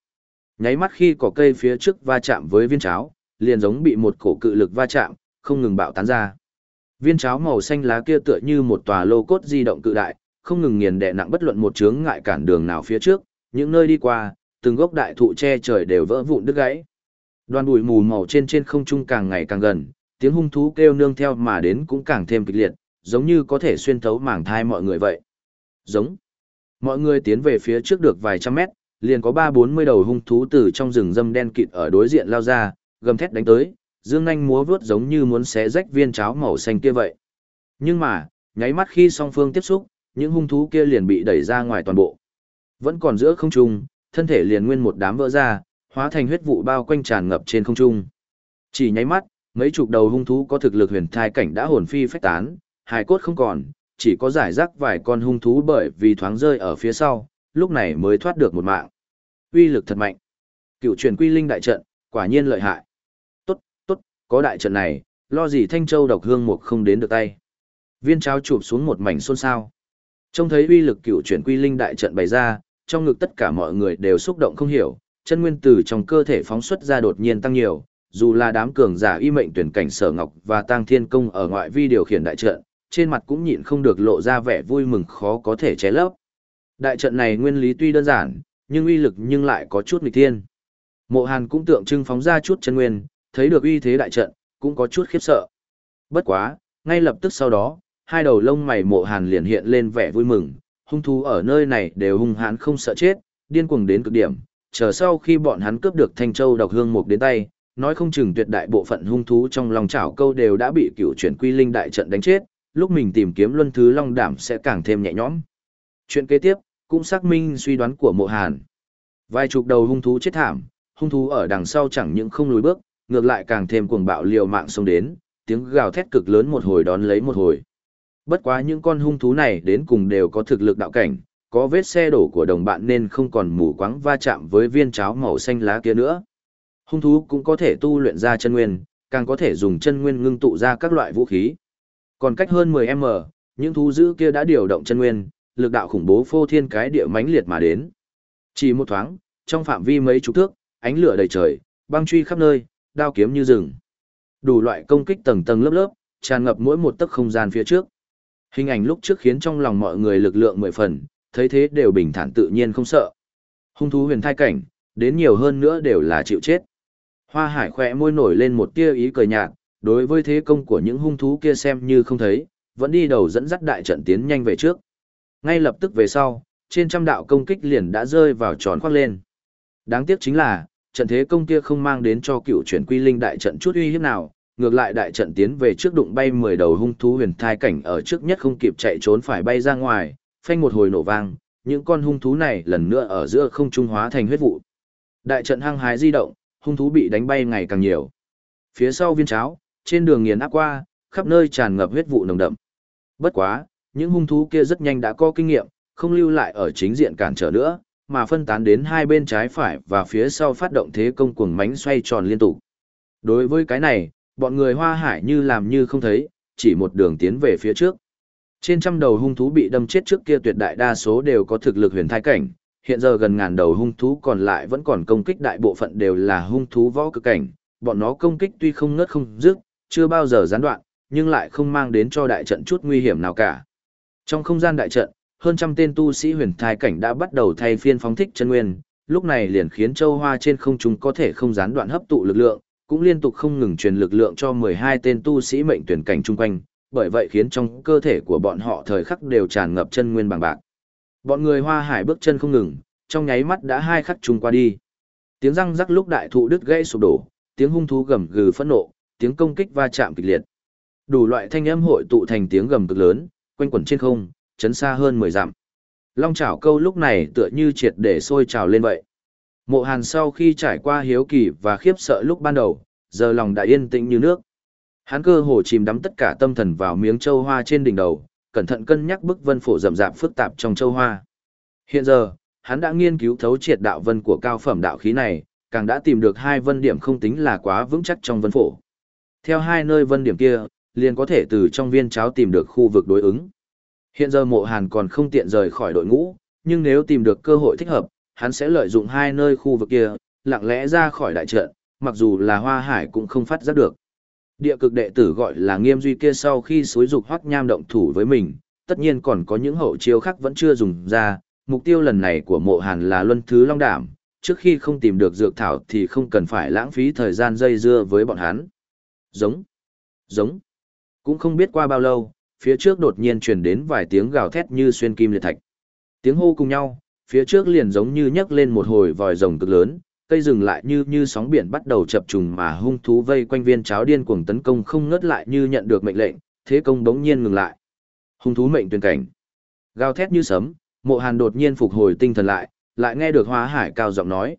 Nháy mắt khi cỏ cây phía trước va chạm với viên cháo, liền giống bị một cổ cự lực va chạm, không ngừng bạo tán ra. Viên cháo màu xanh lá kia tựa như một tòa lô cốt di động cự đại, không ngừng nghiền đè nặng bất luận một chướng ngại cản đường nào phía trước, những nơi đi qua, từng gốc đại thụ che trời đều vỡ vụn đứt gãy. Đoàn bụi mù màu trên trên không trung càng ngày càng gần, tiếng hung thú kêu nương theo mà đến cũng càng thêm kịch liệt, giống như có thể xuyên thấu màng thai mọi người vậy. Giống. Mọi người tiến về phía trước được vài trăm mét, liền có ba bốn mươi đầu hung thú từ trong rừng râm đen kịt ở đối diện lao ra, gầm thét đánh tới, dương nhanh múa vướt giống như muốn xé rách viên cháo màu xanh kia vậy. Nhưng mà, nháy mắt khi song phương tiếp xúc, những hung thú kia liền bị đẩy ra ngoài toàn bộ. Vẫn còn giữa không trung, thân thể liền nguyên một đám vỡ ra, hóa thành huyết vụ bao quanh tràn ngập trên không trung. Chỉ nháy mắt, mấy chục đầu hung thú có thực lực huyền thai cảnh đã hồn phi phách tán, hài cốt không còn, chỉ có giải rác vài con hung thú bởi vì thoáng rơi ở phía sau, lúc này mới thoát được một mạng. Uy lực thật mạnh. Cựu truyền quy linh đại trận, quả nhiên lợi hại. Tốt, tốt, có đại trận này, lo gì Thanh Châu độc hương mục không đến được tay. Viên cháo chụp xuống một mảnh xôn xao. Trông thấy uy lực cựu truyền quy linh đại trận bày ra, trong ngực tất cả mọi người đều xúc động không hiểu, chân nguyên tử trong cơ thể phóng xuất ra đột nhiên tăng nhiều, dù là đám cường giả y mệnh tuyển cảnh sở ngọc và tăng thiên công ở ngoại vi điều khiển đại trận, trên mặt cũng nhịn không được lộ ra vẻ vui mừng khó có thể che lấp. Đại trận này nguyên lý tuy đơn giản, nhưng uy lực nhưng lại có chút nghịch thiên. Mộ Hàn cũng tượng trưng phóng ra chút chân nguyên, thấy được uy thế đại trận, cũng có chút khiếp sợ. Bất quá, ngay lập tức sau đó, hai đầu lông mày Mộ Hàn liền hiện lên vẻ vui mừng, hung thú ở nơi này đều hung hãn không sợ chết, điên cuồng đến cực điểm, chờ sau khi bọn hắn cướp được Thanh Châu độc hương mục đến tay, nói không chừng tuyệt đại bộ phận hung thú trong lòng chảo câu đều đã bị cựu chuyển quy linh đại trận đánh chết, lúc mình tìm kiếm luân thứ long đảm sẽ càng thêm nhẹ nhõm. Chuyện kế tiếp, cũng xác minh suy đoán của mộ hàn. Vài chục đầu hung thú chết thảm, hung thú ở đằng sau chẳng những không lùi bước, ngược lại càng thêm cuồng bạo liều mạng xông đến, tiếng gào thét cực lớn một hồi đón lấy một hồi. Bất quá những con hung thú này đến cùng đều có thực lực đạo cảnh, có vết xe đổ của đồng bạn nên không còn mù quáng va chạm với viên cháo màu xanh lá kia nữa. Hung thú cũng có thể tu luyện ra chân nguyên, càng có thể dùng chân nguyên ngưng tụ ra các loại vũ khí. Còn cách hơn 10m, những thú dữ kia đã điều động chân nguyên, lực đạo khủng bố phô thiên cái địa mãnh liệt mà đến. Chỉ một thoáng, trong phạm vi mấy chục thước, ánh lửa đầy trời, băng truy khắp nơi, đao kiếm như rừng. Đủ loại công kích tầng tầng lớp lớp, tràn ngập mỗi một tấc không gian phía trước. Hình ảnh lúc trước khiến trong lòng mọi người lực lượng mười phần, thấy thế đều bình thản tự nhiên không sợ. Hung thú huyền thai cảnh, đến nhiều hơn nữa đều là chịu chết. Hoa hải khỏe môi nổi lên một tia ý cười nhạt, đối với thế công của những hung thú kia xem như không thấy, vẫn đi đầu dẫn dắt đại trận tiến nhanh về trước. Ngay lập tức về sau, trên trăm đạo công kích liền đã rơi vào tròn khoác lên. Đáng tiếc chính là, trận thế công kia không mang đến cho cựu chuyển quy linh đại trận chút uy hiếp nào, ngược lại đại trận tiến về trước đụng bay 10 đầu hung thú huyền thai cảnh ở trước nhất không kịp chạy trốn phải bay ra ngoài, phanh một hồi nổ vang, những con hung thú này lần nữa ở giữa không trung hóa thành huyết vụ. Đại trận hăng hái di động, hung thú bị đánh bay ngày càng nhiều. Phía sau viên cháo, trên đường nghiền áp qua, khắp nơi tràn ngập huyết vụ nồng đậm. Bất quá, những hung thú kia rất nhanh đã có kinh nghiệm, không lưu lại ở chính diện cản trở nữa, mà phân tán đến hai bên trái phải và phía sau phát động thế công cuồng mánh xoay tròn liên tục. Đối với cái này, bọn người hoa hải như làm như không thấy, chỉ một đường tiến về phía trước. Trên trăm đầu hung thú bị đâm chết trước kia tuyệt đại đa số đều có thực lực huyền thai cảnh, hiện giờ gần ngàn đầu hung thú còn lại vẫn còn công kích đại bộ phận đều là hung thú võ cực cảnh, bọn nó công kích tuy không ngớt không dứt, chưa bao giờ gián đoạn, nhưng lại không mang đến cho đại trận chút nguy hiểm nào cả. Trong không gian đại trận, hơn trăm tên tu sĩ huyền thai cảnh đã bắt đầu thay phiên phóng thích chân nguyên, lúc này liền khiến châu hoa trên không trung có thể không gián đoạn hấp tụ lực lượng, cũng liên tục không ngừng truyền lực lượng cho 12 tên tu sĩ mệnh tuyển cảnh chung quanh, bởi vậy khiến trong cơ thể của bọn họ thời khắc đều tràn ngập chân nguyên bằng bạc. Bọn người hoa hải bước chân không ngừng, trong nháy mắt đã hai khắc trùng qua đi. Tiếng răng rắc lúc đại thụ đứt gãy sụp đổ, tiếng hung thú gầm gừ phẫn nộ, tiếng công kích va chạm kịch liệt. Đủ loại thanh âm hội tụ thành tiếng gầm cực lớn, quanh quẩn trên không, chấn xa hơn 10 dặm. Long chảo câu lúc này tựa như triệt để sôi trào lên vậy. Mộ Hàn sau khi trải qua hiếu kỳ và khiếp sợ lúc ban đầu, giờ lòng đã yên tĩnh như nước. Hắn cơ hồ chìm đắm tất cả tâm thần vào miếng châu hoa trên đỉnh đầu, cẩn thận cân nhắc bức vân phổ rậm rạp phức tạp trong châu hoa. Hiện giờ, hắn đã nghiên cứu thấu triệt đạo vân của cao phẩm đạo khí này, càng đã tìm được hai vân điểm không tính là quá vững chắc trong vân phổ. Theo hai nơi vân điểm kia, liền có thể từ trong viên cháo tìm được khu vực đối ứng. Hiện giờ mộ hàn còn không tiện rời khỏi đội ngũ, nhưng nếu tìm được cơ hội thích hợp, hắn sẽ lợi dụng hai nơi khu vực kia, lặng lẽ ra khỏi đại trận, mặc dù là hoa hải cũng không phát giác được. Địa cực đệ tử gọi là nghiêm duy kia sau khi xối dục hoắc nham động thủ với mình, tất nhiên còn có những hậu chiêu khác vẫn chưa dùng ra, mục tiêu lần này của mộ hàn là luân thứ long đảm, trước khi không tìm được dược thảo thì không cần phải lãng phí thời gian dây dưa với bọn hắn. Giống, giống, cũng không biết qua bao lâu, phía trước đột nhiên truyền đến vài tiếng gào thét như xuyên kim liệt thạch. Tiếng hô cùng nhau, phía trước liền giống như nhấc lên một hồi vòi rồng cực lớn, cây rừng lại như như sóng biển bắt đầu chập trùng mà hung thú vây quanh viên cháo điên cuồng tấn công không ngớt lại như nhận được mệnh lệnh, thế công bỗng nhiên ngừng lại. Hung thú mệnh tuyên cảnh. Gào thét như sấm, Mộ Hàn đột nhiên phục hồi tinh thần lại, lại nghe được hóa Hải cao giọng nói: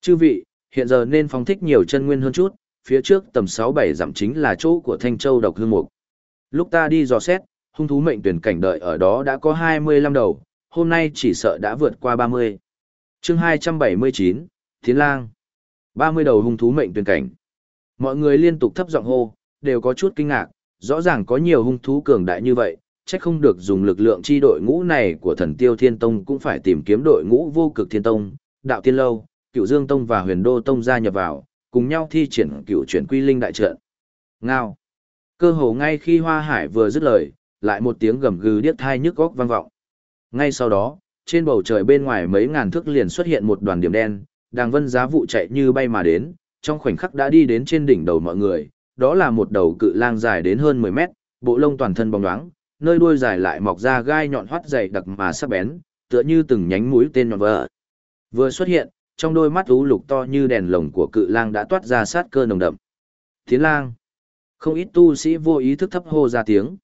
"Chư vị, hiện giờ nên phóng thích nhiều chân nguyên hơn chút, phía trước tầm 6-7 dặm chính là chỗ của Thanh Châu độc hương mục. Lúc ta đi dò xét, hung thú mệnh tuyển cảnh đợi ở đó đã có 25 đầu, hôm nay chỉ sợ đã vượt qua 30. chương 279, Thiến Lang. 30 đầu hung thú mệnh tuyển cảnh. Mọi người liên tục thấp giọng hô, đều có chút kinh ngạc, rõ ràng có nhiều hung thú cường đại như vậy, chắc không được dùng lực lượng chi đội ngũ này của thần tiêu thiên tông cũng phải tìm kiếm đội ngũ vô cực thiên tông, đạo tiên lâu, cựu dương tông và huyền đô tông gia nhập vào, cùng nhau thi triển cựu chuyển quy linh đại trận. Ngao. Cơ hồ ngay khi Hoa Hải vừa dứt lời, lại một tiếng gầm gừ điếc thai nhức góc vang vọng. Ngay sau đó, trên bầu trời bên ngoài mấy ngàn thước liền xuất hiện một đoàn điểm đen, đàng vân giá vụ chạy như bay mà đến, trong khoảnh khắc đã đi đến trên đỉnh đầu mọi người, đó là một đầu cự lang dài đến hơn 10 mét, bộ lông toàn thân bóng loáng, nơi đuôi dài lại mọc ra gai nhọn hoắt dày đặc mà sắc bén, tựa như từng nhánh mũi tên nhọn vỡ. Vừa xuất hiện, trong đôi mắt u lục to như đèn lồng của cự lang đã toát ra sát cơ nồng đậm. Tiến lang. Không ít tu sĩ vô ý thức thấp hô ra tiếng.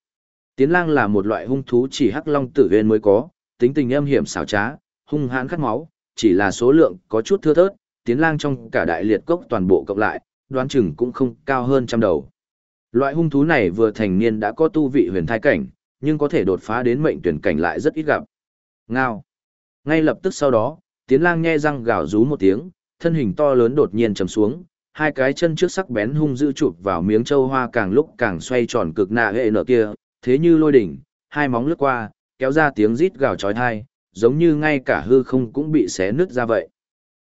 Tiến lang là một loại hung thú chỉ hắc long tử viên mới có, tính tình âm hiểm xảo trá, hung hãn khát máu, chỉ là số lượng có chút thưa thớt, tiến lang trong cả đại liệt cốc toàn bộ cộng lại, đoán chừng cũng không cao hơn trăm đầu. Loại hung thú này vừa thành niên đã có tu vị huyền thai cảnh, nhưng có thể đột phá đến mệnh tuyển cảnh lại rất ít gặp. Ngao. Ngay lập tức sau đó, tiến lang nghe răng gào rú một tiếng, thân hình to lớn đột nhiên trầm xuống, hai cái chân trước sắc bén hung dữ chụp vào miếng châu hoa càng lúc càng xoay tròn cực nạ hệ nở kia, thế như lôi đỉnh, hai móng lướt qua, kéo ra tiếng rít gào chói tai, giống như ngay cả hư không cũng bị xé nứt ra vậy.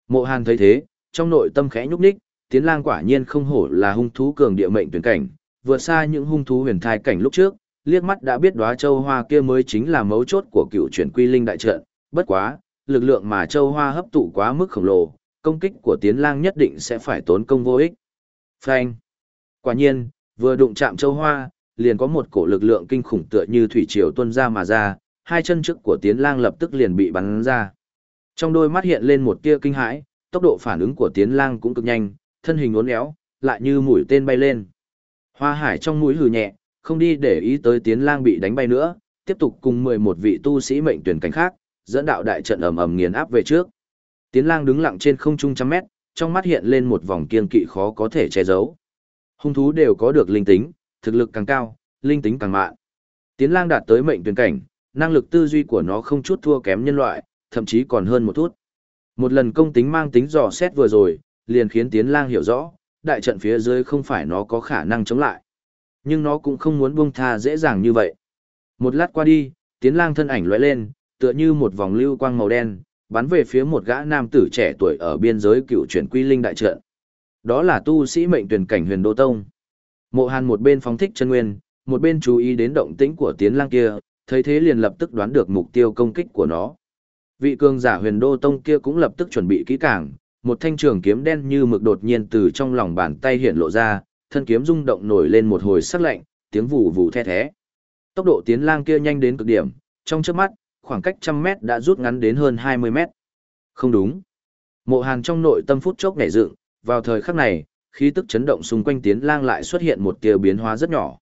Mộ Hàn thấy thế, trong nội tâm khẽ nhúc nhích, Tiến Lang quả nhiên không hổ là hung thú cường địa mệnh tuyển cảnh, vượt xa những hung thú huyền thai cảnh lúc trước, liếc mắt đã biết đóa châu hoa kia mới chính là mấu chốt của cựu chuyển quy linh đại trận, bất quá, lực lượng mà châu hoa hấp tụ quá mức khổng lồ, công kích của Tiến Lang nhất định sẽ phải tốn công vô ích. Phanh. Quả nhiên, vừa đụng chạm châu hoa, liền có một cổ lực lượng kinh khủng tựa như thủy triều tuôn ra mà ra, hai chân trước của Tiến Lang lập tức liền bị bắn ra. Trong đôi mắt hiện lên một tia kinh hãi, tốc độ phản ứng của Tiến Lang cũng cực nhanh, thân hình uốn éo, lại như mũi tên bay lên. Hoa Hải trong mũi hừ nhẹ, không đi để ý tới Tiến Lang bị đánh bay nữa, tiếp tục cùng 11 vị tu sĩ mệnh tuyển cảnh khác, dẫn đạo đại trận ầm ầm nghiền áp về trước. Tiến Lang đứng lặng trên không trung trăm mét, trong mắt hiện lên một vòng kiên kỵ khó có thể che giấu. Hung thú đều có được linh tính, thực lực càng cao, linh tính càng mạn. Tiến Lang đạt tới mệnh tuyển cảnh, năng lực tư duy của nó không chút thua kém nhân loại, thậm chí còn hơn một chút. Một lần công tính mang tính dò xét vừa rồi, liền khiến Tiến Lang hiểu rõ, đại trận phía dưới không phải nó có khả năng chống lại. Nhưng nó cũng không muốn buông tha dễ dàng như vậy. Một lát qua đi, Tiến Lang thân ảnh lóe lên, tựa như một vòng lưu quang màu đen, bắn về phía một gã nam tử trẻ tuổi ở biên giới cựu chuyển quy linh đại trận. Đó là tu sĩ mệnh tuyển cảnh huyền đô tông. Mộ Hàn một bên phóng thích chân nguyên, một bên chú ý đến động tĩnh của Tiến Lang kia, thấy thế liền lập tức đoán được mục tiêu công kích của nó. Vị cường giả huyền đô tông kia cũng lập tức chuẩn bị kỹ càng, một thanh trường kiếm đen như mực đột nhiên từ trong lòng bàn tay hiện lộ ra, thân kiếm rung động nổi lên một hồi sắc lạnh, tiếng vù vù the thế. Tốc độ tiến lang kia nhanh đến cực điểm, trong chớp mắt, khoảng cách trăm mét đã rút ngắn đến hơn 20 mét. Không đúng. Mộ Hàn trong nội tâm phút chốc nảy dựng, vào thời khắc này, khí tức chấn động xung quanh Tiến Lang lại xuất hiện một tia biến hóa rất nhỏ.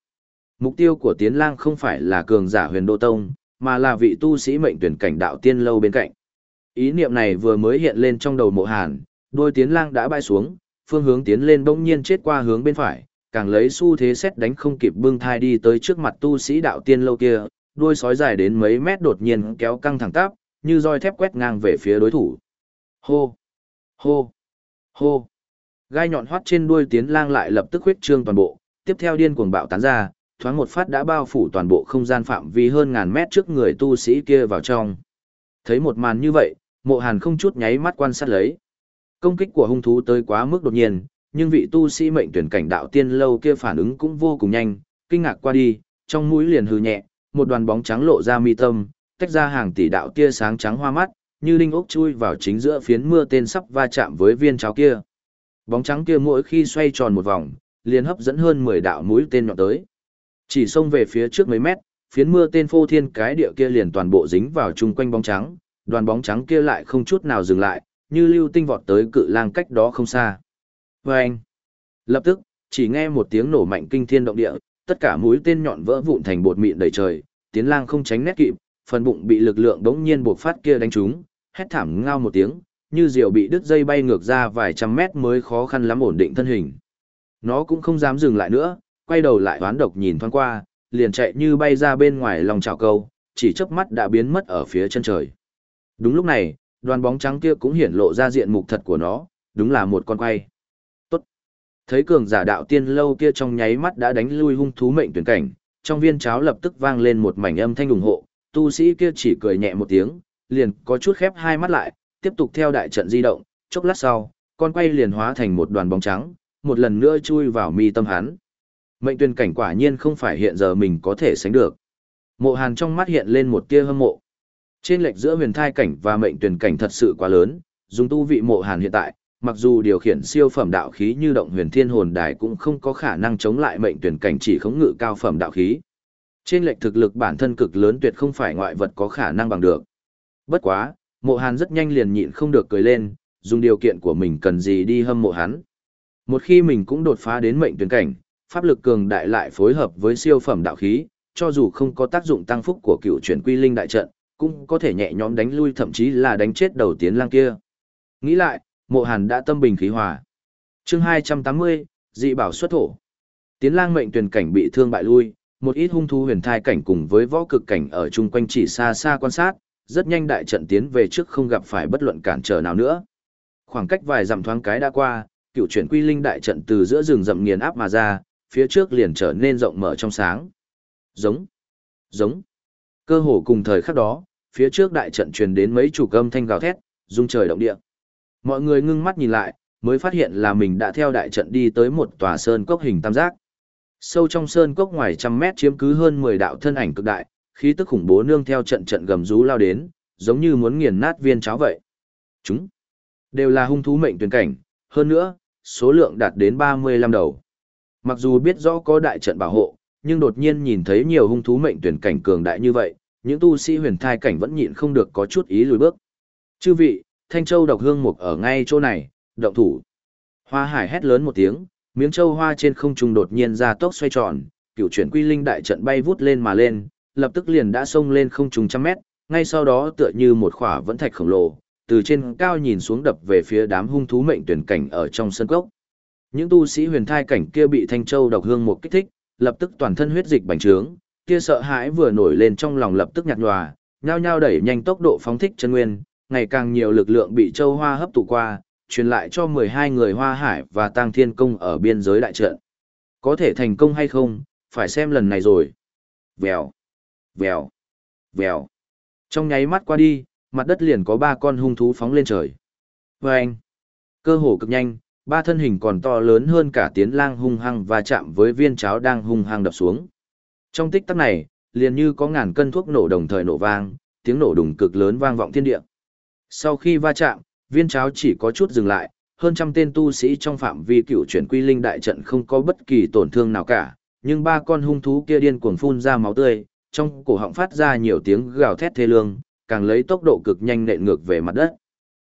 Mục tiêu của Tiến Lang không phải là cường giả Huyền Đô Tông, mà là vị tu sĩ mệnh tuyển cảnh đạo tiên lâu bên cạnh. Ý niệm này vừa mới hiện lên trong đầu Mộ Hàn, đôi Tiến Lang đã bay xuống, phương hướng tiến lên bỗng nhiên chết qua hướng bên phải, càng lấy xu thế xét đánh không kịp bưng thai đi tới trước mặt tu sĩ đạo tiên lâu kia, đuôi sói dài đến mấy mét đột nhiên kéo căng thẳng tắp, như roi thép quét ngang về phía đối thủ. Hô! Hô! Hô! Gai nhọn hoắt trên đuôi tiến lang lại lập tức huyết trương toàn bộ, tiếp theo điên cuồng bạo tán ra, thoáng một phát đã bao phủ toàn bộ không gian phạm vi hơn ngàn mét trước người tu sĩ kia vào trong. Thấy một màn như vậy, mộ hàn không chút nháy mắt quan sát lấy. Công kích của hung thú tới quá mức đột nhiên, nhưng vị tu sĩ mệnh tuyển cảnh đạo tiên lâu kia phản ứng cũng vô cùng nhanh, kinh ngạc qua đi, trong mũi liền hừ nhẹ, một đoàn bóng trắng lộ ra mi tâm, tách ra hàng tỷ đạo tia sáng trắng hoa mắt, như linh ốc chui vào chính giữa phiến mưa tên sắp va chạm với viên cháo kia. Bóng trắng kia mỗi khi xoay tròn một vòng, liền hấp dẫn hơn 10 đạo mũi tên nhọn tới. Chỉ xông về phía trước mấy mét, phiến mưa tên phô thiên cái địa kia liền toàn bộ dính vào chung quanh bóng trắng, đoàn bóng trắng kia lại không chút nào dừng lại, như lưu tinh vọt tới cự lang cách đó không xa. Và anh, lập tức, chỉ nghe một tiếng nổ mạnh kinh thiên động địa, tất cả mũi tên nhọn vỡ vụn thành bột mịn đầy trời, tiến lang không tránh nét kịp, phần bụng bị lực lượng đống nhiên buộc phát kia đánh trúng, hét thảm ngao một tiếng, như diều bị đứt dây bay ngược ra vài trăm mét mới khó khăn lắm ổn định thân hình. Nó cũng không dám dừng lại nữa, quay đầu lại hoán độc nhìn thoáng qua, liền chạy như bay ra bên ngoài lòng chảo câu, chỉ chớp mắt đã biến mất ở phía chân trời. Đúng lúc này, đoàn bóng trắng kia cũng hiển lộ ra diện mục thật của nó, đúng là một con quay. Tốt. Thấy cường giả đạo tiên lâu kia trong nháy mắt đã đánh lui hung thú mệnh tuyển cảnh, trong viên cháo lập tức vang lên một mảnh âm thanh ủng hộ, tu sĩ kia chỉ cười nhẹ một tiếng, liền có chút khép hai mắt lại, tiếp tục theo đại trận di động, chốc lát sau, con quay liền hóa thành một đoàn bóng trắng, một lần nữa chui vào mi tâm hắn. Mệnh tuyên cảnh quả nhiên không phải hiện giờ mình có thể sánh được. Mộ Hàn trong mắt hiện lên một tia hâm mộ. Trên lệch giữa huyền thai cảnh và mệnh tuyển cảnh thật sự quá lớn, dùng tu vị Mộ Hàn hiện tại, mặc dù điều khiển siêu phẩm đạo khí như động huyền thiên hồn đài cũng không có khả năng chống lại mệnh tuyển cảnh chỉ khống ngự cao phẩm đạo khí. Trên lệch thực lực bản thân cực lớn tuyệt không phải ngoại vật có khả năng bằng được. Bất quá, mộ hàn rất nhanh liền nhịn không được cười lên, dùng điều kiện của mình cần gì đi hâm mộ hắn. Một khi mình cũng đột phá đến mệnh tuyển cảnh, pháp lực cường đại lại phối hợp với siêu phẩm đạo khí, cho dù không có tác dụng tăng phúc của cựu chuyển quy linh đại trận, cũng có thể nhẹ nhõm đánh lui thậm chí là đánh chết đầu tiến lang kia. Nghĩ lại, mộ hàn đã tâm bình khí hòa. chương 280, dị bảo xuất thổ. Tiến lang mệnh tuyển cảnh bị thương bại lui, một ít hung thú huyền thai cảnh cùng với võ cực cảnh ở chung quanh chỉ xa xa quan sát, rất nhanh đại trận tiến về trước không gặp phải bất luận cản trở nào nữa. Khoảng cách vài dặm thoáng cái đã qua, cựu chuyển quy linh đại trận từ giữa rừng rậm nghiền áp mà ra, phía trước liền trở nên rộng mở trong sáng. Giống, giống. Cơ hồ cùng thời khắc đó, phía trước đại trận truyền đến mấy chủ âm thanh gào thét, rung trời động địa. Mọi người ngưng mắt nhìn lại, mới phát hiện là mình đã theo đại trận đi tới một tòa sơn cốc hình tam giác. Sâu trong sơn cốc ngoài trăm mét chiếm cứ hơn 10 đạo thân ảnh cực đại, khí tức khủng bố nương theo trận trận gầm rú lao đến, giống như muốn nghiền nát viên cháo vậy. Chúng đều là hung thú mệnh tuyển cảnh, hơn nữa, số lượng đạt đến 35 đầu. Mặc dù biết rõ có đại trận bảo hộ, nhưng đột nhiên nhìn thấy nhiều hung thú mệnh tuyển cảnh cường đại như vậy, những tu sĩ huyền thai cảnh vẫn nhịn không được có chút ý lùi bước. Chư vị, Thanh Châu độc hương mục ở ngay chỗ này, động thủ. Hoa Hải hét lớn một tiếng, miếng châu hoa trên không trung đột nhiên ra tốc xoay tròn, cựu chuyển quy linh đại trận bay vút lên mà lên, lập tức liền đã xông lên không trung trăm mét, ngay sau đó tựa như một khỏa vẫn thạch khổng lồ, từ trên cao nhìn xuống đập về phía đám hung thú mệnh tuyển cảnh ở trong sân cốc. Những tu sĩ huyền thai cảnh kia bị thanh châu độc hương một kích thích, lập tức toàn thân huyết dịch bành trướng, kia sợ hãi vừa nổi lên trong lòng lập tức nhạt nhòa, nhao nhao đẩy nhanh tốc độ phóng thích chân nguyên, ngày càng nhiều lực lượng bị châu hoa hấp thụ qua, truyền lại cho 12 người hoa hải và tăng thiên công ở biên giới đại trận. Có thể thành công hay không, phải xem lần này rồi. Vèo, vèo, vèo. Trong nháy mắt qua đi, mặt đất liền có ba con hung thú phóng lên trời. Vâng! Cơ hồ cực nhanh, ba thân hình còn to lớn hơn cả tiến lang hung hăng và chạm với viên cháo đang hung hăng đập xuống. Trong tích tắc này, liền như có ngàn cân thuốc nổ đồng thời nổ vang, tiếng nổ đùng cực lớn vang vọng thiên địa. Sau khi va chạm, viên cháo chỉ có chút dừng lại, hơn trăm tên tu sĩ trong phạm vi cựu chuyển quy linh đại trận không có bất kỳ tổn thương nào cả, nhưng ba con hung thú kia điên cuồng phun ra máu tươi, trong cổ họng phát ra nhiều tiếng gào thét thê lương, càng lấy tốc độ cực nhanh nện ngược về mặt đất.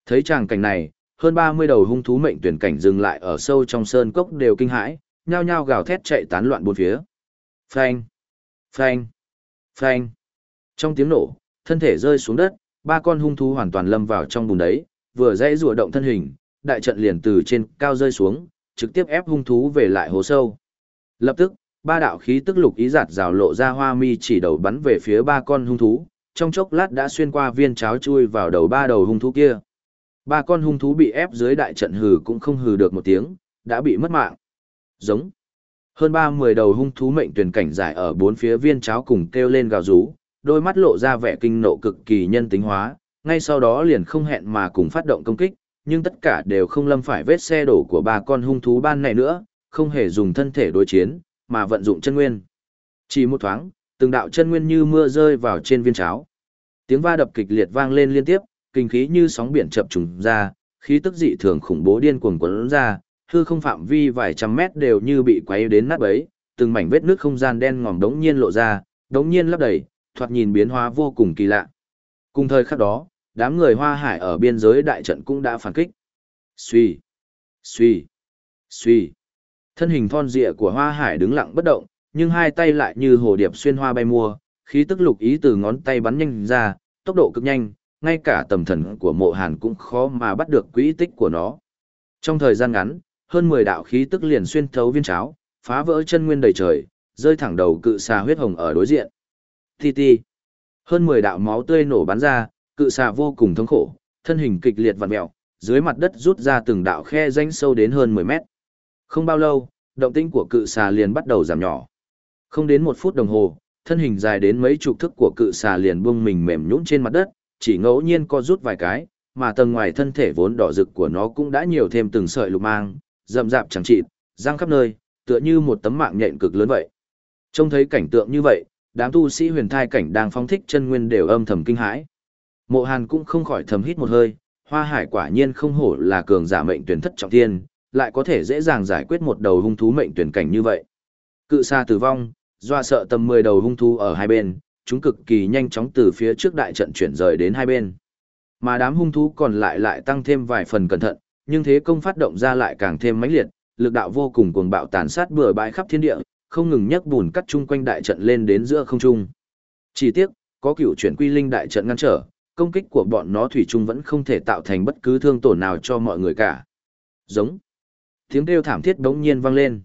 Thấy tràng cảnh này, hơn 30 đầu hung thú mệnh tuyển cảnh dừng lại ở sâu trong sơn cốc đều kinh hãi, nhao nhao gào thét chạy tán loạn bốn phía. Phanh, phanh, phanh. Trong tiếng nổ, thân thể rơi xuống đất, ba con hung thú hoàn toàn lâm vào trong bùn đấy, vừa dãy rùa động thân hình, đại trận liền từ trên cao rơi xuống, trực tiếp ép hung thú về lại hố sâu. Lập tức, ba đạo khí tức lục ý giạt rào lộ ra hoa mi chỉ đầu bắn về phía ba con hung thú, trong chốc lát đã xuyên qua viên cháo chui vào đầu ba đầu hung thú kia. Ba con hung thú bị ép dưới đại trận hừ cũng không hừ được một tiếng, đã bị mất mạng. Giống. Hơn ba mười đầu hung thú mệnh tuyển cảnh giải ở bốn phía viên cháo cùng kêu lên gào rú, đôi mắt lộ ra vẻ kinh nộ cực kỳ nhân tính hóa, ngay sau đó liền không hẹn mà cùng phát động công kích, nhưng tất cả đều không lâm phải vết xe đổ của ba con hung thú ban này nữa, không hề dùng thân thể đối chiến, mà vận dụng chân nguyên. Chỉ một thoáng, từng đạo chân nguyên như mưa rơi vào trên viên cháo. Tiếng va đập kịch liệt vang lên liên tiếp, kinh khí như sóng biển chập trùng ra, khí tức dị thường khủng bố điên cuồng cuốn ra, hư không phạm vi vài trăm mét đều như bị quấy đến nát bấy, từng mảnh vết nước không gian đen ngòm đống nhiên lộ ra, đống nhiên lấp đầy, thoạt nhìn biến hóa vô cùng kỳ lạ. Cùng thời khắc đó, đám người Hoa Hải ở biên giới đại trận cũng đã phản kích. Suy, suy, suy. Thân hình thon dịa của Hoa Hải đứng lặng bất động, nhưng hai tay lại như hồ điệp xuyên hoa bay mua, khí tức lục ý từ ngón tay bắn nhanh ra, tốc độ cực nhanh, ngay cả tầm thần của mộ hàn cũng khó mà bắt được quỹ tích của nó. Trong thời gian ngắn, hơn 10 đạo khí tức liền xuyên thấu viên cháo, phá vỡ chân nguyên đầy trời, rơi thẳng đầu cự xà huyết hồng ở đối diện. Ti ti. Hơn 10 đạo máu tươi nổ bắn ra, cự xà vô cùng thống khổ, thân hình kịch liệt vặn mèo, dưới mặt đất rút ra từng đạo khe rãnh sâu đến hơn 10 mét. Không bao lâu, động tĩnh của cự xà liền bắt đầu giảm nhỏ. Không đến một phút đồng hồ, thân hình dài đến mấy chục thước của cự xà liền buông mình mềm nhũn trên mặt đất, chỉ ngẫu nhiên co rút vài cái, mà tầng ngoài thân thể vốn đỏ rực của nó cũng đã nhiều thêm từng sợi lục mang, rậm rạp chẳng chịt, răng khắp nơi, tựa như một tấm mạng nhện cực lớn vậy. Trông thấy cảnh tượng như vậy, đám tu sĩ huyền thai cảnh đang phóng thích chân nguyên đều âm thầm kinh hãi. Mộ Hàn cũng không khỏi thầm hít một hơi, Hoa Hải quả nhiên không hổ là cường giả mệnh tuyển thất trọng thiên, lại có thể dễ dàng giải quyết một đầu hung thú mệnh tuyển cảnh như vậy. Cự xa tử vong, doa sợ tầm 10 đầu hung thú ở hai bên, chúng cực kỳ nhanh chóng từ phía trước đại trận chuyển rời đến hai bên. Mà đám hung thú còn lại lại tăng thêm vài phần cẩn thận, nhưng thế công phát động ra lại càng thêm mãnh liệt, lực đạo vô cùng cuồng bạo tàn sát bừa bãi khắp thiên địa, không ngừng nhấc bùn cắt chung quanh đại trận lên đến giữa không trung. Chỉ tiếc, có cựu chuyển quy linh đại trận ngăn trở, công kích của bọn nó thủy chung vẫn không thể tạo thành bất cứ thương tổn nào cho mọi người cả. Giống. Tiếng kêu thảm thiết đống nhiên vang lên.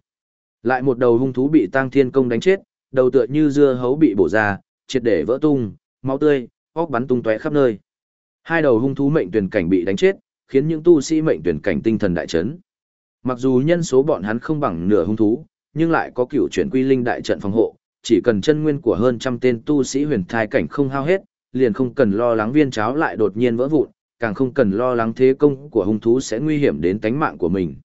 Lại một đầu hung thú bị Tăng Thiên Công đánh chết, đầu tựa như dưa hấu bị bổ ra, triệt để vỡ tung, máu tươi, óc bắn tung tóe khắp nơi. Hai đầu hung thú mệnh tuyển cảnh bị đánh chết, khiến những tu sĩ mệnh tuyển cảnh tinh thần đại chấn. Mặc dù nhân số bọn hắn không bằng nửa hung thú, nhưng lại có cựu chuyển quy linh đại trận phòng hộ, chỉ cần chân nguyên của hơn trăm tên tu sĩ huyền thai cảnh không hao hết, liền không cần lo lắng viên cháo lại đột nhiên vỡ vụn, càng không cần lo lắng thế công của hung thú sẽ nguy hiểm đến tánh mạng của mình.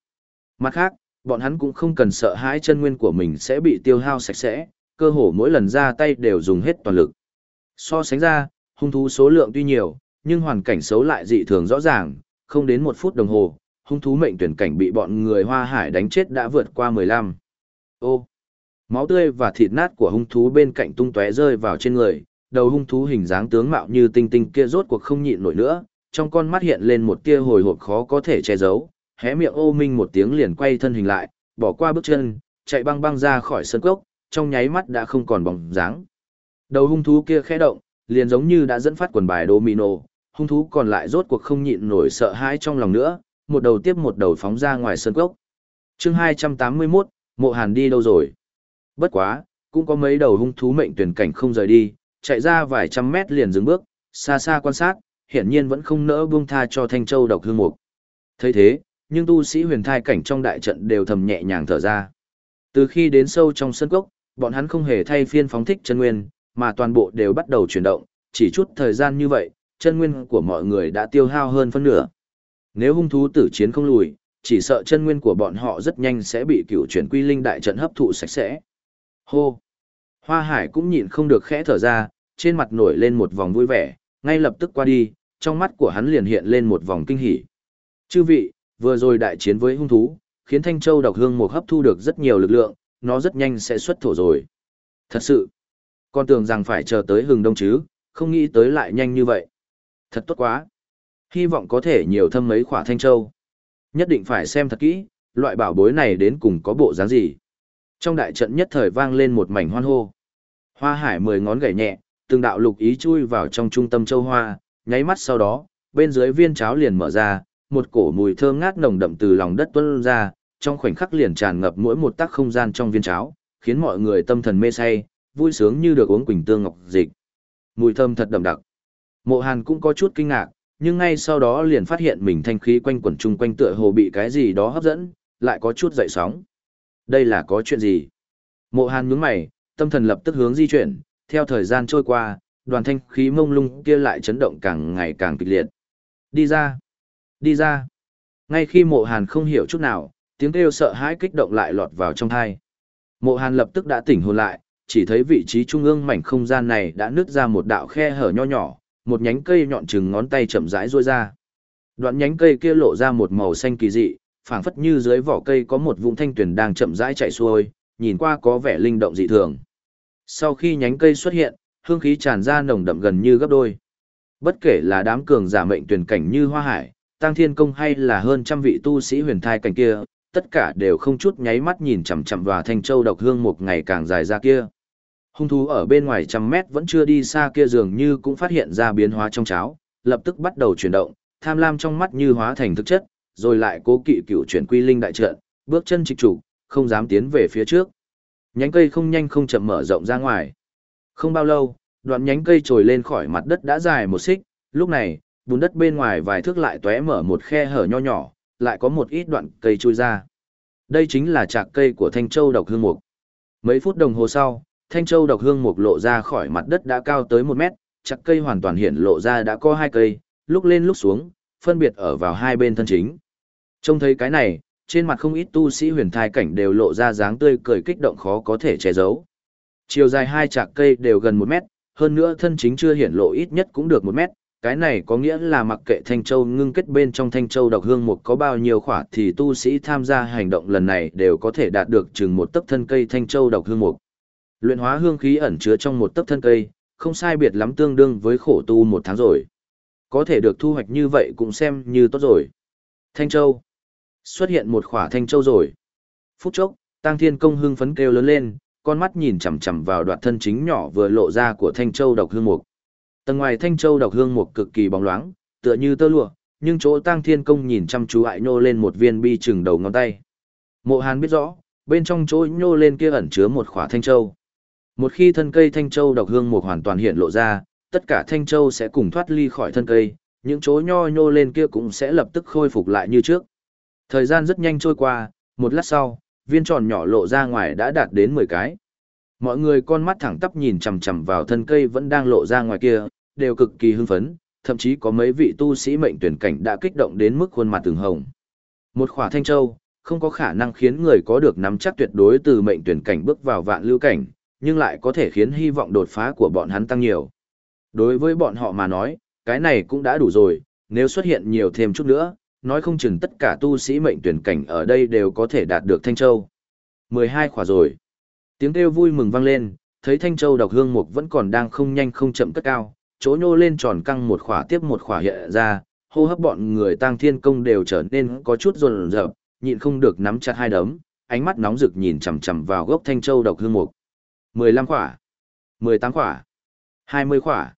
Mặt khác, bọn hắn cũng không cần sợ hãi chân nguyên của mình sẽ bị tiêu hao sạch sẽ, cơ hồ mỗi lần ra tay đều dùng hết toàn lực. So sánh ra, hung thú số lượng tuy nhiều, nhưng hoàn cảnh xấu lại dị thường rõ ràng, không đến một phút đồng hồ, hung thú mệnh tuyển cảnh bị bọn người hoa hải đánh chết đã vượt qua 15. Ô! Máu tươi và thịt nát của hung thú bên cạnh tung tóe rơi vào trên người, đầu hung thú hình dáng tướng mạo như tinh tinh kia rốt cuộc không nhịn nổi nữa, trong con mắt hiện lên một tia hồi hộp khó có thể che giấu, hé miệng ô minh một tiếng liền quay thân hình lại, bỏ qua bước chân, chạy băng băng ra khỏi sân cốc, trong nháy mắt đã không còn bóng dáng. Đầu hung thú kia khẽ động, liền giống như đã dẫn phát quần bài domino, hung thú còn lại rốt cuộc không nhịn nổi sợ hãi trong lòng nữa, một đầu tiếp một đầu phóng ra ngoài sân cốc. Chương 281, Mộ Hàn đi đâu rồi? Bất quá, cũng có mấy đầu hung thú mệnh tuyển cảnh không rời đi, chạy ra vài trăm mét liền dừng bước, xa xa quan sát, hiển nhiên vẫn không nỡ buông tha cho Thanh Châu độc hương mục. thấy thế, nhưng tu sĩ huyền thai cảnh trong đại trận đều thầm nhẹ nhàng thở ra. Từ khi đến sâu trong sân cốc, bọn hắn không hề thay phiên phóng thích chân nguyên, mà toàn bộ đều bắt đầu chuyển động, chỉ chút thời gian như vậy, chân nguyên của mọi người đã tiêu hao hơn phân nửa. Nếu hung thú tử chiến không lùi, chỉ sợ chân nguyên của bọn họ rất nhanh sẽ bị cựu chuyển quy linh đại trận hấp thụ sạch sẽ. Hô! Hoa hải cũng nhịn không được khẽ thở ra, trên mặt nổi lên một vòng vui vẻ, ngay lập tức qua đi, trong mắt của hắn liền hiện lên một vòng kinh hỉ. Chư vị, vừa rồi đại chiến với hung thú, khiến Thanh Châu độc hương một hấp thu được rất nhiều lực lượng, nó rất nhanh sẽ xuất thổ rồi. Thật sự, con tưởng rằng phải chờ tới hừng đông chứ, không nghĩ tới lại nhanh như vậy. Thật tốt quá. Hy vọng có thể nhiều thâm mấy khỏa thanh châu. Nhất định phải xem thật kỹ, loại bảo bối này đến cùng có bộ dáng gì. Trong đại trận nhất thời vang lên một mảnh hoan hô. Hoa hải mười ngón gảy nhẹ, từng đạo lục ý chui vào trong trung tâm châu hoa, nháy mắt sau đó, bên dưới viên cháo liền mở ra, một cổ mùi thơm ngát nồng đậm từ lòng đất tuôn ra, trong khoảnh khắc liền tràn ngập mỗi một tắc không gian trong viên cháo, khiến mọi người tâm thần mê say, vui sướng như được uống quỳnh tương ngọc dịch. Mùi thơm thật đậm đặc. Mộ Hàn cũng có chút kinh ngạc, nhưng ngay sau đó liền phát hiện mình thanh khí quanh quẩn chung quanh tựa hồ bị cái gì đó hấp dẫn, lại có chút dậy sóng. Đây là có chuyện gì? Mộ Hàn nhướng mày, tâm thần lập tức hướng di chuyển, theo thời gian trôi qua, đoàn thanh khí mông lung kia lại chấn động càng ngày càng kịch liệt. Đi ra! Đi ra! Ngay khi mộ Hàn không hiểu chút nào, tiếng kêu sợ hãi kích động lại lọt vào trong thai. Mộ Hàn lập tức đã tỉnh hồn lại, chỉ thấy vị trí trung ương mảnh không gian này đã nứt ra một đạo khe hở nho nhỏ, một nhánh cây nhọn chừng ngón tay chậm rãi rôi ra. Đoạn nhánh cây kia lộ ra một màu xanh kỳ dị, phảng phất như dưới vỏ cây có một vũng thanh tuyển đang chậm rãi chạy xuôi, nhìn qua có vẻ linh động dị thường. Sau khi nhánh cây xuất hiện, hương khí tràn ra nồng đậm gần như gấp đôi. Bất kể là đám cường giả mệnh tuyển cảnh như Hoa Hải, Tăng Thiên Công hay là hơn trăm vị tu sĩ huyền thai cảnh kia, tất cả đều không chút nháy mắt nhìn chằm chằm vào Thanh Châu độc hương một ngày càng dài ra kia. Hung thú ở bên ngoài trăm mét vẫn chưa đi xa kia dường như cũng phát hiện ra biến hóa trong cháo, lập tức bắt đầu chuyển động, tham lam trong mắt như hóa thành thực chất, rồi lại cố kỵ cựu chuyển quy linh đại trận, bước chân trịch chủ, không dám tiến về phía trước. Nhánh cây không nhanh không chậm mở rộng ra ngoài. Không bao lâu, đoạn nhánh cây trồi lên khỏi mặt đất đã dài một xích, lúc này, bùn đất bên ngoài vài thước lại tóe mở một khe hở nho nhỏ, lại có một ít đoạn cây chui ra. Đây chính là trạc cây của Thanh Châu độc hương mục. Mấy phút đồng hồ sau, Thanh Châu độc hương mục lộ ra khỏi mặt đất đã cao tới một mét, chặt cây hoàn toàn hiện lộ ra đã có hai cây, lúc lên lúc xuống, phân biệt ở vào hai bên thân chính. Trông thấy cái này, trên mặt không ít tu sĩ huyền thai cảnh đều lộ ra dáng tươi cười kích động khó có thể che giấu. Chiều dài hai trạc cây đều gần một mét, hơn nữa thân chính chưa hiển lộ ít nhất cũng được một mét, cái này có nghĩa là mặc kệ Thanh Châu ngưng kết bên trong Thanh Châu độc hương mục có bao nhiêu khỏa thì tu sĩ tham gia hành động lần này đều có thể đạt được chừng một tấc thân cây Thanh Châu độc hương mục. Luyện hóa hương khí ẩn chứa trong một tấc thân cây, không sai biệt lắm tương đương với khổ tu một tháng rồi. Có thể được thu hoạch như vậy cũng xem như tốt rồi. Thanh Châu. Xuất hiện một khỏa Thanh Châu rồi. Phút chốc, Tăng Thiên Công hưng phấn kêu lớn lên, con mắt nhìn chằm chằm vào đoạn thân chính nhỏ vừa lộ ra của Thanh Châu độc hương mục. Tầng ngoài Thanh Châu độc hương mục cực kỳ bóng loáng, tựa như tơ lụa, nhưng chỗ Tăng Thiên Công nhìn chăm chú ại nhô lên một viên bi chừng đầu ngón tay. Mộ Hàn biết rõ, bên trong chỗ nhô lên kia ẩn chứa một khỏa Thanh Châu. Một khi thân cây thanh châu độc hương mục hoàn toàn hiện lộ ra, tất cả thanh châu sẽ cùng thoát ly khỏi thân cây, những chỗ nho nhô lên kia cũng sẽ lập tức khôi phục lại như trước. Thời gian rất nhanh trôi qua, một lát sau, viên tròn nhỏ lộ ra ngoài đã đạt đến 10 cái. Mọi người con mắt thẳng tắp nhìn chằm chằm vào thân cây vẫn đang lộ ra ngoài kia, đều cực kỳ hưng phấn, thậm chí có mấy vị tu sĩ mệnh tuyển cảnh đã kích động đến mức khuôn mặt từng hồng. Một khỏa thanh châu, không có khả năng khiến người có được nắm chắc tuyệt đối từ mệnh tuyển cảnh bước vào vạn lưu cảnh, nhưng lại có thể khiến hy vọng đột phá của bọn hắn tăng nhiều. Đối với bọn họ mà nói, cái này cũng đã đủ rồi, nếu xuất hiện nhiều thêm chút nữa, nói không chừng tất cả tu sĩ mệnh tuyển cảnh ở đây đều có thể đạt được Thanh Châu. 12 khỏa rồi. Tiếng kêu vui mừng vang lên, thấy Thanh Châu độc hương mục vẫn còn đang không nhanh không chậm cất cao, chỗ nhô lên tròn căng một khỏa tiếp một khỏa hiện ra, hô hấp bọn người tăng thiên công đều trở nên có chút rồn rợp, nhịn không được nắm chặt hai đấm, ánh mắt nóng rực nhìn chằm chằm vào gốc Thanh Châu độc hương mục. 15 khỏa, 18 khỏa, 20 khỏa.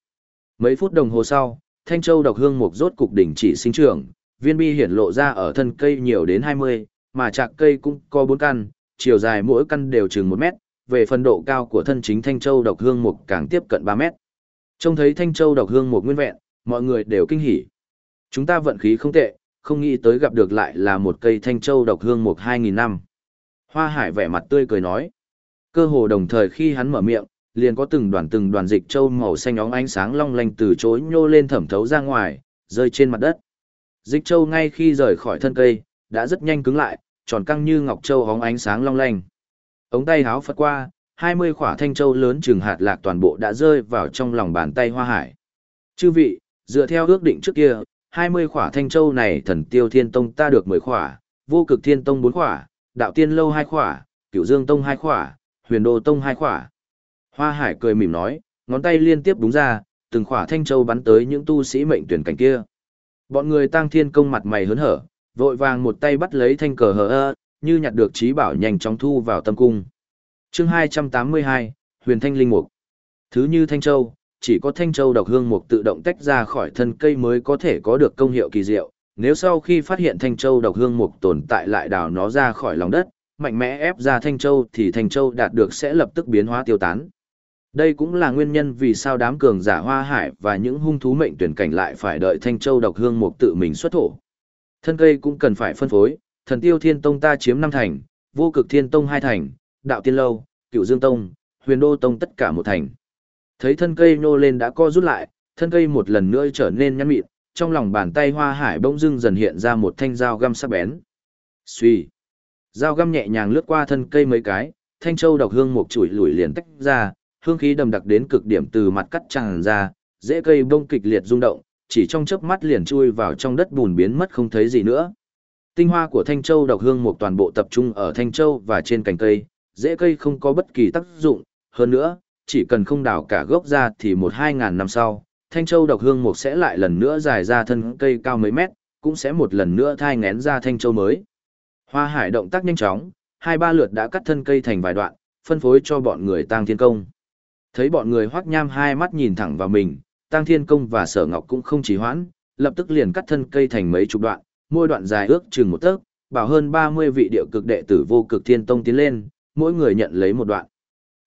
Mấy phút đồng hồ sau, Thanh Châu độc hương mục rốt cục đỉnh chỉ sinh trưởng, viên bi hiển lộ ra ở thân cây nhiều đến 20, mà chạc cây cũng có 4 căn, chiều dài mỗi căn đều chừng 1 mét, về phần độ cao của thân chính Thanh Châu độc hương mục càng tiếp cận 3 mét. Trông thấy Thanh Châu độc hương một nguyên vẹn, mọi người đều kinh hỉ. Chúng ta vận khí không tệ, không nghĩ tới gặp được lại là một cây Thanh Châu độc hương một 2000 năm. Hoa Hải vẻ mặt tươi cười nói. Cơ hồ đồng thời khi hắn mở miệng, liền có từng đoàn từng đoàn dịch châu màu xanh óng ánh sáng long lanh từ chối nhô lên thẩm thấu ra ngoài, rơi trên mặt đất. Dịch châu ngay khi rời khỏi thân cây, đã rất nhanh cứng lại, tròn căng như ngọc châu óng ánh sáng long lanh. Ống tay háo phật qua, 20 khỏa thanh châu lớn chừng hạt lạc toàn bộ đã rơi vào trong lòng bàn tay hoa hải. Chư vị, dựa theo ước định trước kia, 20 khỏa thanh châu này thần tiêu thiên tông ta được 10 khỏa, vô cực thiên tông 4 khỏa, đạo tiên lâu 2 khỏa, cửu dương tông 2 khỏa, huyền đô tông hai khỏa. Hoa hải cười mỉm nói, ngón tay liên tiếp đúng ra, từng khỏa thanh châu bắn tới những tu sĩ mệnh tuyển cảnh kia. Bọn người tăng thiên công mặt mày hớn hở, vội vàng một tay bắt lấy thanh cờ hờ ơ, như nhặt được trí bảo nhanh chóng thu vào tâm cung chương 282, Huyền Thanh Linh Mục. Thứ như Thanh Châu, chỉ có Thanh Châu độc hương mục tự động tách ra khỏi thân cây mới có thể có được công hiệu kỳ diệu. Nếu sau khi phát hiện Thanh Châu độc hương mục tồn tại lại đào nó ra khỏi lòng đất, mạnh mẽ ép ra Thanh Châu thì Thanh Châu đạt được sẽ lập tức biến hóa tiêu tán. Đây cũng là nguyên nhân vì sao đám cường giả hoa hải và những hung thú mệnh tuyển cảnh lại phải đợi Thanh Châu độc hương mục tự mình xuất thổ. Thân cây cũng cần phải phân phối, thần tiêu thiên tông ta chiếm năm thành, vô cực thiên tông hai thành, đạo tiên lâu, cựu dương tông, huyền đô tông tất cả một thành. Thấy thân cây nô lên đã co rút lại, thân cây một lần nữa trở nên nhăn mịn, trong lòng bàn tay hoa hải bỗng dưng dần hiện ra một thanh dao găm sắc bén. Suy. Dao găm nhẹ nhàng lướt qua thân cây mấy cái, thanh châu độc hương một chuỗi lùi liền tách ra, hương khí đầm đặc đến cực điểm từ mặt cắt tràn ra, dễ cây bông kịch liệt rung động, chỉ trong chớp mắt liền chui vào trong đất bùn biến mất không thấy gì nữa. Tinh hoa của Thanh Châu độc hương một toàn bộ tập trung ở Thanh Châu và trên cành cây, dễ cây không có bất kỳ tác dụng, hơn nữa, chỉ cần không đào cả gốc ra thì một hai ngàn năm sau, Thanh Châu độc hương một sẽ lại lần nữa dài ra thân cây cao mấy mét, cũng sẽ một lần nữa thai ngén ra Thanh Châu mới. Hoa hải động tác nhanh chóng, hai ba lượt đã cắt thân cây thành vài đoạn, phân phối cho bọn người tang thiên công. Thấy bọn người hoác nham hai mắt nhìn thẳng vào mình, tang thiên công và sở ngọc cũng không chỉ hoãn, lập tức liền cắt thân cây thành mấy chục đoạn, mỗi đoạn dài ước chừng một tấc, bảo hơn 30 vị điệu cực đệ tử vô cực thiên tông tiến lên, mỗi người nhận lấy một đoạn.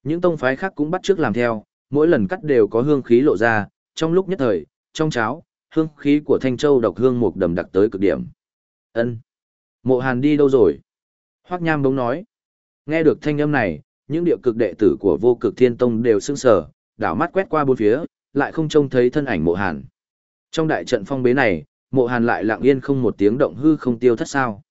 Những tông phái khác cũng bắt trước làm theo, mỗi lần cắt đều có hương khí lộ ra, trong lúc nhất thời, trong cháo, hương khí của Thanh Châu độc hương một đầm đặc tới cực điểm. Ân, Mộ Hàn đi đâu rồi? Hoắc Nham bỗng nói. Nghe được thanh âm này, những điệu cực đệ tử của vô cực thiên tông đều sững sờ, đảo mắt quét qua bốn phía, lại không trông thấy thân ảnh Mộ Hàn. Trong đại trận phong bế này, Mộ Hàn lại lặng yên không một tiếng động hư không tiêu thất sao.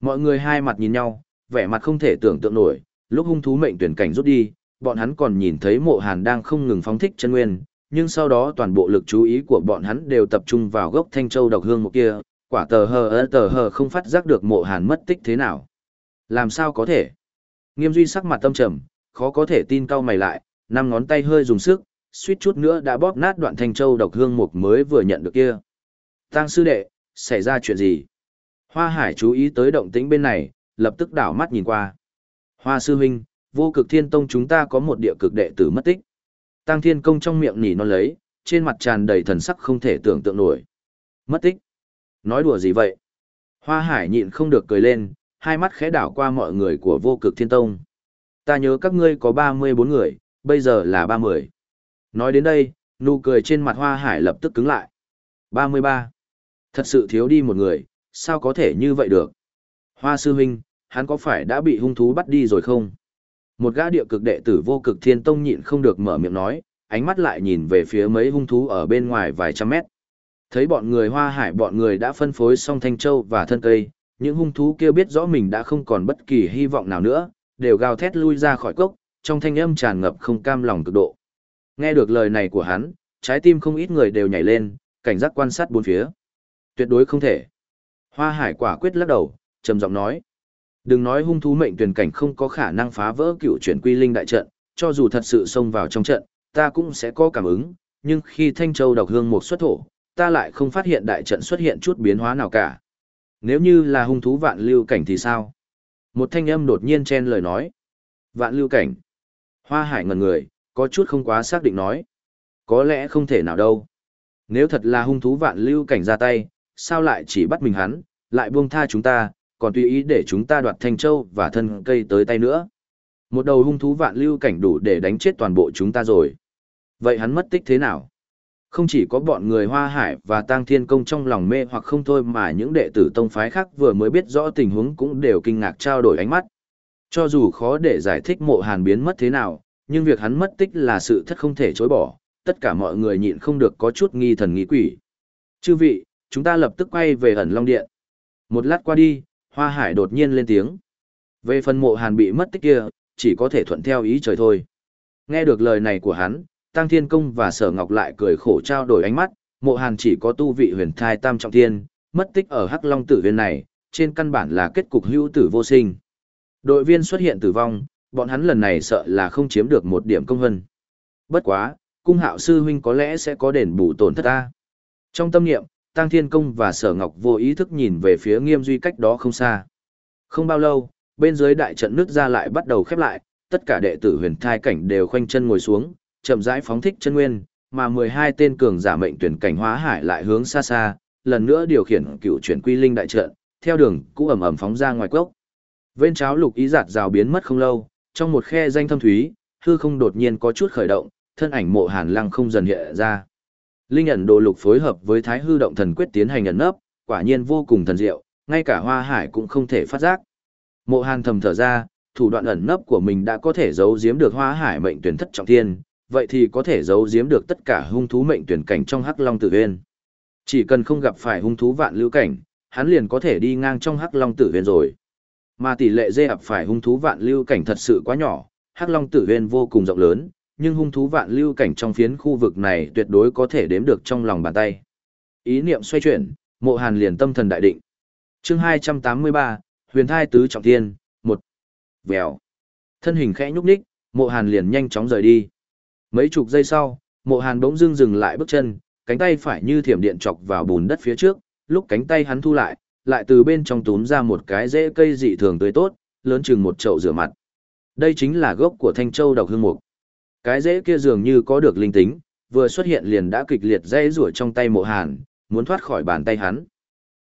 Mọi người hai mặt nhìn nhau, vẻ mặt không thể tưởng tượng nổi, lúc hung thú mệnh tuyển cảnh rút đi, bọn hắn còn nhìn thấy mộ hàn đang không ngừng phóng thích chân nguyên, nhưng sau đó toàn bộ lực chú ý của bọn hắn đều tập trung vào gốc thanh châu độc hương một kia, quả tờ hờ ơ tờ hờ không phát giác được mộ hàn mất tích thế nào. Làm sao có thể? Nghiêm duy sắc mặt tâm trầm, khó có thể tin cao mày lại, năm ngón tay hơi dùng sức, suýt chút nữa đã bóp nát đoạn thanh châu độc hương mục mới vừa nhận được kia. Tăng sư đệ, xảy ra chuyện gì? Hoa hải chú ý tới động tĩnh bên này, lập tức đảo mắt nhìn qua. Hoa sư huynh, vô cực thiên tông chúng ta có một địa cực đệ tử mất tích. Tăng thiên công trong miệng nỉ non lấy, trên mặt tràn đầy thần sắc không thể tưởng tượng nổi. Mất tích? Nói đùa gì vậy? Hoa hải nhịn không được cười lên, hai mắt khẽ đảo qua mọi người của vô cực thiên tông. Ta nhớ các ngươi có 34 người, bây giờ là 30. Nói đến đây, nụ cười trên mặt hoa hải lập tức cứng lại. 33. Thật sự thiếu đi một người, sao có thể như vậy được? Hoa sư huynh, hắn có phải đã bị hung thú bắt đi rồi không? Một gã địa cực đệ tử vô cực thiên tông nhịn không được mở miệng nói, ánh mắt lại nhìn về phía mấy hung thú ở bên ngoài vài trăm mét. Thấy bọn người hoa hải bọn người đã phân phối xong thanh châu và thân cây, những hung thú kia biết rõ mình đã không còn bất kỳ hy vọng nào nữa, đều gào thét lui ra khỏi cốc, trong thanh âm tràn ngập không cam lòng cực độ. Nghe được lời này của hắn, trái tim không ít người đều nhảy lên, cảnh giác quan sát bốn phía. Tuyệt đối không thể. Hoa hải quả quyết lắc đầu, trầm giọng nói. Đừng nói hung thú mệnh tuyển cảnh không có khả năng phá vỡ cựu chuyển quy linh đại trận, cho dù thật sự xông vào trong trận, ta cũng sẽ có cảm ứng, nhưng khi Thanh Châu độc hương một xuất thổ, ta lại không phát hiện đại trận xuất hiện chút biến hóa nào cả. Nếu như là hung thú vạn lưu cảnh thì sao? Một thanh âm đột nhiên chen lời nói. Vạn lưu cảnh. Hoa hải ngần người, có chút không quá xác định nói. Có lẽ không thể nào đâu. Nếu thật là hung thú vạn lưu cảnh ra tay, sao lại chỉ bắt mình hắn, lại buông tha chúng ta, còn tùy ý để chúng ta đoạt thanh châu và thân cây tới tay nữa. Một đầu hung thú vạn lưu cảnh đủ để đánh chết toàn bộ chúng ta rồi. Vậy hắn mất tích thế nào? Không chỉ có bọn người Hoa Hải và Tang Thiên Công trong lòng mê hoặc không thôi mà những đệ tử tông phái khác vừa mới biết rõ tình huống cũng đều kinh ngạc trao đổi ánh mắt. Cho dù khó để giải thích mộ hàn biến mất thế nào, nhưng việc hắn mất tích là sự thất không thể chối bỏ, tất cả mọi người nhịn không được có chút nghi thần nghi quỷ. Chư vị, chúng ta lập tức quay về ẩn Long Điện. Một lát qua đi, Hoa Hải đột nhiên lên tiếng. Về phần mộ hàn bị mất tích kia, chỉ có thể thuận theo ý trời thôi. Nghe được lời này của hắn, Tăng Thiên Công và Sở Ngọc lại cười khổ trao đổi ánh mắt, mộ hàn chỉ có tu vị huyền thai tam trọng thiên, mất tích ở Hắc Long tử viên này, trên căn bản là kết cục hữu tử vô sinh. Đội viên xuất hiện tử vong, bọn hắn lần này sợ là không chiếm được một điểm công hân. Bất quá, cung hạo sư huynh có lẽ sẽ có đền bù tổn thất ta. Trong tâm niệm, Tăng Thiên Công và Sở Ngọc vô ý thức nhìn về phía nghiêm duy cách đó không xa. Không bao lâu, bên dưới đại trận nước ra lại bắt đầu khép lại, tất cả đệ tử huyền thai cảnh đều khoanh chân ngồi xuống, chậm rãi phóng thích chân nguyên, mà 12 tên cường giả mệnh tuyển cảnh hóa hải lại hướng xa xa, lần nữa điều khiển cựu chuyển quy linh đại trận, theo đường cũ ẩm ẩm phóng ra ngoài cốc. Vên cháo lục ý giạt rào biến mất không lâu, trong một khe danh thâm thúy, hư không đột nhiên có chút khởi động, thân ảnh mộ hàn lăng không dần hiện ra. Linh ẩn đồ lục phối hợp với thái hư động thần quyết tiến hành ẩn nấp, quả nhiên vô cùng thần diệu, ngay cả hoa hải cũng không thể phát giác. Mộ hàn thầm thở ra, thủ đoạn ẩn nấp của mình đã có thể giấu giếm được hoa hải mệnh tuyển thất trọng thiên, vậy thì có thể giấu giếm được tất cả hung thú mệnh tuyển cảnh trong hắc long tử huyên. Chỉ cần không gặp phải hung thú vạn lưu cảnh, hắn liền có thể đi ngang trong hắc long tử huyên rồi. Mà tỷ lệ dê ập phải hung thú vạn lưu cảnh thật sự quá nhỏ, hắc long tử huyên vô cùng rộng lớn, nhưng hung thú vạn lưu cảnh trong phiến khu vực này tuyệt đối có thể đếm được trong lòng bàn tay. Ý niệm xoay chuyển, mộ hàn liền tâm thần đại định. chương 283, huyền thai tứ trọng thiên, một Vèo. Thân hình khẽ nhúc nhích, mộ hàn liền nhanh chóng rời đi. Mấy chục giây sau, mộ hàn bỗng dưng dừng lại bước chân, cánh tay phải như thiểm điện chọc vào bùn đất phía trước, lúc cánh tay hắn thu lại, lại từ bên trong túm ra một cái rễ cây dị thường tươi tốt, lớn chừng một chậu rửa mặt. Đây chính là gốc của thanh châu độc hương mục. Cái rễ kia dường như có được linh tính, vừa xuất hiện liền đã kịch liệt dây rủa trong tay mộ hàn, muốn thoát khỏi bàn tay hắn.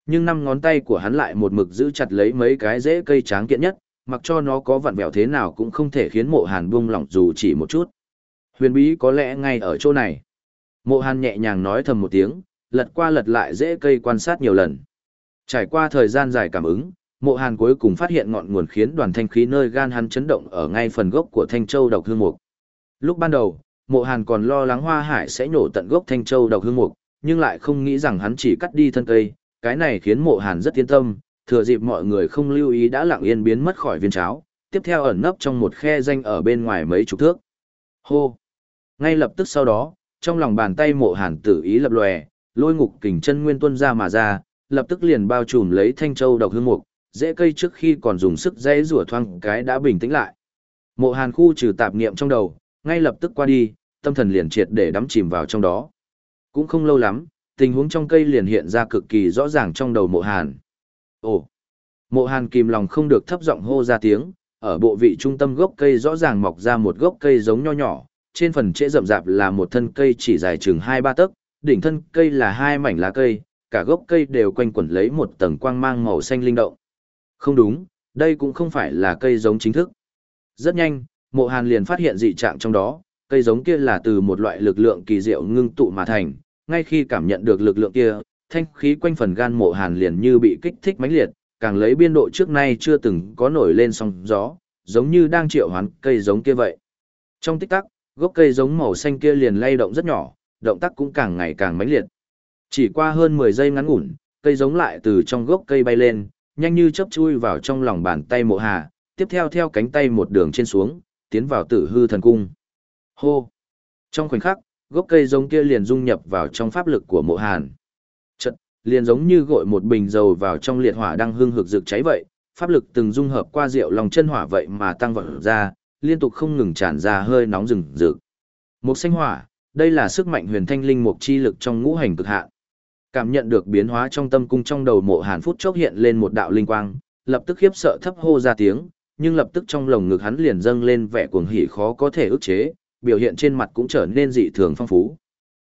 Nhưng năm ngón tay của hắn lại một mực giữ chặt lấy mấy cái rễ cây tráng kiện nhất, mặc cho nó có vặn vẹo thế nào cũng không thể khiến mộ hàn buông lỏng dù chỉ một chút. Huyền bí có lẽ ngay ở chỗ này. Mộ hàn nhẹ nhàng nói thầm một tiếng, lật qua lật lại rễ cây quan sát nhiều lần. Trải qua thời gian dài cảm ứng, mộ hàn cuối cùng phát hiện ngọn nguồn khiến đoàn thanh khí nơi gan hắn chấn động ở ngay phần gốc của thanh châu độc hương mục. Lúc ban đầu, mộ hàn còn lo lắng hoa hải sẽ nổ tận gốc thanh châu độc hương mục, nhưng lại không nghĩ rằng hắn chỉ cắt đi thân cây, cái này khiến mộ hàn rất yên tâm, thừa dịp mọi người không lưu ý đã lặng yên biến mất khỏi viên cháo, tiếp theo ẩn nấp trong một khe danh ở bên ngoài mấy chục thước. Hô! Ngay lập tức sau đó, trong lòng bàn tay mộ hàn tử ý lập lòe, lôi ngục kình chân nguyên tuân ra mà ra, lập tức liền bao trùm lấy thanh châu độc hương mục, dễ cây trước khi còn dùng sức dễ rủa thoang cái đã bình tĩnh lại. Mộ hàn khu trừ tạp niệm trong đầu, ngay lập tức qua đi, tâm thần liền triệt để đắm chìm vào trong đó. Cũng không lâu lắm, tình huống trong cây liền hiện ra cực kỳ rõ ràng trong đầu mộ hàn. Ồ! Mộ hàn kìm lòng không được thấp giọng hô ra tiếng, ở bộ vị trung tâm gốc cây rõ ràng mọc ra một gốc cây giống nho nhỏ, trên phần trễ rậm rạp là một thân cây chỉ dài chừng 2-3 tấc, đỉnh thân cây là hai mảnh lá cây, cả gốc cây đều quanh quẩn lấy một tầng quang mang màu xanh linh động. Không đúng, đây cũng không phải là cây giống chính thức. Rất nhanh, mộ hàn liền phát hiện dị trạng trong đó, cây giống kia là từ một loại lực lượng kỳ diệu ngưng tụ mà thành, ngay khi cảm nhận được lực lượng kia, thanh khí quanh phần gan mộ hàn liền như bị kích thích mãnh liệt, càng lấy biên độ trước nay chưa từng có nổi lên sóng gió, giống như đang triệu hoán cây giống kia vậy. Trong tích tắc, gốc cây giống màu xanh kia liền lay động rất nhỏ, động tác cũng càng ngày càng mãnh liệt. Chỉ qua hơn 10 giây ngắn ngủn, cây giống lại từ trong gốc cây bay lên, nhanh như chớp chui vào trong lòng bàn tay mộ hà, tiếp theo theo cánh tay một đường trên xuống, tiến vào tử hư thần cung. Hô! Trong khoảnh khắc, gốc cây giống kia liền dung nhập vào trong pháp lực của mộ hàn. Chật, liền giống như gội một bình dầu vào trong liệt hỏa đang hương hực rực cháy vậy, pháp lực từng dung hợp qua rượu lòng chân hỏa vậy mà tăng vọt ra, liên tục không ngừng tràn ra hơi nóng rừng rực. Một xanh hỏa, đây là sức mạnh huyền thanh linh mục chi lực trong ngũ hành cực hạn. Cảm nhận được biến hóa trong tâm cung trong đầu mộ hàn phút chốc hiện lên một đạo linh quang, lập tức khiếp sợ thấp hô ra tiếng, nhưng lập tức trong lồng ngực hắn liền dâng lên vẻ cuồng hỉ khó có thể ức chế, biểu hiện trên mặt cũng trở nên dị thường phong phú.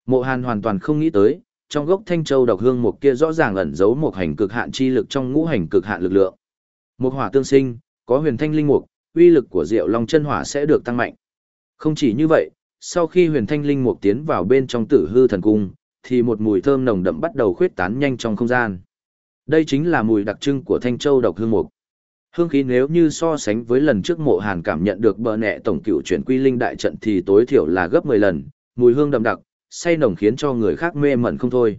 Mộ Hàn hoàn toàn không nghĩ tới, trong gốc thanh châu độc hương một kia rõ ràng ẩn giấu một hành cực hạn chi lực trong ngũ hành cực hạn lực lượng. Một hỏa tương sinh, có huyền thanh linh mục, uy lực của Diệu Long chân hỏa sẽ được tăng mạnh. Không chỉ như vậy, sau khi huyền thanh linh mục tiến vào bên trong tử hư thần cung, thì một mùi thơm nồng đậm bắt đầu khuyết tán nhanh trong không gian. Đây chính là mùi đặc trưng của thanh châu độc hương mục. Hương khí nếu như so sánh với lần trước mộ hàn cảm nhận được bờ nẹ tổng cửu chuyển quy linh đại trận thì tối thiểu là gấp 10 lần, mùi hương đậm đặc, say nồng khiến cho người khác mê mẩn không thôi.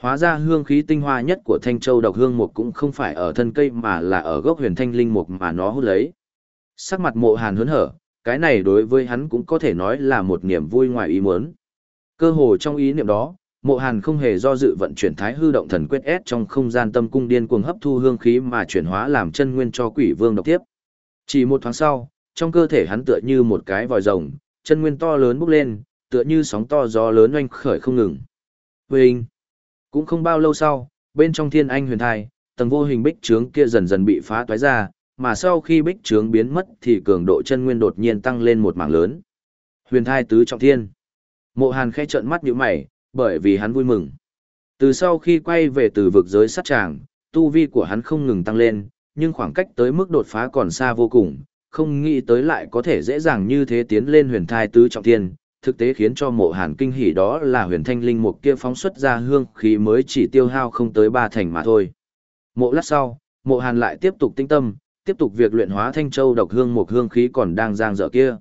Hóa ra hương khí tinh hoa nhất của thanh châu độc hương mục cũng không phải ở thân cây mà là ở gốc huyền thanh linh mục mà nó hút lấy. Sắc mặt mộ hàn hớn hở, cái này đối với hắn cũng có thể nói là một niềm vui ngoài ý muốn. Cơ hồ trong ý niệm đó, Mộ Hàn không hề do dự vận chuyển Thái Hư động thần quyết S trong không gian tâm cung điên cuồng hấp thu hương khí mà chuyển hóa làm chân nguyên cho Quỷ Vương độc tiếp. Chỉ một thoáng sau, trong cơ thể hắn tựa như một cái vòi rồng, chân nguyên to lớn bốc lên, tựa như sóng to gió lớn oanh khởi không ngừng. Vinh! Cũng không bao lâu sau, bên trong thiên anh huyền thai, tầng vô hình bích trướng kia dần dần bị phá toái ra, mà sau khi bích trướng biến mất thì cường độ chân nguyên đột nhiên tăng lên một mảng lớn. Huyền thai tứ trọng thiên. Mộ Hàn khẽ trợn mắt nhíu mày, bởi vì hắn vui mừng. Từ sau khi quay về từ vực giới sát tràng, tu vi của hắn không ngừng tăng lên, nhưng khoảng cách tới mức đột phá còn xa vô cùng, không nghĩ tới lại có thể dễ dàng như thế tiến lên huyền thai tứ trọng thiên, thực tế khiến cho mộ hàn kinh hỉ đó là huyền thanh linh mục kia phóng xuất ra hương khí mới chỉ tiêu hao không tới ba thành mà thôi. Mộ lát sau, mộ hàn lại tiếp tục tinh tâm, tiếp tục việc luyện hóa thanh châu độc hương một hương khí còn đang giang dở kia.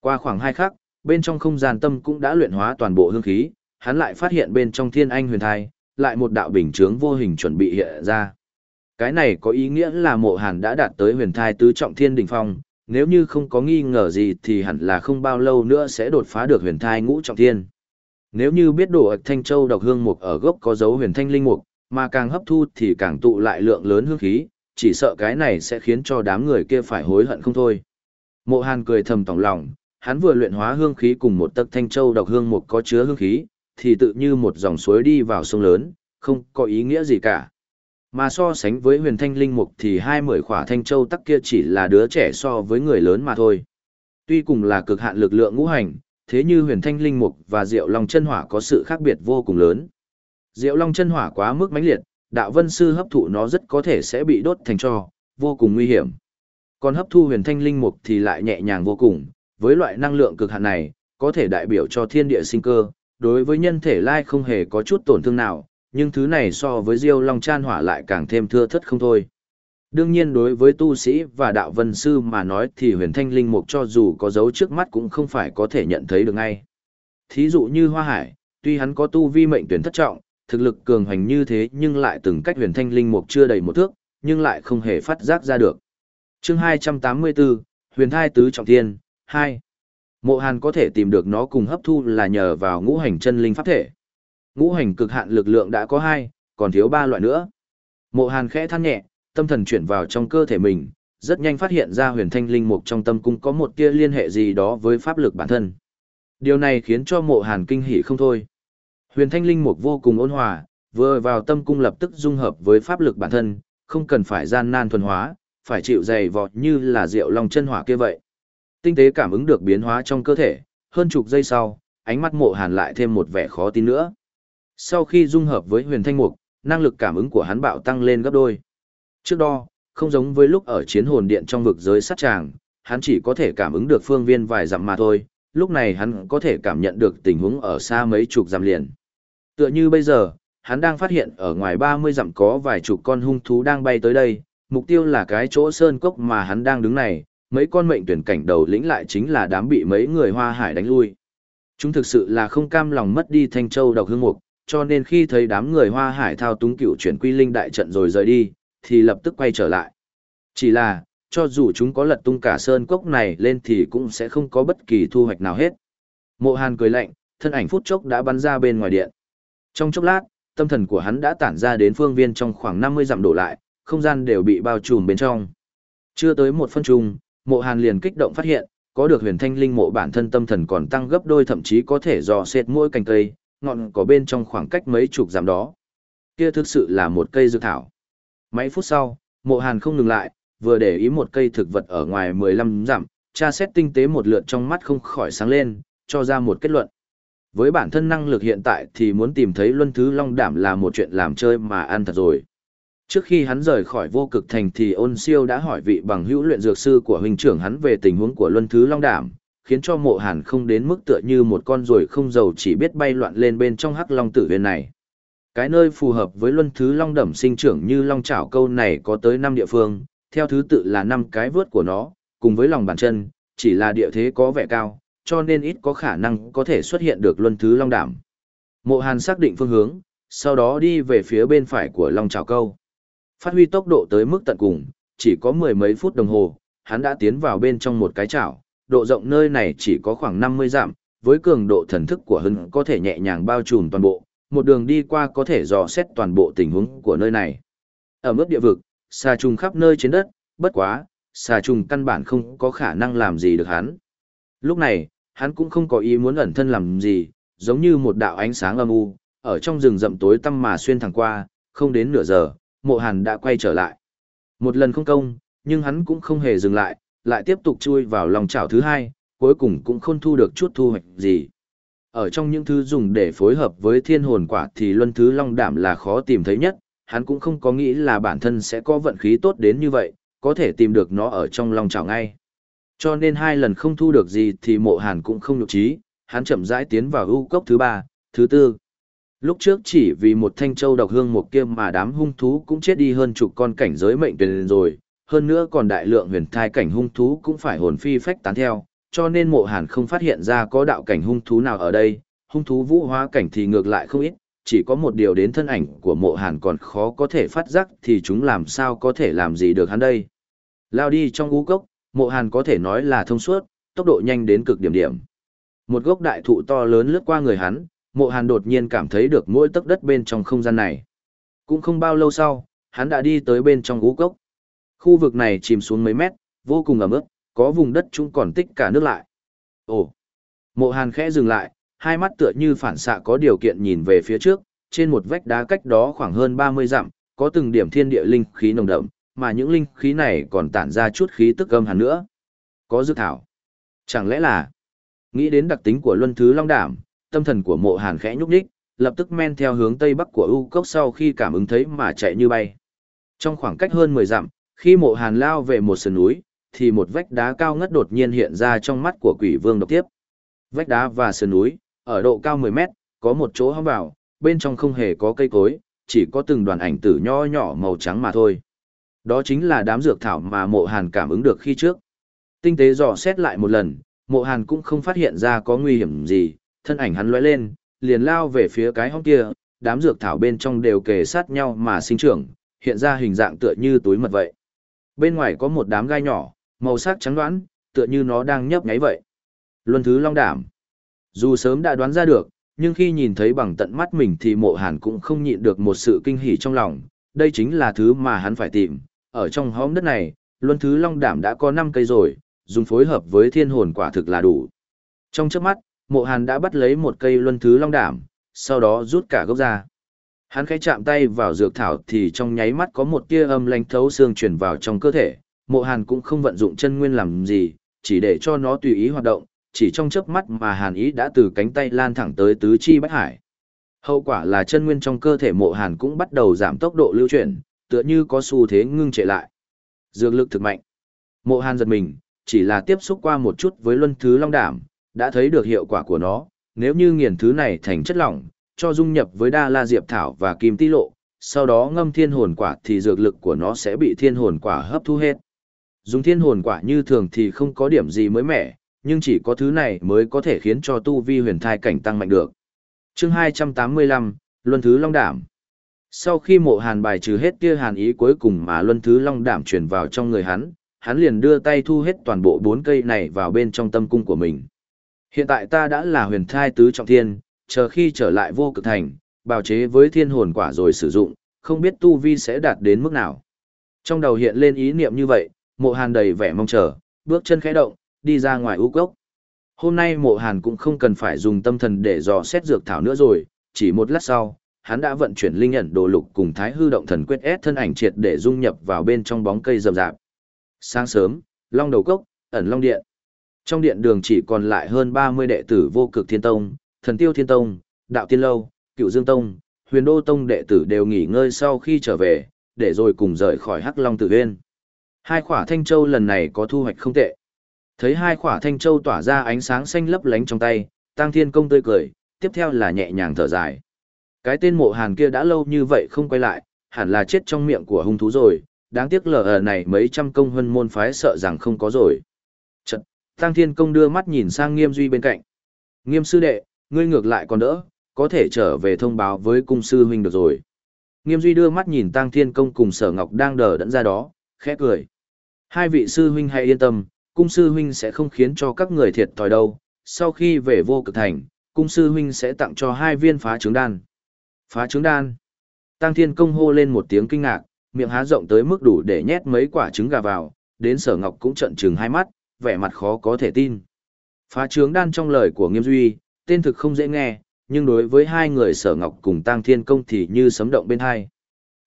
Qua khoảng hai khắc, bên trong không gian tâm cũng đã luyện hóa toàn bộ hương khí, hắn lại phát hiện bên trong thiên anh huyền thai, lại một đạo bình chướng vô hình chuẩn bị hiện ra. Cái này có ý nghĩa là mộ hàn đã đạt tới huyền thai tứ trọng thiên đỉnh phong, nếu như không có nghi ngờ gì thì hẳn là không bao lâu nữa sẽ đột phá được huyền thai ngũ trọng thiên. Nếu như biết đổ ạch thanh châu độc hương mục ở gốc có dấu huyền thanh linh mục, mà càng hấp thu thì càng tụ lại lượng lớn hương khí, chỉ sợ cái này sẽ khiến cho đám người kia phải hối hận không thôi. Mộ Hàn cười thầm tổng lòng, hắn vừa luyện hóa hương khí cùng một tấc thanh châu độc hương mục có chứa hương khí, thì tự như một dòng suối đi vào sông lớn, không có ý nghĩa gì cả. Mà so sánh với huyền thanh linh mục thì hai mười khỏa thanh châu tắc kia chỉ là đứa trẻ so với người lớn mà thôi. Tuy cùng là cực hạn lực lượng ngũ hành, thế như huyền thanh linh mục và diệu long chân hỏa có sự khác biệt vô cùng lớn. Diệu long chân hỏa quá mức mãnh liệt, đạo vân sư hấp thụ nó rất có thể sẽ bị đốt thành tro, vô cùng nguy hiểm. Còn hấp thu huyền thanh linh mục thì lại nhẹ nhàng vô cùng, với loại năng lượng cực hạn này, có thể đại biểu cho thiên địa sinh cơ, đối với nhân thể lai không hề có chút tổn thương nào, nhưng thứ này so với diêu long chan hỏa lại càng thêm thưa thất không thôi. Đương nhiên đối với tu sĩ và đạo vân sư mà nói thì huyền thanh linh mục cho dù có dấu trước mắt cũng không phải có thể nhận thấy được ngay. Thí dụ như Hoa Hải, tuy hắn có tu vi mệnh tuyển thất trọng, thực lực cường hành như thế nhưng lại từng cách huyền thanh linh mục chưa đầy một thước, nhưng lại không hề phát giác ra được. chương 284, huyền thai tứ trọng thiên, 2. Mộ Hàn có thể tìm được nó cùng hấp thu là nhờ vào ngũ hành chân linh pháp thể. Ngũ hành cực hạn lực lượng đã có hai, còn thiếu ba loại nữa. Mộ Hàn khẽ than nhẹ, tâm thần chuyển vào trong cơ thể mình, rất nhanh phát hiện ra huyền thanh linh mục trong tâm cung có một tia liên hệ gì đó với pháp lực bản thân. Điều này khiến cho mộ Hàn kinh hỉ không thôi. Huyền thanh linh mục vô cùng ôn hòa, vừa vào tâm cung lập tức dung hợp với pháp lực bản thân, không cần phải gian nan thuần hóa, phải chịu dày vọt như là rượu long chân hỏa kia vậy. Tinh tế cảm ứng được biến hóa trong cơ thể, hơn chục giây sau, ánh mắt mộ hàn lại thêm một vẻ khó tin nữa. Sau khi dung hợp với huyền thanh mục, năng lực cảm ứng của hắn bạo tăng lên gấp đôi. Trước đó, không giống với lúc ở chiến hồn điện trong vực giới sát tràng, hắn chỉ có thể cảm ứng được phương viên vài dặm mà thôi, lúc này hắn có thể cảm nhận được tình huống ở xa mấy chục dặm liền. Tựa như bây giờ, hắn đang phát hiện ở ngoài 30 dặm có vài chục con hung thú đang bay tới đây, mục tiêu là cái chỗ sơn cốc mà hắn đang đứng này, mấy con mệnh tuyển cảnh đầu lĩnh lại chính là đám bị mấy người hoa hải đánh lui. Chúng thực sự là không cam lòng mất đi thanh châu độc hương mục, cho nên khi thấy đám người hoa hải thao túng cựu chuyển quy linh đại trận rồi rời đi, thì lập tức quay trở lại. Chỉ là, cho dù chúng có lật tung cả sơn cốc này lên thì cũng sẽ không có bất kỳ thu hoạch nào hết. Mộ Hàn cười lạnh, thân ảnh phút chốc đã bắn ra bên ngoài điện. Trong chốc lát, tâm thần của hắn đã tản ra đến phương viên trong khoảng 50 dặm đổ lại, không gian đều bị bao trùm bên trong. Chưa tới một phân trùng, Mộ Hàn liền kích động phát hiện, có được huyền thanh linh mộ bản thân tâm thần còn tăng gấp đôi thậm chí có thể dò xét mỗi cành cây, ngọn có bên trong khoảng cách mấy chục dặm đó. Kia thực sự là một cây dược thảo. Mấy phút sau, mộ hàn không ngừng lại, vừa để ý một cây thực vật ở ngoài 15 dặm, tra xét tinh tế một lượt trong mắt không khỏi sáng lên, cho ra một kết luận. Với bản thân năng lực hiện tại thì muốn tìm thấy luân thứ long đảm là một chuyện làm chơi mà ăn thật rồi. Trước khi hắn rời khỏi vô cực thành thì ôn siêu đã hỏi vị bằng hữu luyện dược sư của huynh trưởng hắn về tình huống của luân thứ long đảm, khiến cho mộ hàn không đến mức tựa như một con ruồi không dầu chỉ biết bay loạn lên bên trong hắc long tử viên này. Cái nơi phù hợp với luân thứ long đẩm sinh trưởng như long chảo câu này có tới 5 địa phương, theo thứ tự là 5 cái vớt của nó, cùng với lòng bàn chân, chỉ là địa thế có vẻ cao, cho nên ít có khả năng có thể xuất hiện được luân thứ long đảm. Mộ hàn xác định phương hướng, sau đó đi về phía bên phải của long chảo câu. Phát huy tốc độ tới mức tận cùng, chỉ có mười mấy phút đồng hồ, hắn đã tiến vào bên trong một cái chảo, độ rộng nơi này chỉ có khoảng 50 dặm, với cường độ thần thức của hắn có thể nhẹ nhàng bao trùm toàn bộ, một đường đi qua có thể dò xét toàn bộ tình huống của nơi này. Ở mức địa vực, xà trùng khắp nơi trên đất, bất quá, xà trùng căn bản không có khả năng làm gì được hắn. Lúc này, hắn cũng không có ý muốn ẩn thân làm gì, giống như một đạo ánh sáng âm u, ở trong rừng rậm tối tăm mà xuyên thẳng qua, không đến nửa giờ, mộ hàn đã quay trở lại. Một lần không công, nhưng hắn cũng không hề dừng lại, lại tiếp tục chui vào lòng chảo thứ hai, cuối cùng cũng không thu được chút thu hoạch gì. Ở trong những thứ dùng để phối hợp với thiên hồn quả thì luân thứ long đảm là khó tìm thấy nhất, hắn cũng không có nghĩ là bản thân sẽ có vận khí tốt đến như vậy, có thể tìm được nó ở trong lòng chảo ngay. Cho nên hai lần không thu được gì thì mộ hàn cũng không nhục trí, hắn chậm rãi tiến vào ưu cốc thứ ba, thứ tư. Lúc trước chỉ vì một thanh châu độc hương một kiêm mà đám hung thú cũng chết đi hơn chục con cảnh giới mệnh tuyển rồi, hơn nữa còn đại lượng huyền thai cảnh hung thú cũng phải hồn phi phách tán theo, cho nên mộ hàn không phát hiện ra có đạo cảnh hung thú nào ở đây, hung thú vũ hóa cảnh thì ngược lại không ít, chỉ có một điều đến thân ảnh của mộ hàn còn khó có thể phát giác thì chúng làm sao có thể làm gì được hắn đây. Lao đi trong ú cốc, mộ hàn có thể nói là thông suốt, tốc độ nhanh đến cực điểm điểm. Một gốc đại thụ to lớn lướt qua người hắn, mộ hàn đột nhiên cảm thấy được mỗi tấc đất bên trong không gian này. Cũng không bao lâu sau, hắn đã đi tới bên trong ú cốc. Khu vực này chìm xuống mấy mét, vô cùng ẩm ướt, có vùng đất chúng còn tích cả nước lại. Ồ! Mộ hàn khẽ dừng lại, hai mắt tựa như phản xạ có điều kiện nhìn về phía trước, trên một vách đá cách đó khoảng hơn 30 dặm, có từng điểm thiên địa linh khí nồng đậm, mà những linh khí này còn tản ra chút khí tức âm hàn nữa. Có dược thảo. Chẳng lẽ là nghĩ đến đặc tính của luân thứ long đảm, tâm thần của mộ hàn khẽ nhúc nhích, lập tức men theo hướng tây bắc của U cốc sau khi cảm ứng thấy mà chạy như bay. Trong khoảng cách hơn 10 dặm, khi mộ hàn lao về một sườn núi, thì một vách đá cao ngất đột nhiên hiện ra trong mắt của quỷ vương độc tiếp. Vách đá và sườn núi, ở độ cao 10 mét, có một chỗ hóng vào, bên trong không hề có cây cối, chỉ có từng đoàn ảnh tử nho nhỏ màu trắng mà thôi. Đó chính là đám dược thảo mà mộ hàn cảm ứng được khi trước. Tinh tế dò xét lại một lần, mộ hàn cũng không phát hiện ra có nguy hiểm gì, thân ảnh hắn lóe lên, liền lao về phía cái hốc kia, đám dược thảo bên trong đều kề sát nhau mà sinh trưởng, hiện ra hình dạng tựa như túi mật vậy. Bên ngoài có một đám gai nhỏ, màu sắc trắng đoán, tựa như nó đang nhấp nháy vậy. Luân thứ long đảm. Dù sớm đã đoán ra được, nhưng khi nhìn thấy bằng tận mắt mình thì mộ hàn cũng không nhịn được một sự kinh hỉ trong lòng. Đây chính là thứ mà hắn phải tìm. Ở trong hóm đất này, luân thứ long đảm đã có 5 cây rồi, dùng phối hợp với thiên hồn quả thực là đủ. Trong trước mắt, mộ hàn đã bắt lấy một cây luân thứ long đảm, sau đó rút cả gốc ra. Hắn khẽ chạm tay vào dược thảo thì trong nháy mắt có một tia âm lanh thấu xương truyền vào trong cơ thể, mộ hàn cũng không vận dụng chân nguyên làm gì, chỉ để cho nó tùy ý hoạt động, chỉ trong chớp mắt mà hàn ý đã từ cánh tay lan thẳng tới tứ chi bách hải. Hậu quả là chân nguyên trong cơ thể mộ hàn cũng bắt đầu giảm tốc độ lưu chuyển, tựa như có xu thế ngưng trệ lại. Dược lực thực mạnh. Mộ hàn giật mình, chỉ là tiếp xúc qua một chút với luân thứ long đảm, đã thấy được hiệu quả của nó, nếu như nghiền thứ này thành chất lỏng, cho dung nhập với đa la diệp thảo và kim ti lộ, sau đó ngâm thiên hồn quả thì dược lực của nó sẽ bị thiên hồn quả hấp thu hết. Dùng thiên hồn quả như thường thì không có điểm gì mới mẻ, nhưng chỉ có thứ này mới có thể khiến cho tu vi huyền thai cảnh tăng mạnh được. chương 285, Luân Thứ Long Đảm Sau khi mộ hàn bài trừ hết tia hàn ý cuối cùng mà Luân Thứ Long Đảm truyền vào trong người hắn, hắn liền đưa tay thu hết toàn bộ bốn cây này vào bên trong tâm cung của mình. Hiện tại ta đã là huyền thai tứ trọng thiên, chờ khi trở lại vô cực thành, bào chế với thiên hồn quả rồi sử dụng, không biết tu vi sẽ đạt đến mức nào. Trong đầu hiện lên ý niệm như vậy, mộ hàn đầy vẻ mong chờ, bước chân khẽ động, đi ra ngoài ưu cốc. Hôm nay mộ hàn cũng không cần phải dùng tâm thần để dò xét dược thảo nữa rồi, chỉ một lát sau, hắn đã vận chuyển linh ẩn đồ lục cùng thái hư động thần quyết ép thân ảnh triệt để dung nhập vào bên trong bóng cây rậm rạp. Sáng sớm, long đầu cốc, ẩn long điện. Trong điện đường chỉ còn lại hơn 30 đệ tử vô cực thiên tông, thần tiêu thiên tông, đạo tiên lâu, cựu dương tông, huyền đô tông đệ tử đều nghỉ ngơi sau khi trở về, để rồi cùng rời khỏi hắc long tử huyên. Hai khỏa thanh châu lần này có thu hoạch không tệ. Thấy hai khỏa thanh châu tỏa ra ánh sáng xanh lấp lánh trong tay, tăng thiên công tươi cười, tiếp theo là nhẹ nhàng thở dài. Cái tên mộ hàn kia đã lâu như vậy không quay lại, hẳn là chết trong miệng của hung thú rồi, đáng tiếc lờ ở này mấy trăm công hân môn phái sợ rằng không có rồi. Chật, tăng thiên công đưa mắt nhìn sang nghiêm duy bên cạnh. Nghiêm sư đệ, ngươi ngược lại còn đỡ, có thể trở về thông báo với cung sư huynh được rồi. Nghiêm duy đưa mắt nhìn tăng thiên công cùng sở ngọc đang đờ đẫn ra đó, khẽ cười. Hai vị sư huynh hãy yên tâm, cung sư huynh sẽ không khiến cho các người thiệt thòi đâu. Sau khi về vô cực thành, cung sư huynh sẽ tặng cho hai viên phá trứng đan. Phá trứng đan. Tăng thiên công hô lên một tiếng kinh ngạc, miệng há rộng tới mức đủ để nhét mấy quả trứng gà vào, đến sở ngọc cũng trợn trừng hai mắt, vẻ mặt khó có thể tin. Phá trướng đan trong lời của Nghiêm Duy, tên thực không dễ nghe, nhưng đối với hai người sở ngọc cùng tăng thiên công thì như sấm động bên hai.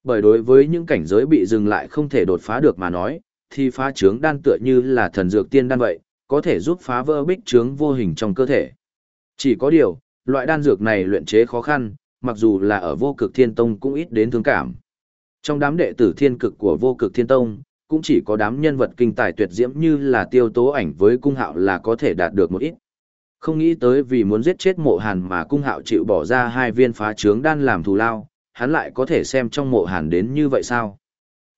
Bởi đối với những cảnh giới bị dừng lại không thể đột phá được mà nói, thì phá trướng đan tựa như là thần dược tiên đan vậy, có thể giúp phá vỡ bích trướng vô hình trong cơ thể. Chỉ có điều, loại đan dược này luyện chế khó khăn, mặc dù là ở vô cực thiên tông cũng ít đến thương cảm. Trong đám đệ tử thiên cực của vô cực thiên tông, cũng chỉ có đám nhân vật kinh tài tuyệt diễm như là tiêu tố ảnh với cung hạo là có thể đạt được một ít. Không nghĩ tới vì muốn giết chết mộ hàn mà cung hạo chịu bỏ ra hai viên phá trướng đan làm thù lao, hắn lại có thể xem trong mộ hàn đến như vậy sao?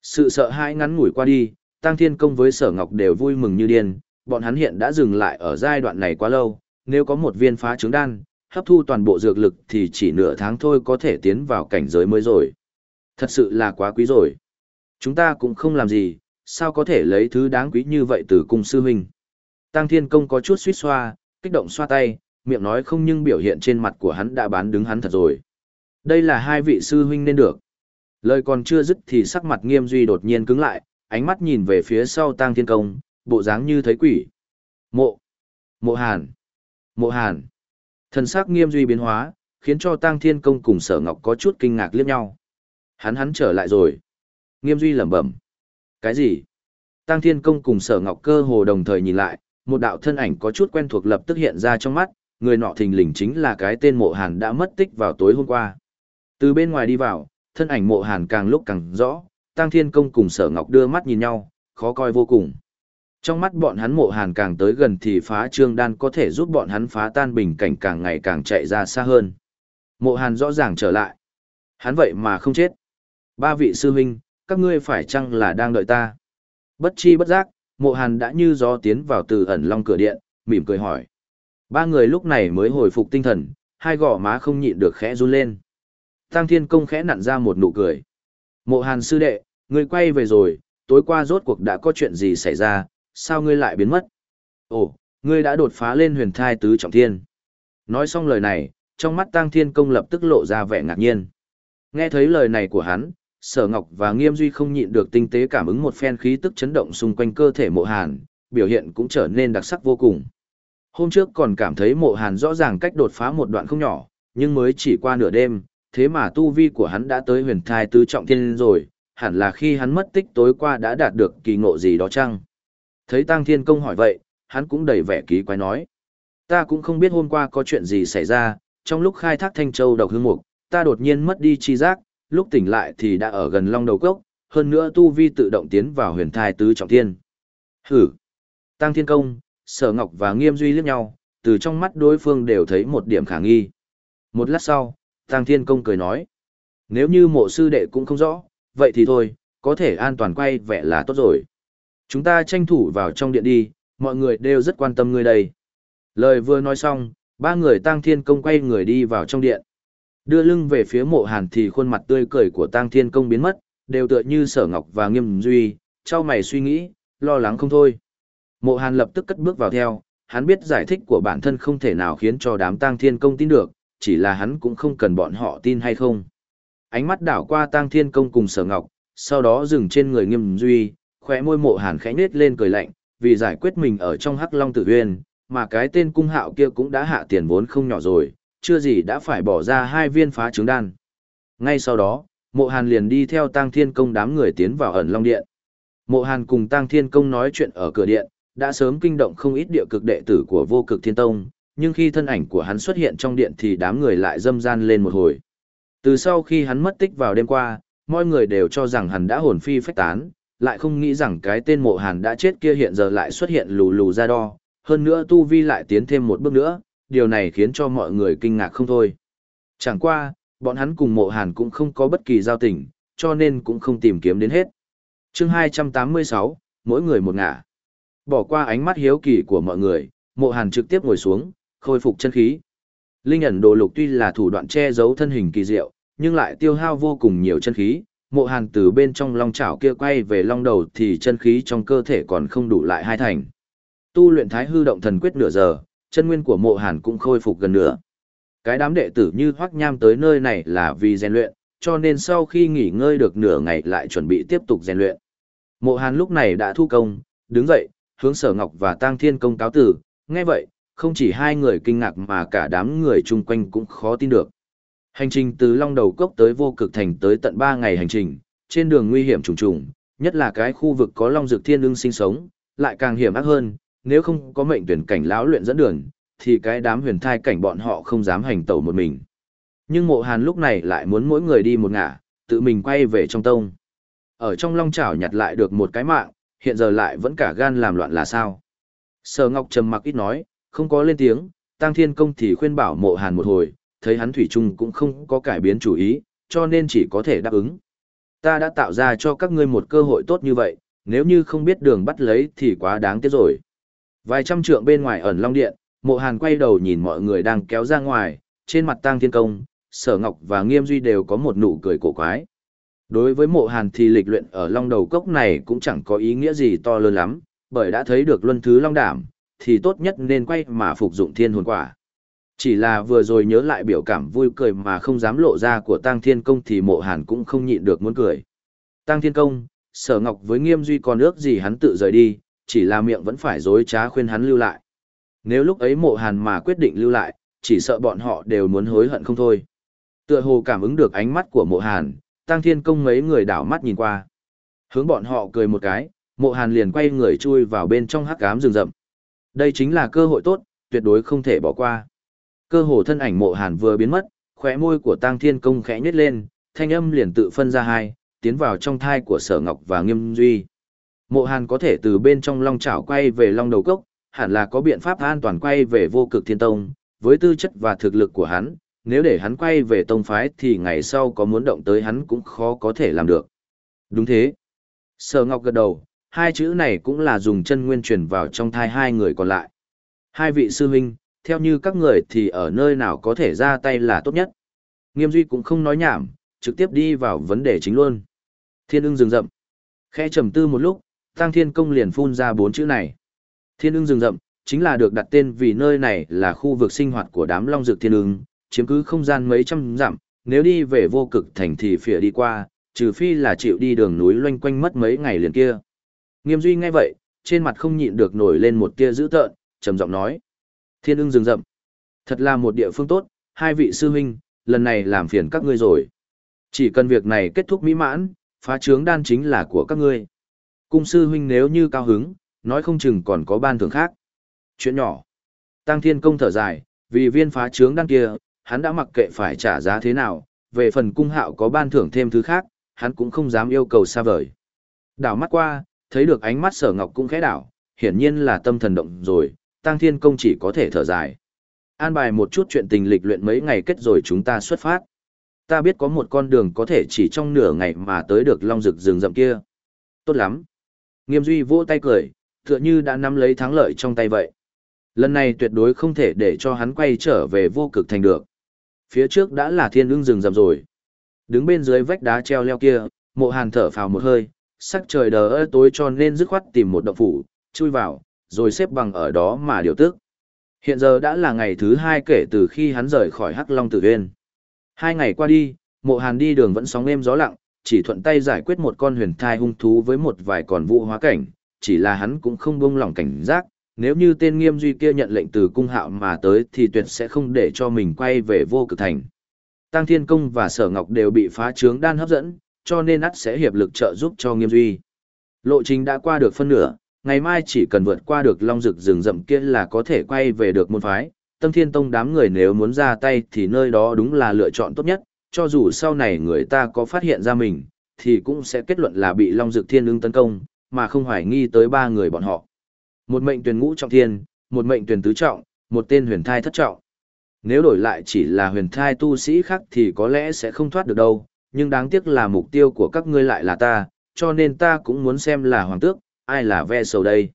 Sự sợ hãi ngắn ngủi qua đi, Tăng Thiên Công với Sở Ngọc đều vui mừng như điên, bọn hắn hiện đã dừng lại ở giai đoạn này quá lâu, nếu có một viên phá trứng đan, hấp thu toàn bộ dược lực thì chỉ nửa tháng thôi có thể tiến vào cảnh giới mới rồi. Thật sự là quá quý rồi. Chúng ta cũng không làm gì, sao có thể lấy thứ đáng quý như vậy từ cung sư huynh. Tăng Thiên Công có chút suýt xoa, kích động xoa tay, miệng nói không nhưng biểu hiện trên mặt của hắn đã bán đứng hắn thật rồi. Đây là hai vị sư huynh nên được. Lời còn chưa dứt thì sắc mặt nghiêm duy đột nhiên cứng lại, ánh mắt nhìn về phía sau Tăng Thiên Công, bộ dáng như thấy quỷ. Mộ! Mộ Hàn! Mộ Hàn! Thần sắc nghiêm duy biến hóa, khiến cho Tăng Thiên Công cùng Sở Ngọc có chút kinh ngạc liếc nhau. Hắn hắn trở lại rồi. Nghiêm duy lẩm bẩm. Cái gì? Tăng Thiên Công cùng Sở Ngọc cơ hồ đồng thời nhìn lại, một đạo thân ảnh có chút quen thuộc lập tức hiện ra trong mắt, người nọ thình lình chính là cái tên Mộ Hàn đã mất tích vào tối hôm qua. Từ bên ngoài đi vào, thân ảnh Mộ Hàn càng lúc càng rõ, Tăng Thiên Công cùng Sở Ngọc đưa mắt nhìn nhau, khó coi vô cùng. Trong mắt bọn hắn Mộ Hàn càng tới gần thì phá trương đan có thể giúp bọn hắn phá tan bình cảnh càng ngày càng chạy ra xa hơn. Mộ Hàn rõ ràng trở lại. Hắn vậy mà không chết. Ba vị sư huynh, các ngươi phải chăng là đang đợi ta? Bất chi bất giác, mộ hàn đã như gió tiến vào từ ẩn long cửa điện, mỉm cười hỏi. Ba người lúc này mới hồi phục tinh thần, hai gò má không nhịn được khẽ run lên. Tăng thiên công khẽ nặn ra một nụ cười. Mộ hàn sư đệ, ngươi quay về rồi, tối qua rốt cuộc đã có chuyện gì xảy ra, sao ngươi lại biến mất? Ồ, ngươi đã đột phá lên huyền thai tứ trọng thiên. Nói xong lời này, trong mắt tăng thiên công lập tức lộ ra vẻ ngạc nhiên. Nghe thấy lời này của hắn, sở ngọc và nghiêm duy không nhịn được tinh tế cảm ứng một phen khí tức chấn động xung quanh cơ thể mộ hàn, biểu hiện cũng trở nên đặc sắc vô cùng. Hôm trước còn cảm thấy mộ hàn rõ ràng cách đột phá một đoạn không nhỏ, nhưng mới chỉ qua nửa đêm, thế mà tu vi của hắn đã tới huyền thai tứ trọng thiên rồi, hẳn là khi hắn mất tích tối qua đã đạt được kỳ ngộ gì đó chăng? Thấy Tăng Thiên Công hỏi vậy, hắn cũng đầy vẻ ký quái nói. Ta cũng không biết hôm qua có chuyện gì xảy ra, trong lúc khai thác Thanh Châu độc hương mục, ta đột nhiên mất đi chi giác, lúc tỉnh lại thì đã ở gần long đầu cốc, hơn nữa tu vi tự động tiến vào huyền thai tứ trọng thiên. Hử! Tăng Thiên Công, Sở Ngọc và Nghiêm Duy liếc nhau, từ trong mắt đối phương đều thấy một điểm khả nghi. Một lát sau, Tăng Thiên Công cười nói, nếu như mộ sư đệ cũng không rõ, vậy thì thôi, có thể an toàn quay vẻ là tốt rồi. Chúng ta tranh thủ vào trong điện đi, mọi người đều rất quan tâm ngươi đây. Lời vừa nói xong, ba người Tăng Thiên Công quay người đi vào trong điện. Đưa lưng về phía mộ hàn thì khuôn mặt tươi cười của tang thiên công biến mất, đều tựa như sở ngọc và nghiêm duy, trao mày suy nghĩ, lo lắng không thôi. Mộ hàn lập tức cất bước vào theo, hắn biết giải thích của bản thân không thể nào khiến cho đám tang thiên công tin được, chỉ là hắn cũng không cần bọn họ tin hay không. Ánh mắt đảo qua tang thiên công cùng sở ngọc, sau đó dừng trên người nghiêm duy, khỏe môi mộ hàn khẽ nết lên cười lạnh, vì giải quyết mình ở trong hắc long tử huyên, mà cái tên cung hạo kia cũng đã hạ tiền vốn không nhỏ rồi, chưa gì đã phải bỏ ra hai viên phá trứng đan. Ngay sau đó, mộ hàn liền đi theo tang thiên công đám người tiến vào ẩn long điện. Mộ hàn cùng tang thiên công nói chuyện ở cửa điện, đã sớm kinh động không ít địa cực đệ tử của vô cực thiên tông, nhưng khi thân ảnh của hắn xuất hiện trong điện thì đám người lại dâm gian lên một hồi. Từ sau khi hắn mất tích vào đêm qua, mọi người đều cho rằng hắn đã hồn phi phách tán, lại không nghĩ rằng cái tên mộ hàn đã chết kia hiện giờ lại xuất hiện lù lù ra đo, hơn nữa tu vi lại tiến thêm một bước nữa, điều này khiến cho mọi người kinh ngạc không thôi. Chẳng qua, bọn hắn cùng mộ hàn cũng không có bất kỳ giao tình, cho nên cũng không tìm kiếm đến hết. chương 286, mỗi người một ngả. Bỏ qua ánh mắt hiếu kỳ của mọi người, mộ hàn trực tiếp ngồi xuống, khôi phục chân khí. Linh ẩn đồ lục tuy là thủ đoạn che giấu thân hình kỳ diệu, nhưng lại tiêu hao vô cùng nhiều chân khí. Mộ hàn từ bên trong long chảo kia quay về long đầu thì chân khí trong cơ thể còn không đủ lại hai thành. Tu luyện thái hư động thần quyết nửa giờ, chân nguyên của mộ hàn cũng khôi phục gần nữa. Cái đám đệ tử như hoắc nham tới nơi này là vì rèn luyện, cho nên sau khi nghỉ ngơi được nửa ngày lại chuẩn bị tiếp tục rèn luyện. Mộ hàn lúc này đã thu công, đứng dậy, hướng sở ngọc và tăng thiên công cáo tử, nghe vậy, không chỉ hai người kinh ngạc mà cả đám người chung quanh cũng khó tin được. Hành trình từ Long Đầu Cốc tới Vô Cực Thành tới tận 3 ngày hành trình, trên đường nguy hiểm trùng trùng, nhất là cái khu vực có Long Dược Thiên ưng sinh sống, lại càng hiểm ác hơn, nếu không có mệnh tuyển cảnh lão luyện dẫn đường, thì cái đám huyền thai cảnh bọn họ không dám hành tẩu một mình. Nhưng mộ hàn lúc này lại muốn mỗi người đi một ngả, tự mình quay về trong tông. Ở trong long chảo nhặt lại được một cái mạng, hiện giờ lại vẫn cả gan làm loạn là sao? Sở Ngọc trầm mặc ít nói, không có lên tiếng, Tăng Thiên Công thì khuyên bảo mộ hàn một hồi, thấy hắn Thủy Trung cũng không có cải biến chủ ý, cho nên chỉ có thể đáp ứng. Ta đã tạo ra cho các ngươi một cơ hội tốt như vậy, nếu như không biết đường bắt lấy thì quá đáng tiếc rồi. Vài trăm trượng bên ngoài ẩn Long Điện, mộ hàn quay đầu nhìn mọi người đang kéo ra ngoài, trên mặt Tang Thiên Công, Sở Ngọc và Nghiêm Duy đều có một nụ cười cổ quái. Đối với mộ hàn thì lịch luyện ở Long Đầu Cốc này cũng chẳng có ý nghĩa gì to lớn lắm, bởi đã thấy được luân thứ Long Đảm, thì tốt nhất nên quay mà phục dụng thiên hồn quả. Chỉ là vừa rồi nhớ lại biểu cảm vui cười mà không dám lộ ra của Tăng Thiên Công thì mộ hàn cũng không nhịn được muốn cười. Tăng Thiên Công, Sở Ngọc với Nghiêm Duy còn ước gì hắn tự rời đi, chỉ là miệng vẫn phải dối trá khuyên hắn lưu lại. Nếu lúc ấy mộ hàn mà quyết định lưu lại, chỉ sợ bọn họ đều muốn hối hận không thôi. Tựa hồ cảm ứng được ánh mắt của mộ hàn, Tăng Thiên Công mấy người đảo mắt nhìn qua. Hướng bọn họ cười một cái, mộ hàn liền quay người chui vào bên trong hắc cám rừng rậm. Đây chính là cơ hội tốt, tuyệt đối không thể bỏ qua. Cơ hồ thân ảnh mộ hàn vừa biến mất, khóe môi của Tăng Thiên Công khẽ nhếch lên, thanh âm liền tự phân ra hai, tiến vào trong thai của Sở Ngọc và Nghiêm Duy. Mộ hàn có thể từ bên trong long chảo quay về long đầu cốc, hẳn là có biện pháp an toàn quay về vô cực thiên tông, với tư chất và thực lực của hắn, nếu để hắn quay về tông phái thì ngày sau có muốn động tới hắn cũng khó có thể làm được. Đúng thế. Sở Ngọc gật đầu, hai chữ này cũng là dùng chân nguyên truyền vào trong thai hai người còn lại. Hai vị sư huynh, theo như các người thì ở nơi nào có thể ra tay là tốt nhất. Nghiêm Duy cũng không nói nhảm, trực tiếp đi vào vấn đề chính luôn. Thiên ưng dừng rậm. Khẽ trầm tư một lúc, Tăng Thiên Công liền phun ra bốn chữ này. Thiên ưng rừng rậm, chính là được đặt tên vì nơi này là khu vực sinh hoạt của đám long dược thiên ưng, chiếm cứ không gian mấy trăm dặm, nếu đi về vô cực thành thì phía đi qua, trừ phi là chịu đi đường núi loanh quanh mất mấy ngày liền kia. Nghiêm Duy nghe vậy, trên mặt không nhịn được nổi lên một tia dữ tợn, trầm giọng nói. Thiên ưng rừng rậm. Thật là một địa phương tốt, hai vị sư huynh, lần này làm phiền các ngươi rồi. Chỉ cần việc này kết thúc mỹ mãn, phá trướng đan chính là của các ngươi. Cung sư huynh nếu như cao hứng, nói không chừng còn có ban thưởng khác. Chuyện nhỏ. Tăng thiên công thở dài, vì viên phá trướng đan kia, hắn đã mặc kệ phải trả giá thế nào, về phần cung hạo có ban thưởng thêm thứ khác, hắn cũng không dám yêu cầu xa vời. Đảo mắt qua, thấy được ánh mắt sở ngọc cũng khẽ đảo, hiển nhiên là tâm thần động rồi, tăng thiên công chỉ có thể thở dài. An bài một chút chuyện tình lịch luyện mấy ngày kết rồi chúng ta xuất phát. Ta biết có một con đường có thể chỉ trong nửa ngày mà tới được long rực rừng rậm kia. Tốt lắm. Nghiêm duy vỗ tay cười, tựa như đã nắm lấy thắng lợi trong tay vậy. Lần này tuyệt đối không thể để cho hắn quay trở về vô cực thành được. Phía trước đã là thiên ưng rừng rậm rồi. Đứng bên dưới vách đá treo leo kia, mộ hàn thở phào một hơi, sắc trời đờ ơ tối cho nên dứt khoát tìm một động phủ, chui vào, rồi xếp bằng ở đó mà điều tức. Hiện giờ đã là ngày thứ hai kể từ khi hắn rời khỏi Hắc Long Tử Viên. Hai ngày qua đi, mộ hàn đi đường vẫn sóng êm gió lặng, chỉ thuận tay giải quyết một con huyền thai hung thú với một vài con vũ hóa cảnh, chỉ là hắn cũng không buông lỏng cảnh giác, nếu như tên nghiêm duy kia nhận lệnh từ cung hạo mà tới thì tuyệt sẽ không để cho mình quay về vô cực thành. Tăng Thiên Công và Sở Ngọc đều bị phá trướng đan hấp dẫn, cho nên ắt sẽ hiệp lực trợ giúp cho nghiêm duy. Lộ trình đã qua được phân nửa, ngày mai chỉ cần vượt qua được long rực rừng rậm kia là có thể quay về được môn phái. Tâm Thiên Tông đám người nếu muốn ra tay thì nơi đó đúng là lựa chọn tốt nhất, cho dù sau này người ta có phát hiện ra mình, thì cũng sẽ kết luận là bị long Dực thiên ưng tấn công, mà không hoài nghi tới ba người bọn họ. Một mệnh tuyển ngũ trọng thiên, một mệnh tuyển tứ trọng, một tên huyền thai thất trọng. Nếu đổi lại chỉ là huyền thai tu sĩ khác thì có lẽ sẽ không thoát được đâu, nhưng đáng tiếc là mục tiêu của các ngươi lại là ta, cho nên ta cũng muốn xem là hoàng tước, ai là ve sầu đây.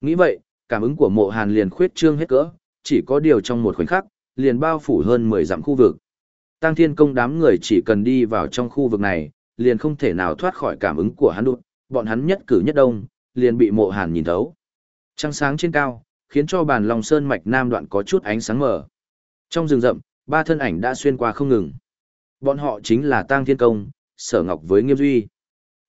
Nghĩ vậy, cảm ứng của mộ hàn liền khuyết trương hết cỡ, chỉ có điều trong một khoảnh khắc, liền bao phủ hơn 10 dặm khu vực. Tăng thiên công đám người chỉ cần đi vào trong khu vực này, liền không thể nào thoát khỏi cảm ứng của hắn được, bọn hắn nhất cử nhất đông, liền bị mộ hàn nhìn thấu. Trăng sáng trên cao, khiến cho bàn lòng sơn mạch nam đoạn có chút ánh sáng mở. Trong rừng rậm, ba thân ảnh đã xuyên qua không ngừng. Bọn họ chính là Tăng Thiên Công, Sở Ngọc với Nghiêm Duy.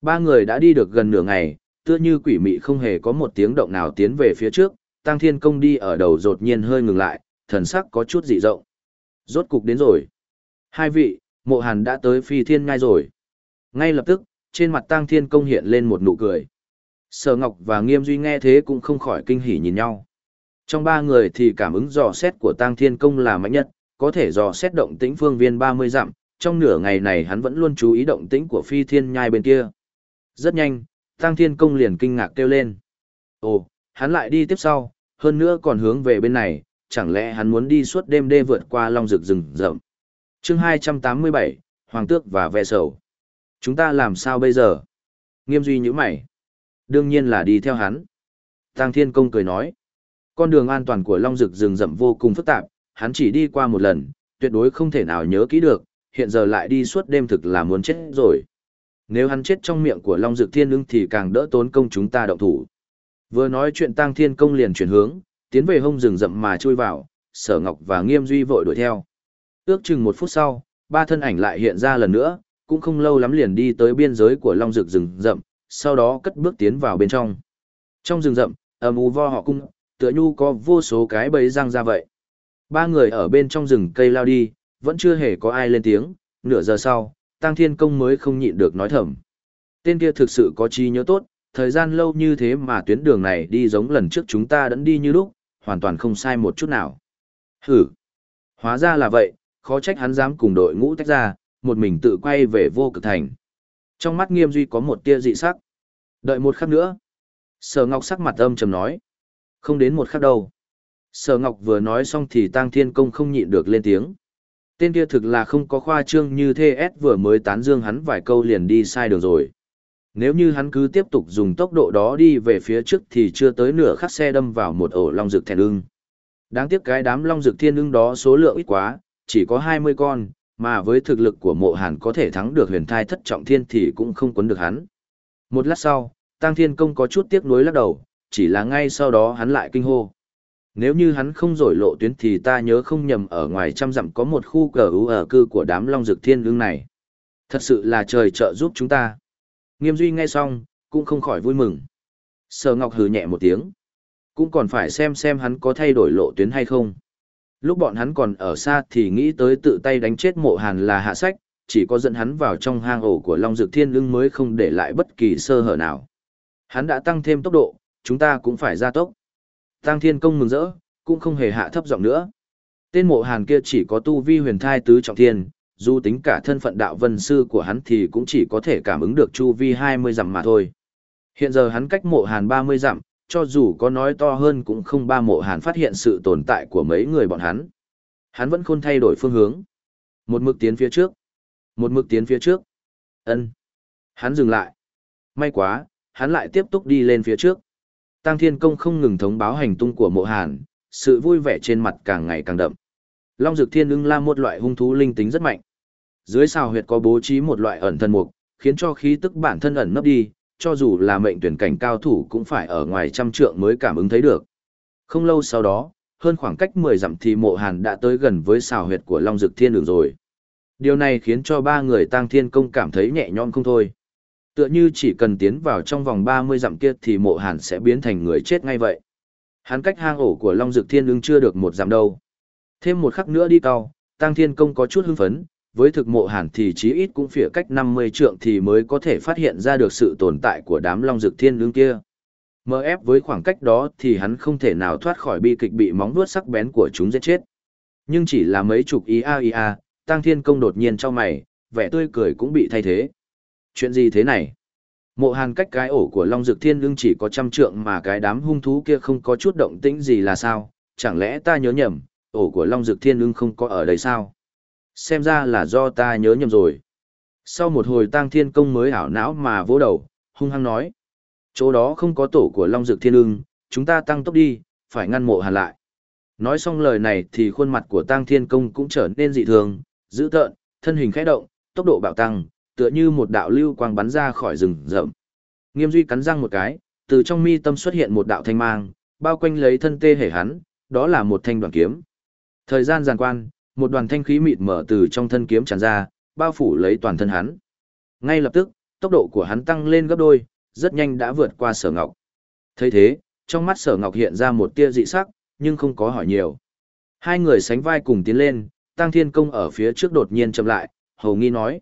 Ba người đã đi được gần nửa ngày, tựa như quỷ mị không hề có một tiếng động nào tiến về phía trước, Tăng Thiên Công đi ở đầu đột nhiên hơi ngừng lại, thần sắc có chút dị rộng. Rốt cục đến rồi. Hai vị, mộ hàn đã tới phi thiên ngai rồi. Ngay lập tức, trên mặt tang Thiên Công hiện lên một nụ cười. Sở Ngọc và Nghiêm Duy nghe thế cũng không khỏi kinh hỉ nhìn nhau. Trong ba người thì cảm ứng dò xét của tang Thiên Công là mạnh nhất, có thể dò xét động tĩnh phương viên 30 dặm, trong nửa ngày này hắn vẫn luôn chú ý động tĩnh của phi thiên nhai bên kia. Rất nhanh, Tăng Thiên Công liền kinh ngạc kêu lên. Ồ, hắn lại đi tiếp sau, hơn nữa còn hướng về bên này, chẳng lẽ hắn muốn đi suốt đêm đê vượt qua long rực rừng rậm chương 287, Hoàng Tước và Ve Sầu. Chúng ta làm sao bây giờ? Nghiêm duy như mày. Đương nhiên là đi theo hắn. Tăng Thiên Công cười nói. Con đường an toàn của long rực rừng rậm vô cùng phức tạp, hắn chỉ đi qua một lần, tuyệt đối không thể nào nhớ kỹ được, hiện giờ lại đi suốt đêm thực là muốn chết rồi. Nếu hắn chết trong miệng của Long Dực Thiên ưng thì càng đỡ tốn công chúng ta động thủ. Vừa nói chuyện Tăng Thiên Công liền chuyển hướng, tiến về hông rừng rậm mà chui vào, Sở Ngọc và Nghiêm Duy vội đuổi theo. Ước chừng một phút sau, ba thân ảnh lại hiện ra lần nữa, cũng không lâu lắm liền đi tới biên giới của Long Dực rừng rậm, sau đó cất bước tiến vào bên trong. Trong rừng rậm, ầm u vo họ cung, tựa nhu có vô số cái bẫy răng ra vậy. Ba người ở bên trong rừng cây lao đi, vẫn chưa hề có ai lên tiếng, nửa giờ sau, Tăng Thiên Công mới không nhịn được nói thầm. Tên kia thực sự có trí nhớ tốt, thời gian lâu như thế mà tuyến đường này đi giống lần trước chúng ta đẫn đi như lúc, hoàn toàn không sai một chút nào. Hử! Hóa ra là vậy, khó trách hắn dám cùng đội ngũ tách ra, một mình tự quay về vô cực thành. Trong mắt nghiêm duy có một tia dị sắc. Đợi một khắc nữa. Sở Ngọc sắc mặt âm trầm nói. Không đến một khắc đâu. Sở Ngọc vừa nói xong thì Tăng Thiên Công không nhịn được lên tiếng. Tên kia thực là không có khoa trương như TS vừa mới tán dương hắn vài câu liền đi sai đường rồi. Nếu như hắn cứ tiếp tục dùng tốc độ đó đi về phía trước thì chưa tới nửa khắc xe đâm vào một ổ long dược thèn ưng. Đáng tiếc cái đám long dược thiên ưng đó số lượng ít quá, chỉ có 20 con, mà với thực lực của mộ hàn có thể thắng được huyền thai thất trọng thiên thì cũng không quấn được hắn. Một lát sau, Tăng Thiên Công có chút tiếc nuối lắc đầu, chỉ là ngay sau đó hắn lại kinh hô. Nếu như hắn không rổi lộ tuyến thì ta nhớ không nhầm ở ngoài trăm dặm có một khu cờ ưu ở cư của đám long dực thiên lương này. Thật sự là trời trợ giúp chúng ta. Nghiêm duy nghe xong, cũng không khỏi vui mừng. Sở Ngọc hừ nhẹ một tiếng. Cũng còn phải xem xem hắn có thay đổi lộ tuyến hay không. Lúc bọn hắn còn ở xa thì nghĩ tới tự tay đánh chết mộ hàn là hạ sách, chỉ có dẫn hắn vào trong hang ổ của Long Dược Thiên Lưng mới không để lại bất kỳ sơ hở nào. Hắn đã tăng thêm tốc độ, chúng ta cũng phải gia tốc. Tăng Thiên Công mừng rỡ, cũng không hề hạ thấp giọng nữa. Tên mộ hàn kia chỉ có tu vi huyền thai tứ trọng thiên, dù tính cả thân phận đạo vân sư của hắn thì cũng chỉ có thể cảm ứng được chu vi 20 dặm mà thôi. Hiện giờ hắn cách mộ hàn 30 dặm, cho dù có nói to hơn cũng không ba mộ hàn phát hiện sự tồn tại của mấy người bọn hắn. Hắn vẫn không thay đổi phương hướng. Một mực tiến phía trước. Một mực tiến phía trước. ân Hắn dừng lại. May quá, hắn lại tiếp tục đi lên phía trước. Tăng Thiên Công không ngừng thống báo hành tung của mộ hàn, sự vui vẻ trên mặt càng ngày càng đậm. Long Dực Thiên ưng là một loại hung thú linh tính rất mạnh. Dưới xào huyệt có bố trí một loại ẩn thân mục, khiến cho khí tức bản thân ẩn nấp đi, cho dù là mệnh tuyển cảnh cao thủ cũng phải ở ngoài trăm trượng mới cảm ứng thấy được. Không lâu sau đó, hơn khoảng cách 10 dặm thì mộ hàn đã tới gần với xào huyệt của Long Dực Thiên đường rồi. Điều này khiến cho ba người tăng thiên công cảm thấy nhẹ nhõm không thôi. Tựa như chỉ cần tiến vào trong vòng 30 dặm kia thì mộ hàn sẽ biến thành người chết ngay vậy. Hắn cách hang ổ của Long Dực Thiên Đường chưa được một dặm đâu. Thêm một khắc nữa đi cao, Tăng Thiên Công có chút hưng phấn, với thực mộ hàn thì chí ít cũng phía cách 50 trượng thì mới có thể phát hiện ra được sự tồn tại của đám Long Dực Thiên lương kia. Mơ ép với khoảng cách đó thì hắn không thể nào thoát khỏi bi kịch bị móng vuốt sắc bén của chúng giết chết. Nhưng chỉ là mấy chục ý a ý a, Tăng Thiên Công đột nhiên cho mày, vẻ tươi cười cũng bị thay thế chuyện gì thế này? Mộ hàn cách cái ổ của Long Dực Thiên lương chỉ có trăm trượng mà cái đám hung thú kia không có chút động tĩnh gì là sao? Chẳng lẽ ta nhớ nhầm, ổ của Long Dực Thiên lương không có ở đây sao? Xem ra là do ta nhớ nhầm rồi. Sau một hồi tang thiên công mới ảo não mà vỗ đầu, hung hăng nói. Chỗ đó không có tổ của Long Dực Thiên ưng, chúng ta tăng tốc đi, phải ngăn mộ hàn lại. Nói xong lời này thì khuôn mặt của tang thiên công cũng trở nên dị thường, dữ tợn, thân hình khẽ động, tốc độ bạo tăng, tựa như một đạo lưu quang bắn ra khỏi rừng rậm. Nghiêm Duy cắn răng một cái, từ trong mi tâm xuất hiện một đạo thanh mang, bao quanh lấy thân tê hể hắn, đó là một thanh đoàn kiếm. Thời gian giàn quan, một đoàn thanh khí mịt mở từ trong thân kiếm tràn ra, bao phủ lấy toàn thân hắn. Ngay lập tức, tốc độ của hắn tăng lên gấp đôi, rất nhanh đã vượt qua Sở Ngọc. Thấy thế, trong mắt sở ngọc hiện ra một tia dị sắc, nhưng không có hỏi nhiều. Hai người sánh vai cùng tiến lên, tăng thiên công ở phía trước đột nhiên chậm lại, hầu nghi nói.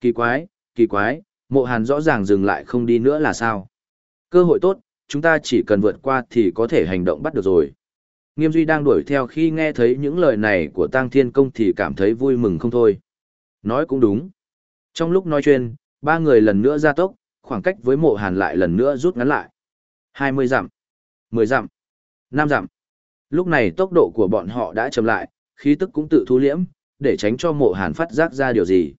Kỳ quái, kỳ quái, mộ hàn rõ ràng dừng lại không đi nữa là sao? Cơ hội tốt, chúng ta chỉ cần vượt qua thì có thể hành động bắt được rồi. Nghiêm Duy đang đuổi theo khi nghe thấy những lời này của Tăng Thiên Công thì cảm thấy vui mừng không thôi. Nói cũng đúng. Trong lúc nói chuyện, ba người lần nữa ra tốc, khoảng cách với mộ hàn lại lần nữa rút ngắn lại. 20 dặm, 10 dặm, 5 dặm. Lúc này tốc độ của bọn họ đã chậm lại, khí tức cũng tự thu liễm, để tránh cho mộ hàn phát giác ra điều gì.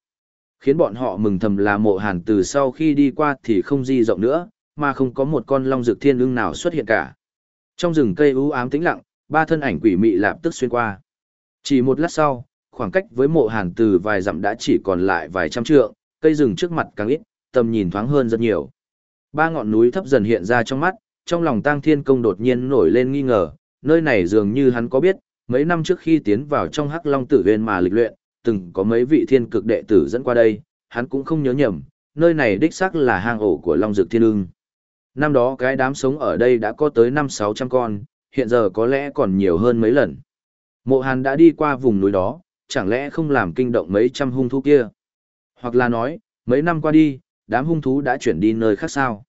Khiến bọn họ mừng thầm là mộ hàn từ sau khi đi qua thì không di rộng nữa, mà không có một con long dược thiên ưng nào xuất hiện cả. Trong rừng cây u ám tĩnh lặng, ba thân ảnh quỷ mị lạp tức xuyên qua. Chỉ một lát sau, khoảng cách với mộ hàn từ vài dặm đã chỉ còn lại vài trăm trượng, cây rừng trước mặt càng ít, tầm nhìn thoáng hơn rất nhiều. Ba ngọn núi thấp dần hiện ra trong mắt, trong lòng Tăng Thiên Công đột nhiên nổi lên nghi ngờ, nơi này dường như hắn có biết, mấy năm trước khi tiến vào trong Hắc Long Tử Viên mà lịch luyện, từng có mấy vị thiên cực đệ tử dẫn qua đây, hắn cũng không nhớ nhầm, nơi này đích xác là hang ổ của Long Dược Thiên Ưng. Năm đó cái đám sống ở đây đã có tới 5-600 con, hiện giờ có lẽ còn nhiều hơn mấy lần. Mộ Hàn đã đi qua vùng núi đó, chẳng lẽ không làm kinh động mấy trăm hung thú kia? Hoặc là nói, mấy năm qua đi, đám hung thú đã chuyển đi nơi khác sao?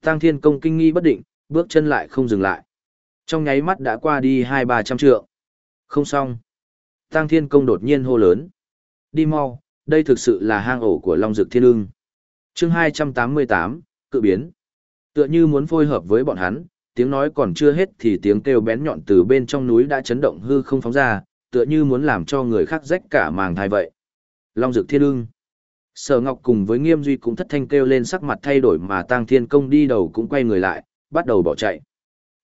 Tăng Thiên Công kinh nghi bất định, bước chân lại không dừng lại. Trong nháy mắt đã qua đi hai ba trăm trượng. Không xong. Tăng Thiên Công đột nhiên hô lớn. Đi mau, đây thực sự là hang ổ của Long Dực Thiên Ưng. chương 288, cự biến. Tựa như muốn phối hợp với bọn hắn, tiếng nói còn chưa hết thì tiếng kêu bén nhọn từ bên trong núi đã chấn động hư không phóng ra, tựa như muốn làm cho người khác rách cả màng thai vậy. Long Dực Thiên Ưng. Sở Ngọc cùng với Nghiêm Duy cũng thất thanh kêu lên sắc mặt thay đổi mà Tang Thiên Công đi đầu cũng quay người lại, bắt đầu bỏ chạy.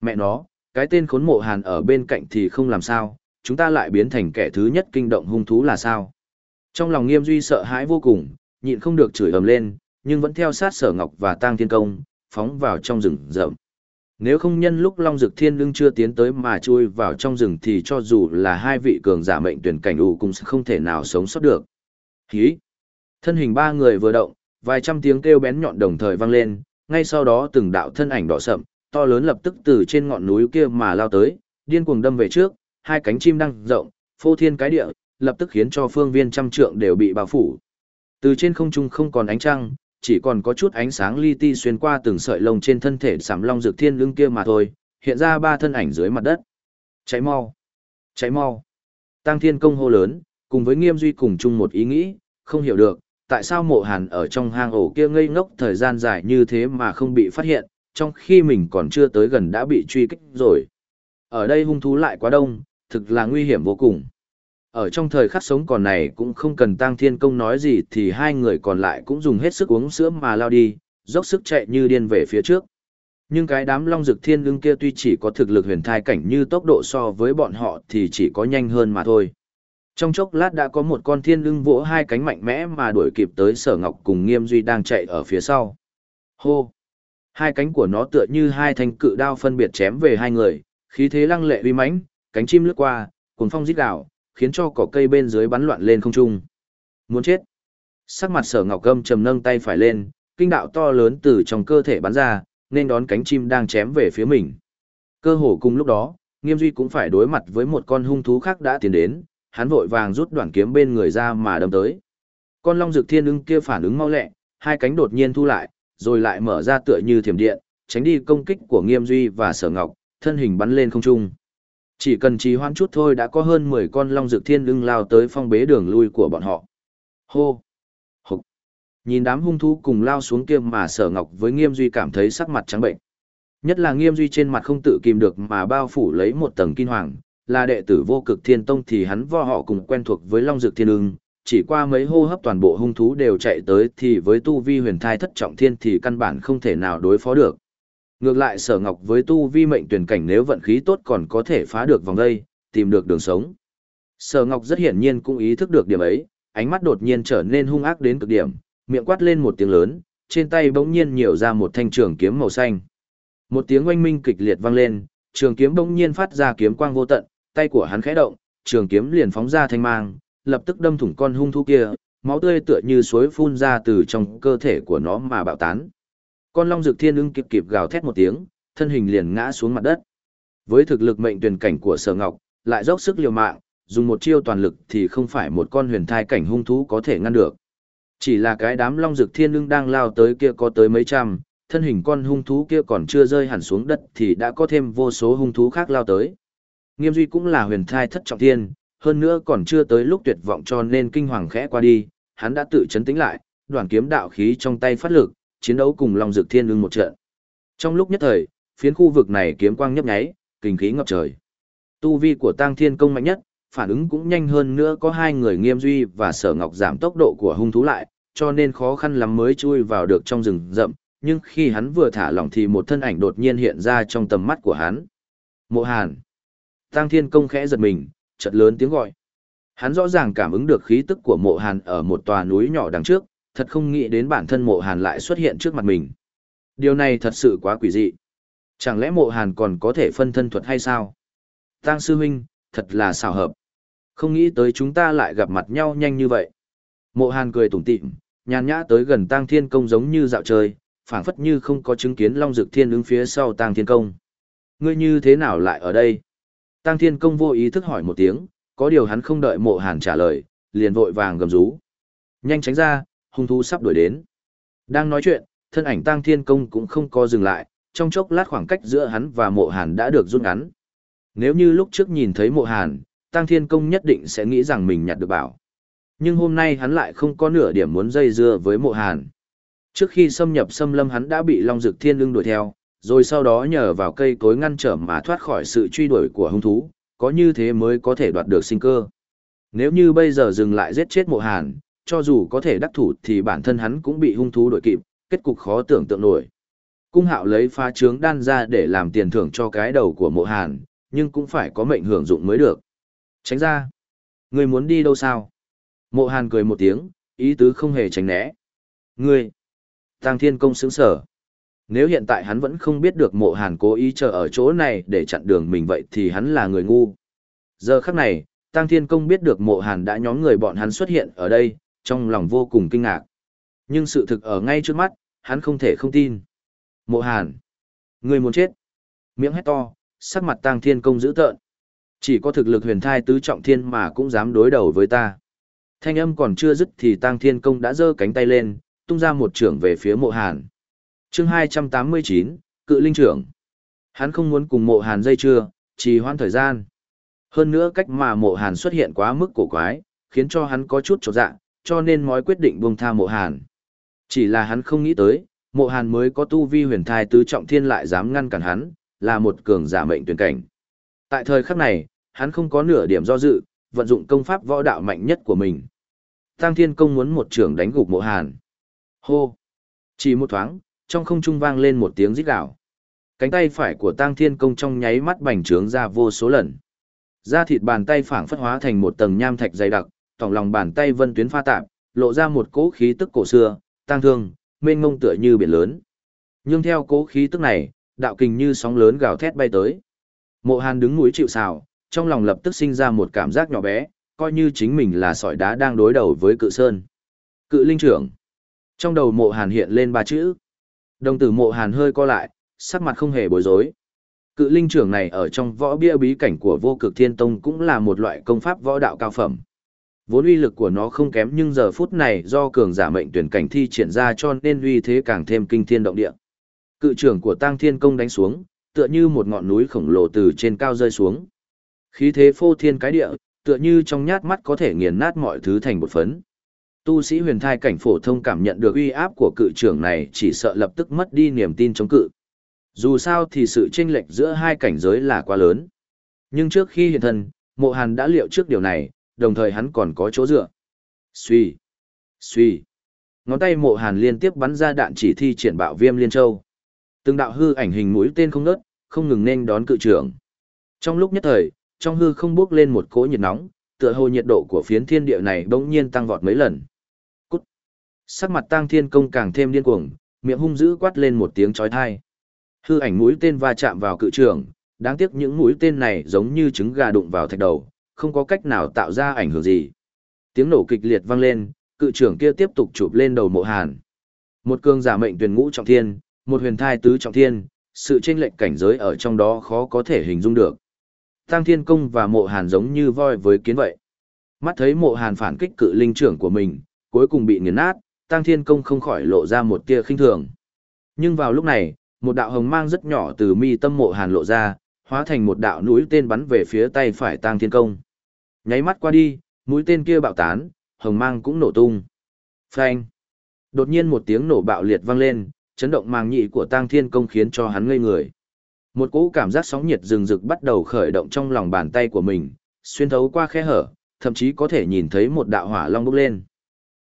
Mẹ nó, cái tên khốn mộ hàn ở bên cạnh thì không làm sao, chúng ta lại biến thành kẻ thứ nhất kinh động hung thú là sao. Trong lòng Nghiêm Duy sợ hãi vô cùng, nhịn không được chửi ầm lên, nhưng vẫn theo sát Sở Ngọc và Tang Thiên Công, phóng vào trong rừng rậm. Nếu không nhân lúc Long Dực Thiên Lưng chưa tiến tới mà chui vào trong rừng thì cho dù là hai vị cường giả mệnh tuyển cảnh ủ cũng không thể nào sống sót được. Hí! Thân hình ba người vừa động, vài trăm tiếng kêu bén nhọn đồng thời vang lên, ngay sau đó từng đạo thân ảnh đỏ sậm, to lớn lập tức từ trên ngọn núi kia mà lao tới, điên cuồng đâm về trước, hai cánh chim đang rộng, phô thiên cái địa, lập tức khiến cho phương viên trăm trượng đều bị bao phủ. Từ trên không trung không còn ánh trăng, chỉ còn có chút ánh sáng li ti xuyên qua từng sợi lông trên thân thể sảm long dược thiên lưng kia mà thôi, hiện ra ba thân ảnh dưới mặt đất. Cháy mau! Cháy mau! Tăng thiên công hô lớn, cùng với nghiêm duy cùng chung một ý nghĩ, không hiểu được, tại sao mộ hàn ở trong hang ổ kia ngây ngốc thời gian dài như thế mà không bị phát hiện, trong khi mình còn chưa tới gần đã bị truy kích rồi. Ở đây hung thú lại quá đông, thực là nguy hiểm vô cùng. Ở trong thời khắc sống còn này cũng không cần tăng thiên công nói gì thì hai người còn lại cũng dùng hết sức uống sữa mà lao đi, dốc sức chạy như điên về phía trước. Nhưng cái đám long dực thiên lưng kia tuy chỉ có thực lực huyền thai cảnh như tốc độ so với bọn họ thì chỉ có nhanh hơn mà thôi. Trong chốc lát đã có một con thiên lưng vỗ hai cánh mạnh mẽ mà đuổi kịp tới sở ngọc cùng nghiêm duy đang chạy ở phía sau. Hô! Hai cánh của nó tựa như hai thanh cự đao phân biệt chém về hai người, khí thế lăng lệ uy mãnh, cánh chim lướt qua, cuồng phong rít gào, khiến cho cỏ cây bên dưới bắn loạn lên không trung. Muốn chết. Sắc mặt sở ngọc gâm trầm nâng tay phải lên, kinh đạo to lớn từ trong cơ thể bắn ra, nên đón cánh chim đang chém về phía mình. Cơ hồ cùng lúc đó, Nghiêm Duy cũng phải đối mặt với một con hung thú khác đã tiến đến, hắn vội vàng rút đoạn kiếm bên người ra mà đâm tới. Con long dực thiên ưng kia phản ứng mau lẹ, hai cánh đột nhiên thu lại, rồi lại mở ra tựa như thiểm điện, tránh đi công kích của Nghiêm Duy và Sở Ngọc, thân hình bắn lên không trung. Chỉ cần trì hoãn chút thôi đã có hơn 10 con long dược thiên lưng lao tới phong bế đường lui của bọn họ. Hô! Hục! Nhìn đám hung thú cùng lao xuống kia mà Sở Ngọc với Nghiêm Duy cảm thấy sắc mặt trắng bệnh. Nhất là Nghiêm Duy trên mặt không tự kìm được mà bao phủ lấy một tầng kinh hoàng, là đệ tử vô cực thiên tông thì hắn vo họ cùng quen thuộc với long dược thiên ưng, chỉ qua mấy hô hấp toàn bộ hung thú đều chạy tới thì với tu vi huyền thai thất trọng thiên thì căn bản không thể nào đối phó được. Ngược lại sở ngọc với tu vi mệnh tuyển cảnh nếu vận khí tốt còn có thể phá được vòng đây, tìm được đường sống. Sở ngọc rất hiển nhiên cũng ý thức được điểm ấy, ánh mắt đột nhiên trở nên hung ác đến cực điểm, miệng quát lên một tiếng lớn, trên tay bỗng nhiên nhiều ra một thanh trường kiếm màu xanh. Một tiếng oanh minh kịch liệt vang lên, trường kiếm bỗng nhiên phát ra kiếm quang vô tận, tay của hắn khẽ động, trường kiếm liền phóng ra thanh mang, lập tức đâm thủng con hung thú kia, máu tươi tựa như suối phun ra từ trong cơ thể của nó mà bạo tán. Con long Dực thiên ưng kịp kịp gào thét một tiếng, thân hình liền ngã xuống mặt đất. Với thực lực mệnh tuyển cảnh của Sở Ngọc, lại dốc sức liều mạng, dùng một chiêu toàn lực thì không phải một con huyền thai cảnh hung thú có thể ngăn được. Chỉ là cái đám long dực thiên ưng đang lao tới kia có tới mấy trăm, thân hình con hung thú kia còn chưa rơi hẳn xuống đất thì đã có thêm vô số hung thú khác lao tới. Nghiêm duy cũng là huyền thai thất trọng thiên, hơn nữa còn chưa tới lúc tuyệt vọng cho nên kinh hoàng khẽ qua đi, hắn đã tự chấn tĩnh lại, đoàn kiếm đạo khí trong tay phát lực, chiến đấu cùng long dực thiên ưng một trận. Trong lúc nhất thời, phiến khu vực này kiếm quang nhấp nháy, kinh khí ngập trời. Tu vi của Tăng Thiên Công mạnh nhất, phản ứng cũng nhanh hơn nữa có hai người Nghiêm Duy và Sở Ngọc giảm tốc độ của hung thú lại, cho nên khó khăn lắm mới chui vào được trong rừng rậm, nhưng khi hắn vừa thả lỏng thì một thân ảnh đột nhiên hiện ra trong tầm mắt của hắn. Mộ Hàn. Tăng Thiên Công khẽ giật mình, chợt lớn tiếng gọi. Hắn rõ ràng cảm ứng được khí tức của Mộ Hàn ở một tòa núi nhỏ đằng trước, thật không nghĩ đến bản thân Mộ Hàn lại xuất hiện trước mặt mình. Điều này thật sự quá quỷ dị. Chẳng lẽ Mộ Hàn còn có thể phân thân thuật hay sao? Tăng Sư Huynh, thật là xào hợp. Không nghĩ tới chúng ta lại gặp mặt nhau nhanh như vậy. Mộ Hàn cười tủm tỉm, nhàn nhã tới gần Tăng Thiên Công giống như dạo chơi, phảng phất như không có chứng kiến Long Dực Thiên ứng phía sau Tăng Thiên Công. Ngươi như thế nào lại ở đây? Tăng Thiên Công vô ý thức hỏi một tiếng, có điều hắn không đợi Mộ Hàn trả lời, liền vội vàng gầm rú. Nhanh tránh ra, hung thú sắp đuổi đến. Đang nói chuyện, thân ảnh Tăng Thiên Công cũng không có dừng lại, trong chốc lát khoảng cách giữa hắn và Mộ Hàn đã được rút ngắn. Nếu như lúc trước nhìn thấy Mộ Hàn, Tăng Thiên Công nhất định sẽ nghĩ rằng mình nhặt được bảo. Nhưng hôm nay hắn lại không có nửa điểm muốn dây dưa với Mộ Hàn. Trước khi xâm nhập xâm lâm hắn đã bị Long Dực Thiên Lưng đuổi theo, rồi sau đó nhờ vào cây cối ngăn trở mà thoát khỏi sự truy đuổi của hung thú, có như thế mới có thể đoạt được sinh cơ. Nếu như bây giờ dừng lại giết chết Mộ Hàn, cho dù có thể đắc thủ thì bản thân hắn cũng bị hung thú đuổi kịp, kết cục khó tưởng tượng nổi. Cung hạo lấy phá trướng đan ra để làm tiền thưởng cho cái đầu của mộ hàn, nhưng cũng phải có mệnh hưởng dụng mới được. Tránh ra. Người muốn đi đâu sao? Mộ hàn cười một tiếng, ý tứ không hề tránh né. Ngươi. Tăng thiên công sướng sở. Nếu hiện tại hắn vẫn không biết được mộ hàn cố ý chờ ở chỗ này để chặn đường mình vậy thì hắn là người ngu. Giờ khắc này, Tăng Thiên Công biết được mộ hàn đã nhóm người bọn hắn xuất hiện ở đây, trong lòng vô cùng kinh ngạc. Nhưng sự thực ở ngay trước mắt, hắn không thể không tin. Mộ hàn. Người muốn chết. Miệng hét to, sắc mặt Tăng Thiên Công dữ tợn. Chỉ có thực lực huyền thai tứ trọng thiên mà cũng dám đối đầu với ta. Thanh âm còn chưa dứt thì Tăng Thiên Công đã giơ cánh tay lên, tung ra một trưởng về phía mộ hàn. chương 289, cự linh trưởng. Hắn không muốn cùng mộ hàn dây trưa, trì hoãn thời gian. Hơn nữa cách mà mộ hàn xuất hiện quá mức cổ quái, khiến cho hắn có chút chột dạ, cho nên mối quyết định buông tha mộ hàn. Chỉ là hắn không nghĩ tới, mộ hàn mới có tu vi huyền thai tứ trọng thiên lại dám ngăn cản hắn, là một cường giả mệnh tuyển cảnh. Tại thời khắc này, hắn không có nửa điểm do dự, vận dụng công pháp võ đạo mạnh nhất của mình. Tăng Thiên Công muốn một trưởng đánh gục mộ hàn. Hô! Chỉ một thoáng, trong không trung vang lên một tiếng rít gạo. Cánh tay phải của Tăng Thiên Công trong nháy mắt bành trướng ra vô số lần. Da thịt bàn tay phảng phất hóa thành một tầng nham thạch dày đặc, tỏng lòng bàn tay vân tuyến pha tạp, lộ ra một cỗ khí tức cổ xưa, tăng thương, mênh mông tựa như biển lớn. Nhưng theo cỗ khí tức này, đạo kình như sóng lớn gào thét bay tới. Mộ Hàn đứng núi chịu sào, trong lòng lập tức sinh ra một cảm giác nhỏ bé, coi như chính mình là sỏi đá đang đối đầu với cự sơn. Cự linh trưởng. Trong đầu mộ Hàn hiện lên ba chữ. Đồng tử mộ Hàn hơi co lại, sắc mặt không hề bối rối. Cự linh trưởng này ở trong võ bia bí cảnh của vô cực thiên tông cũng là một loại công pháp võ đạo cao phẩm. Vốn uy lực của nó không kém nhưng giờ phút này do cường giả mệnh tuyển cảnh thi triển ra cho nên uy thế càng thêm kinh thiên động địa. Cự trưởng của Tăng Thiên Công đánh xuống, tựa như một ngọn núi khổng lồ từ trên cao rơi xuống. Khí thế phô thiên cái địa, tựa như trong nhát mắt có thể nghiền nát mọi thứ thành một phấn. Tu sĩ huyền thai cảnh phổ thông cảm nhận được uy áp của cự trưởng này chỉ sợ lập tức mất đi niềm tin chống cự. Dù sao thì sự chênh lệch giữa hai cảnh giới là quá lớn. Nhưng trước khi hiện thân, mộ hàn đã liệu trước điều này, đồng thời hắn còn có chỗ dựa. Xuy, xuy. Ngón tay mộ hàn liên tiếp bắn ra đạn chỉ thi triển bạo viêm liên châu. Từng đạo hư ảnh hình mũi tên không ngớt, không ngừng nên đón cự trưởng. Trong lúc nhất thời, trong hư không bước lên một cỗ nhiệt nóng, tựa hồ nhiệt độ của phiến thiên địa này bỗng nhiên tăng vọt mấy lần. Cút. Sắc mặt tăng thiên công càng thêm điên cuồng, miệng hung dữ quát lên một tiếng chói tai. Hư ảnh mũi tên va chạm vào cự trưởng, đáng tiếc những mũi tên này giống như trứng gà đụng vào thạch đầu, không có cách nào tạo ra ảnh hưởng gì. Tiếng nổ kịch liệt vang lên, cự trưởng kia tiếp tục chụp lên đầu mộ hàn. Một cường giả mệnh tuyển ngũ trọng thiên, một huyền thai tứ trọng thiên, sự chênh lệch cảnh giới ở trong đó khó có thể hình dung được. Tăng Thiên Công và Mộ Hàn giống như voi với kiến vậy. Mắt thấy Mộ Hàn phản kích cự linh trưởng của mình, cuối cùng bị nghiền nát, Tăng Thiên Công không khỏi lộ ra một tia khinh thường. Nhưng vào lúc này, một đạo hồng mang rất nhỏ từ mi tâm Mộ Hàn lộ ra, hóa thành một đạo núi tên bắn về phía tay phải Tăng Thiên Công. Nháy mắt qua đi, mũi tên kia bạo tán, hồng mang cũng nổ tung. Phanh! Đột nhiên một tiếng nổ bạo liệt vang lên, chấn động màng nhị của Tăng Thiên Công khiến cho hắn ngây người. Một cỗ cảm giác sóng nhiệt rừng rực bắt đầu khởi động trong lòng bàn tay của mình, xuyên thấu qua khe hở, thậm chí có thể nhìn thấy một đạo hỏa long bốc lên.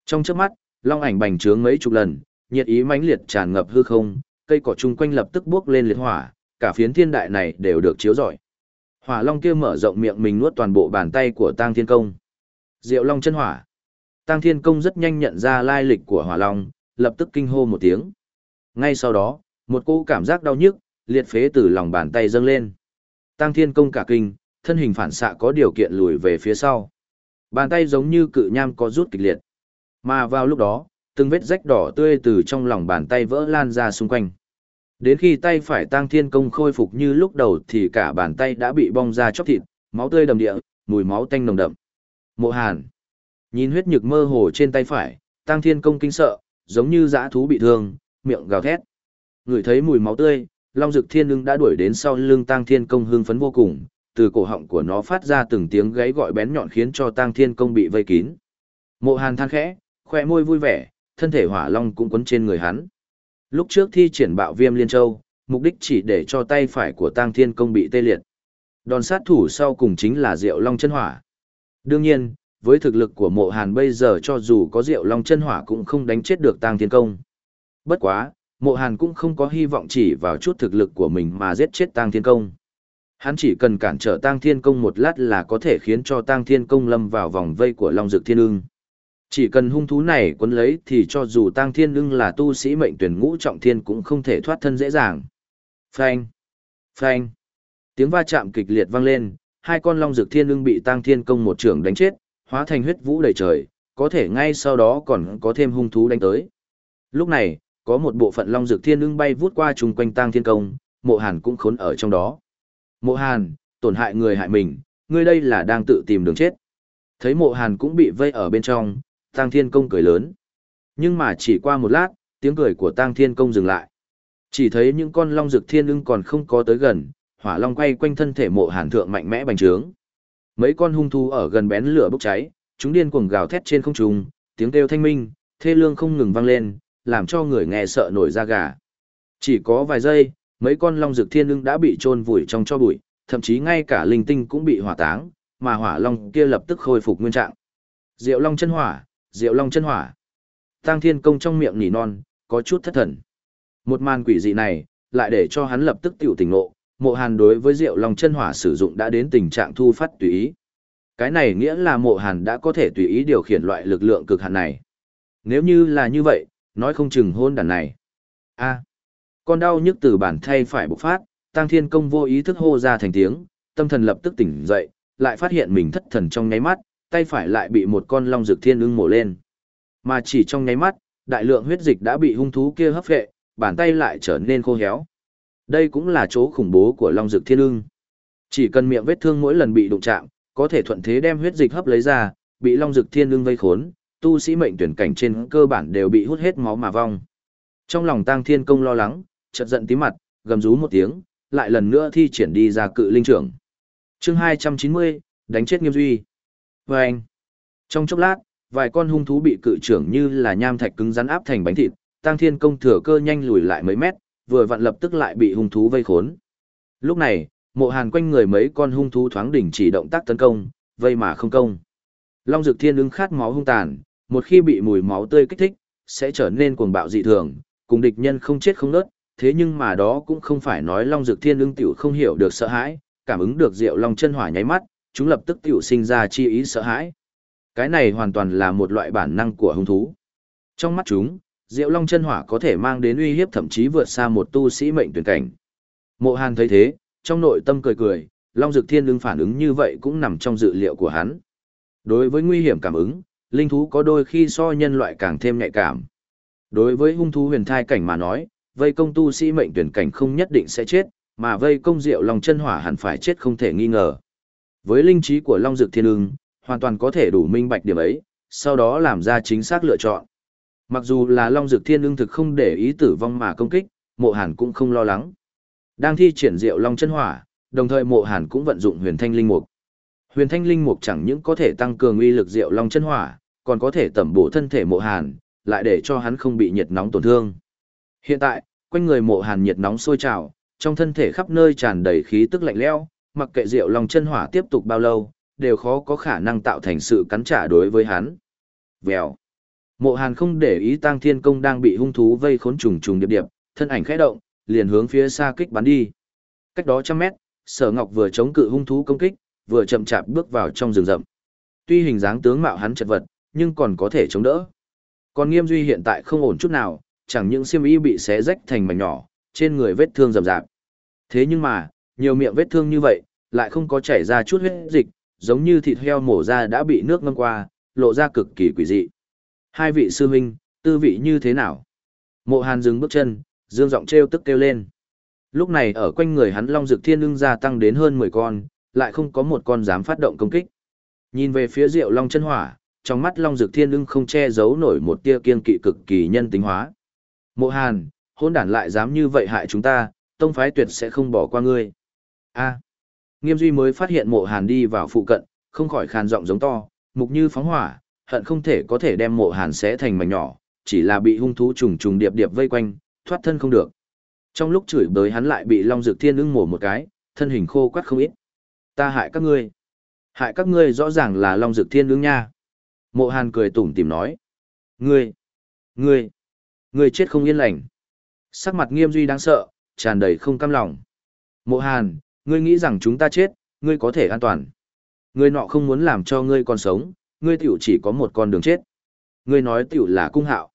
Trong chớp mắt, long ảnh bành trướng mấy chục lần, nhiệt ý mãnh liệt tràn ngập hư không, cây cỏ chung quanh lập tức bốc lên liệt hỏa, cả phiến thiên đại này đều được chiếu rọi. Hỏa long kia mở rộng miệng mình nuốt toàn bộ bàn tay của Tang Thiên Công. Diệu Long chân hỏa. Tang Thiên Công rất nhanh nhận ra lai lịch của Hỏa Long, lập tức kinh hô một tiếng. Ngay sau đó, một cô cảm giác đau nhức, liệt phế từ lòng bàn tay dâng lên. Tang Thiên Công cả kinh, thân hình phản xạ có điều kiện lùi về phía sau. Bàn tay giống như cự nham có rút kịch liệt. Mà vào lúc đó, từng vết rách đỏ tươi từ trong lòng bàn tay vỡ lan ra xung quanh. Đến khi tay phải tăng Thiên Công khôi phục như lúc đầu thì cả bàn tay đã bị bong ra chóc thịt, máu tươi đầm địa, mùi máu tanh nồng đậm. Mộ Hàn. Nhìn huyết nhục mơ hồ trên tay phải, tăng Thiên Công kinh sợ, giống như dã thú bị thương, miệng gào thét. Người thấy mùi máu tươi, Long Dực Thiên Lưng đã đuổi đến sau lưng tăng Thiên Công hưng phấn vô cùng, từ cổ họng của nó phát ra từng tiếng gáy gọi bén nhọn khiến cho tăng Thiên Công bị vây kín. Mộ Hàn than khẽ, khoe môi vui vẻ, thân thể hỏa long cũng quấn trên người hắn. Lúc trước thi triển bạo viêm liên châu, mục đích chỉ để cho tay phải của Tang Thiên Công bị tê liệt. Đòn sát thủ sau cùng chính là Diệu Long chân hỏa. Đương nhiên, với thực lực của Mộ Hàn bây giờ cho dù có Diệu Long chân hỏa cũng không đánh chết được Tang Thiên Công. Bất quá, Mộ Hàn cũng không có hy vọng chỉ vào chút thực lực của mình mà giết chết Tang Thiên Công. Hắn chỉ cần cản trở Tang Thiên Công một lát là có thể khiến cho Tang Thiên Công lâm vào vòng vây của Long Dực Thiên Ưng. Chỉ cần hung thú này quấn lấy thì cho dù Tang Thiên Ưng là tu sĩ mệnh tuyển ngũ trọng thiên cũng không thể thoát thân dễ dàng. Phanh! Phanh! Tiếng va chạm kịch liệt vang lên, hai con Long dược Thiên Ưng bị Tang Thiên Công một trưởng đánh chết, hóa thành huyết vũ đầy trời, có thể ngay sau đó còn có thêm hung thú đánh tới. Lúc này, có một bộ phận long dược thiên ưng bay vút qua chung quanh tang thiên công, mộ hàn cũng khốn ở trong đó. Mộ hàn, tổn hại người hại mình, ngươi đây là đang tự tìm đường chết. Thấy mộ hàn cũng bị vây ở bên trong, tang thiên công cười lớn. Nhưng mà chỉ qua một lát, tiếng cười của tang thiên công dừng lại. Chỉ thấy những con long Dực thiên ưng còn không có tới gần, hỏa long quay quanh thân thể mộ hàn thượng mạnh mẽ bành trướng. Mấy con hung thú ở gần bén lửa bốc cháy, chúng điên cuồng gào thét trên không trung, tiếng kêu thanh minh, thê lương không ngừng vang lên, làm cho người nghe sợ nổi da gà. Chỉ có vài giây, mấy con long Dực thiên ưng đã bị chôn vùi trong cho bụi, thậm chí ngay cả linh tinh cũng bị hỏa táng, mà hỏa long kia lập tức khôi phục nguyên trạng. Diệu long chân hỏa, diệu long chân hỏa. Tăng thiên công trong miệng nỉ non, có chút thất thần. Một màn quỷ dị này, lại để cho hắn lập tức tiểu tỉnh ngộ, mộ hàn đối với diệu long chân hỏa sử dụng đã đến tình trạng thu phát tùy ý. Cái này nghĩa là mộ hàn đã có thể tùy ý điều khiển loại lực lượng cực hạn này. Nếu như là như vậy, nói không chừng hôn đàn này. a con đau nhức từ bản thay phải bộc phát, tăng thiên công vô ý thức hô ra thành tiếng, tâm thần lập tức tỉnh dậy, lại phát hiện mình thất thần trong nháy mắt, tay phải lại bị một con long dược thiên ưng mổ lên. Mà chỉ trong nháy mắt, đại lượng huyết dịch đã bị hung thú kia hấp vệ, bàn tay lại trở nên khô héo. Đây cũng là chỗ khủng bố của long dược thiên ưng. Chỉ cần miệng vết thương mỗi lần bị đụng chạm, có thể thuận thế đem huyết dịch hấp lấy ra, bị long dược thiên ưng vây khốn, tu sĩ mệnh tuyển cảnh trên cơ bản đều bị hút hết máu mà vong. Trong lòng Tăng Thiên Công lo lắng, chợt giận tí mặt, gầm rú một tiếng, lại lần nữa thi triển đi ra cự linh trưởng. Chương 290, đánh chết Nghiêm Duy. Và anh. Trong chốc lát, vài con hung thú bị cự trưởng như là nham thạch cứng rắn áp thành bánh thịt, Tăng Thiên Công thừa cơ nhanh lùi lại mấy mét, vừa vặn lập tức lại bị hung thú vây khốn. Lúc này, Mộ Hàn quanh người mấy con hung thú thoáng đỉnh chỉ động tác tấn công, vây mà không công. Long Dực Thiên ứng khát máu hung tàn, một khi bị mùi máu tươi kích thích, sẽ trở nên cuồng bạo dị thường, cùng địch nhân không chết không nớt, thế nhưng mà đó cũng không phải nói Long Dược Thiên ứng tiểu không hiểu được sợ hãi, cảm ứng được Diệu Long chân hỏa nháy mắt, chúng lập tức tiểu sinh ra chi ý sợ hãi. Cái này hoàn toàn là một loại bản năng của hung thú. Trong mắt chúng, Diệu Long chân hỏa có thể mang đến uy hiếp thậm chí vượt xa một tu sĩ mệnh tuyển cảnh. Mộ Hàn thấy thế, trong nội tâm cười cười, Long Dực Thiên Lưng phản ứng như vậy cũng nằm trong dự liệu của hắn. Đối với nguy hiểm cảm ứng, linh thú có đôi khi so nhân loại càng thêm nhạy cảm. Đối với hung thú huyền thai cảnh mà nói, vây công tu sĩ mệnh tuyển cảnh không nhất định sẽ chết, mà vây công Diệu Long chân hỏa hẳn phải chết không thể nghi ngờ. Với linh trí của Long Dực Thiên Ưng, hoàn toàn có thể đủ minh bạch điểm ấy, sau đó làm ra chính xác lựa chọn. Mặc dù là Long Dực Thiên Ưng thực không để ý tử vong mà công kích, Mộ Hàn cũng không lo lắng. Đang thi triển Diệu Long chân hỏa, đồng thời Mộ Hàn cũng vận dụng Huyền Thanh Linh Mục. Huyền Thanh Linh Mục chẳng những có thể tăng cường uy lực Diệu Long chân hỏa, còn có thể tẩm bổ thân thể Mộ Hàn, lại để cho hắn không bị nhiệt nóng tổn thương. Hiện tại, quanh người Mộ Hàn nhiệt nóng sôi trào, trong thân thể khắp nơi tràn đầy khí tức lạnh lẽo, mặc kệ Diệu Long chân hỏa tiếp tục bao lâu, đều khó có khả năng tạo thành sự cắn trả đối với hắn. Vèo. Mộ Hàn không để ý Tang Thiên Công đang bị hung thú vây khốn trùng trùng điệp điệp, thân ảnh khẽ động, liền hướng phía xa kích bắn đi. Cách đó trăm mét, Sở Ngọc vừa chống cự hung thú công kích, vừa chậm chạp bước vào trong rừng rậm. Tuy hình dáng tướng mạo hắn chật vật, nhưng còn có thể chống đỡ. Còn Nghiêm Duy hiện tại không ổn chút nào, chẳng những xiêm y bị xé rách thành mảnh nhỏ, trên người vết thương rầm rạp. Thế nhưng mà, nhiều miệng vết thương như vậy, lại không có chảy ra chút huyết dịch, giống như thịt heo mổ ra đã bị nước ngâm qua, lộ ra cực kỳ quỷ dị. Hai vị sư huynh, tư vị như thế nào? Mộ Hàn dừng bước chân, dương giọng trêu tức kêu lên. Lúc này ở quanh người hắn Long Dực Thiên ưng gia tăng đến hơn 10 con, lại không có một con dám phát động công kích. Nhìn về phía Diệu Long chân hỏa, trong mắt Long Dực Thiên ưng không che giấu nổi một tia kiên kỵ cực kỳ nhân tính hóa. Mộ Hàn, hôn đản lại dám như vậy hại chúng ta, tông phái tuyệt sẽ không bỏ qua ngươi. A. Nghiêm Duy mới phát hiện Mộ Hàn đi vào phụ cận, không khỏi khàn giọng giống to, mục như phóng hỏa, hận không thể có thể đem Mộ Hàn xé thành mảnh nhỏ, chỉ là bị hung thú trùng trùng điệp điệp vây quanh, thoát thân không được. Trong lúc chửi bới hắn lại bị Long dược Thiên ưng mổ một cái, thân hình khô quắt không ít. Ta hại các ngươi. Hại các ngươi rõ ràng là Long dược Thiên ưng nha. Mộ Hàn cười tủm tìm nói. Ngươi, ngươi, ngươi chết không yên lành. Sắc mặt nghiêm duy đáng sợ, tràn đầy không cam lòng. Mộ Hàn, ngươi nghĩ rằng chúng ta chết, ngươi có thể an toàn. Ngươi nọ không muốn làm cho ngươi còn sống, ngươi tiểu chỉ có một con đường chết. Ngươi nói tiểu là cung hạo.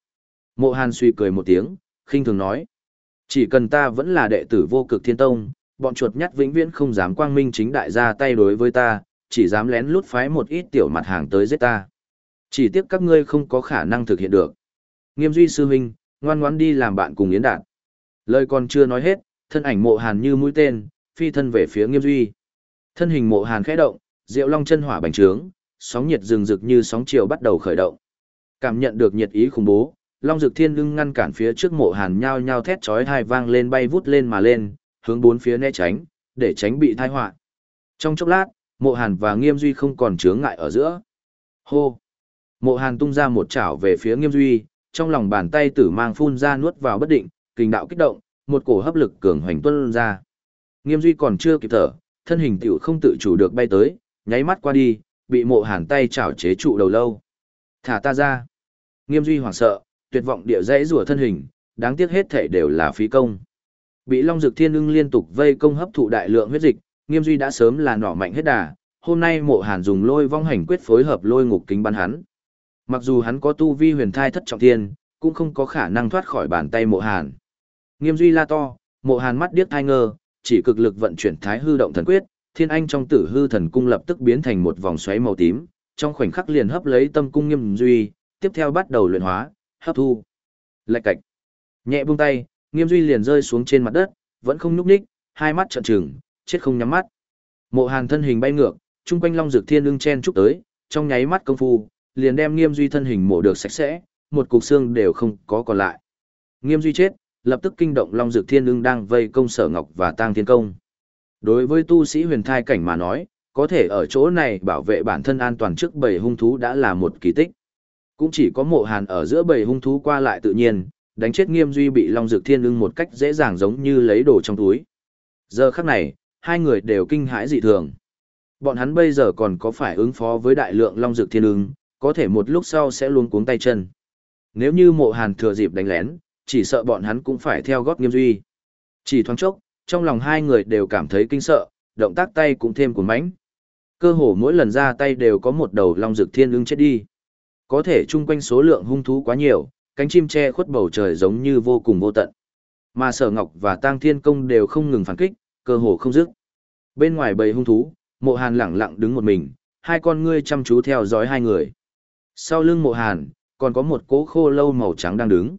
Mộ Hàn suy cười một tiếng, khinh thường nói. Chỉ cần ta vẫn là đệ tử vô cực thiên tông, bọn chuột nhắt vĩnh viễn không dám quang minh chính đại ra tay đối với ta, chỉ dám lén lút phái một ít tiểu mặt hàng tới giết ta. Chỉ tiếc các ngươi không có khả năng thực hiện được. Nghiêm duy sư huynh, ngoan ngoãn đi làm bạn cùng Yến Đạt. Lời còn chưa nói hết, thân ảnh mộ hàn như mũi tên, phi thân về phía nghiêm duy. Thân hình mộ hàn khẽ động, diệu long chân hỏa bành trướng, sóng nhiệt rừng rực như sóng chiều bắt đầu khởi động. Cảm nhận được nhiệt ý khủng bố, long rực thiên lưng ngăn cản phía trước mộ hàn nhao nhao thét chói thai vang lên bay vút lên mà lên, hướng bốn phía né tránh, để tránh bị thai họa. Trong chốc lát, mộ hàn và nghiêm duy không còn chướng ngại ở giữa. Hô! Mộ hàn tung ra một chảo về phía nghiêm duy, trong lòng bàn tay tử mang phun ra nuốt vào bất định, kình đạo kích động, một cổ hấp lực cường hoành tuân ra. Nghiêm duy còn chưa kịp thở, thân hình tiểu không tự chủ được bay tới, nháy mắt qua đi, bị mộ hàn tay chảo chế trụ đầu lâu. Thả ta ra. Nghiêm duy hoảng sợ, tuyệt vọng địa dãy rùa thân hình, đáng tiếc hết thể đều là phí công. Bị Long Dực Thiên Ưng liên tục vây công hấp thụ đại lượng huyết dịch, Nghiêm Duy đã sớm là nỏ mạnh hết đà, hôm nay Mộ Hàn dùng lôi vong hành quyết phối hợp lôi ngục kính bắn hắn. Mặc dù hắn có tu vi huyền thai thất trọng thiên, cũng không có khả năng thoát khỏi bàn tay Mộ Hàn. Nghiêm Duy la to, Mộ Hàn mắt điếc thai ngơ, chỉ cực lực vận chuyển Thái Hư động thần quyết, Thiên Anh trong Tử Hư thần cung lập tức biến thành một vòng xoáy màu tím, trong khoảnh khắc liền hấp lấy tâm cung Nghiêm Duy, tiếp theo bắt đầu luyện hóa, hấp thu. Lạch cạch. Nhẹ buông tay, Nghiêm Duy liền rơi xuống trên mặt đất, vẫn không nhúc nhích, hai mắt trợn trừng, chết không nhắm mắt. Mộ Hàn thân hình bay ngược, trung quanh Long Dược Thiên ưng chen chúc tới, trong nháy mắt công phu, liền đem Nghiêm Duy thân hình mổ được sạch sẽ, một cục xương đều không có còn lại. Nghiêm Duy chết, lập tức kinh động Long Dược Thiên ưng đang vây công Sở Ngọc và Tang Thiên Công. Đối với tu sĩ huyền thai cảnh mà nói, có thể ở chỗ này bảo vệ bản thân an toàn trước bầy hung thú đã là một kỳ tích. Cũng chỉ có mộ hàn ở giữa bầy hung thú qua lại tự nhiên, đánh chết nghiêm duy bị long dược thiên ưng một cách dễ dàng giống như lấy đồ trong túi. Giờ khắc này, hai người đều kinh hãi dị thường. Bọn hắn bây giờ còn có phải ứng phó với đại lượng long dược thiên ưng, có thể một lúc sau sẽ luôn cuống tay chân. Nếu như mộ hàn thừa dịp đánh lén, chỉ sợ bọn hắn cũng phải theo gót nghiêm duy. Chỉ thoáng chốc, trong lòng hai người đều cảm thấy kinh sợ, động tác tay cũng thêm cuốn mánh. Cơ hồ mỗi lần ra tay đều có một đầu long dược thiên ưng chết đi. Có thể chung quanh số lượng hung thú quá nhiều, cánh chim che khuất bầu trời giống như vô cùng vô tận. Mà Sở Ngọc và Tang Thiên Công đều không ngừng phản kích, cơ hồ không dứt. Bên ngoài bầy hung thú, Mộ Hàn lẳng lặng đứng một mình, hai con ngươi chăm chú theo dõi hai người. Sau lưng Mộ Hàn, còn có một cỗ khô lâu màu trắng đang đứng.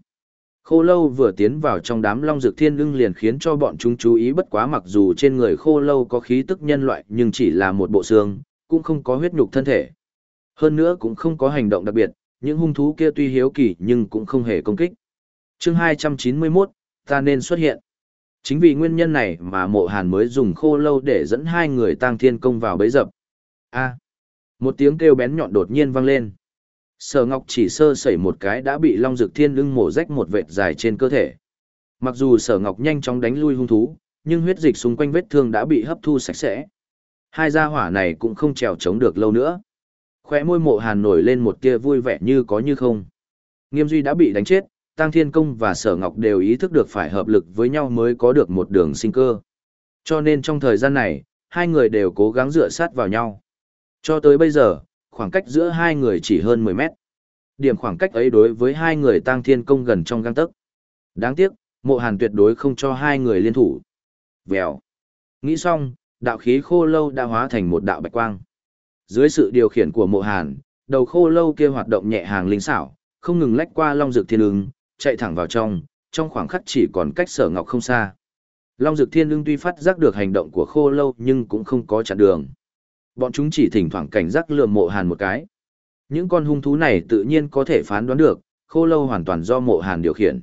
Khô lâu vừa tiến vào trong đám long dược thiên lưng liền khiến cho bọn chúng chú ý bất quá mặc dù trên người khô lâu có khí tức nhân loại nhưng chỉ là một bộ xương, cũng không có huyết nhục thân thể. Hơn nữa cũng không có hành động đặc biệt, những hung thú kia tuy hiếu kỳ nhưng cũng không hề công kích. chương 291, ta nên xuất hiện. Chính vì nguyên nhân này mà mộ hàn mới dùng khô lâu để dẫn hai người tăng thiên công vào bấy dập. a một tiếng kêu bén nhọn đột nhiên vang lên. Sở Ngọc chỉ sơ sẩy một cái đã bị Long Dực Thiên lưng mổ rách một vệt dài trên cơ thể. Mặc dù Sở Ngọc nhanh chóng đánh lui hung thú, nhưng huyết dịch xung quanh vết thương đã bị hấp thu sạch sẽ. Hai gia hỏa này cũng không trèo chống được lâu nữa. Khoe môi mộ hàn nổi lên một tia vui vẻ như có như không. Nghiêm Duy đã bị đánh chết, Tăng Thiên Công và Sở Ngọc đều ý thức được phải hợp lực với nhau mới có được một đường sinh cơ. Cho nên trong thời gian này, hai người đều cố gắng dựa sát vào nhau. Cho tới bây giờ, khoảng cách giữa hai người chỉ hơn 10 mét. Điểm khoảng cách ấy đối với hai người Tăng Thiên Công gần trong găng tấc. Đáng tiếc, mộ hàn tuyệt đối không cho hai người liên thủ. Vèo. Nghĩ xong, đạo khí khô lâu đã hóa thành một đạo bạch quang. Dưới sự điều khiển của mộ hàn, đầu khô lâu kia hoạt động nhẹ hàng linh xảo, không ngừng lách qua long dược thiên ưng, chạy thẳng vào trong, trong khoảng khắc chỉ còn cách sở ngọc không xa. Long dược thiên ưng tuy phát giác được hành động của khô lâu nhưng cũng không có chặn đường. Bọn chúng chỉ thỉnh thoảng cảnh giác lườm mộ hàn một cái. Những con hung thú này tự nhiên có thể phán đoán được, khô lâu hoàn toàn do mộ hàn điều khiển.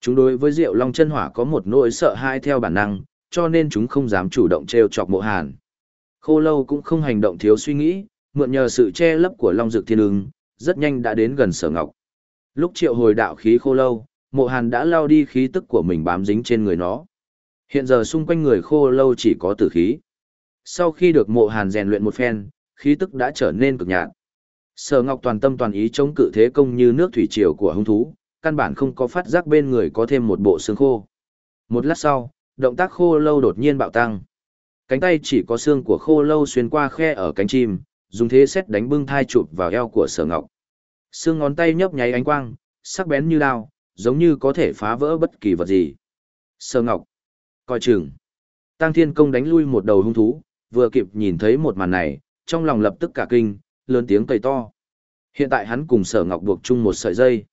Chúng đối với rượu long chân hỏa có một nỗi sợ hãi theo bản năng, cho nên chúng không dám chủ động trêu chọc mộ hàn. Khô lâu cũng không hành động thiếu suy nghĩ, mượn nhờ sự che lấp của Long Dược Thiên Ưng, rất nhanh đã đến gần Sở Ngọc. Lúc triệu hồi đạo khí khô lâu, mộ hàn đã lao đi khí tức của mình bám dính trên người nó. Hiện giờ xung quanh người khô lâu chỉ có tử khí. Sau khi được mộ hàn rèn luyện một phen, khí tức đã trở nên cực nhạt. Sở Ngọc toàn tâm toàn ý chống cự thế công như nước thủy triều của hung thú, căn bản không có phát giác bên người có thêm một bộ xương khô. Một lát sau, động tác khô lâu đột nhiên bạo tăng. Cánh tay chỉ có xương của khô lâu xuyên qua khe ở cánh chim, dùng thế xét đánh bưng thai chụp vào eo của sở ngọc. Xương ngón tay nhấp nháy ánh quang, sắc bén như đao, giống như có thể phá vỡ bất kỳ vật gì. Sở ngọc. Coi chừng. Tăng thiên công đánh lui một đầu hung thú, vừa kịp nhìn thấy một màn này, trong lòng lập tức cả kinh, lớn tiếng cầy to. Hiện tại hắn cùng sở ngọc buộc chung một sợi dây.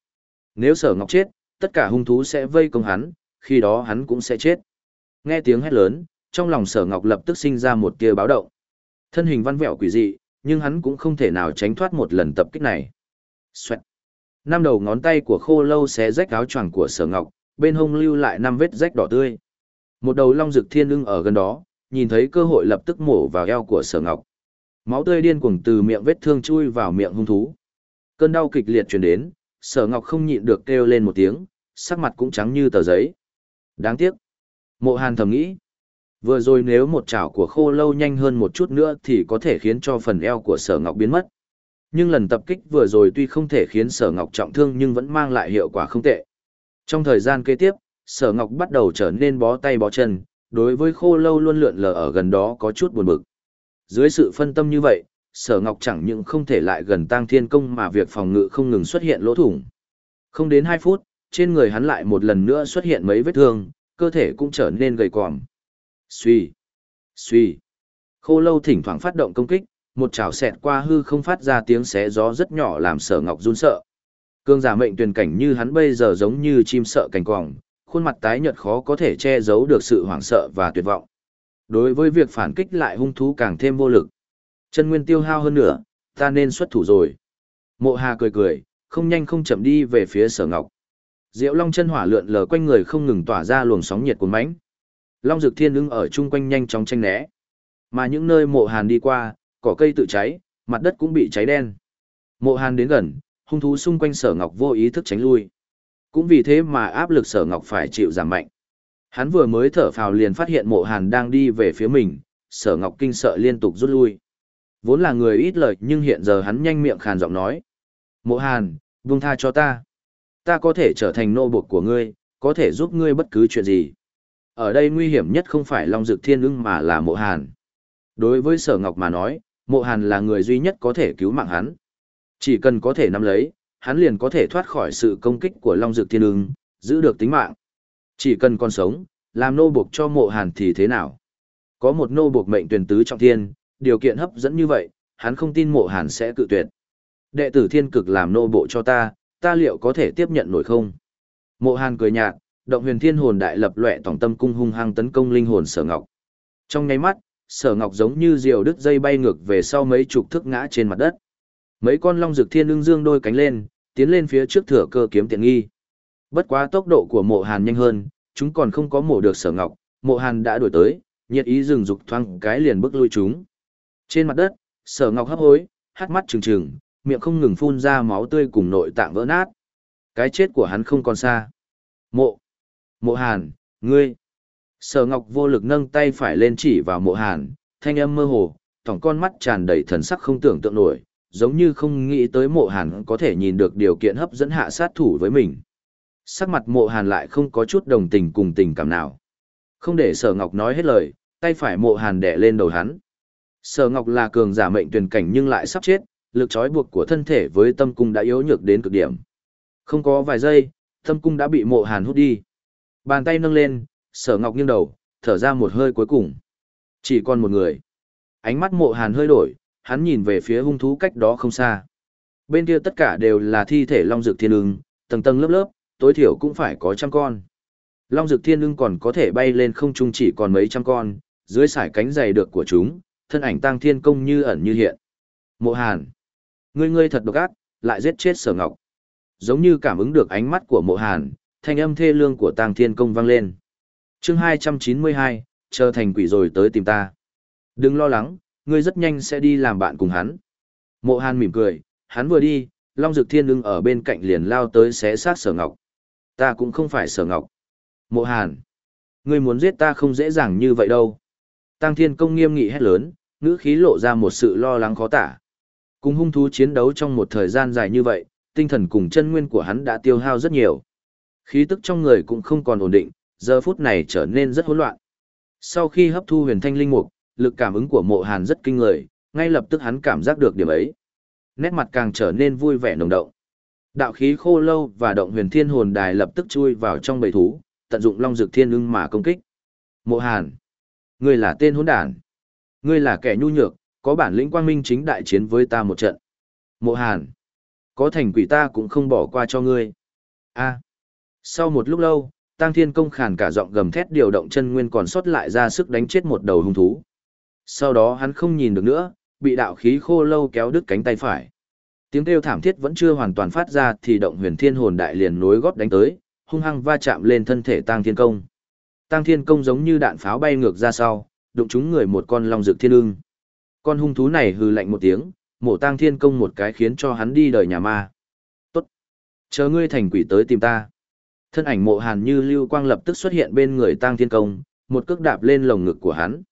Nếu sở ngọc chết, tất cả hung thú sẽ vây công hắn, khi đó hắn cũng sẽ chết. Nghe tiếng hét lớn, trong lòng sở ngọc lập tức sinh ra một tia báo động. Thân hình văn vẹo quỷ dị, nhưng hắn cũng không thể nào tránh thoát một lần tập kích này. Xoẹt. Năm đầu ngón tay của khô lâu xé rách áo choàng của sở ngọc, bên hông lưu lại năm vết rách đỏ tươi. Một đầu long rực thiên ưng ở gần đó, nhìn thấy cơ hội lập tức mổ vào eo của sở ngọc. Máu tươi điên cuồng từ miệng vết thương chui vào miệng hung thú. Cơn đau kịch liệt truyền đến, sở ngọc không nhịn được kêu lên một tiếng, sắc mặt cũng trắng như tờ giấy. Đáng tiếc. Mộ hàn thầm nghĩ. Vừa rồi nếu một chảo của khô lâu nhanh hơn một chút nữa thì có thể khiến cho phần eo của sở ngọc biến mất. Nhưng lần tập kích vừa rồi tuy không thể khiến sở ngọc trọng thương nhưng vẫn mang lại hiệu quả không tệ. Trong thời gian kế tiếp, sở ngọc bắt đầu trở nên bó tay bó chân, đối với khô lâu luôn lượn lờ ở gần đó có chút buồn bực. Dưới sự phân tâm như vậy, sở ngọc chẳng những không thể lại gần tang thiên công mà việc phòng ngự không ngừng xuất hiện lỗ thủng. Không đến 2 phút, trên người hắn lại một lần nữa xuất hiện mấy vết thương, cơ thể cũng trở nên gầy còm. Suy, suy. Khô lâu thỉnh thoảng phát động công kích, một chảo xẹt qua hư không phát ra tiếng xé gió rất nhỏ làm sở ngọc run sợ. Cương giả mệnh tuyển cảnh như hắn bây giờ giống như chim sợ cành quòng, khuôn mặt tái nhợt khó có thể che giấu được sự hoảng sợ và tuyệt vọng. Đối với việc phản kích lại hung thú càng thêm vô lực. Chân nguyên tiêu hao hơn nữa, ta nên xuất thủ rồi. Mộ Hà cười cười, không nhanh không chậm đi về phía Sở Ngọc. Diệu Long chân hỏa lượn lờ quanh người không ngừng tỏa ra luồng sóng nhiệt cuốn mãnh. Long Dực Thiên ứng ở chung quanh nhanh chóng tranh né. Mà những nơi Mộ Hàn đi qua, cỏ cây tự cháy, mặt đất cũng bị cháy đen. Mộ Hàn đến gần, hung thú xung quanh Sở Ngọc vô ý thức tránh lui. Cũng vì thế mà áp lực Sở Ngọc phải chịu giảm mạnh. Hắn vừa mới thở phào liền phát hiện Mộ Hàn đang đi về phía mình, Sở Ngọc kinh sợ liên tục rút lui. Vốn là người ít lời nhưng hiện giờ hắn nhanh miệng khàn giọng nói. Mộ Hàn, buông tha cho ta. Ta có thể trở thành nô buộc của ngươi, có thể giúp ngươi bất cứ chuyện gì. Ở đây nguy hiểm nhất không phải Long Dực Thiên ưng mà là Mộ Hàn. Đối với Sở Ngọc mà nói, Mộ Hàn là người duy nhất có thể cứu mạng hắn. Chỉ cần có thể nắm lấy, hắn liền có thể thoát khỏi sự công kích của Long Dược Thiên ưng, giữ được tính mạng. Chỉ cần còn sống, làm nô buộc cho Mộ Hàn thì thế nào? Có một nô buộc mệnh tuyển tứ trọng thiên, điều kiện hấp dẫn như vậy, hắn không tin Mộ Hàn sẽ cự tuyệt. Đệ tử thiên cực làm nô bộ cho ta, ta liệu có thể tiếp nhận nổi không? Mộ Hàn cười nhạt, động huyền thiên hồn đại lập lệ tổng tâm cung hung hăng tấn công linh hồn Sở Ngọc. Trong nháy mắt, Sở Ngọc giống như diều đứt dây bay ngược về sau mấy chục thước ngã trên mặt đất. Mấy con long dược thiên ưng dương đôi cánh lên, tiến lên phía trước thừa cơ kiếm tiện nghi. Bất quá tốc độ của Mộ Hàn nhanh hơn, chúng còn không có mổ được Sở Ngọc, Mộ Hàn đã đuổi tới, nhiệt ý rừng dục thoáng cái liền bước lui chúng. Trên mặt đất, Sở Ngọc hấp hối, hát mắt trừng trừng, miệng không ngừng phun ra máu tươi cùng nội tạng vỡ nát. Cái chết của hắn không còn xa. Mộ. Mộ Hàn, ngươi. Sở Ngọc vô lực nâng tay phải lên chỉ vào mộ Hàn, thanh âm mơ hồ, tổng con mắt tràn đầy thần sắc không tưởng tượng nổi, giống như không nghĩ tới mộ Hàn có thể nhìn được điều kiện hấp dẫn hạ sát thủ với mình. Sắc mặt mộ Hàn lại không có chút đồng tình cùng tình cảm nào. Không để Sở Ngọc nói hết lời, tay phải mộ Hàn đẻ lên đầu hắn. Sở Ngọc là cường giả mệnh tuyển cảnh nhưng lại sắp chết, lực trói buộc của thân thể với tâm cung đã yếu nhược đến cực điểm. Không có vài giây, tâm cung đã bị mộ hàn hút đi. Bàn tay nâng lên, sở ngọc nghiêng đầu, thở ra một hơi cuối cùng. Chỉ còn một người. Ánh mắt mộ hàn hơi đổi, hắn nhìn về phía hung thú cách đó không xa. Bên kia tất cả đều là thi thể long dược thiên ưng, tầng tầng lớp lớp, tối thiểu cũng phải có trăm con. Long dược thiên ưng còn có thể bay lên không trung chỉ còn mấy trăm con, dưới sải cánh dày được của chúng, thân ảnh tăng thiên công như ẩn như hiện. Mộ hàn. Ngươi ngươi thật độc ác, lại giết chết sở ngọc. Giống như cảm ứng được ánh mắt của mộ hàn, thanh âm thê lương của Tăng thiên công vang lên. chương 292, chờ thành quỷ rồi tới tìm ta. Đừng lo lắng, ngươi rất nhanh sẽ đi làm bạn cùng hắn. Mộ hàn mỉm cười, hắn vừa đi, Long Dực Thiên ưng ở bên cạnh liền lao tới xé sát sở ngọc. Ta cũng không phải sở ngọc. Mộ hàn, ngươi muốn giết ta không dễ dàng như vậy đâu. Tăng Thiên Công nghiêm nghị hét lớn, ngữ khí lộ ra một sự lo lắng khó tả. Cùng hung thú chiến đấu trong một thời gian dài như vậy, tinh thần cùng chân nguyên của hắn đã tiêu hao rất nhiều. Khí tức trong người cũng không còn ổn định, giờ phút này trở nên rất hỗn loạn. Sau khi hấp thu huyền thanh linh mục, lực cảm ứng của mộ hàn rất kinh người, ngay lập tức hắn cảm giác được điểm ấy. Nét mặt càng trở nên vui vẻ nồng động. Đạo khí khô lâu và động huyền thiên hồn đài lập tức chui vào trong bầy thú, tận dụng long dược thiên ưng mà công kích. Mộ hàn, ngươi là tên hỗn đản, ngươi là kẻ nhu nhược, có bản lĩnh quang minh chính đại chiến với ta một trận. Mộ Hàn, có thành quỷ ta cũng không bỏ qua cho ngươi. A. Sau một lúc lâu, Tăng Thiên Công khàn cả giọng gầm thét điều động chân nguyên còn sót lại ra sức đánh chết một đầu hung thú. Sau đó hắn không nhìn được nữa, bị đạo khí khô lâu kéo đứt cánh tay phải. Tiếng kêu thảm thiết vẫn chưa hoàn toàn phát ra thì động huyền thiên hồn đại liền nối gót đánh tới, hung hăng va chạm lên thân thể Tăng Thiên Công. Tăng Thiên Công giống như đạn pháo bay ngược ra sau, đụng trúng người một con long dược thiên ưng. Con hung thú này hừ lạnh một tiếng, mổ tang thiên công một cái khiến cho hắn đi đời nhà ma. Tốt. Chờ ngươi thành quỷ tới tìm ta. Thân ảnh mộ hàn như lưu quang lập tức xuất hiện bên người tang thiên công, một cước đạp lên lồng ngực của hắn.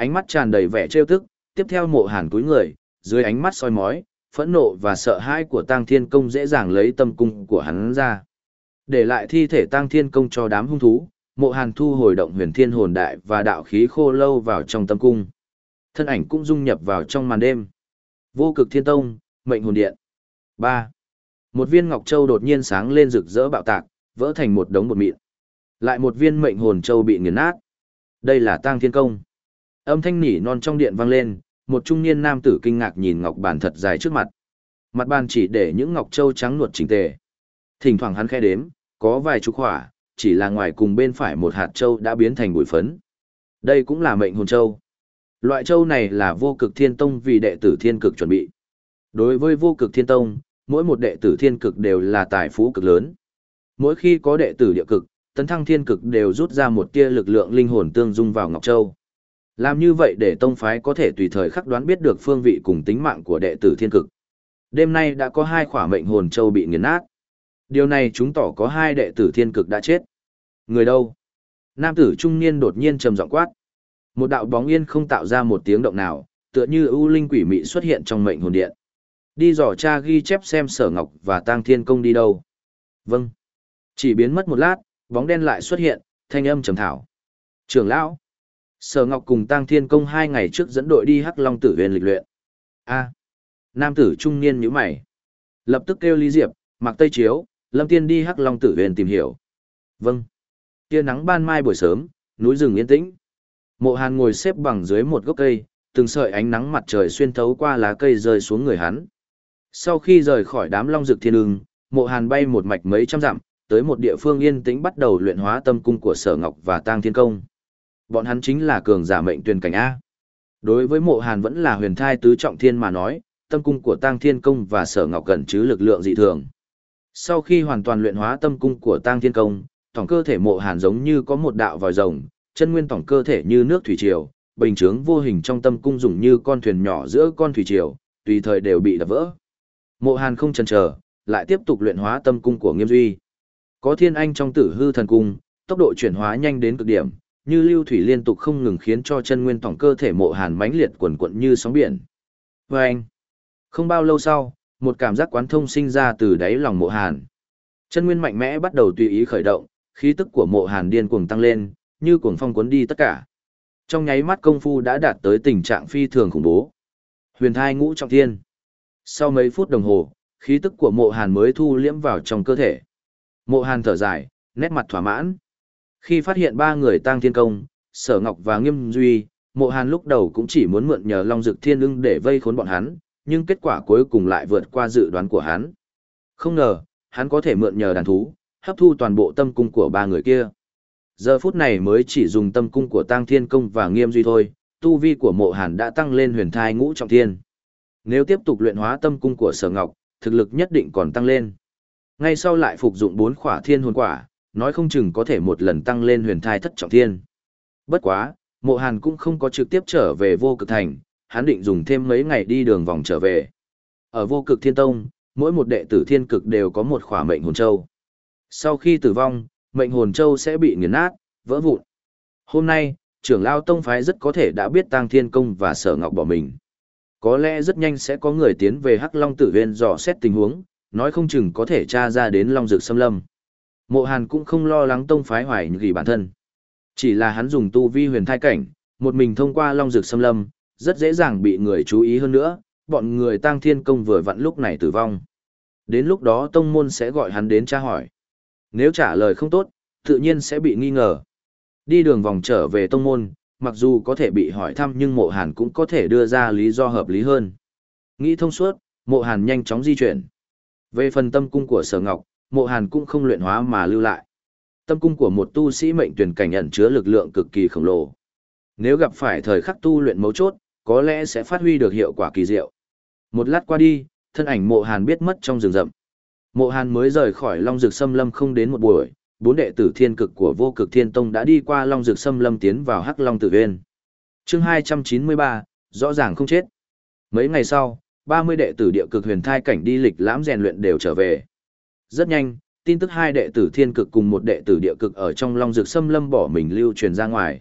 Ánh mắt tràn đầy vẻ trêu tức, tiếp theo mộ hàn cúi người, dưới ánh mắt soi mói, phẫn nộ và sợ hãi của tang thiên công dễ dàng lấy tâm cung của hắn ra. Để lại thi thể tang thiên công cho đám hung thú, mộ hàn thu hồi động huyền thiên hồn đại và đạo khí khô lâu vào trong tâm cung. Thân ảnh cũng dung nhập vào trong màn đêm. Vô cực thiên tông, mệnh hồn điện. ba Một viên ngọc châu đột nhiên sáng lên rực rỡ bạo tạc, vỡ thành một đống bột mịn. Lại một viên mệnh hồn châu bị nghiền nát. Đây là tang thiên công. Âm thanh nỉ non trong điện vang lên, một trung niên nam tử kinh ngạc nhìn ngọc bàn thật dài trước mặt. Mặt bàn chỉ để những ngọc châu trắng nuột chỉnh tề. Thỉnh thoảng hắn khe đếm, có vài chục hỏa, chỉ là ngoài cùng bên phải một hạt châu đã biến thành bụi phấn. Đây cũng là mệnh hồn châu. Loại châu này là vô cực thiên tông vì đệ tử thiên cực chuẩn bị. Đối với vô cực thiên tông, mỗi một đệ tử thiên cực đều là tài phú cực lớn. Mỗi khi có đệ tử địa cực, tấn thăng thiên cực đều rút ra một tia lực lượng linh hồn tương dung vào Ngọc Châu. Làm như vậy để tông phái có thể tùy thời khắc đoán biết được phương vị cùng tính mạng của đệ tử thiên cực. Đêm nay đã có hai khỏa mệnh hồn châu bị nghiền nát. Điều này chứng tỏ có hai đệ tử thiên cực đã chết. Người đâu? Nam tử trung niên đột nhiên trầm giọng quát. Một đạo bóng yên không tạo ra một tiếng động nào, tựa như ưu linh quỷ mị xuất hiện trong mệnh hồn điện. Đi dò cha ghi chép xem sở ngọc và tang thiên công đi đâu. Vâng. Chỉ biến mất một lát, bóng đen lại xuất hiện, thanh âm trầm thảo. Trưởng lão. Sở ngọc cùng Tăng thiên công hai ngày trước dẫn đội đi hắc long tử huyền lịch luyện. A. Nam tử trung niên nhíu mày. Lập tức kêu Lý Diệp, mặc tây chiếu, lâm tiên đi hắc long tử huyền tìm hiểu. Vâng. Tia nắng ban mai buổi sớm, núi rừng yên tĩnh. Mộ Hàn ngồi xếp bằng dưới một gốc cây, từng sợi ánh nắng mặt trời xuyên thấu qua lá cây rơi xuống người hắn. Sau khi rời khỏi đám long dược thiên ưng, Mộ Hàn bay một mạch mấy trăm dặm, tới một địa phương yên tĩnh bắt đầu luyện hóa tâm cung của Sở Ngọc và Tang Thiên Công. Bọn hắn chính là cường giả mệnh tuyển cảnh A. Đối với mộ hàn vẫn là huyền thai tứ trọng thiên mà nói, tâm cung của tăng Thiên Công và Sở Ngọc Cẩn chứ lực lượng dị thường. Sau khi hoàn toàn luyện hóa tâm cung của tăng Thiên Công, tổng cơ thể mộ hàn giống như có một đạo vòi rồng, chân nguyên tổng cơ thể như nước thủy triều, bình chướng vô hình trong tâm cung dùng như con thuyền nhỏ giữa con thủy triều, tùy thời đều bị đập vỡ. Mộ Hàn không chần chờ, lại tiếp tục luyện hóa tâm cung của Nghiêm Duy. Có Thiên Anh trong Tử Hư Thần Cung, tốc độ chuyển hóa nhanh đến cực điểm, như lưu thủy liên tục không ngừng khiến cho chân nguyên tổng cơ thể Mộ Hàn mãnh liệt quần quận như sóng biển. Oeng! Không bao lâu sau, một cảm giác quán thông sinh ra từ đáy lòng Mộ Hàn. Chân nguyên mạnh mẽ bắt đầu tùy ý khởi động, khí tức của Mộ Hàn điên cuồng tăng lên, như cuồng phong cuốn đi tất cả. Trong nháy mắt công phu đã đạt tới tình trạng phi thường khủng bố. Huyền thai ngũ trọng thiên. Sau mấy phút đồng hồ, khí tức của mộ hàn mới thu liễm vào trong cơ thể. Mộ hàn thở dài, nét mặt thỏa mãn. Khi phát hiện ba người tăng thiên công, sở ngọc và nghiêm duy, mộ hàn lúc đầu cũng chỉ muốn mượn nhờ long dực thiên ưng để vây khốn bọn hắn, nhưng kết quả cuối cùng lại vượt qua dự đoán của hắn. Không ngờ, hắn có thể mượn nhờ đàn thú, hấp thu toàn bộ tâm cung của ba người kia. Giờ phút này mới chỉ dùng tâm cung của Tăng Thiên Công và Nghiêm Duy thôi, tu vi của mộ hàn đã tăng lên huyền thai ngũ trọng thiên. Nếu tiếp tục luyện hóa tâm cung của sở ngọc, thực lực nhất định còn tăng lên. Ngay sau lại phục dụng bốn khỏa thiên hồn quả, nói không chừng có thể một lần tăng lên huyền thai thất trọng thiên. Bất quá, mộ hàn cũng không có trực tiếp trở về vô cực thành, hắn định dùng thêm mấy ngày đi đường vòng trở về. Ở vô cực thiên tông, mỗi một đệ tử thiên cực đều có một khỏa mệnh hồn châu. Sau khi tử vong, mệnh hồn châu sẽ bị nghiền nát, vỡ vụn. Hôm nay, trưởng lao tông phái rất có thể đã biết tăng Thiên Công và Sở Ngọc bỏ mình. Có lẽ rất nhanh sẽ có người tiến về Hắc Long Tử Viên dò xét tình huống, nói không chừng có thể tra ra đến Long Dược sâm Lâm. Mộ Hàn cũng không lo lắng tông phái hoài nghỉ bản thân. Chỉ là hắn dùng tu vi huyền thai cảnh, một mình thông qua Long Dược Xâm Lâm, rất dễ dàng bị người chú ý hơn nữa, bọn người tăng Thiên Công vừa vặn lúc này tử vong. Đến lúc đó tông môn sẽ gọi hắn đến tra hỏi. Nếu trả lời không tốt, tự nhiên sẽ bị nghi ngờ. Đi đường vòng trở về tông môn, mặc dù có thể bị hỏi thăm nhưng mộ hàn cũng có thể đưa ra lý do hợp lý hơn. Nghĩ thông suốt, mộ hàn nhanh chóng di chuyển. Về phần tâm cung của sở ngọc, mộ hàn cũng không luyện hóa mà lưu lại. Tâm cung của một tu sĩ mệnh tuyển cảnh ẩn chứa lực lượng cực kỳ khổng lồ. Nếu gặp phải thời khắc tu luyện mấu chốt, có lẽ sẽ phát huy được hiệu quả kỳ diệu. Một lát qua đi, thân ảnh mộ hàn biết mất trong rừng rậm. Mộ hàn mới rời khỏi Long rực Sâm Lâm không đến một buổi, bốn đệ tử thiên cực của vô cực thiên tông đã đi qua Long rực Sâm Lâm tiến vào Hắc Long Tử Viên. chương 293, rõ ràng không chết. Mấy ngày sau, 30 đệ tử địa cực huyền thai cảnh đi lịch lãm rèn luyện đều trở về. Rất nhanh, tin tức hai đệ tử thiên cực cùng một đệ tử địa cực ở trong Long Dược Sâm Lâm bỏ mình lưu truyền ra ngoài.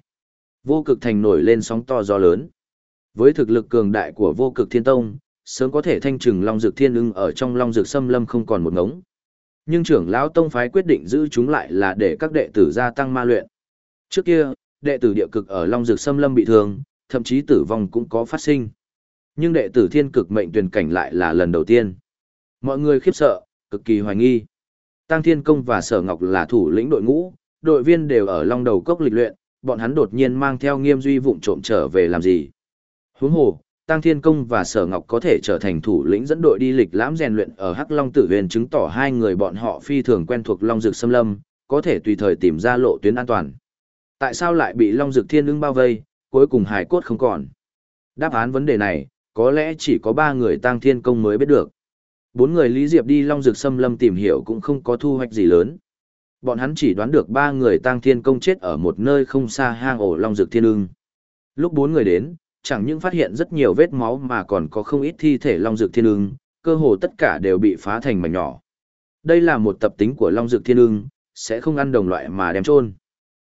Vô cực thành nổi lên sóng to gió lớn. Với thực lực cường đại của vô cực thiên tông, sớm có thể thanh trừng Long Dược Thiên ưng ở trong Long Dược Sâm Lâm không còn một ngống. Nhưng trưởng lão tông phái quyết định giữ chúng lại là để các đệ tử gia tăng ma luyện. Trước kia, đệ tử địa cực ở Long Dược Sâm Lâm bị thương, thậm chí tử vong cũng có phát sinh. Nhưng đệ tử thiên cực mệnh tuyển cảnh lại là lần đầu tiên. Mọi người khiếp sợ, cực kỳ hoài nghi. Tăng Thiên Công và Sở Ngọc là thủ lĩnh đội ngũ, đội viên đều ở Long Đầu Cốc lịch luyện, bọn hắn đột nhiên mang theo nghiêm duy vụng trộm trở về làm gì. Huống hồ, Tăng Thiên Công và Sở Ngọc có thể trở thành thủ lĩnh dẫn đội đi lịch lãm rèn luyện ở Hắc Long Tử Huyền chứng tỏ hai người bọn họ phi thường quen thuộc Long Dược Xâm Lâm, có thể tùy thời tìm ra lộ tuyến an toàn. Tại sao lại bị Long Dược Thiên ưng bao vây, cuối cùng hải cốt không còn? Đáp án vấn đề này, có lẽ chỉ có ba người Tăng Thiên Công mới biết được. Bốn người Lý Diệp đi Long Dược Xâm Lâm tìm hiểu cũng không có thu hoạch gì lớn. Bọn hắn chỉ đoán được ba người Tăng Thiên Công chết ở một nơi không xa hang ổ Long Dược Thiên ưng. Lúc bốn người đến, chẳng những phát hiện rất nhiều vết máu mà còn có không ít thi thể long dược thiên ưng, cơ hồ tất cả đều bị phá thành mảnh nhỏ. Đây là một tập tính của long dược thiên ưng, sẽ không ăn đồng loại mà đem chôn.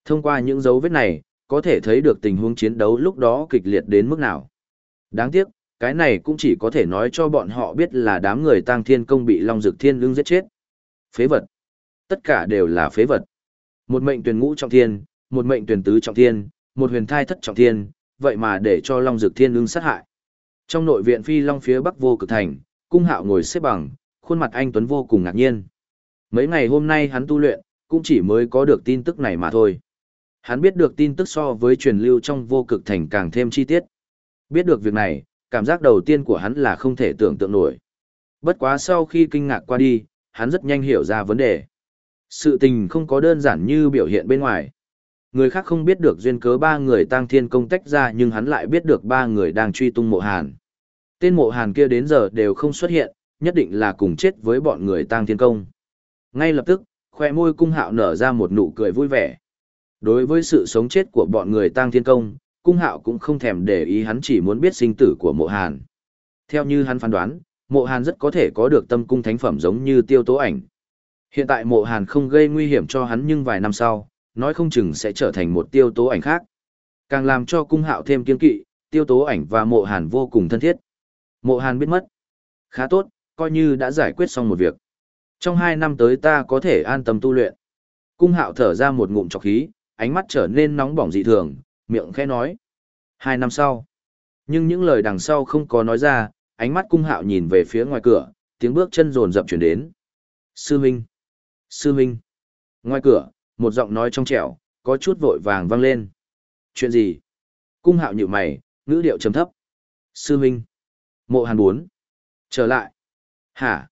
Thông qua những dấu vết này, có thể thấy được tình huống chiến đấu lúc đó kịch liệt đến mức nào. Đáng tiếc, cái này cũng chỉ có thể nói cho bọn họ biết là đám người tang thiên công bị long dược thiên lương giết chết. Phế vật. Tất cả đều là phế vật. Một mệnh tuyển ngũ trọng thiên, một mệnh tuyển tứ trọng thiên, một huyền thai thất trọng thiên, vậy mà để cho Long Dực Thiên lương sát hại. Trong nội viện Phi Long phía bắc vô cực thành, cung hạo ngồi xếp bằng, khuôn mặt anh Tuấn vô cùng ngạc nhiên. Mấy ngày hôm nay hắn tu luyện, cũng chỉ mới có được tin tức này mà thôi. Hắn biết được tin tức so với truyền lưu trong vô cực thành càng thêm chi tiết. Biết được việc này, cảm giác đầu tiên của hắn là không thể tưởng tượng nổi. Bất quá sau khi kinh ngạc qua đi, hắn rất nhanh hiểu ra vấn đề. Sự tình không có đơn giản như biểu hiện bên ngoài. Người khác không biết được duyên cớ ba người tăng thiên công tách ra nhưng hắn lại biết được ba người đang truy tung mộ hàn. Tên mộ hàn kia đến giờ đều không xuất hiện, nhất định là cùng chết với bọn người tăng thiên công. Ngay lập tức, khoe môi cung hạo nở ra một nụ cười vui vẻ. Đối với sự sống chết của bọn người tăng thiên công, cung hạo cũng không thèm để ý hắn chỉ muốn biết sinh tử của mộ hàn. Theo như hắn phán đoán, mộ hàn rất có thể có được tâm cung thánh phẩm giống như tiêu tố ảnh. Hiện tại mộ hàn không gây nguy hiểm cho hắn nhưng vài năm sau, nói không chừng sẽ trở thành một tiêu tố ảnh khác. Càng làm cho cung hạo thêm kiên kỵ, tiêu tố ảnh và mộ hàn vô cùng thân thiết. Mộ hàn biết mất. Khá tốt, coi như đã giải quyết xong một việc. Trong hai năm tới ta có thể an tâm tu luyện. Cung hạo thở ra một ngụm trọc khí, ánh mắt trở nên nóng bỏng dị thường, miệng khẽ nói. Hai năm sau. Nhưng những lời đằng sau không có nói ra, ánh mắt cung hạo nhìn về phía ngoài cửa, tiếng bước chân rồn rập chuyển đến. Sư Minh! Sư Minh! Ngoài cửa, một giọng nói trong trẻo, có chút vội vàng vang lên. Chuyện gì? Cung hạo nhịu mày, ngữ điệu trầm thấp. Sư Minh! Mộ hàn bốn! Trở lại! Hả?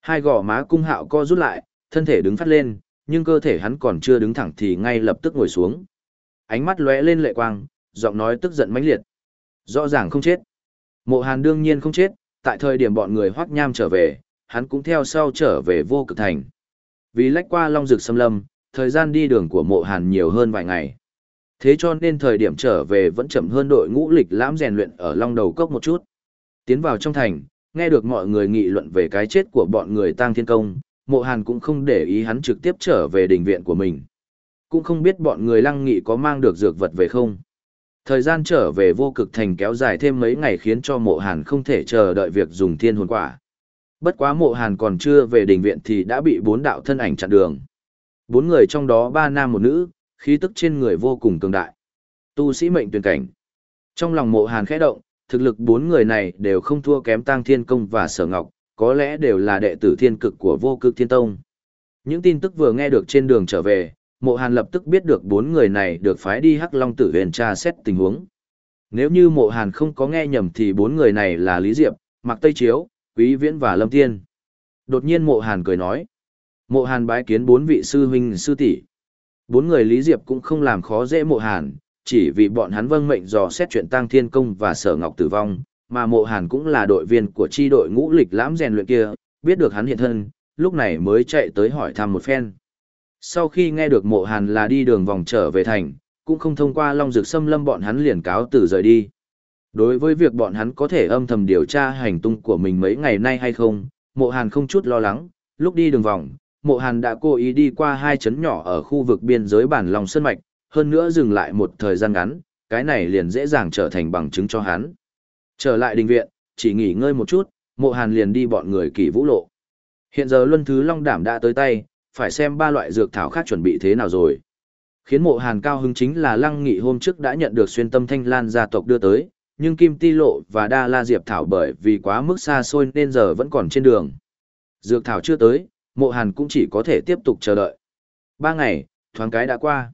Hai gò má cung hạo co rút lại, thân thể đứng phát lên, nhưng cơ thể hắn còn chưa đứng thẳng thì ngay lập tức ngồi xuống. Ánh mắt lóe lên lệ quang, giọng nói tức giận mãnh liệt. Rõ ràng không chết. Mộ Hàn đương nhiên không chết, tại thời điểm bọn người hoác nham trở về, hắn cũng theo sau trở về vô cực thành. Vì lách qua Long Dực Sâm Lâm, thời gian đi đường của mộ Hàn nhiều hơn vài ngày. Thế cho nên thời điểm trở về vẫn chậm hơn đội ngũ lịch lãm rèn luyện ở Long Đầu Cốc một chút. Tiến vào trong thành, nghe được mọi người nghị luận về cái chết của bọn người tang thiên công, mộ Hàn cũng không để ý hắn trực tiếp trở về đình viện của mình. Cũng không biết bọn người lăng nghị có mang được dược vật về không. Thời gian trở về vô cực thành kéo dài thêm mấy ngày khiến cho mộ hàn không thể chờ đợi việc dùng thiên hồn quả. Bất quá mộ hàn còn chưa về đình viện thì đã bị bốn đạo thân ảnh chặn đường. Bốn người trong đó ba nam một nữ, khí tức trên người vô cùng cường đại. Tu sĩ mệnh tuyển cảnh. Trong lòng mộ hàn khẽ động, thực lực bốn người này đều không thua kém tăng thiên công và sở ngọc, có lẽ đều là đệ tử thiên cực của vô cực thiên tông. Những tin tức vừa nghe được trên đường trở về, mộ hàn lập tức biết được bốn người này được phái đi hắc long tử huyền tra xét tình huống. Nếu như mộ hàn không có nghe nhầm thì bốn người này là Lý Diệp, Mạc Tây Chiếu, Quý Viễn và Lâm Tiên. Đột nhiên mộ hàn cười nói. Mộ hàn bái kiến bốn vị sư huynh sư tỷ Bốn người Lý Diệp cũng không làm khó dễ mộ hàn, chỉ vì bọn hắn vâng mệnh dò xét chuyện tăng thiên công và sở ngọc tử vong, mà mộ hàn cũng là đội viên của chi đội ngũ lịch lãm rèn luyện kia, biết được hắn hiện thân, lúc này mới chạy tới hỏi thăm một phen. Sau khi nghe được mộ hàn là đi đường vòng trở về thành, cũng không thông qua long dược xâm lâm bọn hắn liền cáo từ rời đi. Đối với việc bọn hắn có thể âm thầm điều tra hành tung của mình mấy ngày nay hay không, mộ hàn không chút lo lắng, lúc đi đường vòng, mộ hàn đã cố ý đi qua hai chấn nhỏ ở khu vực biên giới bản lòng sân mạch, hơn nữa dừng lại một thời gian ngắn, cái này liền dễ dàng trở thành bằng chứng cho hắn. Trở lại đình viện, chỉ nghỉ ngơi một chút, mộ hàn liền đi bọn người kỳ vũ lộ. Hiện giờ luân thứ long đảm đã tới tay, phải xem ba loại dược thảo khác chuẩn bị thế nào rồi. Khiến mộ hàn cao hứng chính là lăng nghị hôm trước đã nhận được xuyên tâm thanh lan gia tộc đưa tới, nhưng kim ti lộ và đa la diệp thảo bởi vì quá mức xa xôi nên giờ vẫn còn trên đường. Dược thảo chưa tới, mộ hàn cũng chỉ có thể tiếp tục chờ đợi. Ba ngày, thoáng cái đã qua.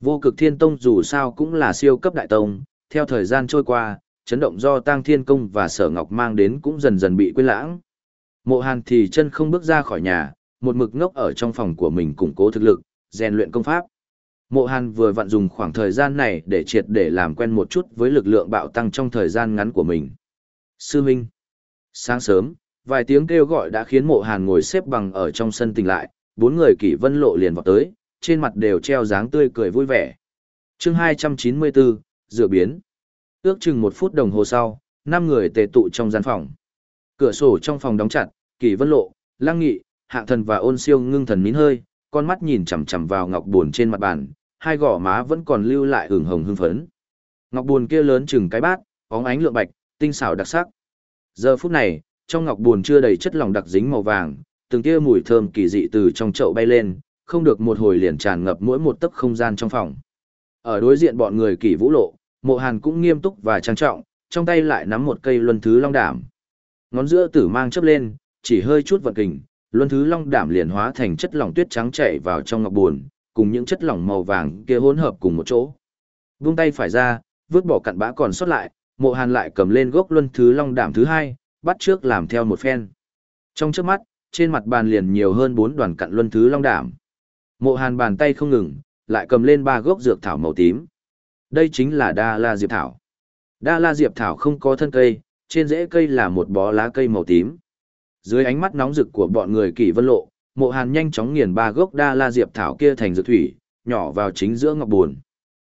Vô cực thiên tông dù sao cũng là siêu cấp đại tông, theo thời gian trôi qua, chấn động do tăng thiên công và sở ngọc mang đến cũng dần dần bị quên lãng. Mộ hàn thì chân không bước ra khỏi nhà, một mực ngốc ở trong phòng của mình củng cố thực lực, rèn luyện công pháp. Mộ Hàn vừa vặn dùng khoảng thời gian này để triệt để làm quen một chút với lực lượng bạo tăng trong thời gian ngắn của mình. Sư Minh. Sáng sớm, vài tiếng kêu gọi đã khiến mộ Hàn ngồi xếp bằng ở trong sân tỉnh lại, bốn người kỷ vân lộ liền vào tới, trên mặt đều treo dáng tươi cười vui vẻ. chương 294, Dựa biến. Ước chừng một phút đồng hồ sau, năm người tề tụ trong gian phòng. Cửa sổ trong phòng đóng chặt, kỷ vân lộ, lăng nghị, hạng thần và ôn siêu ngưng thần nín hơi, con mắt nhìn chằm chằm vào ngọc buồn trên mặt bàn, hai gò má vẫn còn lưu lại hưởng hồng hưng phấn. Ngọc buồn kia lớn chừng cái bát, óng ánh lượng bạch, tinh xảo đặc sắc. Giờ phút này, trong ngọc buồn chưa đầy chất lỏng đặc dính màu vàng, từng tia mùi thơm kỳ dị từ trong chậu bay lên, không được một hồi liền tràn ngập mỗi một tấc không gian trong phòng. Ở đối diện bọn người kỳ vũ lộ, mộ hàn cũng nghiêm túc và trang trọng, trong tay lại nắm một cây luân thứ long đảm. Ngón giữa tử mang chấp lên, chỉ hơi chút vận kình, luân thứ long đảm liền hóa thành chất lỏng tuyết trắng chảy vào trong ngọc buồn, cùng những chất lỏng màu vàng kia hỗn hợp cùng một chỗ. Vung tay phải ra, vứt bỏ cặn bã còn sót lại, Mộ Hàn lại cầm lên gốc luân thứ long đảm thứ hai, bắt trước làm theo một phen. Trong trước mắt, trên mặt bàn liền nhiều hơn bốn đoàn cặn luân thứ long đảm. Mộ Hàn bàn tay không ngừng, lại cầm lên ba gốc dược thảo màu tím. Đây chính là Đa La Diệp thảo. Đa La Diệp thảo không có thân cây, trên rễ cây là một bó lá cây màu tím. Dưới ánh mắt nóng rực của bọn người kỳ Vân Lộ, Mộ Hàn nhanh chóng nghiền ba gốc Đa La Diệp thảo kia thành dược thủy, nhỏ vào chính giữa ngọc buồn.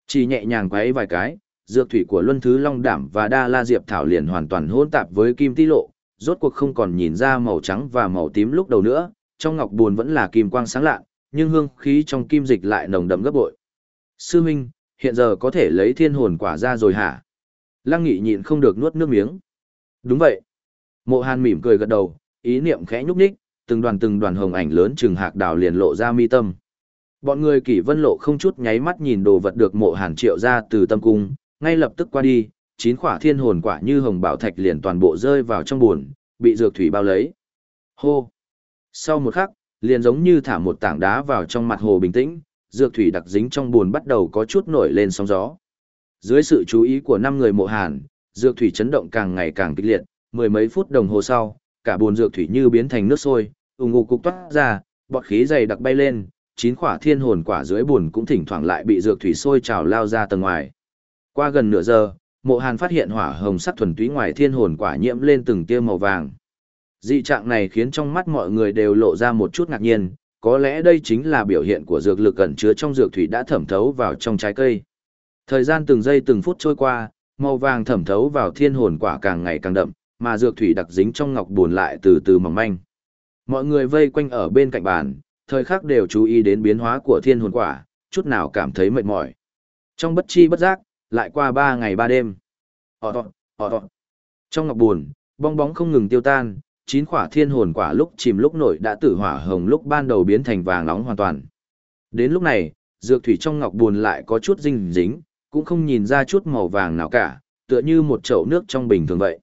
Chỉ nhẹ nhàng quấy vài cái, dược thủy của Luân Thứ Long Đảm và Đa La Diệp thảo liền hoàn toàn hỗn tạp với kim ti lộ, rốt cuộc không còn nhìn ra màu trắng và màu tím lúc đầu nữa, trong ngọc buồn vẫn là kim quang sáng lạ, nhưng hương khí trong kim dịch lại nồng đậm gấp bội. Sư Minh, hiện giờ có thể lấy thiên hồn quả ra rồi hả? Lăng Nghị nhịn không được nuốt nước miếng. Đúng vậy. Mộ Hàn mỉm cười gật đầu, ý niệm khẽ nhúc nhích, từng đoàn từng đoàn hồng ảnh lớn trừng hạc đào liền lộ ra mi tâm. Bọn người kỷ vân lộ không chút nháy mắt nhìn đồ vật được mộ hàn triệu ra từ tâm cung, ngay lập tức qua đi, chín khỏa thiên hồn quả như hồng bảo thạch liền toàn bộ rơi vào trong buồn, bị dược thủy bao lấy. Hô! Sau một khắc, liền giống như thả một tảng đá vào trong mặt hồ bình tĩnh, dược thủy đặc dính trong buồn bắt đầu có chút nổi lên sóng gió. Dưới sự chú ý của năm người mộ hàn, dược thủy chấn động càng ngày càng kịch liệt, mười mấy phút đồng hồ sau, cả buồn dược thủy như biến thành nước sôi, ủng ngục cục toát ra, bọt khí dày đặc bay lên, chín quả thiên hồn quả dưới buồn cũng thỉnh thoảng lại bị dược thủy sôi trào lao ra tầng ngoài. Qua gần nửa giờ, Mộ Hàn phát hiện hỏa hồng sắc thuần túy ngoài thiên hồn quả nhiễm lên từng tia màu vàng. Dị trạng này khiến trong mắt mọi người đều lộ ra một chút ngạc nhiên, có lẽ đây chính là biểu hiện của dược lực ẩn chứa trong dược thủy đã thẩm thấu vào trong trái cây. Thời gian từng giây từng phút trôi qua, màu vàng thẩm thấu vào thiên hồn quả càng ngày càng đậm, mà dược thủy đặc dính trong ngọc buồn lại từ từ mỏng manh. Mọi người vây quanh ở bên cạnh bàn, thời khắc đều chú ý đến biến hóa của thiên hồn quả, chút nào cảm thấy mệt mỏi. Trong bất chi bất giác, lại qua ba ngày ba đêm. Họ tọt, họ tọt. Trong ngọc buồn, bong bóng không ngừng tiêu tan, chín quả thiên hồn quả lúc chìm lúc nổi đã tử hỏa hồng lúc ban đầu biến thành vàng nóng hoàn toàn. Đến lúc này, dược thủy trong ngọc buồn lại có chút dinh dính, cũng không nhìn ra chút màu vàng nào cả, tựa như một chậu nước trong bình thường vậy.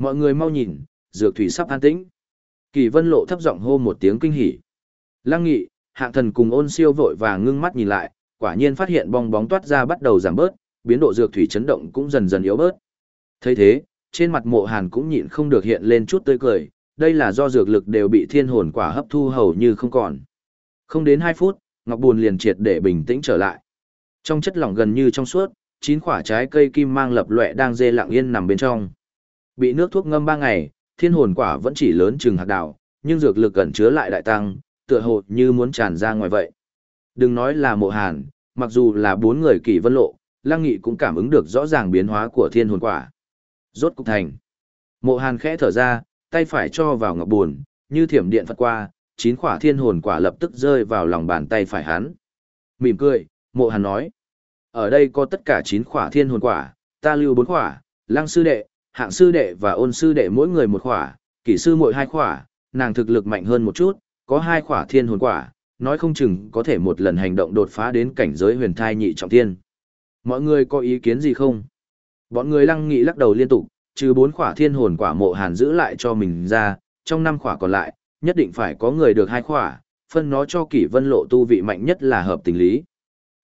Mọi người mau nhìn, dược thủy sắp an tĩnh. Kỳ vân lộ thấp giọng hô một tiếng kinh hỉ. Lăng nghị, hạng thần cùng ôn siêu vội và ngưng mắt nhìn lại, quả nhiên phát hiện bong bóng toát ra bắt đầu giảm bớt, biến độ dược thủy chấn động cũng dần dần yếu bớt. thấy thế, trên mặt mộ hàn cũng nhịn không được hiện lên chút tươi cười, đây là do dược lực đều bị thiên hồn quả hấp thu hầu như không còn. Không đến 2 phút, ngọc buồn liền triệt để bình tĩnh trở lại. Trong chất lỏng gần như trong suốt, chín quả trái cây kim mang lập lệ đang dê lặng yên nằm bên trong. Bị nước thuốc ngâm 3 ngày, thiên hồn quả vẫn chỉ lớn chừng hạt đào, nhưng dược lực ẩn chứa lại đại tăng, tựa hồ như muốn tràn ra ngoài vậy. Đừng nói là mộ hàn, mặc dù là bốn người kỳ vân lộ, Lăng Nghị cũng cảm ứng được rõ ràng biến hóa của thiên hồn quả. Rốt cục thành. Mộ hàn khẽ thở ra, tay phải cho vào ngọc buồn, như thiểm điện phật qua, chín quả thiên hồn quả lập tức rơi vào lòng bàn tay phải hắn. Mỉm cười, mộ hàn nói. Ở đây có tất cả chín quả thiên hồn quả, ta lưu bốn quả, lăng sư đệ, hạng sư đệ và ôn sư đệ mỗi người một khỏa, kỷ sư mỗi hai khỏa, nàng thực lực mạnh hơn một chút, có hai khỏa thiên hồn quả, nói không chừng có thể một lần hành động đột phá đến cảnh giới huyền thai nhị trọng thiên. Mọi người có ý kiến gì không? Bọn người lăng nghị lắc đầu liên tục, trừ bốn khỏa thiên hồn quả mộ hàn giữ lại cho mình ra, trong năm khỏa còn lại, nhất định phải có người được hai khỏa, phân nó cho kỷ vân lộ tu vị mạnh nhất là hợp tình lý.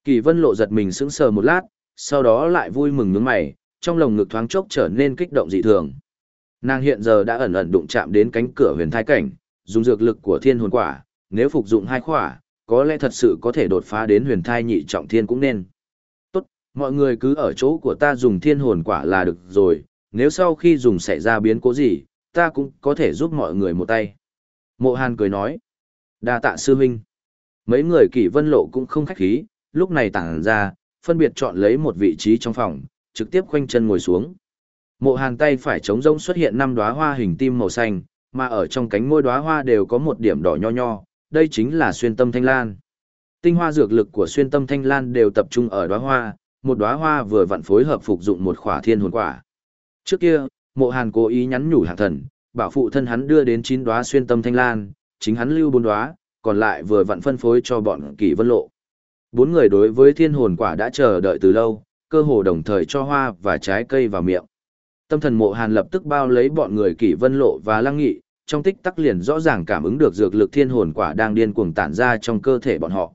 Kỷ vân lộ giật mình sững sờ một lát, sau đó lại vui mừng nhướng mày, trong lồng ngực thoáng chốc trở nên kích động dị thường. Nàng hiện giờ đã ẩn ẩn đụng chạm đến cánh cửa huyền thai cảnh, dùng dược lực của thiên hồn quả, nếu phục dụng hai khỏa, có lẽ thật sự có thể đột phá đến huyền thai nhị trọng thiên cũng nên. Tốt, mọi người cứ ở chỗ của ta dùng thiên hồn quả là được rồi, nếu sau khi dùng xảy ra biến cố gì, ta cũng có thể giúp mọi người một tay. Mộ Hàn cười nói, đa tạ sư huynh. Mấy người kỷ vân lộ cũng không khách khí, lúc này tảng ra, phân biệt chọn lấy một vị trí trong phòng, trực tiếp khoanh chân ngồi xuống. Mộ Hàn tay phải chống rông xuất hiện năm đóa hoa hình tim màu xanh, mà ở trong cánh môi đóa hoa đều có một điểm đỏ nho nho, đây chính là xuyên tâm thanh lan. Tinh hoa dược lực của xuyên tâm thanh lan đều tập trung ở đóa hoa, một đóa hoa vừa vặn phối hợp phục dụng một khỏa thiên hồn quả. Trước kia, Mộ Hàn cố ý nhắn nhủ Hạng Thần, bảo phụ thân hắn đưa đến 9 đóa xuyên tâm thanh lan, chính hắn lưu bốn đóa, còn lại vừa vặn phân phối cho bọn Kỷ Vân Lộ. Bốn người đối với thiên hồn quả đã chờ đợi từ lâu, cơ hồ đồng thời cho hoa và trái cây vào miệng. Tâm thần Mộ Hàn lập tức bao lấy bọn người Kỷ Vân Lộ và Lăng Nghị, trong tích tắc liền rõ ràng cảm ứng được dược lực thiên hồn quả đang điên cuồng tản ra trong cơ thể bọn họ.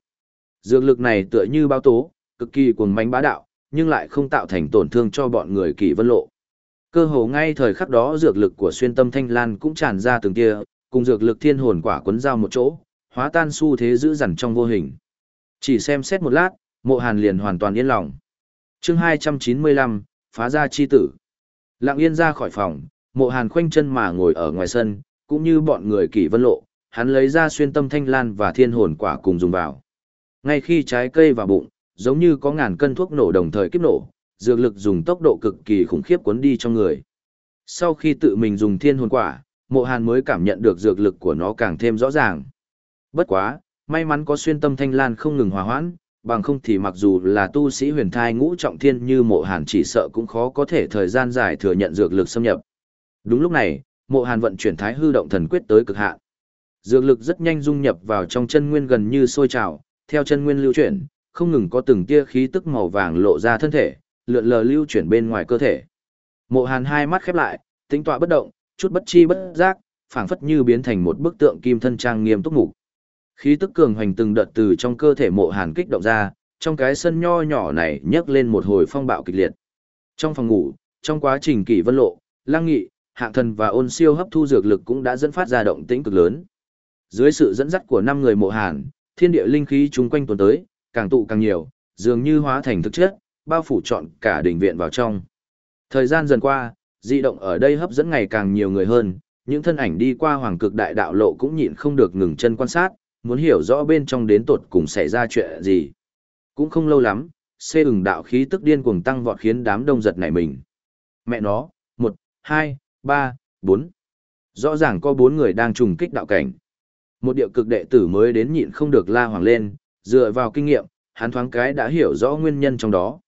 Dược lực này tựa như bao tố, cực kỳ cuồng mãnh bá đạo, nhưng lại không tạo thành tổn thương cho bọn người kỷ vân lộ. Cơ hồ ngay thời khắc đó dược lực của xuyên tâm thanh lan cũng tràn ra từng tia, cùng dược lực thiên hồn quả quấn giao một chỗ, hóa tan xu thế giữ dằn trong vô hình. Chỉ xem xét một lát, mộ hàn liền hoàn toàn yên lòng chương 295, phá ra chi tử. Lặng yên ra khỏi phòng, mộ hàn khoanh chân mà ngồi ở ngoài sân, cũng như bọn người kỷ vân lộ, hắn lấy ra xuyên tâm thanh lan và thiên hồn quả cùng dùng vào. Ngay khi trái cây vào bụng, giống như có ngàn cân thuốc nổ đồng thời kiếp nổ, dược lực dùng tốc độ cực kỳ khủng khiếp cuốn đi trong người. Sau khi tự mình dùng thiên hồn quả, mộ hàn mới cảm nhận được dược lực của nó càng thêm rõ ràng. Bất quá, may mắn có xuyên tâm thanh lan không ngừng hòa hoãn, bằng không thì mặc dù là tu sĩ huyền thai ngũ trọng thiên như mộ hàn chỉ sợ cũng khó có thể thời gian dài thừa nhận dược lực xâm nhập. Đúng lúc này, mộ hàn vận chuyển thái hư động thần quyết tới cực hạn. Dược lực rất nhanh dung nhập vào trong chân nguyên gần như sôi trào, theo chân nguyên lưu chuyển, không ngừng có từng tia khí tức màu vàng lộ ra thân thể, lượn lờ lưu chuyển bên ngoài cơ thể. Mộ Hàn hai mắt khép lại, tính tọa bất động, chút bất chi bất giác, phảng phất như biến thành một bức tượng kim thân trang nghiêm túc mục. Khí tức cường hoành từng đợt từ trong cơ thể Mộ Hàn kích động ra, trong cái sân nho nhỏ này nhấc lên một hồi phong bạo kịch liệt. Trong phòng ngủ, trong quá trình kỷ vân lộ, lang nghị, hạng thần và ôn siêu hấp thu dược lực cũng đã dẫn phát ra động tĩnh cực lớn. Dưới sự dẫn dắt của năm người mộ hàn, thiên địa linh khí chung quanh tuần tới, càng tụ càng nhiều, dường như hóa thành thực chất, bao phủ trọn cả đỉnh viện vào trong. Thời gian dần qua, di động ở đây hấp dẫn ngày càng nhiều người hơn, những thân ảnh đi qua hoàng cực đại đạo lộ cũng nhịn không được ngừng chân quan sát, muốn hiểu rõ bên trong đến tột cùng xảy ra chuyện gì. Cũng không lâu lắm, xê ửng đạo khí tức điên cuồng tăng vọt khiến đám đông giật nảy mình. Mẹ nó, một, hai, ba, bốn. Rõ ràng có bốn người đang trùng kích đạo cảnh. Một điệu cực đệ tử mới đến nhịn không được la hoàng lên, dựa vào kinh nghiệm, hắn thoáng cái đã hiểu rõ nguyên nhân trong đó.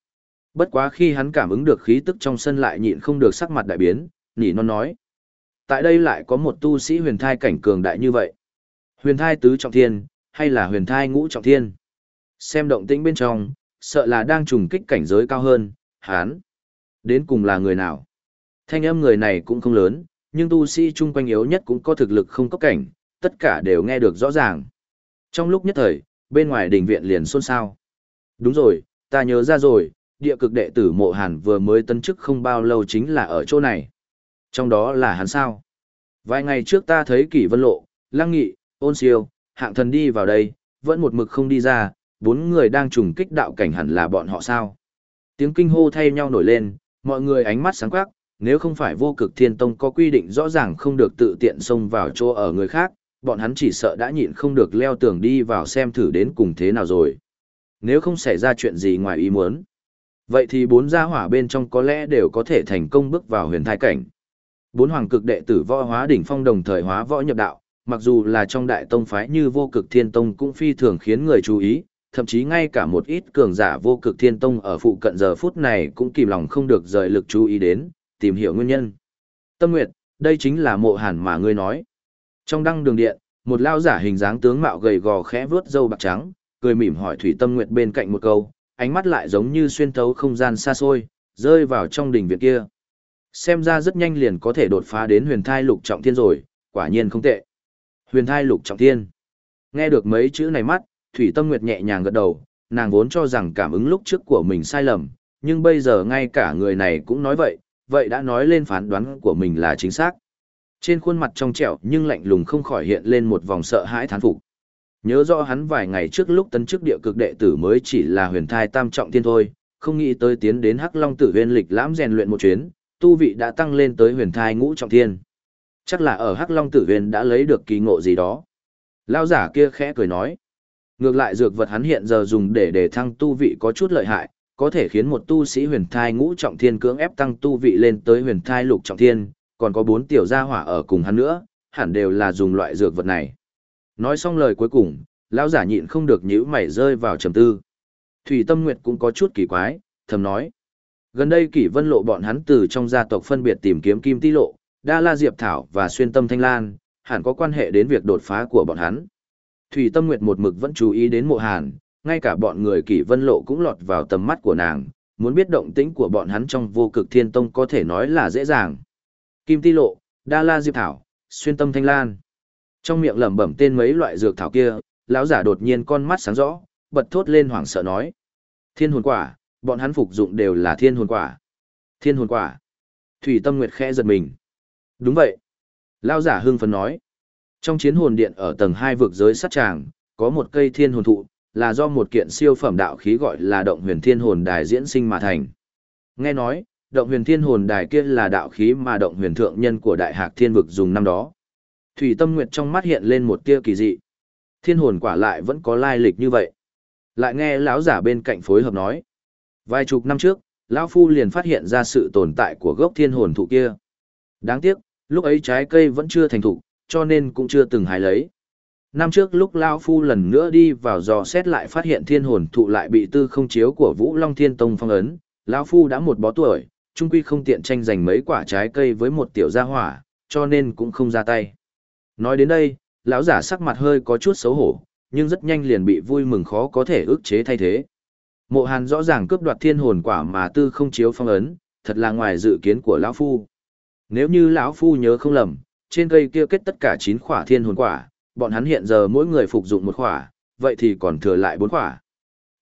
Bất quá khi hắn cảm ứng được khí tức trong sân lại nhịn không được sắc mặt đại biến, nỉ non nói. Tại đây lại có một tu sĩ huyền thai cảnh cường đại như vậy. Huyền thai tứ trọng thiên, hay là huyền thai ngũ trọng thiên? Xem động tĩnh bên trong, sợ là đang trùng kích cảnh giới cao hơn, Hán, Đến cùng là người nào? Thanh âm người này cũng không lớn, nhưng tu sĩ chung quanh yếu nhất cũng có thực lực không cấp cảnh, tất cả đều nghe được rõ ràng. Trong lúc nhất thời, bên ngoài đình viện liền xôn xao. Đúng rồi, ta nhớ ra rồi, địa cực đệ tử mộ hàn vừa mới tân chức không bao lâu chính là ở chỗ này. Trong đó là hắn sao? Vài ngày trước ta thấy kỷ vân lộ, lăng nghị, ôn siêu, hạng thần đi vào đây, vẫn một mực không đi ra, bốn người đang trùng kích đạo cảnh hẳn là bọn họ sao? Tiếng kinh hô thay nhau nổi lên, mọi người ánh mắt sáng quắc, nếu không phải vô cực thiên tông có quy định rõ ràng không được tự tiện xông vào chỗ ở người khác, bọn hắn chỉ sợ đã nhịn không được leo tường đi vào xem thử đến cùng thế nào rồi. Nếu không xảy ra chuyện gì ngoài ý muốn, vậy thì bốn gia hỏa bên trong có lẽ đều có thể thành công bước vào huyền thai cảnh. Bốn hoàng cực đệ tử võ hóa đỉnh phong đồng thời hóa võ nhập đạo, mặc dù là trong đại tông phái như vô cực thiên tông cũng phi thường khiến người chú ý, thậm chí ngay cả một ít cường giả vô cực thiên tông ở phụ cận giờ phút này cũng kìm lòng không được rời lực chú ý đến, tìm hiểu nguyên nhân. Tâm Nguyệt, đây chính là mộ hàn mà ngươi nói. Trong đăng đường điện, một lao giả hình dáng tướng mạo gầy gò khẽ vướt râu bạc trắng, cười mỉm hỏi Thủy Tâm Nguyệt bên cạnh một câu, ánh mắt lại giống như xuyên thấu không gian xa xôi, rơi vào trong đỉnh viện kia. Xem ra rất nhanh liền có thể đột phá đến huyền thai lục trọng thiên rồi, quả nhiên không tệ. Huyền thai lục trọng thiên. Nghe được mấy chữ này mắt, Thủy Tâm Nguyệt nhẹ nhàng gật đầu, nàng vốn cho rằng cảm ứng lúc trước của mình sai lầm, nhưng bây giờ ngay cả người này cũng nói vậy, vậy đã nói lên phán đoán của mình là chính xác. Trên khuôn mặt trong trẻo nhưng lạnh lùng không khỏi hiện lên một vòng sợ hãi thán phục. Nhớ rõ hắn vài ngày trước lúc tấn chức địa cực đệ tử mới chỉ là huyền thai tam trọng thiên thôi, không nghĩ tới tiến đến Hắc Long Tử Huyền lịch lãm rèn luyện một chuyến, tu vị đã tăng lên tới huyền thai ngũ trọng thiên. Chắc là ở Hắc Long Tử Huyền đã lấy được kỳ ngộ gì đó. Lao giả kia khẽ cười nói. Ngược lại dược vật hắn hiện giờ dùng để để thăng tu vị có chút lợi hại, có thể khiến một tu sĩ huyền thai ngũ trọng thiên cưỡng ép tăng tu vị lên tới huyền thai lục trọng thiên, còn có bốn tiểu gia hỏa ở cùng hắn nữa, hẳn đều là dùng loại dược vật này. Nói xong lời cuối cùng, lão giả nhịn không được nhíu mày rơi vào trầm tư. Thủy Tâm Nguyệt cũng có chút kỳ quái, thầm nói. Gần đây kỷ vân lộ bọn hắn từ trong gia tộc phân biệt tìm kiếm kim ti lộ, đa la diệp thảo và xuyên tâm thanh lan, hẳn có quan hệ đến việc đột phá của bọn hắn. Thủy Tâm Nguyệt một mực vẫn chú ý đến mộ hàn, ngay cả bọn người kỷ vân lộ cũng lọt vào tầm mắt của nàng, muốn biết động tĩnh của bọn hắn trong vô cực thiên tông có thể nói là dễ dàng. Kim ti lộ, đa la diệp thảo, xuyên tâm thanh lan. Trong miệng lẩm bẩm tên mấy loại dược thảo kia, lão giả đột nhiên con mắt sáng rõ, bật thốt lên hoảng sợ nói. Thiên hồn quả, bọn hắn phục dụng đều là thiên hồn quả. Thiên hồn quả. Thủy tâm nguyệt khẽ giật mình. Đúng vậy. Lão giả hưng phấn nói. Trong chiến hồn điện ở tầng 2 vực giới sát tràng, có một cây thiên hồn thụ, là do một kiện siêu phẩm đạo khí gọi là động huyền thiên hồn đài diễn sinh mà thành. Nghe nói, động huyền thiên hồn đài kia là đạo khí mà động huyền thượng nhân của đại hạc thiên vực dùng năm đó. Thủy Tâm Nguyệt trong mắt hiện lên một tia kỳ dị. Thiên hồn quả lại vẫn có lai lịch như vậy. Lại nghe lão giả bên cạnh phối hợp nói. Vài chục năm trước, lão phu liền phát hiện ra sự tồn tại của gốc thiên hồn thụ kia. Đáng tiếc, lúc ấy trái cây vẫn chưa thành thủ, cho nên cũng chưa từng hái lấy. Năm trước lúc lão phu lần nữa đi vào dò xét lại phát hiện thiên hồn thụ lại bị tư không chiếu của Vũ Long Thiên Tông phong ấn, lão phu đã một bó tuổi, trung quy không tiện tranh giành mấy quả trái cây với một tiểu gia hỏa, cho nên cũng không ra tay. Nói đến đây, lão giả sắc mặt hơi có chút xấu hổ, nhưng rất nhanh liền bị vui mừng khó có thể ức chế thay thế. Mộ Hàn rõ ràng cướp đoạt thiên hồn quả mà tư không chiếu phong ấn, thật là ngoài dự kiến của lão phu. Nếu như lão phu nhớ không lầm, trên cây kia kết tất cả 9 khỏa thiên hồn quả, bọn hắn hiện giờ mỗi người phục dụng một khỏa, vậy thì còn thừa lại 4 khỏa.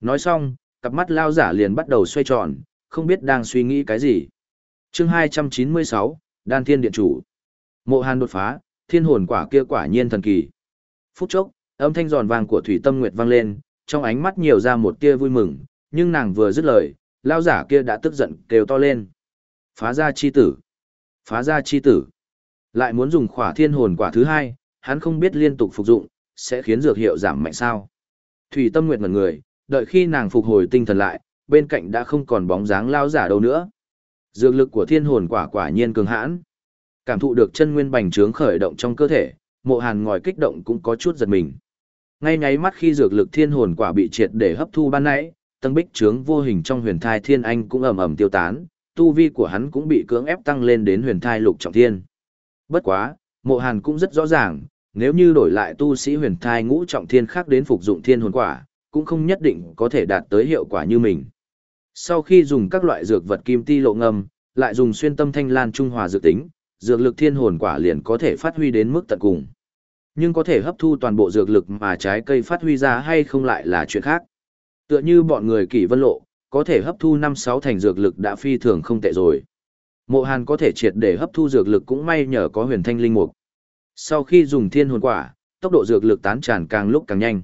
Nói xong, cặp mắt lao giả liền bắt đầu xoay tròn, không biết đang suy nghĩ cái gì. chương 296, Đan Thiên Điện Chủ. Mộ Hàn đột phá, thiên hồn quả kia quả nhiên thần kỳ. Phút chốc, âm thanh giòn vàng của Thủy Tâm Nguyệt vang lên, trong ánh mắt nhiều ra một tia vui mừng, nhưng nàng vừa dứt lời, lao giả kia đã tức giận kêu to lên. Phá ra chi tử. Phá ra chi tử. Lại muốn dùng khỏa thiên hồn quả thứ hai, hắn không biết liên tục phục dụng, sẽ khiến dược hiệu giảm mạnh sao. Thủy Tâm Nguyệt ngần người, đợi khi nàng phục hồi tinh thần lại, bên cạnh đã không còn bóng dáng lao giả đâu nữa. Dược lực của thiên hồn quả quả nhiên cường hãn. Cảm thụ được chân nguyên bành trướng khởi động trong cơ thể, mộ hàn ngòi kích động cũng có chút giật mình. Ngay nháy mắt khi dược lực thiên hồn quả bị triệt để hấp thu ban nãy, tầng bích trướng vô hình trong huyền thai thiên anh cũng ầm ầm tiêu tán, tu vi của hắn cũng bị cưỡng ép tăng lên đến huyền thai lục trọng thiên. Bất quá, mộ hàn cũng rất rõ ràng, nếu như đổi lại tu sĩ huyền thai ngũ trọng thiên khác đến phục dụng thiên hồn quả, cũng không nhất định có thể đạt tới hiệu quả như mình. Sau khi dùng các loại dược vật kim ti lộ ngâm, lại dùng xuyên tâm thanh lan trung hòa dược tính, dược lực thiên hồn quả liền có thể phát huy đến mức tận cùng. Nhưng có thể hấp thu toàn bộ dược lực mà trái cây phát huy ra hay không lại là chuyện khác. Tựa như bọn người kỷ vân lộ, có thể hấp thu 5-6 thành dược lực đã phi thường không tệ rồi. Mộ Hàn có thể triệt để hấp thu dược lực cũng may nhờ có huyền thanh linh mục. Sau khi dùng thiên hồn quả, tốc độ dược lực tán tràn càng lúc càng nhanh.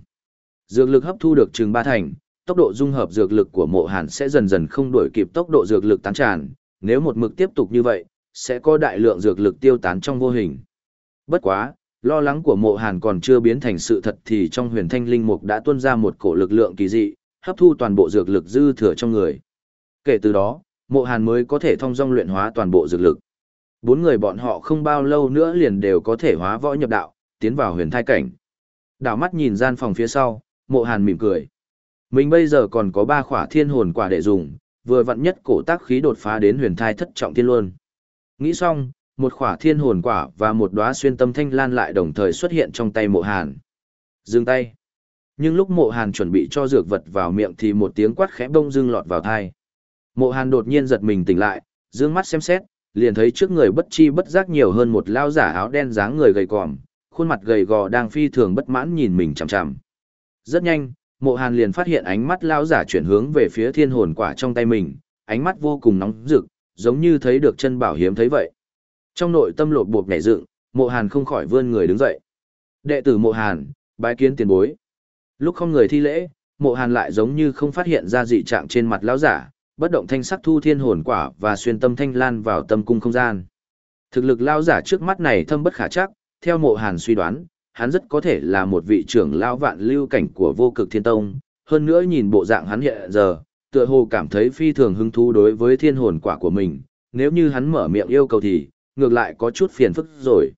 Dược lực hấp thu được chừng 3 thành, tốc độ dung hợp dược lực của Mộ Hàn sẽ dần dần không đổi kịp tốc độ dược lực tán tràn, nếu một mực tiếp tục như vậy, sẽ có đại lượng dược lực tiêu tán trong vô hình. Bất quá, lo lắng của Mộ Hàn còn chưa biến thành sự thật thì trong huyền thanh linh mục đã tuôn ra một cổ lực lượng kỳ dị, hấp thu toàn bộ dược lực dư thừa trong người. Kể từ đó, Mộ Hàn mới có thể thông dong luyện hóa toàn bộ dược lực. Bốn người bọn họ không bao lâu nữa liền đều có thể hóa võ nhập đạo, tiến vào huyền thai cảnh. Đảo mắt nhìn gian phòng phía sau, Mộ Hàn mỉm cười. Mình bây giờ còn có ba khỏa thiên hồn quả để dùng, vừa vặn nhất cổ tác khí đột phá đến huyền thai thất trọng thiên luôn. Nghĩ xong, một khỏa thiên hồn quả và một đóa xuyên tâm thanh lan lại đồng thời xuất hiện trong tay Mộ Hàn. Dừng tay. Nhưng lúc mộ hàn chuẩn bị cho dược vật vào miệng thì một tiếng quát khẽ bông dưng lọt vào thai. Mộ hàn đột nhiên giật mình tỉnh lại, dương mắt xem xét, liền thấy trước người bất chi bất giác nhiều hơn một lao giả áo đen dáng người gầy còm, khuôn mặt gầy gò đang phi thường bất mãn nhìn mình chằm chằm. Rất nhanh, mộ hàn liền phát hiện ánh mắt lao giả chuyển hướng về phía thiên hồn quả trong tay mình, ánh mắt vô cùng nóng rực, giống như thấy được chân bảo hiếm thấy vậy. Trong nội tâm lột bột nhảy dựng, mộ hàn không khỏi vươn người đứng dậy. Đệ tử mộ hàn, bái kiến tiền bối. Lúc không người thi lễ, mộ hàn lại giống như không phát hiện ra dị trạng trên mặt lão giả, bất động thanh sắc thu thiên hồn quả và xuyên tâm thanh lan vào tâm cung không gian. Thực lực lão giả trước mắt này thâm bất khả chắc, theo mộ hàn suy đoán, hắn rất có thể là một vị trưởng lão vạn lưu cảnh của vô cực thiên tông, hơn nữa nhìn bộ dạng hắn hiện giờ, tựa hồ cảm thấy phi thường hứng thú đối với thiên hồn quả của mình, nếu như hắn mở miệng yêu cầu thì, ngược lại có chút phiền phức rồi.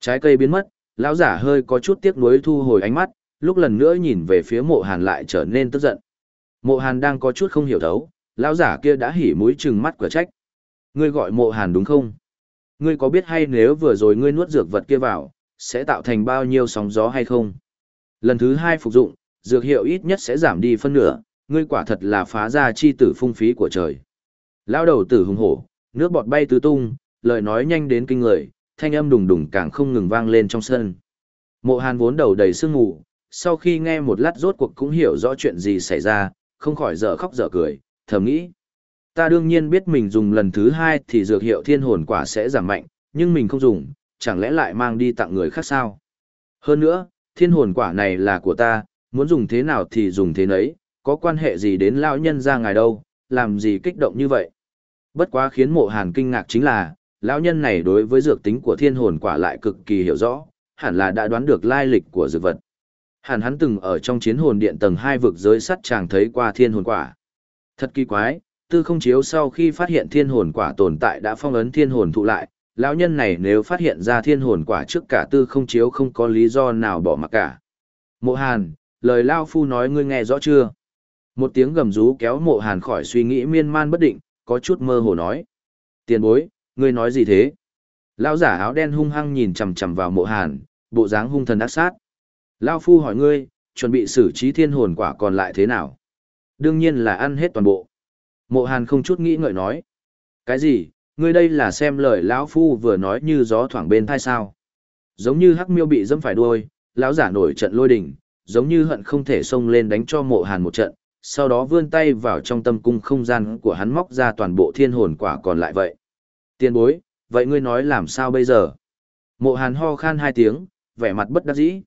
Trái cây biến mất, lão giả hơi có chút tiếc nuối thu hồi ánh mắt, lúc lần nữa nhìn về phía mộ hàn lại trở nên tức giận. Mộ hàn đang có chút không hiểu thấu, lão giả kia đã hỉ mũi trừng mắt cửa trách. Ngươi gọi mộ hàn đúng không? Ngươi có biết hay nếu vừa rồi ngươi nuốt dược vật kia vào, sẽ tạo thành bao nhiêu sóng gió hay không? Lần thứ hai phục dụng, dược hiệu ít nhất sẽ giảm đi phân nửa, ngươi quả thật là phá ra chi tử phung phí của trời. Lao đầu tử hùng hổ, nước bọt bay tứ tung, lời nói nhanh đến kinh người, thanh âm đùng đùng càng không ngừng vang lên trong sân. Mộ Hàn vốn đầu đầy sương mù, sau khi nghe một lát rốt cuộc cũng hiểu rõ chuyện gì xảy ra, không khỏi dở khóc dở cười, thầm nghĩ. Ta đương nhiên biết mình dùng lần thứ hai thì dược hiệu thiên hồn quả sẽ giảm mạnh, nhưng mình không dùng, chẳng lẽ lại mang đi tặng người khác sao? Hơn nữa, thiên hồn quả này là của ta, muốn dùng thế nào thì dùng thế nấy, có quan hệ gì đến lão nhân ra ngài đâu, làm gì kích động như vậy. Bất quá khiến mộ hàn kinh ngạc chính là, lão nhân này đối với dược tính của thiên hồn quả lại cực kỳ hiểu rõ, hẳn là đã đoán được lai lịch của dược vật. Hẳn hắn từng ở trong chiến hồn điện tầng 2 vực giới sắt chàng thấy qua thiên hồn quả. Thật kỳ quái, tư không chiếu sau khi phát hiện thiên hồn quả tồn tại đã phong ấn thiên hồn thụ lại, lão nhân này nếu phát hiện ra thiên hồn quả trước cả tư không chiếu không có lý do nào bỏ mặc cả. Mộ Hàn, lời Lao Phu nói ngươi nghe rõ chưa? Một tiếng gầm rú kéo mộ Hàn khỏi suy nghĩ miên man bất định, có chút mơ hồ nói. Tiền bối, ngươi nói gì thế? Lão giả áo đen hung hăng nhìn chầm chầm vào mộ Hàn, bộ dáng hung thần ác sát. Lao Phu hỏi ngươi, chuẩn bị xử trí thiên hồn quả còn lại thế nào? Đương nhiên là ăn hết toàn bộ. Mộ Hàn không chút nghĩ ngợi nói. Cái gì, ngươi đây là xem lời lão Phu vừa nói như gió thoảng bên thai sao? Giống như hắc miêu bị dâm phải đuôi, lão giả nổi trận lôi đỉnh, giống như hận không thể xông lên đánh cho mộ Hàn một trận, sau đó vươn tay vào trong tâm cung không gian của hắn móc ra toàn bộ thiên hồn quả còn lại vậy. Tiên bối, vậy ngươi nói làm sao bây giờ? Mộ Hàn ho khan hai tiếng, vẻ mặt bất đắc dĩ.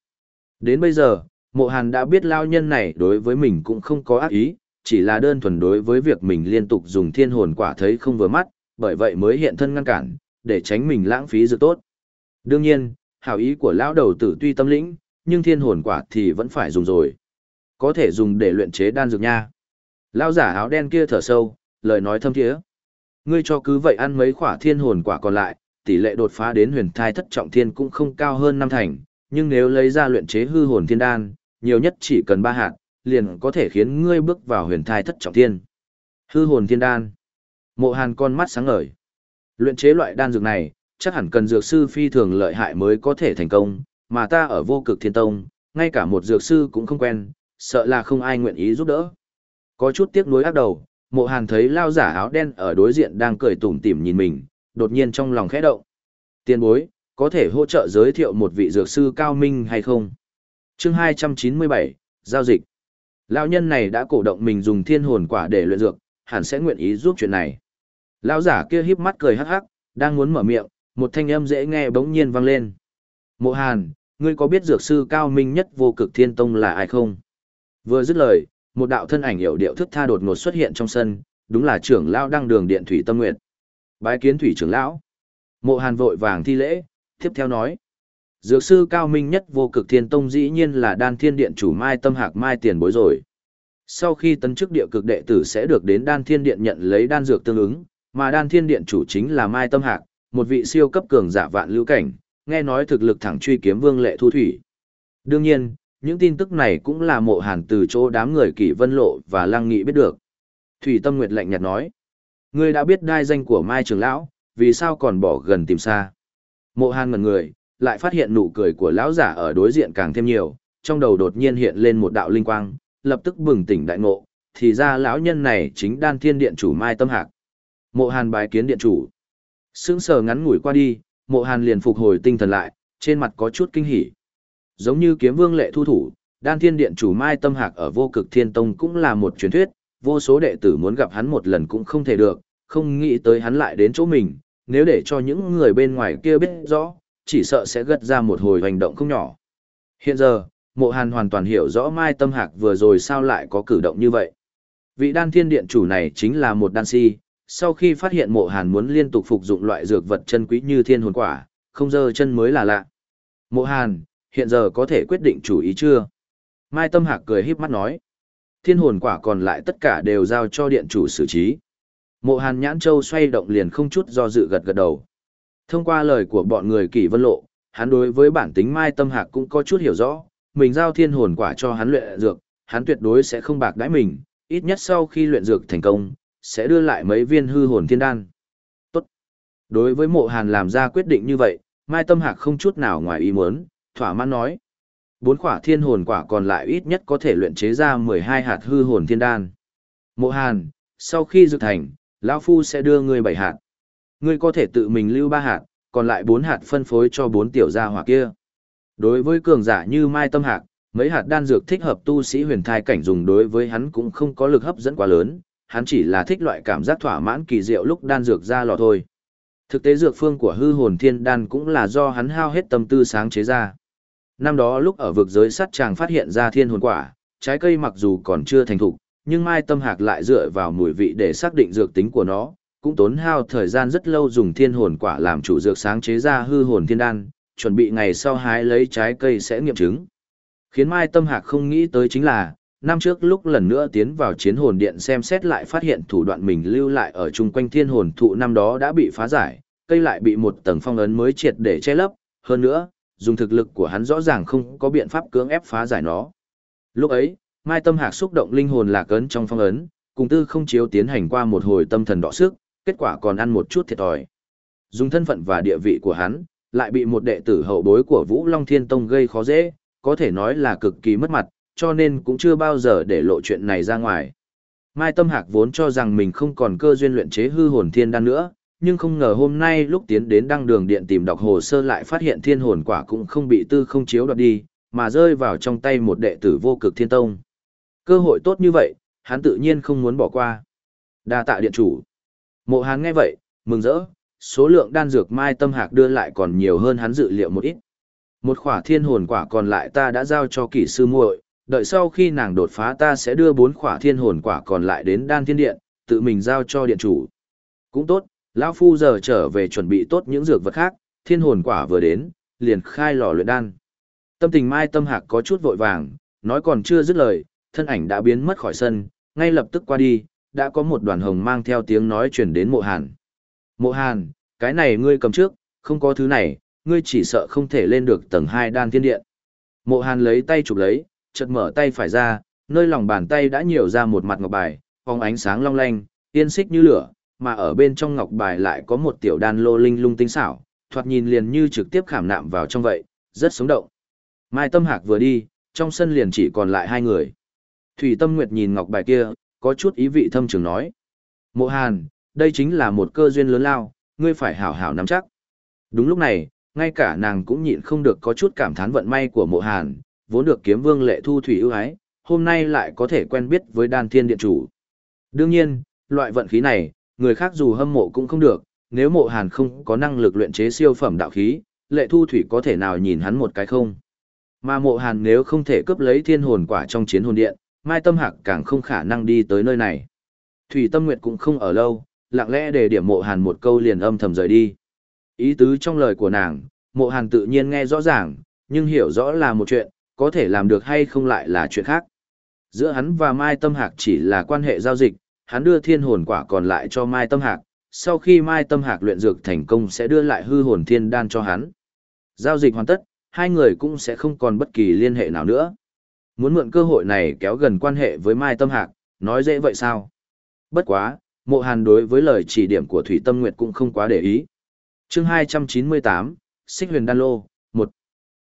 Đến bây giờ, mộ hàn đã biết lao nhân này đối với mình cũng không có ác ý, chỉ là đơn thuần đối với việc mình liên tục dùng thiên hồn quả thấy không vừa mắt, bởi vậy mới hiện thân ngăn cản, để tránh mình lãng phí dự tốt. Đương nhiên, hảo ý của lão đầu tử tuy tâm lĩnh, nhưng thiên hồn quả thì vẫn phải dùng rồi. Có thể dùng để luyện chế đan dược nha. Lão giả áo đen kia thở sâu, lời nói thâm thiế. Ngươi cho cứ vậy ăn mấy quả thiên hồn quả còn lại, tỷ lệ đột phá đến huyền thai thất trọng thiên cũng không cao hơn năm thành, nhưng nếu lấy ra luyện chế hư hồn thiên đan, nhiều nhất chỉ cần ba hạt, liền có thể khiến ngươi bước vào huyền thai thất trọng thiên. Hư hồn thiên đan. Mộ Hàn con mắt sáng ngời. Luyện chế loại đan dược này, chắc hẳn cần dược sư phi thường lợi hại mới có thể thành công, mà ta ở vô cực thiên tông, ngay cả một dược sư cũng không quen, sợ là không ai nguyện ý giúp đỡ. Có chút tiếc nuối ác đầu, mộ hàn thấy lao giả áo đen ở đối diện đang cười tủm tỉm nhìn mình, đột nhiên trong lòng khẽ động. Tiên bối, có thể hỗ trợ giới thiệu một vị dược sư cao minh hay không? chương 297, Giao dịch. Lão nhân này đã cổ động mình dùng thiên hồn quả để luyện dược, hẳn sẽ nguyện ý giúp chuyện này. Lão giả kia híp mắt cười hắc hắc, đang muốn mở miệng, một thanh âm dễ nghe bỗng nhiên vang lên. Mộ Hàn, ngươi có biết dược sư cao minh nhất vô cực thiên tông là ai không? Vừa dứt lời, một đạo thân ảnh hiểu điệu thức tha đột ngột xuất hiện trong sân, đúng là trưởng lão đang đường điện thủy tâm nguyện Bái kiến thủy trưởng lão. Mộ Hàn vội vàng thi lễ, tiếp theo nói. Dược sư cao minh nhất vô cực thiên tông dĩ nhiên là đan thiên điện chủ Mai Tâm Hạc Mai tiền bối rồi. Sau khi tấn chức địa cực đệ tử sẽ được đến đan thiên điện nhận lấy đan dược tương ứng, mà đan thiên điện chủ chính là Mai Tâm Hạc, một vị siêu cấp cường giả vạn lưu cảnh, nghe nói thực lực thẳng truy kiếm vương lệ thu thủy. Đương nhiên, những tin tức này cũng là mộ hàn từ chỗ đám người kỷ vân lộ và lăng nghị biết được. Thủy Tâm Nguyệt lạnh nhạt nói, ngươi đã biết đai danh của Mai Trường Lão, vì sao còn bỏ gần tìm xa. Mộ Hàn ngẩn người, lại phát hiện nụ cười của lão giả ở đối diện càng thêm nhiều, trong đầu đột nhiên hiện lên một đạo linh quang, lập tức bừng tỉnh đại ngộ, thì ra lão nhân này chính Đan Thiên điện chủ Mai Tâm Hạc. Mộ Hàn bái kiến điện chủ. Sững sờ ngắn ngủi qua đi, Mộ Hàn liền phục hồi tinh thần lại, trên mặt có chút kinh hỉ. Giống như kiếm vương lệ thu thủ, Đan Thiên điện chủ Mai Tâm Hạc ở Vô Cực Thiên Tông cũng là một truyền thuyết, vô số đệ tử muốn gặp hắn một lần cũng không thể được, không nghĩ tới hắn lại đến chỗ mình, nếu để cho những người bên ngoài kia biết rõ, chỉ sợ sẽ gật ra một hồi hành động không nhỏ. Hiện giờ, mộ hàn hoàn toàn hiểu rõ Mai Tâm Hạc vừa rồi sao lại có cử động như vậy. Vị đan thiên điện chủ này chính là một đan si, sau khi phát hiện mộ hàn muốn liên tục phục dụng loại dược vật chân quý như thiên hồn quả, không dơ chân mới là lạ. Mộ hàn, hiện giờ có thể quyết định chủ ý chưa? Mai Tâm Hạc cười híp mắt nói. Thiên hồn quả còn lại tất cả đều giao cho điện chủ xử trí. Mộ Hàn Nhãn Châu xoay động liền không chút do dự gật gật đầu. Thông qua lời của bọn người kỷ vân lộ, hắn đối với bản tính Mai Tâm Hạc cũng có chút hiểu rõ, mình giao thiên hồn quả cho hắn luyện dược, hắn tuyệt đối sẽ không bạc đãi mình, ít nhất sau khi luyện dược thành công, sẽ đưa lại mấy viên hư hồn thiên đan. Tốt. Đối với mộ hàn làm ra quyết định như vậy, Mai Tâm Hạc không chút nào ngoài ý muốn, thỏa mãn nói. Bốn quả thiên hồn quả còn lại ít nhất có thể luyện chế ra 12 hạt hư hồn thiên đan. Mộ hàn, sau khi dược thành, lão Phu sẽ đưa ngươi bảy hạt. Ngươi có thể tự mình lưu ba hạt, còn lại bốn hạt phân phối cho bốn tiểu gia hỏa kia. Đối với cường giả như Mai Tâm Hạc, mấy hạt đan dược thích hợp tu sĩ huyền thai cảnh dùng đối với hắn cũng không có lực hấp dẫn quá lớn, hắn chỉ là thích loại cảm giác thỏa mãn kỳ diệu lúc đan dược ra lò thôi. Thực tế dược phương của hư hồn thiên đan cũng là do hắn hao hết tâm tư sáng chế ra. Năm đó lúc ở vực giới sắt chàng phát hiện ra thiên hồn quả, trái cây mặc dù còn chưa thành thục, nhưng Mai Tâm Hạc lại dựa vào mùi vị để xác định dược tính của nó, cũng tốn hao thời gian rất lâu dùng thiên hồn quả làm chủ dược sáng chế ra hư hồn thiên đan, chuẩn bị ngày sau hái lấy trái cây sẽ nghiệm chứng. Khiến Mai Tâm Hạc không nghĩ tới chính là, năm trước lúc lần nữa tiến vào chiến hồn điện xem xét lại phát hiện thủ đoạn mình lưu lại ở chung quanh thiên hồn thụ năm đó đã bị phá giải, cây lại bị một tầng phong ấn mới triệt để che lấp, hơn nữa, dùng thực lực của hắn rõ ràng không có biện pháp cưỡng ép phá giải nó. Lúc ấy, Mai Tâm Hạc xúc động linh hồn lạc ấn trong phong ấn, cùng tư không chiếu tiến hành qua một hồi tâm thần đọ sức, kết quả còn ăn một chút thiệt thòi. Dùng thân phận và địa vị của hắn, lại bị một đệ tử hậu bối của Vũ Long Thiên Tông gây khó dễ, có thể nói là cực kỳ mất mặt, cho nên cũng chưa bao giờ để lộ chuyện này ra ngoài. Mai Tâm Hạc vốn cho rằng mình không còn cơ duyên luyện chế hư hồn thiên đan nữa, nhưng không ngờ hôm nay lúc tiến đến đăng đường điện tìm đọc hồ sơ lại phát hiện thiên hồn quả cũng không bị tư không chiếu đoạt đi, mà rơi vào trong tay một đệ tử vô cực thiên tông. Cơ hội tốt như vậy, hắn tự nhiên không muốn bỏ qua. Đa tạ điện chủ. Mộ Hán nghe vậy, mừng rỡ, số lượng đan dược Mai Tâm Hạc đưa lại còn nhiều hơn hắn dự liệu một ít. Một khỏa thiên hồn quả còn lại ta đã giao cho kỷ sư muội, đợi sau khi nàng đột phá ta sẽ đưa bốn khỏa thiên hồn quả còn lại đến đan thiên điện, tự mình giao cho điện chủ. Cũng tốt, lão phu giờ trở về chuẩn bị tốt những dược vật khác, thiên hồn quả vừa đến, liền khai lò luyện đan. Tâm tình Mai Tâm Hạc có chút vội vàng, nói còn chưa dứt lời, thân ảnh đã biến mất khỏi sân, ngay lập tức qua đi, đã có một đoàn hồng mang theo tiếng nói chuyển đến mộ hàn. Mộ hàn, cái này ngươi cầm trước, không có thứ này, ngươi chỉ sợ không thể lên được tầng 2 đan thiên điện. Mộ hàn lấy tay chụp lấy, chợt mở tay phải ra, nơi lòng bàn tay đã nhiều ra một mặt ngọc bài, phóng ánh sáng long lanh, yên xích như lửa, mà ở bên trong ngọc bài lại có một tiểu đan lô linh lung tinh xảo, thoạt nhìn liền như trực tiếp khảm nạm vào trong vậy, rất sống động. Mai Tâm Hạc vừa đi, trong sân liền chỉ còn lại hai người. Thủy Tâm Nguyệt nhìn ngọc bài kia, có chút ý vị thâm trường nói. Mộ Hàn, đây chính là một cơ duyên lớn lao, ngươi phải hảo hảo nắm chắc. Đúng lúc này, ngay cả nàng cũng nhịn không được có chút cảm thán vận may của mộ Hàn, vốn được kiếm vương lệ thu thủy ưu ái, hôm nay lại có thể quen biết với đan thiên điện chủ. Đương nhiên, loại vận khí này, người khác dù hâm mộ cũng không được, nếu mộ Hàn không có năng lực luyện chế siêu phẩm đạo khí, lệ thu thủy có thể nào nhìn hắn một cái không. Mà mộ Hàn nếu không thể cướp lấy thiên hồn quả trong chiến hồn điện, Mai Tâm Hạc càng không khả năng đi tới nơi này. Thủy Tâm Nguyệt cũng không ở lâu, lặng lẽ để điểm mộ hàn một câu liền âm thầm rời đi. Ý tứ trong lời của nàng, mộ hàn tự nhiên nghe rõ ràng, nhưng hiểu rõ là một chuyện, có thể làm được hay không lại là chuyện khác. Giữa hắn và Mai Tâm Hạc chỉ là quan hệ giao dịch, hắn đưa thiên hồn quả còn lại cho Mai Tâm Hạc, sau khi Mai Tâm Hạc luyện dược thành công sẽ đưa lại hư hồn thiên đan cho hắn. Giao dịch hoàn tất, hai người cũng sẽ không còn bất kỳ liên hệ nào nữa. Muốn mượn cơ hội này kéo gần quan hệ với Mai Tâm Hạc, nói dễ vậy sao? Bất quá, mộ hàn đối với lời chỉ điểm của Thủy Tâm Nguyệt cũng không quá để ý. chương 298, Xích Huyền Đan Lô, 1.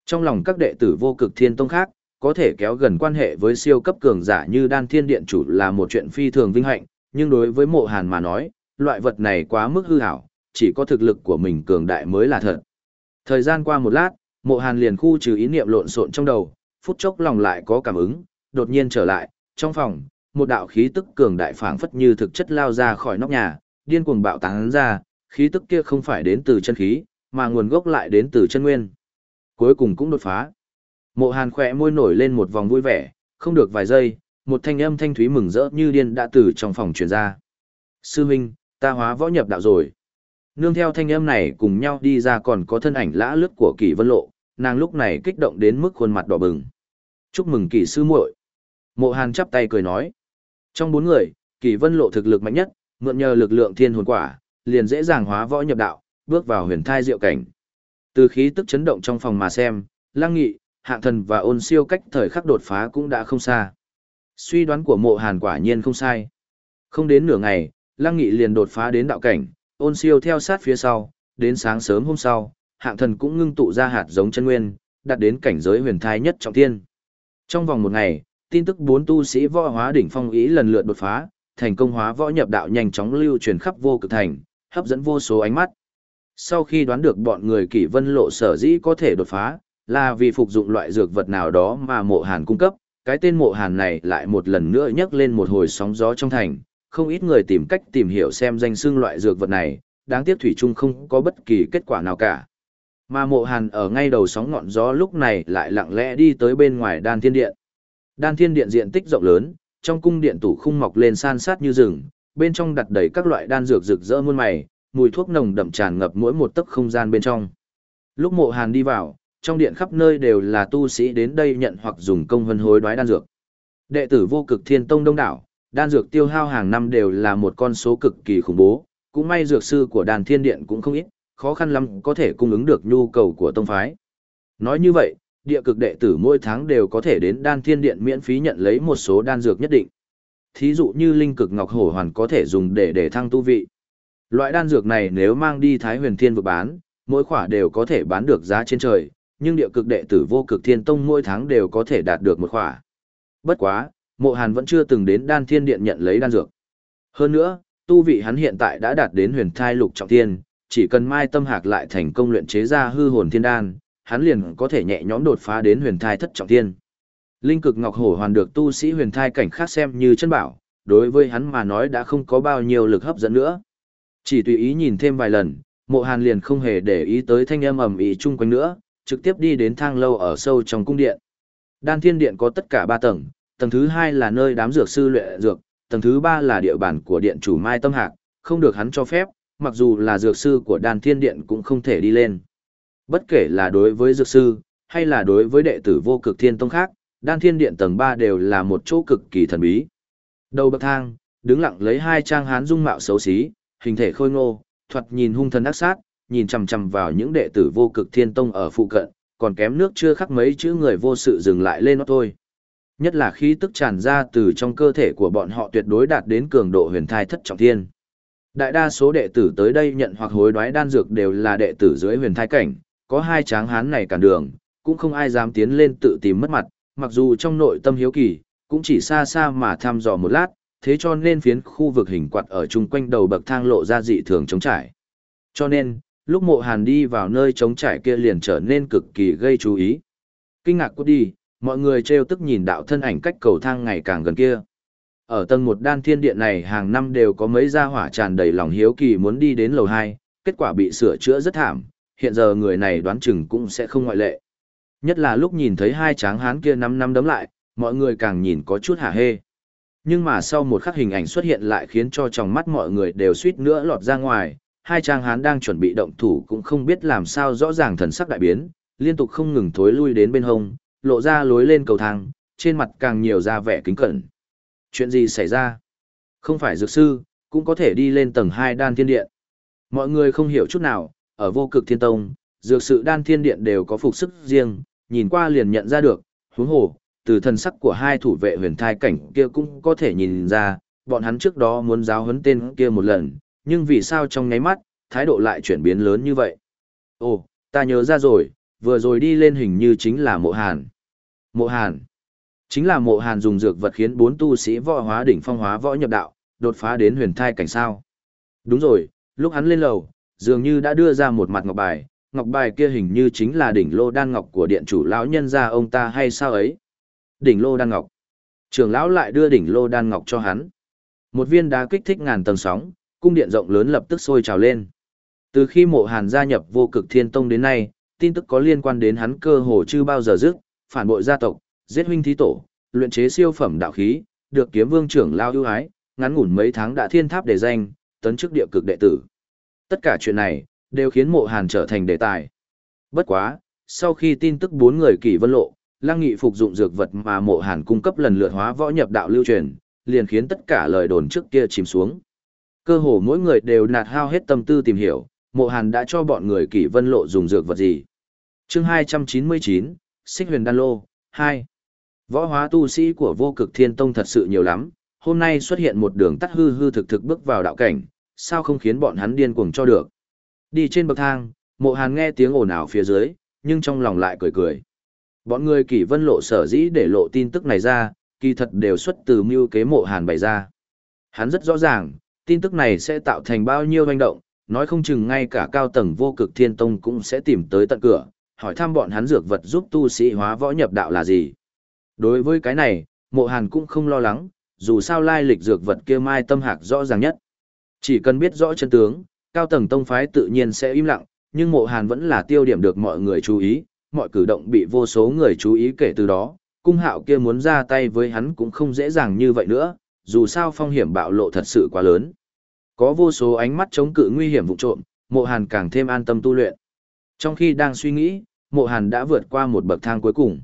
Trong lòng các đệ tử vô cực thiên tông khác, có thể kéo gần quan hệ với siêu cấp cường giả như đan thiên điện chủ là một chuyện phi thường vinh hạnh, nhưng đối với mộ hàn mà nói, loại vật này quá mức hư hảo, chỉ có thực lực của mình cường đại mới là thật. Thời gian qua một lát, mộ hàn liền khu trừ ý niệm lộn xộn trong đầu, phút chốc lòng lại có cảm ứng, đột nhiên trở lại, trong phòng, một đạo khí tức cường đại phảng phất như thực chất lao ra khỏi nóc nhà, điên cuồng bạo tán ra, khí tức kia không phải đến từ chân khí, mà nguồn gốc lại đến từ chân nguyên. Cuối cùng cũng đột phá. Mộ Hàn khỏe môi nổi lên một vòng vui vẻ, không được vài giây, một thanh âm thanh thúy mừng rỡ như điên đã từ trong phòng truyền ra. Sư huynh, ta hóa võ nhập đạo rồi. Nương theo thanh âm này cùng nhau đi ra còn có thân ảnh lã lướt của Kỷ Vân Lộ, nàng lúc này kích động đến mức khuôn mặt đỏ bừng. Chúc mừng kỳ sư muội. Mộ Hàn chắp tay cười nói. Trong bốn người, Kỳ Vân Lộ thực lực mạnh nhất, mượn nhờ lực lượng thiên hồn quả, liền dễ dàng hóa võ nhập đạo, bước vào huyền thai diệu cảnh. Từ khí tức chấn động trong phòng mà xem, Lăng Nghị, Hạng Thần và Ôn Siêu cách thời khắc đột phá cũng đã không xa. Suy đoán của Mộ Hàn quả nhiên không sai. Không đến nửa ngày, Lăng Nghị liền đột phá đến đạo cảnh, Ôn Siêu theo sát phía sau, đến sáng sớm hôm sau, Hạng Thần cũng ngưng tụ ra hạt giống chân nguyên, đạt đến cảnh giới huyền thai nhất trọng thiên. Trong vòng một ngày, tin tức bốn tu sĩ võ hóa đỉnh phong ý lần lượt đột phá, thành công hóa võ nhập đạo nhanh chóng lưu truyền khắp vô cực thành, hấp dẫn vô số ánh mắt. Sau khi đoán được bọn người kỷ vân lộ sở dĩ có thể đột phá, là vì phục dụng loại dược vật nào đó mà mộ hàn cung cấp, cái tên mộ hàn này lại một lần nữa nhấc lên một hồi sóng gió trong thành, không ít người tìm cách tìm hiểu xem danh xưng loại dược vật này, đáng tiếc Thủy Trung không có bất kỳ kết quả nào cả. Mà mộ hàn ở ngay đầu sóng ngọn gió lúc này lại lặng lẽ đi tới bên ngoài đan thiên điện. Đan thiên điện diện tích rộng lớn, trong cung điện tủ khung mọc lên san sát như rừng, bên trong đặt đầy các loại đan dược rực rỡ muôn mày, mùi thuốc nồng đậm tràn ngập mỗi một tấc không gian bên trong. Lúc mộ hàn đi vào, trong điện khắp nơi đều là tu sĩ đến đây nhận hoặc dùng công hân hối đoái đan dược. Đệ tử vô cực thiên tông đông đảo, đan dược tiêu hao hàng năm đều là một con số cực kỳ khủng bố, cũng may dược sư của đàn thiên điện cũng không ít, khó khăn lắm có thể cung ứng được nhu cầu của tông phái. Nói như vậy, địa cực đệ tử mỗi tháng đều có thể đến đan thiên điện miễn phí nhận lấy một số đan dược nhất định. Thí dụ như linh cực ngọc hổ hoàn có thể dùng để để thăng tu vị. Loại đan dược này nếu mang đi Thái Huyền Thiên vực bán, mỗi khỏa đều có thể bán được giá trên trời, nhưng địa cực đệ tử vô cực thiên tông mỗi tháng đều có thể đạt được một khỏa. Bất quá, mộ hàn vẫn chưa từng đến đan thiên điện nhận lấy đan dược. Hơn nữa, tu vị hắn hiện tại đã đạt đến huyền thai lục trọng thiên, chỉ cần mai tâm hạc lại thành công luyện chế ra hư hồn thiên đan, hắn liền có thể nhẹ nhõm đột phá đến huyền thai thất trọng thiên. Linh cực ngọc hổ hoàn được tu sĩ huyền thai cảnh khác xem như chân bảo, đối với hắn mà nói đã không có bao nhiêu lực hấp dẫn nữa. Chỉ tùy ý nhìn thêm vài lần, mộ hàn liền không hề để ý tới thanh âm ầm ĩ chung quanh nữa, trực tiếp đi đến thang lâu ở sâu trong cung điện. Đan thiên điện có tất cả ba tầng, tầng thứ hai là nơi đám dược sư luyện dược, tầng thứ ba là địa bàn của điện chủ Mai Tâm Hạc, không được hắn cho phép, mặc dù là dược sư của đan thiên điện cũng không thể đi lên. Bất kể là đối với dược sư, hay là đối với đệ tử vô cực thiên tông khác, đan thiên điện tầng 3 đều là một chỗ cực kỳ thần bí. Đầu bậc thang, đứng lặng lấy hai trang hán dung mạo xấu xí, hình thể khôi ngô, thoạt nhìn hung thần ác sát, nhìn chằm chằm vào những đệ tử vô cực thiên tông ở phụ cận, còn kém nước chưa khắc mấy chữ người vô sự dừng lại lên nó thôi. Nhất là khí tức tràn ra từ trong cơ thể của bọn họ tuyệt đối đạt đến cường độ huyền thai thất trọng thiên. Đại đa số đệ tử tới đây nhận hoặc hối đoái đan dược đều là đệ tử dưới huyền thai cảnh, có hai tráng hán này cản đường, cũng không ai dám tiến lên tự tìm mất mặt, mặc dù trong nội tâm hiếu kỳ, cũng chỉ xa xa mà thăm dò một lát, thế cho nên phiến khu vực hình quạt ở chung quanh đầu bậc thang lộ ra dị thường trống trải. Cho nên, lúc mộ hàn đi vào nơi trống trải kia liền trở nên cực kỳ gây chú ý. Kinh ngạc cút đi, mọi người trêu tức nhìn đạo thân ảnh cách cầu thang ngày càng gần kia. Ở tầng một đan thiên điện này hàng năm đều có mấy gia hỏa tràn đầy lòng hiếu kỳ muốn đi đến lầu 2, kết quả bị sửa chữa rất thảm, hiện giờ người này đoán chừng cũng sẽ không ngoại lệ. Nhất là lúc nhìn thấy hai tráng hán kia năm năm đấm lại, mọi người càng nhìn có chút hả hê. Nhưng mà sau một khắc hình ảnh xuất hiện lại khiến cho trong mắt mọi người đều suýt nữa lọt ra ngoài, hai tráng hán đang chuẩn bị động thủ cũng không biết làm sao rõ ràng thần sắc đại biến, liên tục không ngừng thối lui đến bên hông, lộ ra lối lên cầu thang, trên mặt càng nhiều ra vẻ kính cẩn. Chuyện gì xảy ra? Không phải dược sư, cũng có thể đi lên tầng 2 đan thiên điện. Mọi người không hiểu chút nào, ở vô cực thiên tông, dược sự đan thiên điện đều có phục sức riêng, nhìn qua liền nhận ra được, huống hồ, từ thần sắc của hai thủ vệ huyền thai cảnh kia cũng có thể nhìn ra, bọn hắn trước đó muốn giáo huấn tên kia một lần, nhưng vì sao trong nháy mắt, thái độ lại chuyển biến lớn như vậy? Ồ, ta nhớ ra rồi, vừa rồi đi lên hình như chính là mộ hàn. Mộ hàn. Chính là mộ hàn dùng dược vật khiến bốn tu sĩ võ hóa đỉnh phong hóa võ nhập đạo, đột phá đến huyền thai cảnh sao. Đúng rồi, lúc hắn lên lầu, dường như đã đưa ra một mặt ngọc bài, ngọc bài kia hình như chính là đỉnh lô đan ngọc của điện chủ lão nhân gia ông ta hay sao ấy. Đỉnh lô đan ngọc. Trường lão lại đưa đỉnh lô đan ngọc cho hắn. Một viên đá kích thích ngàn tầng sóng, cung điện rộng lớn lập tức sôi trào lên. Từ khi mộ hàn gia nhập vô cực thiên tông đến nay, tin tức có liên quan đến hắn cơ hồ chưa bao giờ dứt, phản bội gia tộc, giết huynh thí tổ, luyện chế siêu phẩm đạo khí, được kiếm vương trưởng lao ưu ái, ngắn ngủn mấy tháng đã thiên tháp để danh, tấn chức địa cực đệ tử. Tất cả chuyện này, đều khiến mộ hàn trở thành đề tài. Bất quá, sau khi tin tức bốn người kỳ vân lộ, lăng nghị phục dụng dược vật mà mộ hàn cung cấp lần lượt hóa võ nhập đạo lưu truyền, liền khiến tất cả lời đồn trước kia chìm xuống. Cơ hồ mỗi người đều nạt hao hết tâm tư tìm hiểu, mộ hàn đã cho bọn người kỳ vân lộ dùng dược vật gì. chương 299, Xích huyền đan lô, 2. Võ hóa tu sĩ của vô cực thiên tông thật sự nhiều lắm, hôm nay xuất hiện một đường tắt hư hư thực thực bước vào đạo cảnh, sao không khiến bọn hắn điên cuồng cho được. Đi trên bậc thang, mộ hàn nghe tiếng ồn ào phía dưới, nhưng trong lòng lại cười cười. Bọn người kỷ vân lộ sở dĩ để lộ tin tức này ra, kỳ thật đều xuất từ mưu kế mộ hàn bày ra. Hắn rất rõ ràng, tin tức này sẽ tạo thành bao nhiêu hành động, nói không chừng ngay cả cao tầng vô cực thiên tông cũng sẽ tìm tới tận cửa, hỏi thăm bọn hắn dược vật giúp tu sĩ hóa võ nhập đạo là gì. Đối với cái này, mộ hàn cũng không lo lắng, dù sao lai lịch dược vật kia mai tâm hạc rõ ràng nhất. Chỉ cần biết rõ chân tướng, cao tầng tông phái tự nhiên sẽ im lặng, nhưng mộ hàn vẫn là tiêu điểm được mọi người chú ý, mọi cử động bị vô số người chú ý kể từ đó, cung hạo kia muốn ra tay với hắn cũng không dễ dàng như vậy nữa, dù sao phong hiểm bạo lộ thật sự quá lớn. Có vô số ánh mắt chống cự nguy hiểm vụ trộm, mộ hàn càng thêm an tâm tu luyện. Trong khi đang suy nghĩ, mộ hàn đã vượt qua một bậc thang cuối cùng.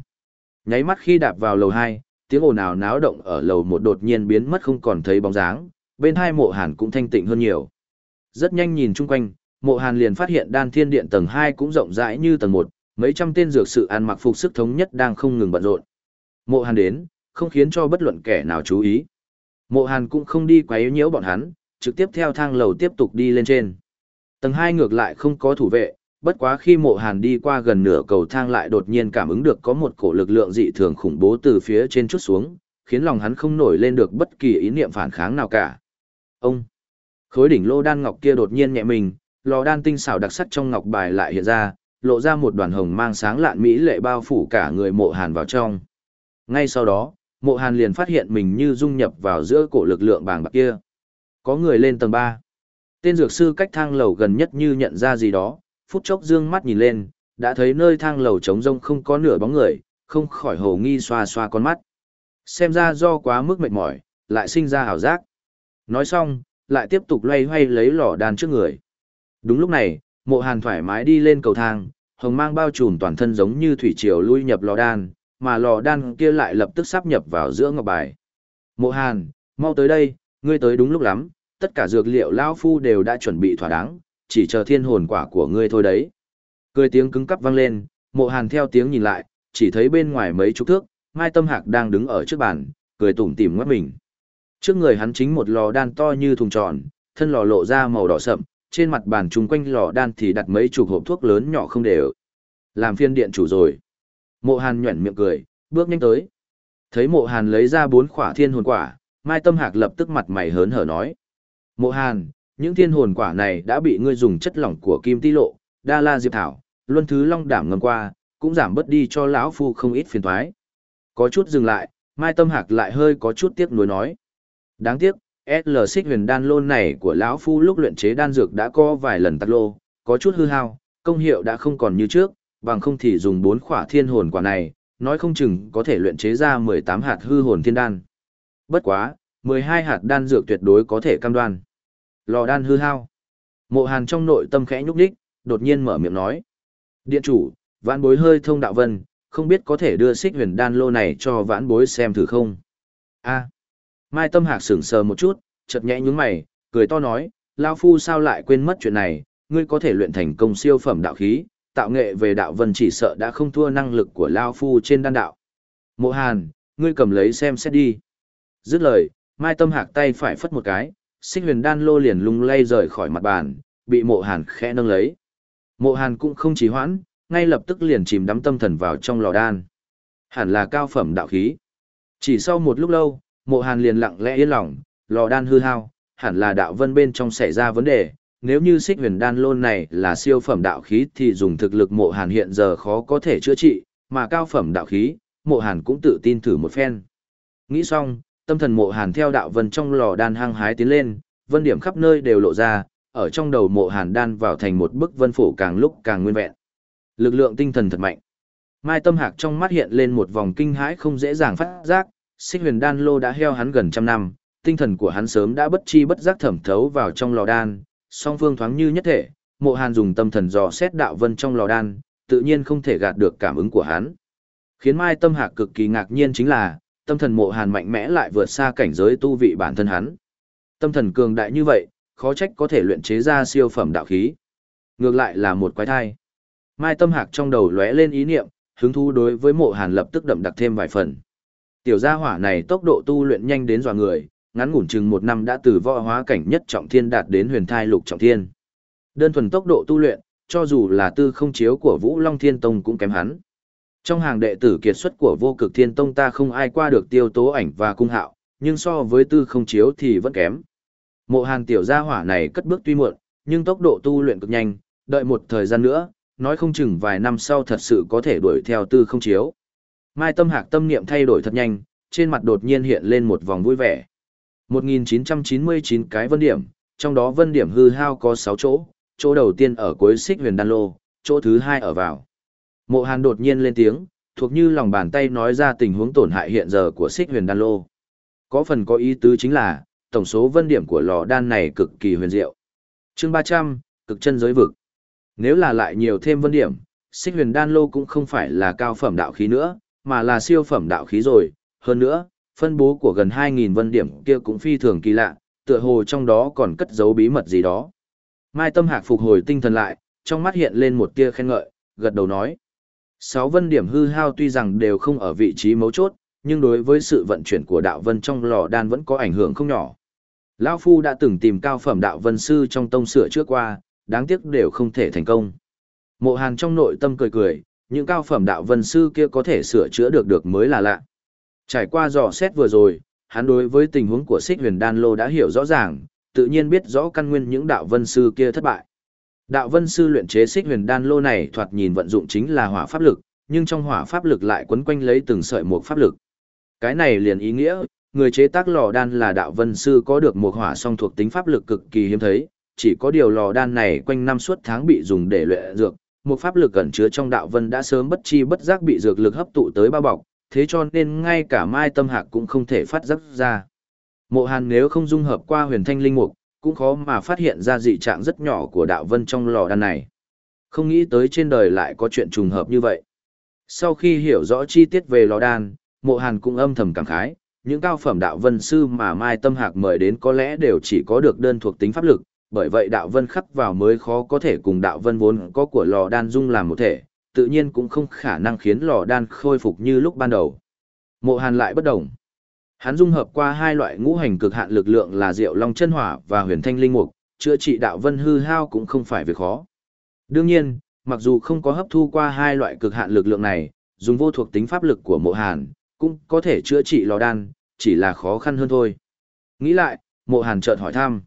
Nháy mắt khi đạp vào lầu 2, tiếng ồn ào náo động ở lầu một đột nhiên biến mất không còn thấy bóng dáng, bên hai mộ hàn cũng thanh tịnh hơn nhiều. Rất nhanh nhìn chung quanh, mộ hàn liền phát hiện đan thiên điện tầng 2 cũng rộng rãi như tầng 1, mấy trăm tên dược sự ăn mặc phục sức thống nhất đang không ngừng bận rộn. Mộ hàn đến, không khiến cho bất luận kẻ nào chú ý. Mộ hàn cũng không đi quấy nhiễu bọn hắn, trực tiếp theo thang lầu tiếp tục đi lên trên. Tầng 2 ngược lại không có thủ vệ, bất quá khi mộ hàn đi qua gần nửa cầu thang lại đột nhiên cảm ứng được có một cổ lực lượng dị thường khủng bố từ phía trên chút xuống, khiến lòng hắn không nổi lên được bất kỳ ý niệm phản kháng nào cả. Ông! Khối đỉnh lô đan ngọc kia đột nhiên nhẹ mình, lò đan tinh xảo đặc sắc trong ngọc bài lại hiện ra, lộ ra một đoàn hồng mang sáng lạn mỹ lệ bao phủ cả người mộ hàn vào trong. Ngay sau đó, mộ hàn liền phát hiện mình như dung nhập vào giữa cổ lực lượng bàng bạc kia. Có người lên tầng 3. Tên dược sư cách thang lầu gần nhất như nhận ra gì đó, phút chốc dương mắt nhìn lên, đã thấy nơi thang lầu trống rông không có nửa bóng người, không khỏi hồ nghi xoa xoa con mắt. Xem ra do quá mức mệt mỏi, lại sinh ra hào giác. Nói xong, lại tiếp tục loay hoay lấy lò đan trước người. Đúng lúc này, mộ hàn thoải mái đi lên cầu thang, hồng mang bao trùm toàn thân giống như thủy triều lui nhập lò đan, mà lò đan kia lại lập tức sắp nhập vào giữa ngọc bài. Mộ hàn, mau tới đây, ngươi tới đúng lúc lắm, tất cả dược liệu lao phu đều đã chuẩn bị thỏa đáng, chỉ chờ thiên hồn quả của ngươi thôi đấy. Cười tiếng cứng cắp vang lên, mộ hàn theo tiếng nhìn lại, chỉ thấy bên ngoài mấy chục thước, Mai Tâm Hạc đang đứng ở trước bàn, cười tủm tỉm ngoắt mình. Trước người hắn chính một lò đan to như thùng tròn, thân lò lộ ra màu đỏ sậm, trên mặt bàn chung quanh lò đan thì đặt mấy chục hộp thuốc lớn nhỏ không đều. Làm phiên điện chủ rồi. Mộ Hàn nhuẩn miệng cười, bước nhanh tới. Thấy Mộ Hàn lấy ra bốn khỏa thiên hồn quả, Mai Tâm Hạc lập tức mặt mày hớn hở nói. Mộ Hàn, những thiên hồn quả này đã bị ngươi dùng chất lỏng của kim ti lộ, đa la diệp thảo, luân thứ long đảm ngầm qua, cũng giảm bớt đi cho lão phu không ít phiền toái. Có chút dừng lại, Mai Tâm Hạc lại hơi có chút tiếc nuối nói. Đáng tiếc, SL xích huyền đan lôn này của lão phu lúc luyện chế đan dược đã có vài lần tắt lô, có chút hư hao, công hiệu đã không còn như trước, bằng không thì dùng bốn khỏa thiên hồn quả này, nói không chừng có thể luyện chế ra 18 hạt hư hồn thiên đan. Bất quá, 12 hạt đan dược tuyệt đối có thể cam đoan. Lò đan hư hao. Mộ Hàn trong nội tâm khẽ nhúc đích, đột nhiên mở miệng nói. Điện chủ, vãn bối hơi thông đạo vân, không biết có thể đưa xích huyền đan lô này cho vãn bối xem thử không? a Mai Tâm Hạc sững sờ một chút, chợt nhẹ nhúng mày, cười to nói, Lao Phu sao lại quên mất chuyện này, ngươi có thể luyện thành công siêu phẩm đạo khí, tạo nghệ về đạo vân chỉ sợ đã không thua năng lực của Lao Phu trên đan đạo. Mộ Hàn, ngươi cầm lấy xem xét đi. Dứt lời, Mai Tâm Hạc tay phải phất một cái, xích huyền đan lô liền lung lay rời khỏi mặt bàn, bị mộ hàn khẽ nâng lấy. Mộ hàn cũng không trì hoãn, ngay lập tức liền chìm đắm tâm thần vào trong lò đan. Hẳn là cao phẩm đạo khí. Chỉ sau một lúc lâu, mộ hàn liền lặng lẽ yên lòng, lò đan hư hao, hẳn là đạo vân bên trong xảy ra vấn đề. Nếu như xích huyền đan lôn này là siêu phẩm đạo khí thì dùng thực lực mộ hàn hiện giờ khó có thể chữa trị, mà cao phẩm đạo khí, mộ hàn cũng tự tin thử một phen. Nghĩ xong, tâm thần mộ hàn theo đạo vân trong lò đan hăng hái tiến lên, vân điểm khắp nơi đều lộ ra, ở trong đầu mộ hàn đan vào thành một bức vân phủ càng lúc càng nguyên vẹn. Lực lượng tinh thần thật mạnh. Mai tâm hạc trong mắt hiện lên một vòng kinh hãi không dễ dàng phát giác, xích huyền đan lô đã heo hắn gần trăm năm, tinh thần của hắn sớm đã bất chi bất giác thẩm thấu vào trong lò đan, song phương thoáng như nhất thể, mộ hàn dùng tâm thần dò xét đạo vân trong lò đan, tự nhiên không thể gạt được cảm ứng của hắn. Khiến Mai tâm hạc cực kỳ ngạc nhiên chính là, tâm thần mộ hàn mạnh mẽ lại vượt xa cảnh giới tu vị bản thân hắn. Tâm thần cường đại như vậy, khó trách có thể luyện chế ra siêu phẩm đạo khí. Ngược lại là một quái thai. Mai tâm hạc trong đầu lóe lên ý niệm, hứng thú đối với mộ hàn lập tức đậm đặc thêm vài phần. Tiểu gia hỏa này tốc độ tu luyện nhanh đến dọa người, ngắn ngủn chừng một năm đã từ võ hóa cảnh nhất trọng thiên đạt đến huyền thai lục trọng thiên. Đơn thuần tốc độ tu luyện, cho dù là tư không chiếu của Vũ Long Thiên Tông cũng kém hắn. Trong hàng đệ tử kiệt xuất của vô cực thiên tông ta không ai qua được tiêu tố ảnh và cung hạo, nhưng so với tư không chiếu thì vẫn kém. Mộ hàn tiểu gia hỏa này cất bước tuy muộn, nhưng tốc độ tu luyện cực nhanh, đợi một thời gian nữa, nói không chừng vài năm sau thật sự có thể đuổi theo tư không chiếu. Mai tâm hạc tâm niệm thay đổi thật nhanh, trên mặt đột nhiên hiện lên một vòng vui vẻ. 1999 cái vân điểm, trong đó vân điểm hư hao có 6 chỗ, chỗ đầu tiên ở cuối xích huyền đan lô, chỗ thứ hai ở vào. Mộ Hàn đột nhiên lên tiếng, thuộc như lòng bàn tay nói ra tình huống tổn hại hiện giờ của xích huyền đan lô. Có phần có ý tứ chính là, tổng số vân điểm của lò đan này cực kỳ huyền diệu. chương 300, cực chân giới vực. Nếu là lại nhiều thêm vân điểm, xích huyền đan lô cũng không phải là cao phẩm đạo khí nữa, mà là siêu phẩm đạo khí rồi. Hơn nữa, phân bố của gần 2.000 vân điểm kia cũng phi thường kỳ lạ, tựa hồ trong đó còn cất giấu bí mật gì đó. Mai Tâm Hạc phục hồi tinh thần lại, trong mắt hiện lên một tia khen ngợi, gật đầu nói. Sáu vân điểm hư hao tuy rằng đều không ở vị trí mấu chốt, nhưng đối với sự vận chuyển của đạo vân trong lò đan vẫn có ảnh hưởng không nhỏ. Lão Phu đã từng tìm cao phẩm đạo vân sư trong tông sửa trước qua, đáng tiếc đều không thể thành công. Mộ Hàn trong nội tâm cười cười, những cao phẩm đạo vân sư kia có thể sửa chữa được được mới là lạ. Trải qua dò xét vừa rồi, hắn đối với tình huống của Xích Huyền Đan Lô đã hiểu rõ ràng, tự nhiên biết rõ căn nguyên những đạo vân sư kia thất bại. Đạo vân sư luyện chế Xích Huyền Đan Lô này thoạt nhìn vận dụng chính là hỏa pháp lực, nhưng trong hỏa pháp lực lại quấn quanh lấy từng sợi một pháp lực. Cái này liền ý nghĩa, người chế tác lò đan là đạo vân sư có được một hỏa song thuộc tính pháp lực cực kỳ hiếm thấy, chỉ có điều lò đan này quanh năm suốt tháng bị dùng để luyện dược, một pháp lực ẩn chứa trong đạo vân đã sớm bất chi bất giác bị dược lực hấp tụ tới bao bọc, thế cho nên ngay cả Mai Tâm Hạc cũng không thể phát giác ra. Mộ Hàn nếu không dung hợp qua huyền thanh linh mục, cũng khó mà phát hiện ra dị trạng rất nhỏ của đạo vân trong lò đan này. Không nghĩ tới trên đời lại có chuyện trùng hợp như vậy. Sau khi hiểu rõ chi tiết về lò đan, Mộ Hàn cũng âm thầm cảm khái, những cao phẩm đạo vân sư mà Mai Tâm Hạc mời đến có lẽ đều chỉ có được đơn thuộc tính pháp lực, bởi vậy đạo vân khắc vào mới khó có thể cùng đạo vân vốn có của lò đan dung làm một thể, tự nhiên cũng không khả năng khiến lò đan khôi phục như lúc ban đầu. Mộ Hàn lại bất đồng. Hắn dung hợp qua hai loại ngũ hành cực hạn lực lượng là Diệu Long chân hỏa và Huyền Thanh linh mục, chữa trị đạo vân hư hao cũng không phải việc khó. Đương nhiên, mặc dù không có hấp thu qua hai loại cực hạn lực lượng này, dùng vô thuộc tính pháp lực của Mộ Hàn, cũng có thể chữa trị lò đan, chỉ là khó khăn hơn thôi. Nghĩ lại, Mộ Hàn chợt hỏi thăm.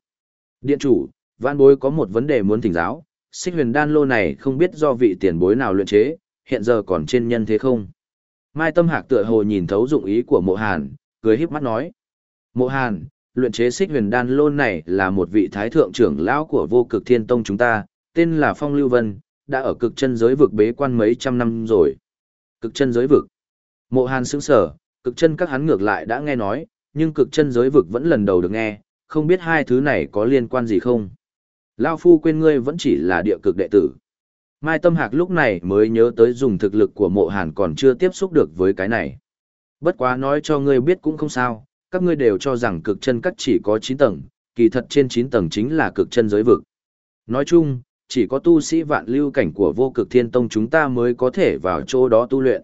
Điện chủ, văn bối có một vấn đề muốn thỉnh giáo, xích huyền đan lô này không biết do vị tiền bối nào luyện chế, hiện giờ còn trên nhân thế không? Mai Tâm Hạc tựa hồ nhìn thấu dụng ý của mộ hàn, cười híp mắt nói. Mộ hàn, luyện chế xích huyền đan lôn này là một vị thái thượng trưởng lão của vô cực thiên tông chúng ta, tên là Phong Lưu Vân, đã ở cực chân giới vực bế quan mấy trăm năm rồi. Cực chân giới vực. Mộ hàn sững sở, cực chân các hắn ngược lại đã nghe nói, nhưng cực chân giới vực vẫn lần đầu được nghe, không biết hai thứ này có liên quan gì không. Lao phu quên ngươi vẫn chỉ là địa cực đệ tử. Mai Tâm Hạc lúc này mới nhớ tới dùng thực lực của mộ hàn còn chưa tiếp xúc được với cái này. Bất quá nói cho ngươi biết cũng không sao, các ngươi đều cho rằng cực chân các chỉ có 9 tầng, kỳ thật trên 9 tầng chính là cực chân giới vực. Nói chung, chỉ có tu sĩ vạn lưu cảnh của vô cực thiên tông chúng ta mới có thể vào chỗ đó tu luyện.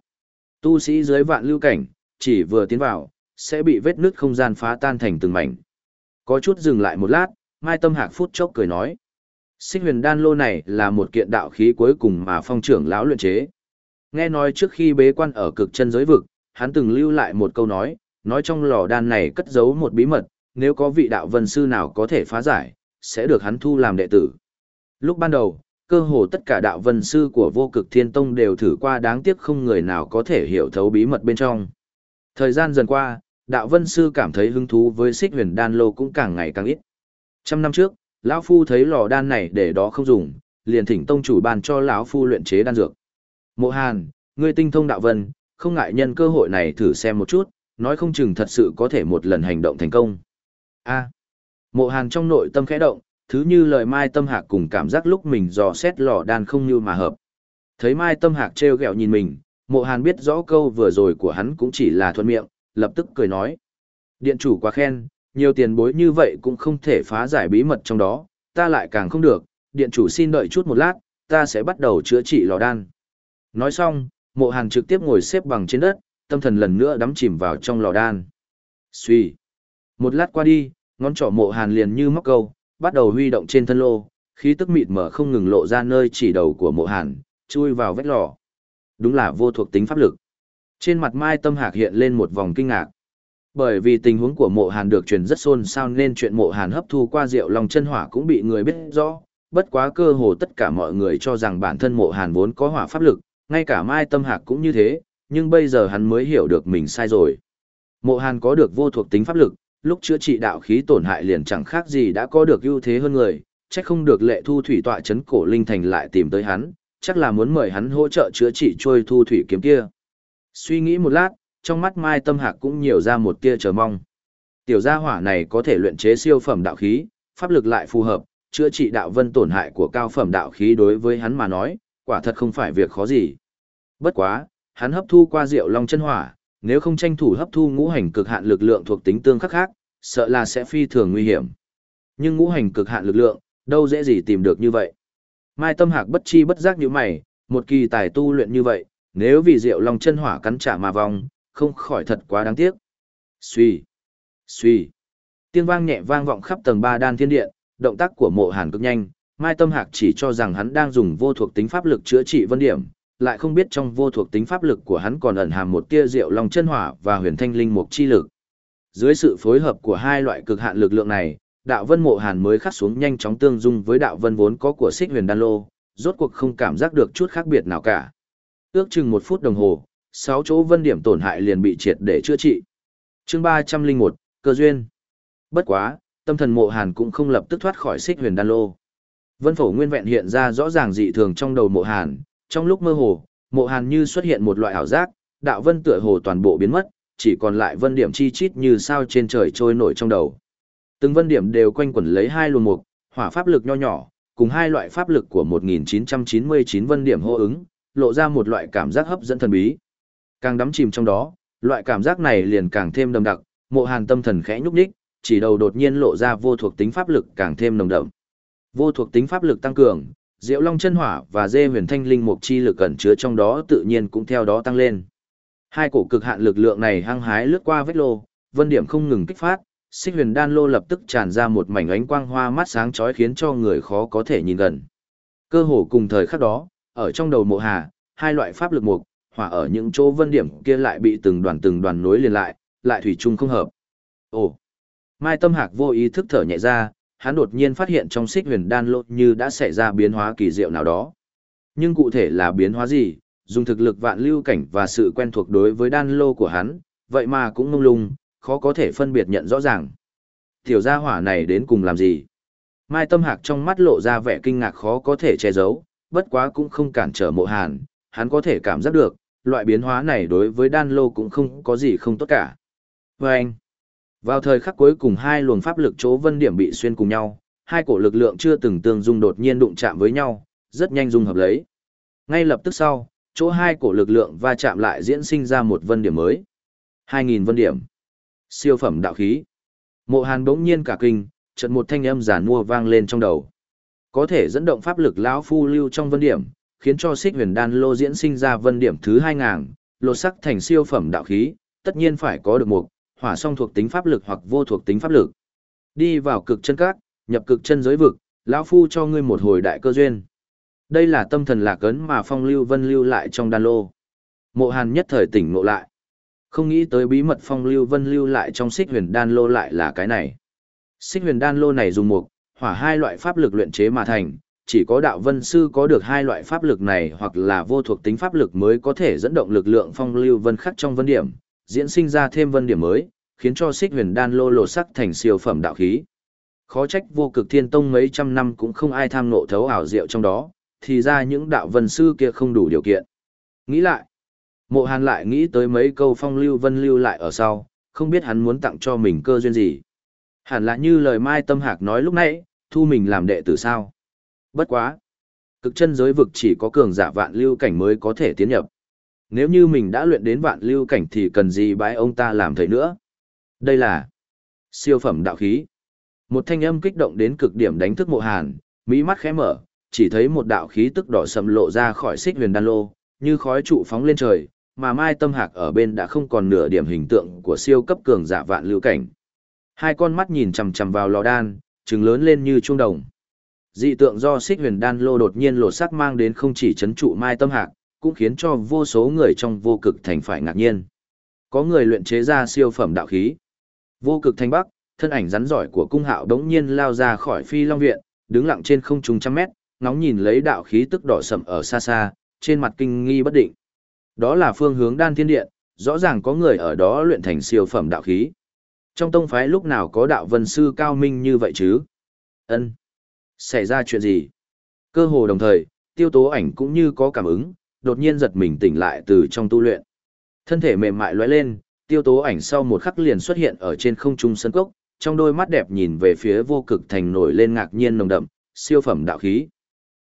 Tu sĩ dưới vạn lưu cảnh, chỉ vừa tiến vào, sẽ bị vết nứt không gian phá tan thành từng mảnh. Có chút dừng lại một lát, Mai Tâm Hạc phút chốc cười nói. Xích huyền đan lô này là một kiện đạo khí cuối cùng mà phong trưởng lão luyện chế. Nghe nói trước khi bế quan ở cực chân giới vực, hắn từng lưu lại một câu nói, nói trong lò đan này cất giấu một bí mật, nếu có vị đạo vân sư nào có thể phá giải, sẽ được hắn thu làm đệ tử. Lúc ban đầu, cơ hồ tất cả đạo vân sư của vô cực thiên tông đều thử qua đáng tiếc không người nào có thể hiểu thấu bí mật bên trong. Thời gian dần qua, đạo vân sư cảm thấy hứng thú với xích huyền đan lô cũng càng ngày càng ít. Trăm năm trước, lão phu thấy lò đan này để đó không dùng, liền thỉnh tông chủ ban cho lão phu luyện chế đan dược. Mộ Hàn, ngươi tinh thông đạo vân, không ngại nhân cơ hội này thử xem một chút, nói không chừng thật sự có thể một lần hành động thành công. A. Mộ Hàn trong nội tâm khẽ động, thứ như lời Mai Tâm Hạc cùng cảm giác lúc mình dò xét lò đan không như mà hợp. Thấy Mai Tâm Hạc trêu ghẹo nhìn mình, Mộ Hàn biết rõ câu vừa rồi của hắn cũng chỉ là thuận miệng, lập tức cười nói. Điện chủ quá khen, nhiều tiền bối như vậy cũng không thể phá giải bí mật trong đó, ta lại càng không được, điện chủ xin đợi chút một lát, ta sẽ bắt đầu chữa trị lò đan. Nói xong, mộ hàn trực tiếp ngồi xếp bằng trên đất, tâm thần lần nữa đắm chìm vào trong lò đan. Xuy. Một lát qua đi, ngón trỏ mộ hàn liền như móc câu, bắt đầu huy động trên thân lô, khí tức mịt mở không ngừng lộ ra nơi chỉ đầu của mộ hàn, chui vào vách lò. Đúng là vô thuộc tính pháp lực. Trên mặt Mai Tâm Hạc hiện lên một vòng kinh ngạc. Bởi vì tình huống của mộ hàn được truyền rất xôn xao nên chuyện mộ hàn hấp thu qua rượu lòng chân hỏa cũng bị người biết rõ, bất quá cơ hồ tất cả mọi người cho rằng bản thân mộ hàn vốn có hỏa pháp lực, ngay cả Mai Tâm Hạc cũng như thế, nhưng bây giờ hắn mới hiểu được mình sai rồi. Mộ hàn có được vô thuộc tính pháp lực, lúc chữa trị đạo khí tổn hại liền chẳng khác gì đã có được ưu thế hơn người, chắc không được lệ thu thủy tọa chấn cổ linh thành lại tìm tới hắn, chắc là muốn mời hắn hỗ trợ chữa trị trôi thu thủy kiếm kia. Suy nghĩ một lát, trong mắt Mai Tâm Hạc cũng nhiều ra một tia chờ mong. Tiểu gia hỏa này có thể luyện chế siêu phẩm đạo khí, pháp lực lại phù hợp, chữa trị đạo vân tổn hại của cao phẩm đạo khí đối với hắn mà nói, quả thật không phải việc khó gì. Bất quá, hắn hấp thu qua rượu long chân hỏa, nếu không tranh thủ hấp thu ngũ hành cực hạn lực lượng thuộc tính tương khắc khác, sợ là sẽ phi thường nguy hiểm. Nhưng ngũ hành cực hạn lực lượng, đâu dễ gì tìm được như vậy. Mai Tâm Hạc bất chi bất giác như mày, một kỳ tài tu luyện như vậy, nếu vì rượu long chân hỏa cắn trả mà vong, không khỏi thật quá đáng tiếc. Suy, suy. Tiếng vang nhẹ vang vọng khắp tầng 3 đan thiên điện, động tác của mộ hàn cực nhanh, Mai Tâm Hạc chỉ cho rằng hắn đang dùng vô thuộc tính pháp lực chữa trị vân điểm, lại không biết trong vô thuộc tính pháp lực của hắn còn ẩn hàm một tia rượu long chân hỏa và huyền thanh linh mục chi lực. Dưới sự phối hợp của hai loại cực hạn lực lượng này, đạo vân mộ hàn mới khắc xuống nhanh chóng tương dung với đạo vân vốn có của xích huyền đan lô, rốt cuộc không cảm giác được chút khác biệt nào cả. Ước chừng một phút đồng hồ, sáu chỗ vân điểm tổn hại liền bị triệt để chữa trị. chương ba trăm linh một cơ duyên. Bất quá, tâm thần mộ hàn cũng không lập tức thoát khỏi xích huyền đan lô. Vân phổ nguyên vẹn hiện ra rõ ràng dị thường trong đầu mộ hàn, trong lúc mơ hồ, mộ hàn như xuất hiện một loại ảo giác, đạo vân tựa hồ toàn bộ biến mất, chỉ còn lại vân điểm chi chít như sao trên trời trôi nổi trong đầu. Từng vân điểm đều quanh quẩn lấy hai luồng mục, hỏa pháp lực nho nhỏ, cùng hai loại pháp lực của 1999 vân điểm hô ứng, lộ ra một loại cảm giác hấp dẫn thần bí. Càng đắm chìm trong đó, loại cảm giác này liền càng thêm đậm đặc, mộ hàn tâm thần khẽ nhúc nhích, chỉ đầu đột nhiên lộ ra vô thuộc tính pháp lực càng thêm nồng đậm. Vô thuộc tính pháp lực tăng cường, Diệu Long chân hỏa và Dê Huyền Thanh linh mục chi lực ẩn chứa trong đó tự nhiên cũng theo đó tăng lên. Hai cổ cực hạn lực lượng này hăng hái lướt qua vết lô, vân điểm không ngừng kích phát, Xích Huyền Đan lô lập tức tràn ra một mảnh ánh quang hoa mắt sáng chói khiến cho người khó có thể nhìn gần. Cơ hồ cùng thời khắc đó, ở trong đầu Mộ Hà, hai loại pháp lực mục, hỏa ở những chỗ vân điểm kia lại bị từng đoàn từng đoàn nối liền lại, lại thủy chung không hợp. Ồ. Mai Tâm Hạc vô ý thức thở nhẹ ra, hắn đột nhiên phát hiện trong xích huyền đan lô như đã xảy ra biến hóa kỳ diệu nào đó. Nhưng cụ thể là biến hóa gì, dùng thực lực vạn lưu cảnh và sự quen thuộc đối với đan lô của hắn, vậy mà cũng mông lung, khó có thể phân biệt nhận rõ ràng. Tiểu gia hỏa này đến cùng làm gì? Mai Tâm Hạc trong mắt lộ ra vẻ kinh ngạc khó có thể che giấu, bất quá cũng không cản trở mộ hàn, hắn có thể cảm giác được, loại biến hóa này đối với đan lô cũng không có gì không tốt cả. Và anh, vào thời khắc cuối cùng hai luồng pháp lực chỗ vân điểm bị xuyên cùng nhau, hai cổ lực lượng chưa từng tương dung đột nhiên đụng chạm với nhau, rất nhanh dung hợp lấy. Ngay lập tức sau, chỗ hai cổ lực lượng va chạm lại diễn sinh ra một vân điểm mới. 2000 vân điểm. Siêu phẩm đạo khí. Mộ Hàn bỗng nhiên cả kinh, chợt một thanh âm giản mua vang lên trong đầu. Có thể dẫn động pháp lực lão phu lưu trong vân điểm, khiến cho Xích Huyền Đan lô diễn sinh ra vân điểm thứ 2000, lột sắc thành siêu phẩm đạo khí, tất nhiên phải có được một hỏa song thuộc tính pháp lực hoặc vô thuộc tính pháp lực. Đi vào cực chân các, nhập cực chân giới vực, lão phu cho ngươi một hồi đại cơ duyên. Đây là tâm thần lạc ấn mà Phong Lưu Vân lưu lại trong đan lô. Mộ Hàn nhất thời tỉnh ngộ lại. Không nghĩ tới bí mật Phong Lưu Vân lưu lại trong Xích Huyền Đan lô lại là cái này. Xích Huyền Đan lô này dùng một hỏa hai loại pháp lực luyện chế mà thành, chỉ có đạo vân sư có được hai loại pháp lực này hoặc là vô thuộc tính pháp lực mới có thể dẫn động lực lượng phong lưu vân khắc trong vân điểm, diễn sinh ra thêm vân điểm mới, khiến cho xích huyền đan lô lộ sắc thành siêu phẩm đạo khí. Khó trách vô cực thiên tông mấy trăm năm cũng không ai tham nộ thấu ảo diệu trong đó, thì ra những đạo vân sư kia không đủ điều kiện. Nghĩ lại, mộ hàn lại nghĩ tới mấy câu phong lưu vân lưu lại ở sau, không biết hắn muốn tặng cho mình cơ duyên gì. Hẳn là như lời Mai Tâm Hạc nói lúc nãy, thu mình làm đệ tử sao. Bất quá. Cực chân giới vực chỉ có cường giả vạn lưu cảnh mới có thể tiến nhập. Nếu như mình đã luyện đến vạn lưu cảnh thì cần gì bái ông ta làm thầy nữa. Đây là siêu phẩm đạo khí. Một thanh âm kích động đến cực điểm đánh thức mộ hàn, mỹ mắt khẽ mở, chỉ thấy một đạo khí tức đỏ sầm lộ ra khỏi xích huyền đan lô, như khói trụ phóng lên trời, mà Mai Tâm Hạc ở bên đã không còn nửa điểm hình tượng của siêu cấp cường giả vạn lưu cảnh. Hai con mắt nhìn chằm chằm vào lò đan, trừng lớn lên như trung đồng. Dị tượng do xích huyền đan lô đột nhiên lột sắc mang đến không chỉ chấn trụ Mai Tâm Hạc, cũng khiến cho vô số người trong vô cực thành phải ngạc nhiên. Có người luyện chế ra siêu phẩm đạo khí. Vô cực thanh bắc, thân ảnh rắn giỏi của cung hạo đống nhiên lao ra khỏi phi long viện, đứng lặng trên không trung trăm mét, ngóng nhìn lấy đạo khí tức đỏ sậm ở xa xa, trên mặt kinh nghi bất định. Đó là phương hướng đan thiên điện, rõ ràng có người ở đó luyện thành siêu phẩm đạo khí. Trong tông phái lúc nào có đạo vân sư cao minh như vậy chứ? Ân. Xảy ra chuyện gì? Cơ hồ đồng thời, tiêu tố ảnh cũng như có cảm ứng, đột nhiên giật mình tỉnh lại từ trong tu luyện. Thân thể mềm mại lóe lên, tiêu tố ảnh sau một khắc liền xuất hiện ở trên không trung sân cốc, trong đôi mắt đẹp nhìn về phía vô cực thành nổi lên ngạc nhiên nồng đậm, siêu phẩm đạo khí.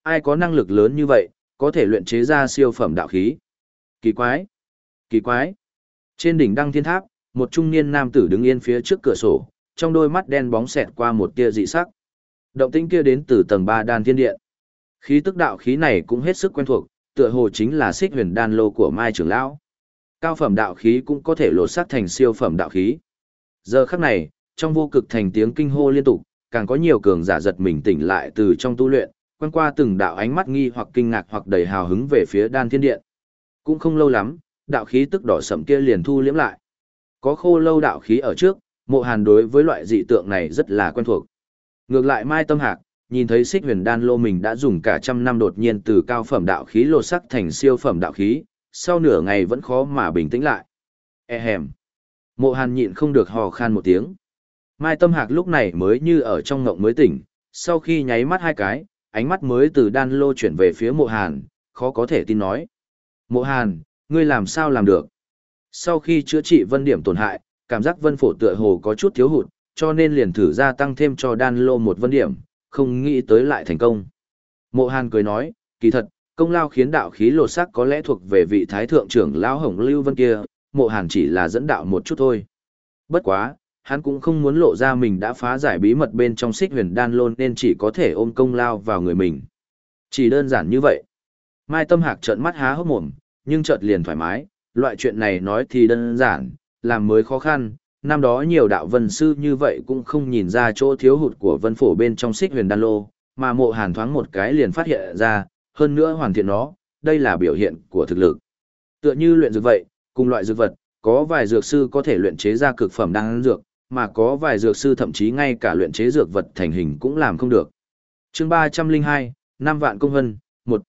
Ai có năng lực lớn như vậy, có thể luyện chế ra siêu phẩm đạo khí? Kỳ quái! Kỳ quái! Trên đỉnh đăng thiên tháp, một trung niên nam tử đứng yên phía trước cửa sổ, trong đôi mắt đen bóng xẹt qua một tia dị sắc. Động tĩnh kia đến từ tầng 3 đan thiên điện. Khí tức đạo khí này cũng hết sức quen thuộc, tựa hồ chính là xích huyền đan lô của Mai trưởng lão. Cao phẩm đạo khí cũng có thể lột xác thành siêu phẩm đạo khí. Giờ khắc này, trong vô cực thành tiếng kinh hô liên tục, càng có nhiều cường giả giật mình tỉnh lại từ trong tu luyện, quan qua từng đạo ánh mắt nghi hoặc kinh ngạc hoặc đầy hào hứng về phía đan thiên điện. Cũng không lâu lắm, đạo khí tức đỏ sậm kia liền thu liễm lại. Có khô lâu đạo khí ở trước, mộ hàn đối với loại dị tượng này rất là quen thuộc. Ngược lại Mai Tâm Hạc, nhìn thấy xích huyền đan lô mình đã dùng cả trăm năm đột nhiên từ cao phẩm đạo khí lột sắc thành siêu phẩm đạo khí, sau nửa ngày vẫn khó mà bình tĩnh lại. E hèm. Mộ hàn nhịn không được hò khan một tiếng. Mai Tâm Hạc lúc này mới như ở trong ngộng mới tỉnh, sau khi nháy mắt hai cái, ánh mắt mới từ đan lô chuyển về phía mộ hàn, khó có thể tin nói. Mộ hàn, ngươi làm sao làm được? Sau khi chữa trị vân điểm tổn hại, cảm giác vân phổ tựa hồ có chút thiếu hụt, cho nên liền thử ra tăng thêm cho đan lô một vân điểm, không nghĩ tới lại thành công. Mộ hàn cười nói, kỳ thật, công lao khiến đạo khí lột sắc có lẽ thuộc về vị thái thượng trưởng lão hồng lưu vân kia, mộ hàn chỉ là dẫn đạo một chút thôi. Bất quá, hắn cũng không muốn lộ ra mình đã phá giải bí mật bên trong xích huyền đan lôn nên chỉ có thể ôm công lao vào người mình. Chỉ đơn giản như vậy. Mai Tâm Hạc trợn mắt há hốc mồm, nhưng chợt liền thoải mái, loại chuyện này nói thì đơn giản, làm mới khó khăn. Năm đó nhiều đạo vân sư như vậy cũng không nhìn ra chỗ thiếu hụt của vân phổ bên trong xích huyền đan lô, mà mộ hàn thoáng một cái liền phát hiện ra, hơn nữa hoàn thiện nó, đây là biểu hiện của thực lực. Tựa như luyện dược vậy, cùng loại dược vật, có vài dược sư có thể luyện chế ra cực phẩm đan dược, mà có vài dược sư thậm chí ngay cả luyện chế dược vật thành hình cũng làm không được. chương 302, năm vạn công hân, một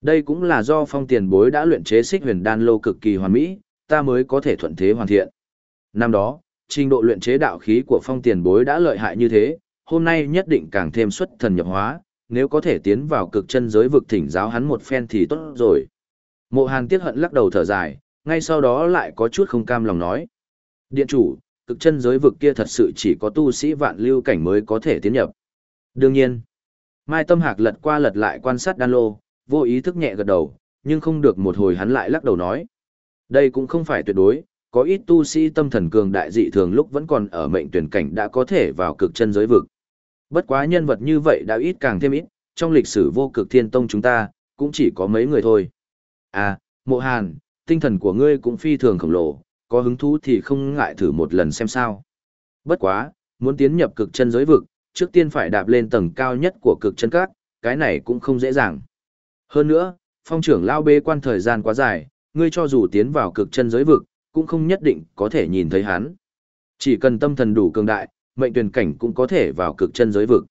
Đây cũng là do phong tiền bối đã luyện chế xích huyền đan lô cực kỳ hoàn mỹ, ta mới có thể thuận thế hoàn thiện. Năm đó, trình độ luyện chế đạo khí của phong tiền bối đã lợi hại như thế, hôm nay nhất định càng thêm xuất thần nhập hóa, nếu có thể tiến vào cực chân giới vực thỉnh giáo hắn một phen thì tốt rồi. Mộ Hàn tiếc hận lắc đầu thở dài, ngay sau đó lại có chút không cam lòng nói. Điện chủ, cực chân giới vực kia thật sự chỉ có tu sĩ vạn lưu cảnh mới có thể tiến nhập. Đương nhiên, Mai Tâm Hạc lật qua lật lại quan sát đan lô, vô ý thức nhẹ gật đầu, nhưng không được một hồi hắn lại lắc đầu nói. Đây cũng không phải tuyệt đối, có ít tu sĩ tâm thần cường đại dị thường lúc vẫn còn ở mệnh tuyển cảnh đã có thể vào cực chân giới vực. Bất quá nhân vật như vậy đã ít càng thêm ít, trong lịch sử vô cực thiên tông chúng ta, cũng chỉ có mấy người thôi. À, mộ hàn, tinh thần của ngươi cũng phi thường khổng lồ, có hứng thú thì không ngại thử một lần xem sao. Bất quá, muốn tiến nhập cực chân giới vực, trước tiên phải đạp lên tầng cao nhất của cực chân các, cái này cũng không dễ dàng. Hơn nữa, phong trưởng lao bê quan thời gian quá dài, ngươi cho dù tiến vào cực chân giới vực, cũng không nhất định có thể nhìn thấy hắn. Chỉ cần tâm thần đủ cường đại, mệnh tuyển cảnh cũng có thể vào cực chân giới vực.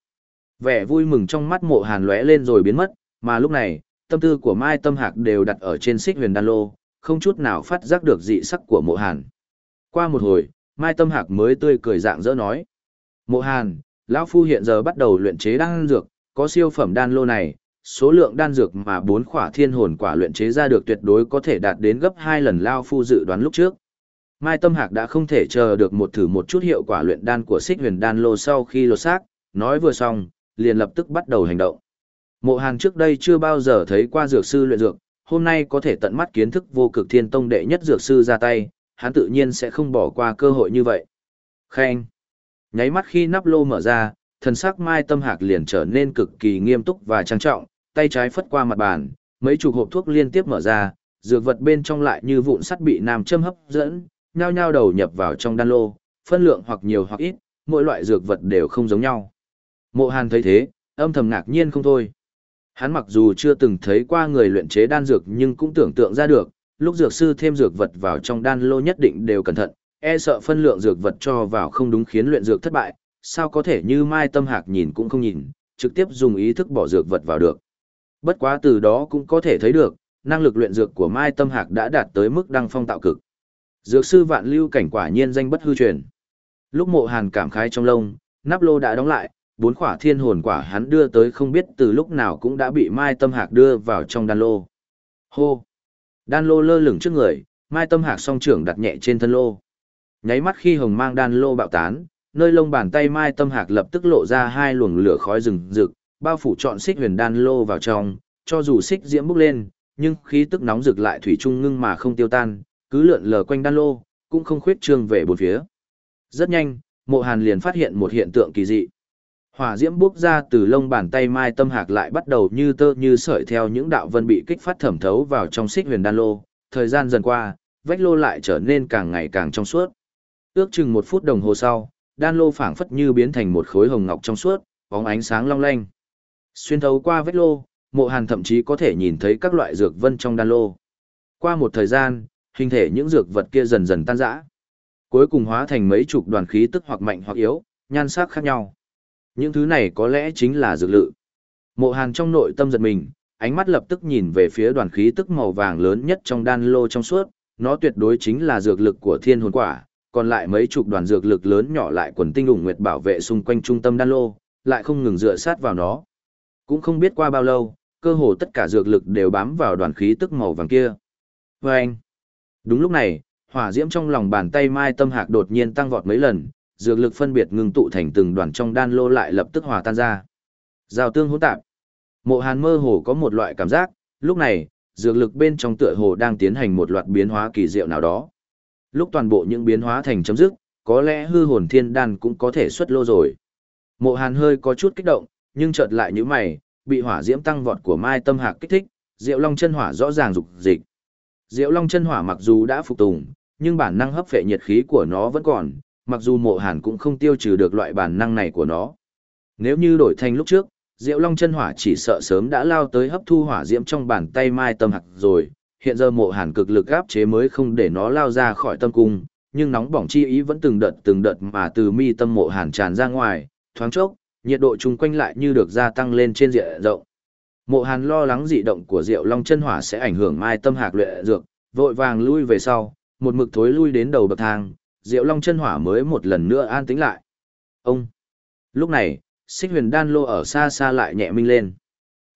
Vẻ vui mừng trong mắt mộ hàn lóe lên rồi biến mất, mà lúc này, tâm tư của Mai Tâm Hạc đều đặt ở trên xích huyền đan lô, không chút nào phát giác được dị sắc của mộ hàn. Qua một hồi, Mai Tâm Hạc mới tươi cười dạng dỡ nói. Mộ hàn, lão Phu hiện giờ bắt đầu luyện chế đan dược, có siêu phẩm đan lô này, số lượng đan dược mà bốn khỏa thiên hồn quả luyện chế ra được tuyệt đối có thể đạt đến gấp hai lần Lao Phu dự đoán lúc trước. Mai Tâm Hạc đã không thể chờ được một thử một chút hiệu quả luyện đan của xích huyền đan lô sau khi lột xác, nói vừa xong, liền lập tức bắt đầu hành động. Mộ Hàn trước đây chưa bao giờ thấy qua dược sư luyện dược, hôm nay có thể tận mắt kiến thức vô cực thiên tông đệ nhất dược sư ra tay, hắn tự nhiên sẽ không bỏ qua cơ hội như vậy. Khen! Nháy mắt khi nắp lô mở ra, thần sắc Mai Tâm Hạc liền trở nên cực kỳ nghiêm túc và trang trọng, tay trái phất qua mặt bàn, mấy chục hộp thuốc liên tiếp mở ra, dược vật bên trong lại như vụn sắt bị nam châm hấp dẫn, nhao nhao đầu nhập vào trong đan lô, phân lượng hoặc nhiều hoặc ít, mỗi loại dược vật đều không giống nhau. Mộ Hàn thấy thế, âm thầm ngạc nhiên không thôi. Hắn mặc dù chưa từng thấy qua người luyện chế đan dược nhưng cũng tưởng tượng ra được, lúc dược sư thêm dược vật vào trong đan lô nhất định đều cẩn thận, e sợ phân lượng dược vật cho vào không đúng khiến luyện dược thất bại, sao có thể như Mai Tâm Hạc nhìn cũng không nhìn, trực tiếp dùng ý thức bỏ dược vật vào được. Bất quá từ đó cũng có thể thấy được, năng lực luyện dược của Mai Tâm Hạc đã đạt tới mức đăng phong tạo cực. Dược sư vạn lưu cảnh quả nhiên danh bất hư truyền. Lúc mộ hàn cảm khái trong lông, nắp lô đã đóng lại, bốn khỏa thiên hồn quả hắn đưa tới không biết từ lúc nào cũng đã bị Mai Tâm Hạc đưa vào trong đan lô. Hô! Đan lô lơ lửng trước người, Mai Tâm Hạc song trưởng đặt nhẹ trên thân lô. Nháy mắt khi hồng mang đan lô bạo tán, nơi lông bàn tay Mai Tâm Hạc lập tức lộ ra hai luồng lửa khói rừng rực, bao phủ trọn xích huyền đan lô vào trong, cho dù xích diễm bốc lên, nhưng khí tức nóng rực lại thủy chung ngưng mà không tiêu tan, cứ lượn lờ quanh đan lô, cũng không khuyết trương về bốn phía. Rất nhanh, Mộ Hàn liền phát hiện một hiện tượng kỳ dị. Hỏa diễm bốc ra từ lông bàn tay Mai Tâm Hạc lại bắt đầu như tơ như sợi theo những đạo vân bị kích phát thẩm thấu vào trong xích huyền đan lô, thời gian dần qua, vách lô lại trở nên càng ngày càng trong suốt. Ước chừng một phút đồng hồ sau, đan lô phảng phất như biến thành một khối hồng ngọc trong suốt, bóng ánh sáng long lanh. Xuyên thấu qua vết lô, mộ hàn thậm chí có thể nhìn thấy các loại dược vân trong đan lô. Qua một thời gian, hình thể những dược vật kia dần dần tan rã. Cuối cùng hóa thành mấy chục đoàn khí tức hoặc mạnh hoặc yếu, nhan sắc khác nhau. Những thứ này có lẽ chính là dược lự. Mộ hàn trong nội tâm giật mình, ánh mắt lập tức nhìn về phía đoàn khí tức màu vàng lớn nhất trong đan lô trong suốt, nó tuyệt đối chính là dược lực của thiên hồn quả, còn lại mấy chục đoàn dược lực lớn nhỏ lại quần tinh ủng nguyệt bảo vệ xung quanh trung tâm đan lô, lại không ngừng dựa sát vào nó. Cũng không biết qua bao lâu, cơ hồ tất cả dược lực đều bám vào đoàn khí tức màu vàng kia. Và anh, đúng lúc này, hỏa diễm trong lòng bàn tay Mai Tâm Hạc đột nhiên tăng vọt mấy lần, dược lực phân biệt ngừng tụ thành từng đoàn trong đan lô lại lập tức hòa tan ra. Giao tương hỗn tạp. Mộ Hàn mơ hồ có một loại cảm giác, lúc này, dược lực bên trong tựa hồ đang tiến hành một loạt biến hóa kỳ diệu nào đó. Lúc toàn bộ những biến hóa thành chấm dứt, có lẽ hư hồn thiên đan cũng có thể xuất lô rồi. Mộ Hàn hơi có chút kích động, nhưng chợt lại như mày, bị hỏa diễm tăng vọt của Mai Tâm Hạc kích thích, Diệu Long chân hỏa rõ ràng dục dịch. Diệu Long chân hỏa mặc dù đã phục tùng, nhưng bản năng hấp phệ nhiệt khí của nó vẫn còn, mặc dù Mộ Hàn cũng không tiêu trừ được loại bản năng này của nó. Nếu như đổi thành lúc trước, Diệu Long chân hỏa chỉ sợ sớm đã lao tới hấp thu hỏa diễm trong bàn tay Mai Tâm Hạc rồi, hiện giờ Mộ Hàn cực lực áp chế mới không để nó lao ra khỏi tâm cung, nhưng nóng bỏng chi ý vẫn từng đợt từng đợt mà từ mi tâm Mộ Hàn tràn ra ngoài, thoáng chốc, nhiệt độ chung quanh lại như được gia tăng lên trên diện rộng. Mộ Hàn lo lắng dị động của Diệu Long chân hỏa sẽ ảnh hưởng Mai Tâm Hạc luyện dược, vội vàng lui về sau, một mực thối lui đến đầu bậc thang, Diệu Long chân hỏa mới một lần nữa an tĩnh lại. Ông. Lúc này, Xích Huyền Đan lô ở xa xa lại nhẹ minh lên.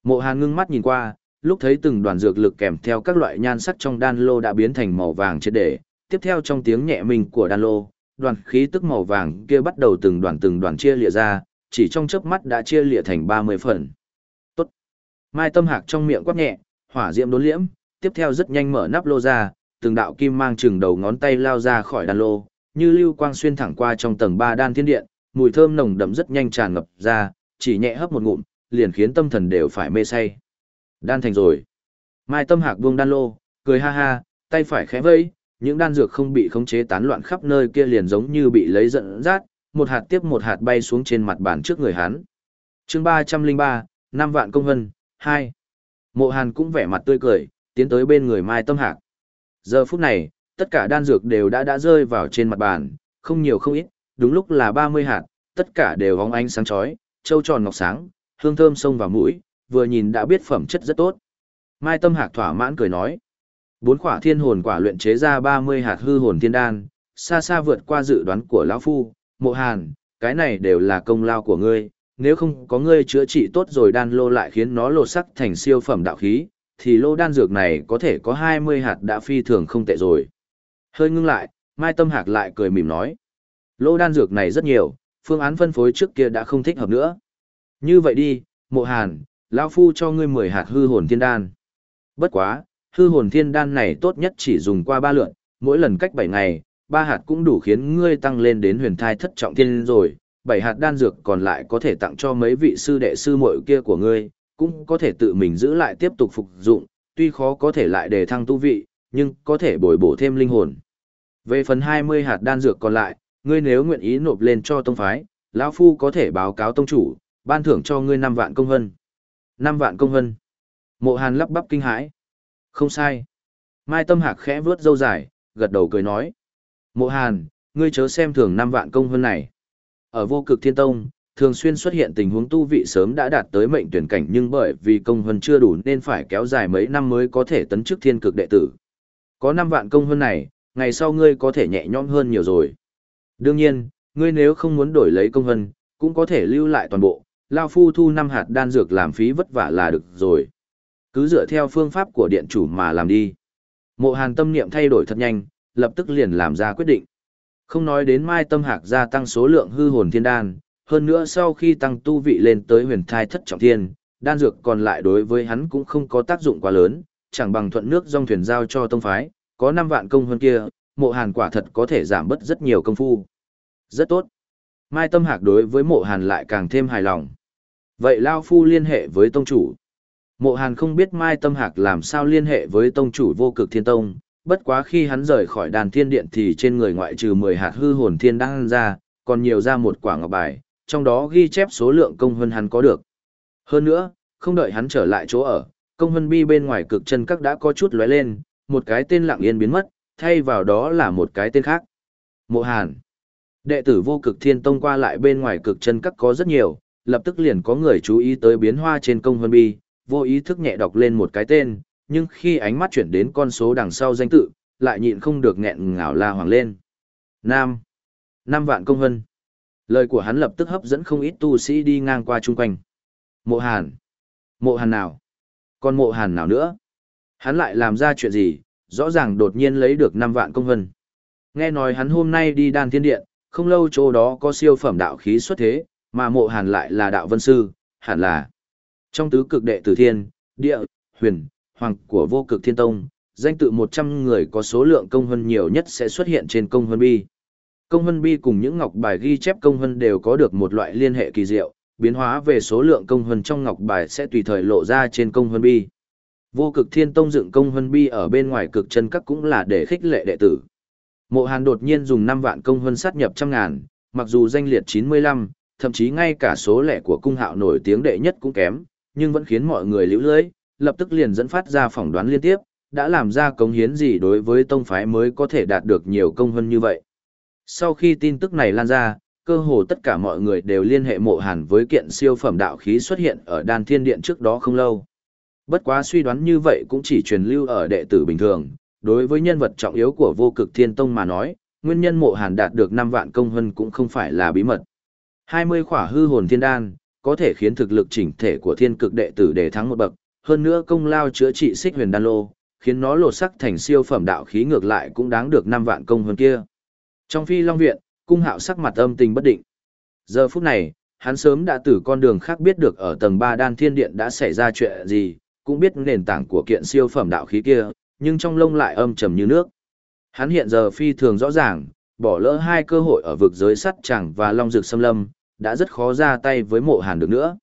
Mộ Hàn ngưng mắt nhìn qua, lúc thấy từng đoàn dược lực kèm theo các loại nhan sắc trong đan lô đã biến thành màu vàng trên để, tiếp theo trong tiếng nhẹ mình của đan lô, đoàn khí tức màu vàng kia bắt đầu từng đoàn từng đoàn chia lìa ra, chỉ trong chớp mắt đã chia lìa thành 30 phần. Tốt. Mai Tâm Hạc trong miệng quát nhẹ, hỏa diệm đốn liễm, tiếp theo rất nhanh mở nắp lô ra, từng đạo kim mang chừng đầu ngón tay lao ra khỏi đan lô, như lưu quang xuyên thẳng qua trong tầng 3 đan thiên điện, mùi thơm nồng đậm rất nhanh tràn ngập ra, chỉ nhẹ hấp một ngụm, liền khiến tâm thần đều phải mê say. Đan thành rồi. Mai Tâm Hạc buông đan lô, cười ha ha, tay phải khẽ vẫy, những đan dược không bị khống chế tán loạn khắp nơi kia liền giống như bị lấy giận rát, một hạt tiếp một hạt bay xuống trên mặt bàn trước người hắn. chương 303, năm vạn công hân, 2. Mộ Hàn cũng vẻ mặt tươi cười, tiến tới bên người Mai Tâm Hạc. Giờ phút này, tất cả đan dược đều đã đã rơi vào trên mặt bàn, không nhiều không ít, đúng lúc là 30 hạt, tất cả đều hóng ánh sáng chói, trâu tròn ngọc sáng, hương thơm sông vào mũi, vừa nhìn đã biết phẩm chất rất tốt. Mai Tâm Hạc thỏa mãn cười nói, bốn quả thiên hồn quả luyện chế ra 30 hạt hư hồn thiên đan, xa xa vượt qua dự đoán của lão phu, Mộ Hàn, cái này đều là công lao của ngươi, nếu không có ngươi chữa trị tốt rồi đan lô lại khiến nó lột sắc thành siêu phẩm đạo khí, thì lô đan dược này có thể có 20 hạt đã phi thường không tệ rồi. Hơi ngưng lại, Mai Tâm Hạc lại cười mỉm nói. Lô đan dược này rất nhiều, phương án phân phối trước kia đã không thích hợp nữa. Như vậy đi, mộ hàn, lão phu cho ngươi 10 hạt hư hồn thiên đan. Bất quá, hư hồn thiên đan này tốt nhất chỉ dùng qua ba lượn, mỗi lần cách 7 ngày, ba hạt cũng đủ khiến ngươi tăng lên đến huyền thai thất trọng thiên rồi, bảy hạt đan dược còn lại có thể tặng cho mấy vị sư đệ sư muội kia của ngươi, cũng có thể tự mình giữ lại tiếp tục phục dụng, tuy khó có thể lại đề thăng tu vị, nhưng có thể bồi bổ thêm linh hồn. Về phần 20 hạt đan dược còn lại, ngươi nếu nguyện ý nộp lên cho tông phái, lão phu có thể báo cáo tông chủ, ban thưởng cho ngươi 5 vạn công hân năm vạn công hân. Mộ Hàn lắp bắp kinh hãi. Không sai. Mai Tâm Hạc khẽ vớt râu dài, gật đầu cười nói. Mộ Hàn, ngươi chớ xem thường năm vạn công hân này. Ở vô cực thiên tông, thường xuyên xuất hiện tình huống tu vị sớm đã đạt tới mệnh tuyển cảnh nhưng bởi vì công hân chưa đủ nên phải kéo dài mấy năm mới có thể tấn chức thiên cực đệ tử. Có năm vạn công hân này, ngày sau ngươi có thể nhẹ nhõm hơn nhiều rồi. Đương nhiên, ngươi nếu không muốn đổi lấy công hân, cũng có thể lưu lại toàn bộ, Lao Phu thu năm hạt đan dược làm phí vất vả là được rồi. Cứ dựa theo phương pháp của điện chủ mà làm đi. Mộ hàn tâm niệm thay đổi thật nhanh, lập tức liền làm ra quyết định. Không nói đến mai tâm hạc gia tăng số lượng hư hồn thiên đan, hơn nữa sau khi tăng tu vị lên tới huyền thai thất trọng thiên, đan dược còn lại đối với hắn cũng không có tác dụng quá lớn, chẳng bằng thuận nước dong thuyền giao cho tông phái, có năm vạn công hơn kia, mộ hàn quả thật có thể giảm bớt rất nhiều công phu. Rất tốt. Mai tâm hạc đối với mộ hàn lại càng thêm hài lòng. Vậy Lao Phu liên hệ với tông chủ. Mộ hàn không biết Mai tâm hạc làm sao liên hệ với tông chủ vô cực thiên tông, bất quá khi hắn rời khỏi đàn thiên điện thì trên người ngoại trừ 10 hạt hư hồn thiên đang ra, còn nhiều ra một quả ngọc bài, trong đó ghi chép số lượng công hơn hắn có được. Hơn nữa, không đợi hắn trở lại chỗ ở, công hân bi bên ngoài cực chân các đã có chút lóe lên, một cái tên lặng yên biến mất, thay vào đó là một cái tên khác. Mộ Hàn. Đệ tử vô cực thiên tông qua lại bên ngoài cực chân các có rất nhiều, lập tức liền có người chú ý tới biến hoa trên công hân bi, vô ý thức nhẹ đọc lên một cái tên, nhưng khi ánh mắt chuyển đến con số đằng sau danh tự, lại nhịn không được nghẹn ngào la hoàng lên. Nam. nam vạn công hân. Lời của hắn lập tức hấp dẫn không ít tu sĩ đi ngang qua chung quanh. Mộ Hàn. Mộ Hàn nào? Còn mộ Hàn nào nữa? Hắn lại làm ra chuyện gì, rõ ràng đột nhiên lấy được 5 vạn công hân Nghe nói hắn hôm nay đi đan thiên điện, không lâu chỗ đó có siêu phẩm đạo khí xuất thế, mà mộ Hàn lại là đạo vân sư, hẳn là. Trong tứ cực đệ tử thiên, địa, huyền, hoàng của vô cực thiên tông, danh tự 100 người có số lượng công hân nhiều nhất sẽ xuất hiện trên công hân bi. Công hân bi cùng những ngọc bài ghi chép công hân đều có được một loại liên hệ kỳ diệu, biến hóa về số lượng công hân trong ngọc bài sẽ tùy thời lộ ra trên công hân bi. Vô cực thiên tông dựng công hân bi ở bên ngoài cực chân các cũng là để khích lệ đệ tử. Mộ Hàn đột nhiên dùng 5 vạn công hân sát nhập trăm ngàn, mặc dù danh liệt 95, thậm chí ngay cả số lẻ của cung hạo nổi tiếng đệ nhất cũng kém, nhưng vẫn khiến mọi người liễu lưới, lập tức liền dẫn phát ra phỏng đoán liên tiếp, đã làm ra công hiến gì đối với tông phái mới có thể đạt được nhiều công hân như vậy. Sau khi tin tức này lan ra, cơ hồ tất cả mọi người đều liên hệ mộ hàn với kiện siêu phẩm đạo khí xuất hiện ở đan thiên điện trước đó không lâu. Bất quá suy đoán như vậy cũng chỉ truyền lưu ở đệ tử bình thường, đối với nhân vật trọng yếu của vô cực thiên tông mà nói, nguyên nhân mộ hàn đạt được 5 vạn công hân cũng không phải là bí mật. 20 khỏa hư hồn thiên đan, có thể khiến thực lực chỉnh thể của thiên cực đệ tử để thắng một bậc, hơn nữa công lao chữa trị xích huyền đan lô, khiến nó lột sắc thành siêu phẩm đạo khí ngược lại cũng đáng được 5 vạn công hơn kia. Trong phi long viện, cung hạo sắc mặt âm tình bất định. Giờ phút này, hắn sớm đã từ con đường khác biết được ở tầng 3 đan thiên điện đã xảy ra chuyện gì, cũng biết nền tảng của kiện siêu phẩm đạo khí kia, nhưng trong lông lại âm trầm như nước. Hắn hiện giờ phi thường rõ ràng, bỏ lỡ hai cơ hội ở vực giới sắt chẳng và long dược xâm lâm, đã rất khó ra tay với mộ hàn được nữa.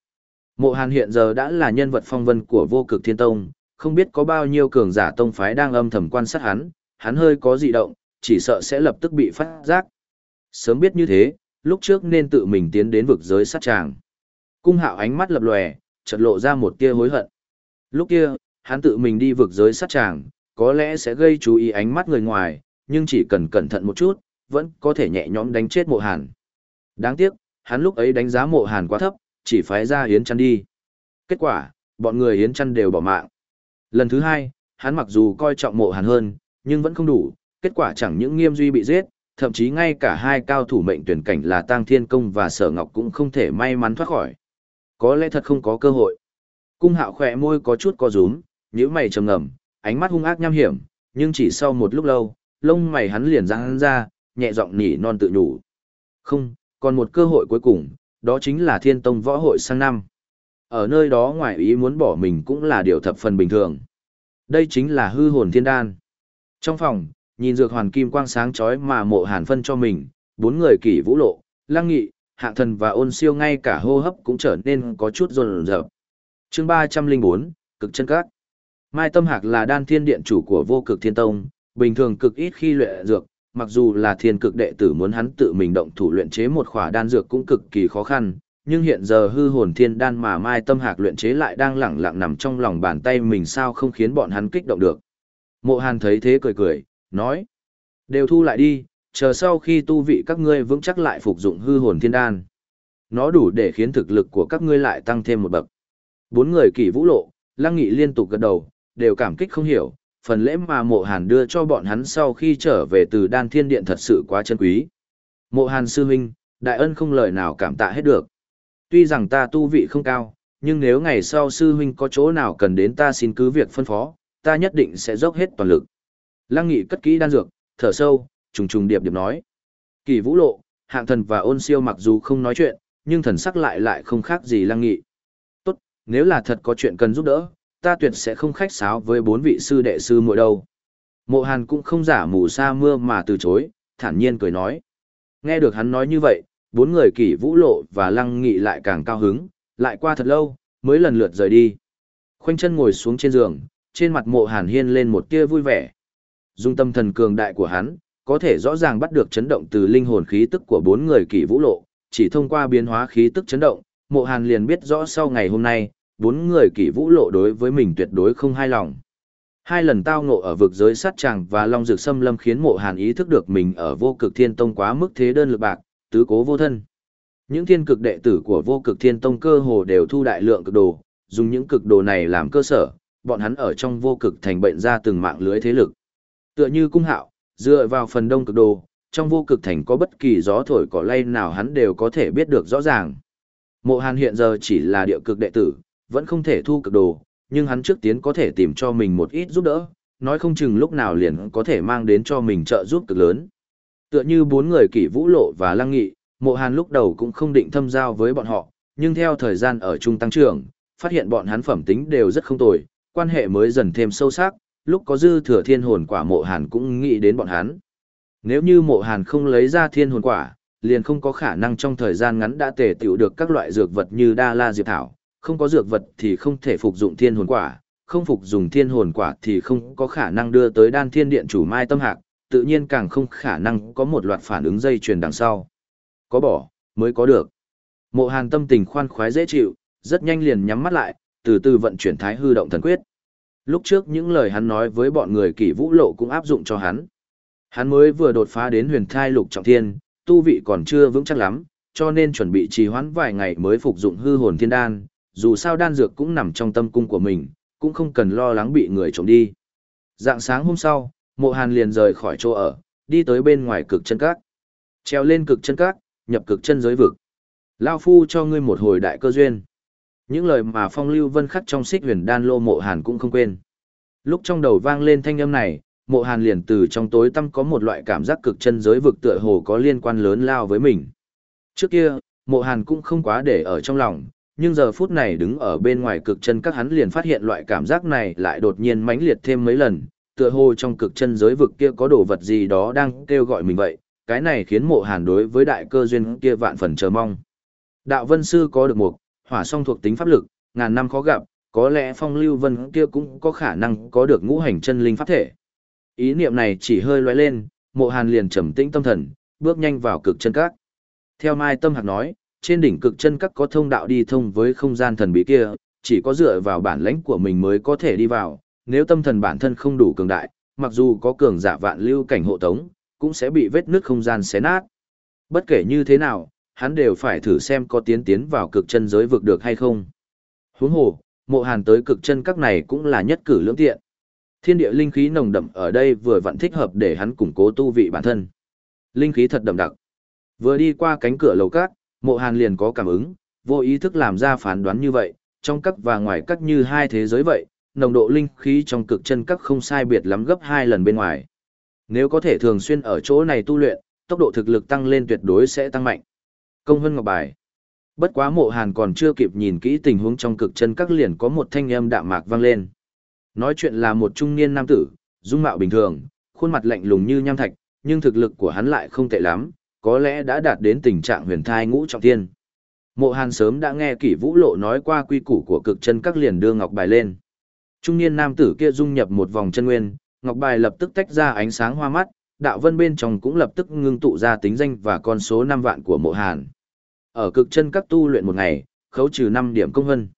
Mộ hàn hiện giờ đã là nhân vật phong vân của vô cực thiên tông, không biết có bao nhiêu cường giả tông phái đang âm thầm quan sát hắn, hắn hơi có dị động, chỉ sợ sẽ lập tức bị phát giác, Sớm biết như thế, lúc trước nên tự mình tiến đến vực giới sát tràng. Cung hạo ánh mắt lập lòe, chợt lộ ra một tia hối hận. Lúc kia, hắn tự mình đi vực giới sát tràng, có lẽ sẽ gây chú ý ánh mắt người ngoài, nhưng chỉ cần cẩn thận một chút, vẫn có thể nhẹ nhõm đánh chết mộ hàn. Đáng tiếc, hắn lúc ấy đánh giá mộ hàn quá thấp, chỉ phái ra hiến chăn đi. Kết quả, bọn người hiến chăn đều bỏ mạng. Lần thứ hai, hắn mặc dù coi trọng mộ hàn hơn, nhưng vẫn không đủ, kết quả chẳng những nghiêm duy bị giết, thậm chí ngay cả hai cao thủ mệnh tuyển cảnh là Tang Thiên Công và Sở Ngọc cũng không thể may mắn thoát khỏi. Có lẽ thật không có cơ hội. Cung hạo khỏe môi có chút co rúm, nhíu mày trầm ngầm, ánh mắt hung ác nham hiểm, nhưng chỉ sau một lúc lâu, lông mày hắn liền giãn ra, nhẹ giọng nỉ non tự nhủ. Không, còn một cơ hội cuối cùng, đó chính là Thiên Tông Võ Hội sang năm. Ở nơi đó ngoài ý muốn bỏ mình cũng là điều thập phần bình thường. Đây chính là hư hồn thiên đan. Trong phòng, nhìn dược hoàn kim quang sáng chói mà mộ hàn phân cho mình, bốn người kỷ vũ lộ, lăng nghị, hạng thần và ôn siêu ngay cả hô hấp cũng trở nên có chút rồn rợp. chương 304, cực chân các. Mai Tâm Hạc là đan thiên điện chủ của vô cực thiên tông, bình thường cực ít khi luyện dược, mặc dù là thiên cực đệ tử muốn hắn tự mình động thủ luyện chế một khỏa đan dược cũng cực kỳ khó khăn, nhưng hiện giờ hư hồn thiên đan mà Mai Tâm Hạc luyện chế lại đang lẳng lặng nằm trong lòng bàn tay mình sao không khiến bọn hắn kích động được. Mộ Hàn thấy thế cười cười, nói. Đều thu lại đi, chờ sau khi tu vị các ngươi vững chắc lại phục dụng hư hồn thiên đan. Nó đủ để khiến thực lực của các ngươi lại tăng thêm một bậc. Bốn người kỳ vũ lộ, lăng nghị liên tục gật đầu, đều cảm kích không hiểu, phần lễ mà mộ hàn đưa cho bọn hắn sau khi trở về từ đan thiên điện thật sự quá chân quý. Mộ hàn sư huynh, Đại ân không lời nào cảm tạ hết được. Tuy rằng ta tu vị không cao, nhưng nếu ngày sau sư huynh có chỗ nào cần đến ta xin cứ việc phân phó, ta nhất định sẽ dốc hết toàn lực. Lăng Nghị cất kỹ đan dược, thở sâu, trùng trùng điệp điệp nói. Kỳ vũ lộ, hạng thần và ôn siêu mặc dù không nói chuyện, nhưng thần sắc lại lại không khác gì Lăng Nghị. Tốt, nếu là thật có chuyện cần giúp đỡ, ta tuyệt sẽ không khách sáo với bốn vị sư đệ sư muội đâu. Mộ Hàn cũng không giả mù sa mưa mà từ chối, thản nhiên cười nói. Nghe được hắn nói như vậy, bốn người kỷ vũ lộ và lăng nghị lại càng cao hứng, lại qua thật lâu, mới lần lượt rời đi. Khoanh chân ngồi xuống trên giường, trên mặt mộ hàn hiên lên một tia vui vẻ. Dung tâm thần cường đại của hắn, có thể rõ ràng bắt được chấn động từ linh hồn khí tức của bốn người kỷ vũ lộ, chỉ thông qua biến hóa khí tức chấn động, mộ hàn liền biết rõ sau ngày hôm nay, bốn người kỷ vũ lộ đối với mình tuyệt đối không hài lòng. Hai lần tao ngộ ở vực giới sát tràng và long dược xâm lâm khiến mộ hàn ý thức được mình ở vô cực thiên tông quá mức thế đơn lực bạc, tứ cố vô thân. Những thiên cực đệ tử của vô cực thiên tông cơ hồ đều thu đại lượng cực đồ, dùng những cực đồ này làm cơ sở, bọn hắn ở trong vô cực thành bệnh ra từng mạng lưới thế lực. Tựa như cung hạo, dựa vào phần đông cực đồ, trong vô cực thành có bất kỳ gió thổi cỏ lay nào hắn đều có thể biết được rõ ràng. Mộ Hàn hiện giờ chỉ là địa cực đệ tử, vẫn không thể thu cực đồ, nhưng hắn trước tiến có thể tìm cho mình một ít giúp đỡ, nói không chừng lúc nào liền có thể mang đến cho mình trợ giúp cực lớn. Tựa như bốn người kỷ vũ lộ và lăng nghị, mộ hàn lúc đầu cũng không định thâm giao với bọn họ, nhưng theo thời gian ở trung tăng trưởng, phát hiện bọn hắn phẩm tính đều rất không tồi, quan hệ mới dần thêm sâu sắc, lúc có dư thừa thiên hồn quả mộ hàn cũng nghĩ đến bọn hắn. Nếu như mộ hàn không lấy ra thiên hồn quả, liền không có khả năng trong thời gian ngắn đã tề tiểu được các loại dược vật như đa la diệp thảo, không có dược vật thì không thể phục dụng thiên hồn quả, không phục dùng thiên hồn quả thì không có khả năng đưa tới đan thiên điện chủ mai tâm hạc, tự nhiên càng không khả năng có một loạt phản ứng dây chuyền đằng sau. Có bỏ, mới có được. Mộ hàn tâm tình khoan khoái dễ chịu, rất nhanh liền nhắm mắt lại, từ từ vận chuyển thái hư động thần quyết. Lúc trước những lời hắn nói với bọn người kỷ vũ lộ cũng áp dụng cho hắn. Hắn mới vừa đột phá đến huyền thai lục trọng thiên, tu vị còn chưa vững chắc lắm, cho nên chuẩn bị trì hoãn vài ngày mới phục dụng hư hồn thiên đan, dù sao đan dược cũng nằm trong tâm cung của mình, cũng không cần lo lắng bị người trộm đi. Dạng sáng hôm sau, mộ hàn liền rời khỏi chỗ ở, đi tới bên ngoài cực chân các. Treo lên cực chân các, nhập cực chân giới vực. Lao phu cho ngươi một hồi đại cơ duyên. Những lời mà phong lưu vân khắc trong xích huyền đan lô mộ hàn cũng không quên. Lúc trong đầu vang lên thanh âm này, mộ hàn liền từ trong tối tâm có một loại cảm giác cực chân giới vực tựa hồ có liên quan lớn lao với mình. Trước kia, mộ hàn cũng không quá để ở trong lòng, nhưng giờ phút này đứng ở bên ngoài cực chân các hắn liền phát hiện loại cảm giác này lại đột nhiên mãnh liệt thêm mấy lần, tựa hồ trong cực chân giới vực kia có đồ vật gì đó đang kêu gọi mình vậy, cái này khiến mộ hàn đối với đại cơ duyên kia vạn phần chờ mong. Đạo vân sư có được một, hỏa song thuộc tính pháp lực, ngàn năm khó gặp, có lẽ phong lưu vân kia cũng có khả năng có được ngũ hành chân linh pháp thể. Ý niệm này chỉ hơi lóe lên, mộ hàn liền trầm tĩnh tâm thần, bước nhanh vào cực chân các. Theo Mai Tâm Hạc nói, trên đỉnh cực chân các có thông đạo đi thông với không gian thần bí kia, chỉ có dựa vào bản lãnh của mình mới có thể đi vào, nếu tâm thần bản thân không đủ cường đại, mặc dù có cường giả vạn lưu cảnh hộ tống, cũng sẽ bị vết nứt không gian xé nát. Bất kể như thế nào, hắn đều phải thử xem có tiến tiến vào cực chân giới vực được hay không. Huống hồ, mộ hàn tới cực chân các này cũng là nhất cử lưỡng tiện. Thiên địa linh khí nồng đậm ở đây vừa vặn thích hợp để hắn củng cố tu vị bản thân. Linh khí thật đậm đặc. Vừa đi qua cánh cửa lầu cát, Mộ Hàn liền có cảm ứng, vô ý thức làm ra phán đoán như vậy, trong các và ngoài các như hai thế giới vậy, nồng độ linh khí trong cực chân các không sai biệt lắm gấp hai lần bên ngoài. Nếu có thể thường xuyên ở chỗ này tu luyện, tốc độ thực lực tăng lên tuyệt đối sẽ tăng mạnh. Công Hân Ngọc Bài Bất quá mộ hàn còn chưa kịp nhìn kỹ tình huống trong cực chân các liền có một thanh âm đạm mạc vang lên. Nói chuyện là một trung niên nam tử, dung mạo bình thường, khuôn mặt lạnh lùng như nham thạch, nhưng thực lực của hắn lại không tệ lắm, có lẽ đã đạt đến tình trạng huyền thai ngũ trọng thiên. Mộ Hàn sớm đã nghe kỷ vũ lộ nói qua quy củ của cực chân các liền đưa ngọc bài lên. Trung niên nam tử kia dung nhập một vòng chân nguyên, ngọc bài lập tức tách ra ánh sáng hoa mắt, đạo vân bên trong cũng lập tức ngưng tụ ra tính danh và con số 5 vạn của mộ Hàn. Ở cực chân các tu luyện một ngày, khấu trừ 5 điểm công hân.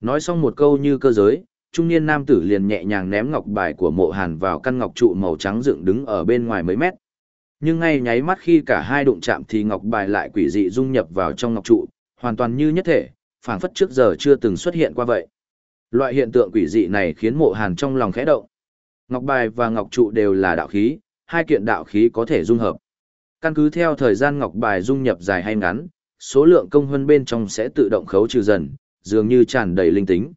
Nói xong một câu như cơ giới, trung niên nam tử liền nhẹ nhàng ném ngọc bài của mộ Hàn vào căn ngọc trụ màu trắng dựng đứng ở bên ngoài mấy mét. Nhưng ngay nháy mắt khi cả hai đụng chạm thì ngọc bài lại quỷ dị dung nhập vào trong ngọc trụ, hoàn toàn như nhất thể, phảng phất trước giờ chưa từng xuất hiện qua vậy. Loại hiện tượng quỷ dị này khiến mộ hàn trong lòng khẽ động. Ngọc bài và ngọc trụ đều là đạo khí, hai kiện đạo khí có thể dung hợp. Căn cứ theo thời gian ngọc bài dung nhập dài hay ngắn, số lượng công hơn bên trong sẽ tự động khấu trừ dần, dường như tràn đầy linh tính.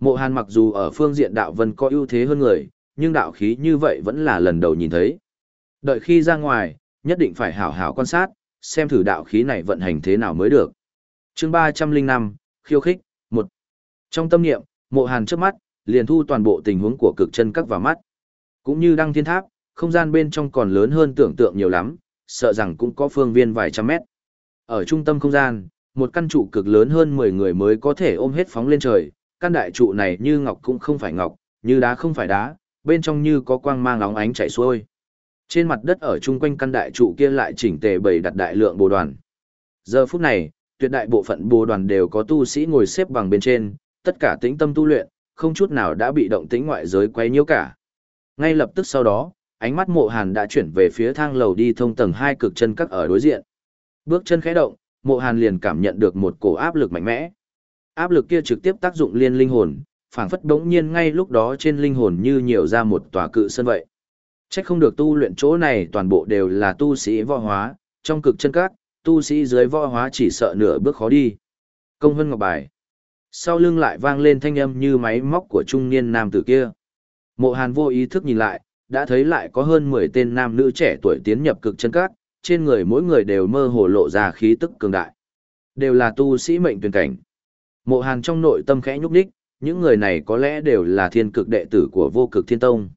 Mộ Hàn mặc dù ở phương diện đạo vân có ưu thế hơn người, nhưng đạo khí như vậy vẫn là lần đầu nhìn thấy. Đợi khi ra ngoài, nhất định phải hảo hảo quan sát, xem thử đạo khí này vận hành thế nào mới được. chương 305, khiêu khích, 1. Trong tâm niệm, mộ hàn trước mắt, liền thu toàn bộ tình huống của cực chân các vào mắt. Cũng như đăng thiên tháp, không gian bên trong còn lớn hơn tưởng tượng nhiều lắm, sợ rằng cũng có phương viên vài trăm mét. Ở trung tâm không gian, một căn trụ cực lớn hơn 10 người mới có thể ôm hết phóng lên trời, căn đại trụ này như ngọc cũng không phải ngọc, như đá không phải đá, bên trong như có quang mang óng ánh chảy xuôi. Trên mặt đất ở chung quanh căn đại trụ kia lại chỉnh tề bày đặt đại lượng bồ đoàn. Giờ phút này, tuyệt đại bộ phận bồ đoàn đều có tu sĩ ngồi xếp bằng bên trên, tất cả tĩnh tâm tu luyện, không chút nào đã bị động tĩnh ngoại giới quấy nhiễu cả. Ngay lập tức sau đó, ánh mắt mộ hàn đã chuyển về phía thang lầu đi thông tầng hai cực chân các ở đối diện. Bước chân khẽ động, mộ hàn liền cảm nhận được một cổ áp lực mạnh mẽ. Áp lực kia trực tiếp tác dụng liên linh hồn, phảng phất đống nhiên ngay lúc đó trên linh hồn như nhiều ra một tòa cự sơn vậy. Chắc không được tu luyện chỗ này toàn bộ đều là tu sĩ võ hóa, trong cực chân các, tu sĩ dưới võ hóa chỉ sợ nửa bước khó đi. Công hân ngọc bài. Sau lưng lại vang lên thanh âm như máy móc của trung niên nam tử kia. Mộ Hàn vô ý thức nhìn lại, đã thấy lại có hơn 10 tên nam nữ trẻ tuổi tiến nhập cực chân các, trên người mỗi người đều mơ hồ lộ ra khí tức cường đại. Đều là tu sĩ mệnh tuyển cảnh. Mộ Hàn trong nội tâm khẽ nhúc đích, những người này có lẽ đều là thiên cực đệ tử của vô cực thiên tông.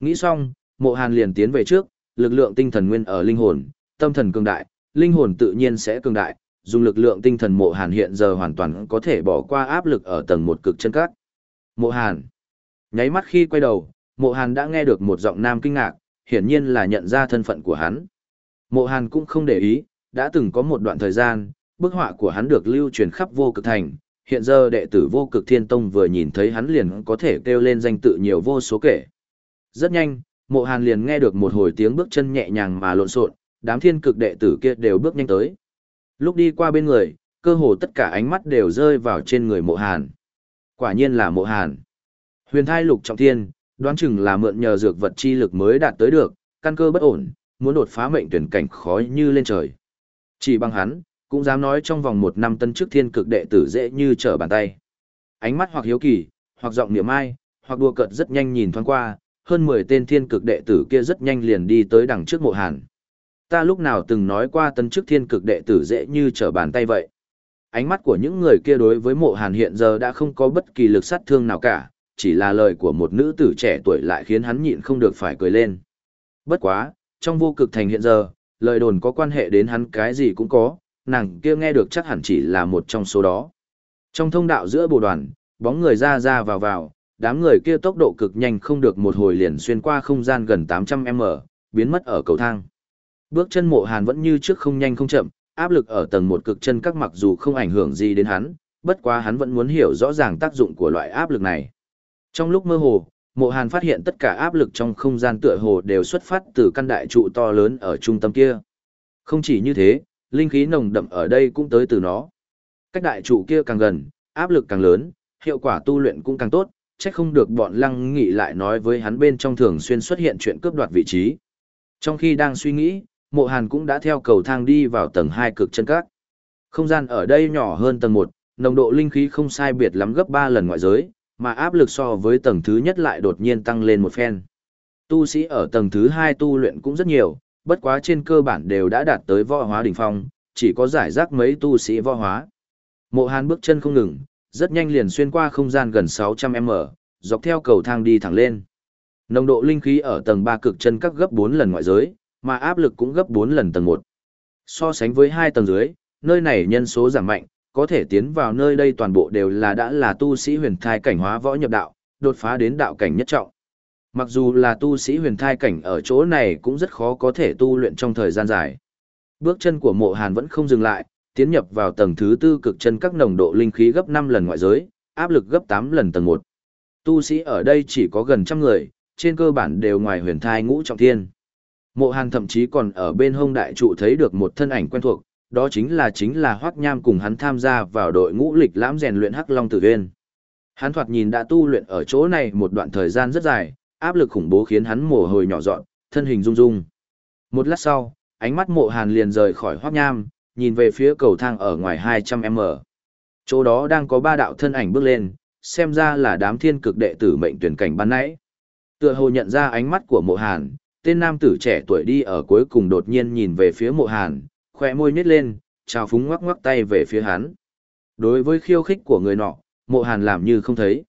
Nghĩ xong, mộ hàn liền tiến về trước, lực lượng tinh thần nguyên ở linh hồn, tâm thần cường đại, linh hồn tự nhiên sẽ cường đại, dùng lực lượng tinh thần mộ hàn hiện giờ hoàn toàn có thể bỏ qua áp lực ở tầng một cực chân cát. Mộ hàn. Nháy mắt khi quay đầu, mộ hàn đã nghe được một giọng nam kinh ngạc, hiển nhiên là nhận ra thân phận của hắn. Mộ hàn cũng không để ý, đã từng có một đoạn thời gian, bức họa của hắn được lưu truyền khắp vô cực thành, hiện giờ đệ tử vô cực thiên tông vừa nhìn thấy hắn liền có thể kêu lên danh tự nhiều vô số kể. Rất nhanh, mộ hàn liền nghe được một hồi tiếng bước chân nhẹ nhàng mà lộn xộn đám thiên cực đệ tử kia đều bước nhanh tới. Lúc đi qua bên người, cơ hồ tất cả ánh mắt đều rơi vào trên người mộ hàn. Quả nhiên là mộ hàn. Huyền thai lục trọng thiên, đoán chừng là mượn nhờ dược vật chi lực mới đạt tới được, căn cơ bất ổn, muốn đột phá mệnh tuyển cảnh khói như lên trời. Chỉ bằng hắn, cũng dám nói trong vòng một năm tân chức thiên cực đệ tử dễ như trở bàn tay. Ánh mắt hoặc hiếu kỳ, hoặc giọng niệm ai, hoặc đùa cợt rất nhanh nhìn thoáng qua, hơn 10 tên thiên cực đệ tử kia rất nhanh liền đi tới đằng trước mộ hàn. Ta lúc nào từng nói qua tân chức thiên cực đệ tử dễ như trở bàn tay vậy. Ánh mắt của những người kia đối với mộ hàn hiện giờ đã không có bất kỳ lực sát thương nào cả, chỉ là lời của một nữ tử trẻ tuổi lại khiến hắn nhịn không được phải cười lên. Bất quá, trong vô cực thành hiện giờ, lời đồn có quan hệ đến hắn cái gì cũng có, nàng kia nghe được chắc hẳn chỉ là một trong số đó. Trong thông đạo giữa bộ đoàn, bóng người ra ra vào vào, đám người kia tốc độ cực nhanh không được một hồi liền xuyên qua không gian gần 800m, biến mất ở cầu thang. Bước chân mộ hàn vẫn như trước không nhanh không chậm, áp lực ở tầng một cực chân các mặc dù không ảnh hưởng gì đến hắn, bất quá hắn vẫn muốn hiểu rõ ràng tác dụng của loại áp lực này. Trong lúc mơ hồ, mộ hàn phát hiện tất cả áp lực trong không gian tựa hồ đều xuất phát từ căn đại trụ to lớn ở trung tâm kia. Không chỉ như thế, linh khí nồng đậm ở đây cũng tới từ nó. Cách đại trụ kia càng gần, áp lực càng lớn, hiệu quả tu luyện cũng càng tốt, chắc không được bọn lăng nghị lại nói với hắn bên trong thường xuyên xuất hiện chuyện cướp đoạt vị trí. Trong khi đang suy nghĩ, mộ hàn cũng đã theo cầu thang đi vào tầng 2 cực chân các. Không gian ở đây nhỏ hơn tầng 1, nồng độ linh khí không sai biệt lắm gấp 3 lần ngoại giới, mà áp lực so với tầng thứ nhất lại đột nhiên tăng lên một phen. Tu sĩ ở tầng thứ 2 tu luyện cũng rất nhiều, bất quá trên cơ bản đều đã đạt tới võ hóa đỉnh phong, chỉ có giải rác mấy tu sĩ võ hóa. Mộ Hàn bước chân không ngừng, rất nhanh liền xuyên qua không gian gần 600m, dọc theo cầu thang đi thẳng lên. Nồng độ linh khí ở tầng 3 cực chân các gấp 4 lần ngoại giới, mà áp lực cũng gấp 4 lần tầng 1. So sánh với hai tầng dưới, nơi này nhân số giảm mạnh, có thể tiến vào nơi đây toàn bộ đều là đã là tu sĩ huyền thai cảnh hóa võ nhập đạo, đột phá đến đạo cảnh nhất trọng. Mặc dù là tu sĩ huyền thai cảnh ở chỗ này cũng rất khó có thể tu luyện trong thời gian dài. Bước chân của mộ hàn vẫn không dừng lại, tiến nhập vào tầng thứ tư cực chân các nồng độ linh khí gấp 5 lần ngoại giới, áp lực gấp 8 lần tầng 1. Tu sĩ ở đây chỉ có gần trăm người, trên cơ bản đều ngoài huyền thai ngũ trọng thiên. Mộ hàn thậm chí còn ở bên hông đại trụ thấy được một thân ảnh quen thuộc, đó chính là chính là Hoắc Nham cùng hắn tham gia vào đội ngũ lịch lãm rèn luyện Hắc Long Tử Viên. Hắn thoạt nhìn đã tu luyện ở chỗ này một đoạn thời gian rất dài, áp lực khủng bố khiến hắn mồ hôi nhỏ dọn, thân hình rung rung. Một lát sau, ánh mắt mộ hàn liền rời khỏi hoác nham, nhìn về phía cầu thang ở ngoài 200m. Chỗ đó đang có ba đạo thân ảnh bước lên, xem ra là đám thiên cực đệ tử mệnh tuyển cảnh ban nãy. Tựa hồ nhận ra ánh mắt của mộ hàn, tên nam tử trẻ tuổi đi ở cuối cùng đột nhiên nhìn về phía mộ hàn, khỏe môi nhét lên, chào phúng ngoắc ngoắc tay về phía hắn. Đối với khiêu khích của người nọ, mộ hàn làm như không thấy.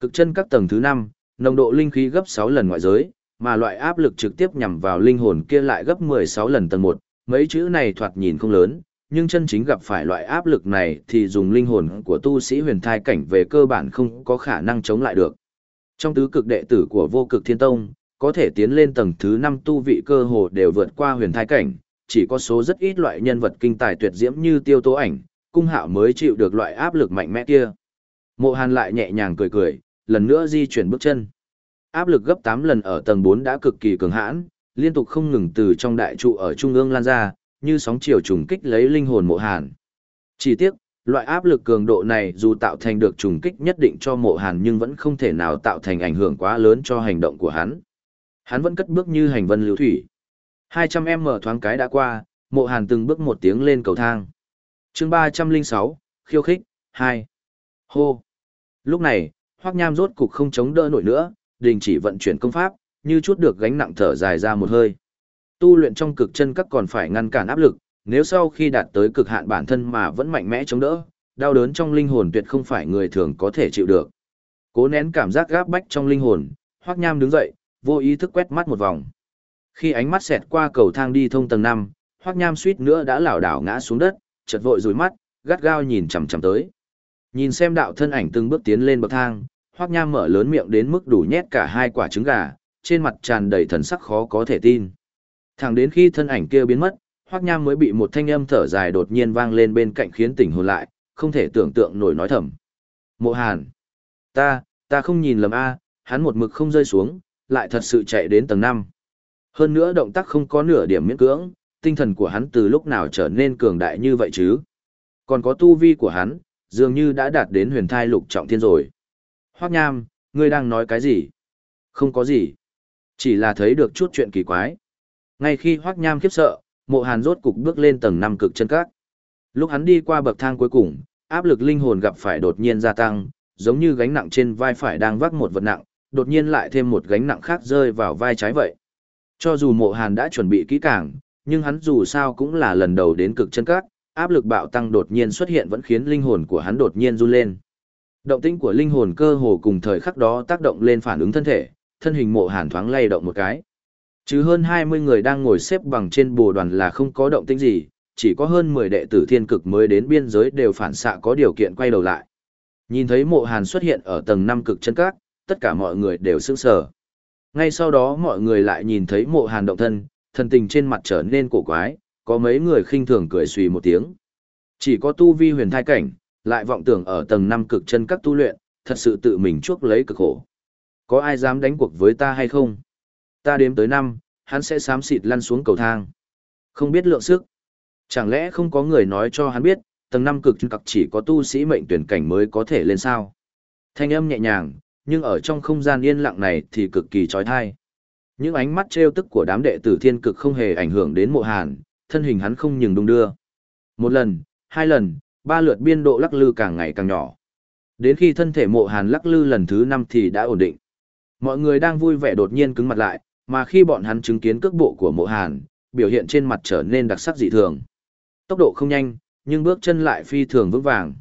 Cực chân các tầng thứ 5, nồng độ linh khí gấp 6 lần ngoại giới, mà loại áp lực trực tiếp nhằm vào linh hồn kia lại gấp 16 lần tầng 1, mấy chữ này thoạt nhìn không lớn, nhưng chân chính gặp phải loại áp lực này thì dùng linh hồn của tu sĩ huyền thai cảnh về cơ bản không có khả năng chống lại được. Trong tứ cực đệ tử của vô cực thiên tông, có thể tiến lên tầng thứ 5 tu vị cơ hồ đều vượt qua huyền thai cảnh, chỉ có số rất ít loại nhân vật kinh tài tuyệt diễm như tiêu tố ảnh, cung hạo mới chịu được loại áp lực mạnh mẽ kia. Mộ hàn lại nhẹ nhàng cười cười, lần nữa di chuyển bước chân. Áp lực gấp 8 lần ở tầng 4 đã cực kỳ cường hãn, liên tục không ngừng từ trong đại trụ ở trung ương lan ra, như sóng chiều trùng kích lấy linh hồn mộ hàn. Chỉ tiếc, loại áp lực cường độ này dù tạo thành được trùng kích nhất định cho mộ hàn nhưng vẫn không thể nào tạo thành ảnh hưởng quá lớn cho hành động của hắn. Hắn vẫn cất bước như hành vân lưu thủy. 200 em mở thoáng cái đã qua, mộ hàn từng bước một tiếng lên cầu thang. chương 306, khiêu khích, 2. Hô. Lúc này, hoác nham rốt cục không chống đỡ nổi nữa, đình chỉ vận chuyển công pháp, như chút được gánh nặng thở dài ra một hơi. Tu luyện trong cực chân các còn phải ngăn cản áp lực, nếu sau khi đạt tới cực hạn bản thân mà vẫn mạnh mẽ chống đỡ, đau đớn trong linh hồn tuyệt không phải người thường có thể chịu được. Cố nén cảm giác gáp bách trong linh hồn, Hoắc Nham đứng dậy, vô ý thức quét mắt một vòng. Khi ánh mắt xẹt qua cầu thang đi thông tầng 5, Hoắc Nham suýt nữa đã lảo đảo ngã xuống đất, chợt vội rủi mắt, gắt gao nhìn chằm chằm tới. Nhìn xem đạo thân ảnh từng bước tiến lên bậc thang, Hoắc Nham mở lớn miệng đến mức đủ nhét cả hai quả trứng gà, trên mặt tràn đầy thần sắc khó có thể tin. Thẳng đến khi thân ảnh kia biến mất, Hoắc Nham mới bị một thanh âm thở dài đột nhiên vang lên bên cạnh khiến tỉnh hồn lại, không thể tưởng tượng nổi nói thầm. Mộ Hàn, ta, ta không nhìn lầm a, hắn một mực không rơi xuống, lại thật sự chạy đến tầng 5. Hơn nữa động tác không có nửa điểm miễn cưỡng, tinh thần của hắn từ lúc nào trở nên cường đại như vậy chứ? Còn có tu vi của hắn, dường như đã đạt đến huyền thai lục trọng thiên rồi. Hoắc Nham, ngươi đang nói cái gì? Không có gì. Chỉ là thấy được chút chuyện kỳ quái. Ngay khi Hoắc Nham khiếp sợ, Mộ Hàn rốt cục bước lên tầng năm cực chân các. Lúc hắn đi qua bậc thang cuối cùng, áp lực linh hồn gặp phải đột nhiên gia tăng, giống như gánh nặng trên vai phải đang vác một vật nặng, đột nhiên lại thêm một gánh nặng khác rơi vào vai trái vậy. Cho dù Mộ Hàn đã chuẩn bị kỹ càng, nhưng hắn dù sao cũng là lần đầu đến cực chân các, áp lực bạo tăng đột nhiên xuất hiện vẫn khiến linh hồn của hắn đột nhiên run lên. Động tĩnh của linh hồn cơ hồ cùng thời khắc đó tác động lên phản ứng thân thể, thân hình Mộ Hàn thoáng lay động một cái. Chứ hơn 20 người đang ngồi xếp bằng trên bồ đoàn là không có động tĩnh gì, chỉ có hơn 10 đệ tử thiên cực mới đến biên giới đều phản xạ có điều kiện quay đầu lại. Nhìn thấy mộ hàn xuất hiện ở tầng 5 cực chân các, tất cả mọi người đều sững sờ. Ngay sau đó mọi người lại nhìn thấy mộ hàn động thân, thần tình trên mặt trở nên cổ quái, có mấy người khinh thường cười xùy một tiếng. Chỉ có tu vi huyền thai cảnh, lại vọng tưởng ở tầng 5 cực chân các tu luyện, thật sự tự mình chuốc lấy cực khổ. Có ai dám đánh cuộc với ta hay không? ta đếm tới năm, hắn sẽ xám xịt lăn xuống cầu thang. Không biết lượng sức. Chẳng lẽ không có người nói cho hắn biết, tầng năm cực cặc chỉ có tu sĩ mệnh tuyển cảnh mới có thể lên sao. Thanh âm nhẹ nhàng, nhưng ở trong không gian yên lặng này thì cực kỳ trói thai. Những ánh mắt trêu tức của đám đệ tử thiên cực không hề ảnh hưởng đến mộ hàn, thân hình hắn không nhừng đung đưa. Một lần, hai lần, ba lượt biên độ lắc lư càng ngày càng nhỏ. Đến khi thân thể mộ hàn lắc lư lần thứ năm thì đã ổn định. Mọi người đang vui vẻ đột nhiên cứng mặt lại, mà khi bọn hắn chứng kiến cước bộ của mộ hàn, biểu hiện trên mặt trở nên đặc sắc dị thường. Tốc độ không nhanh, nhưng bước chân lại phi thường vững vàng.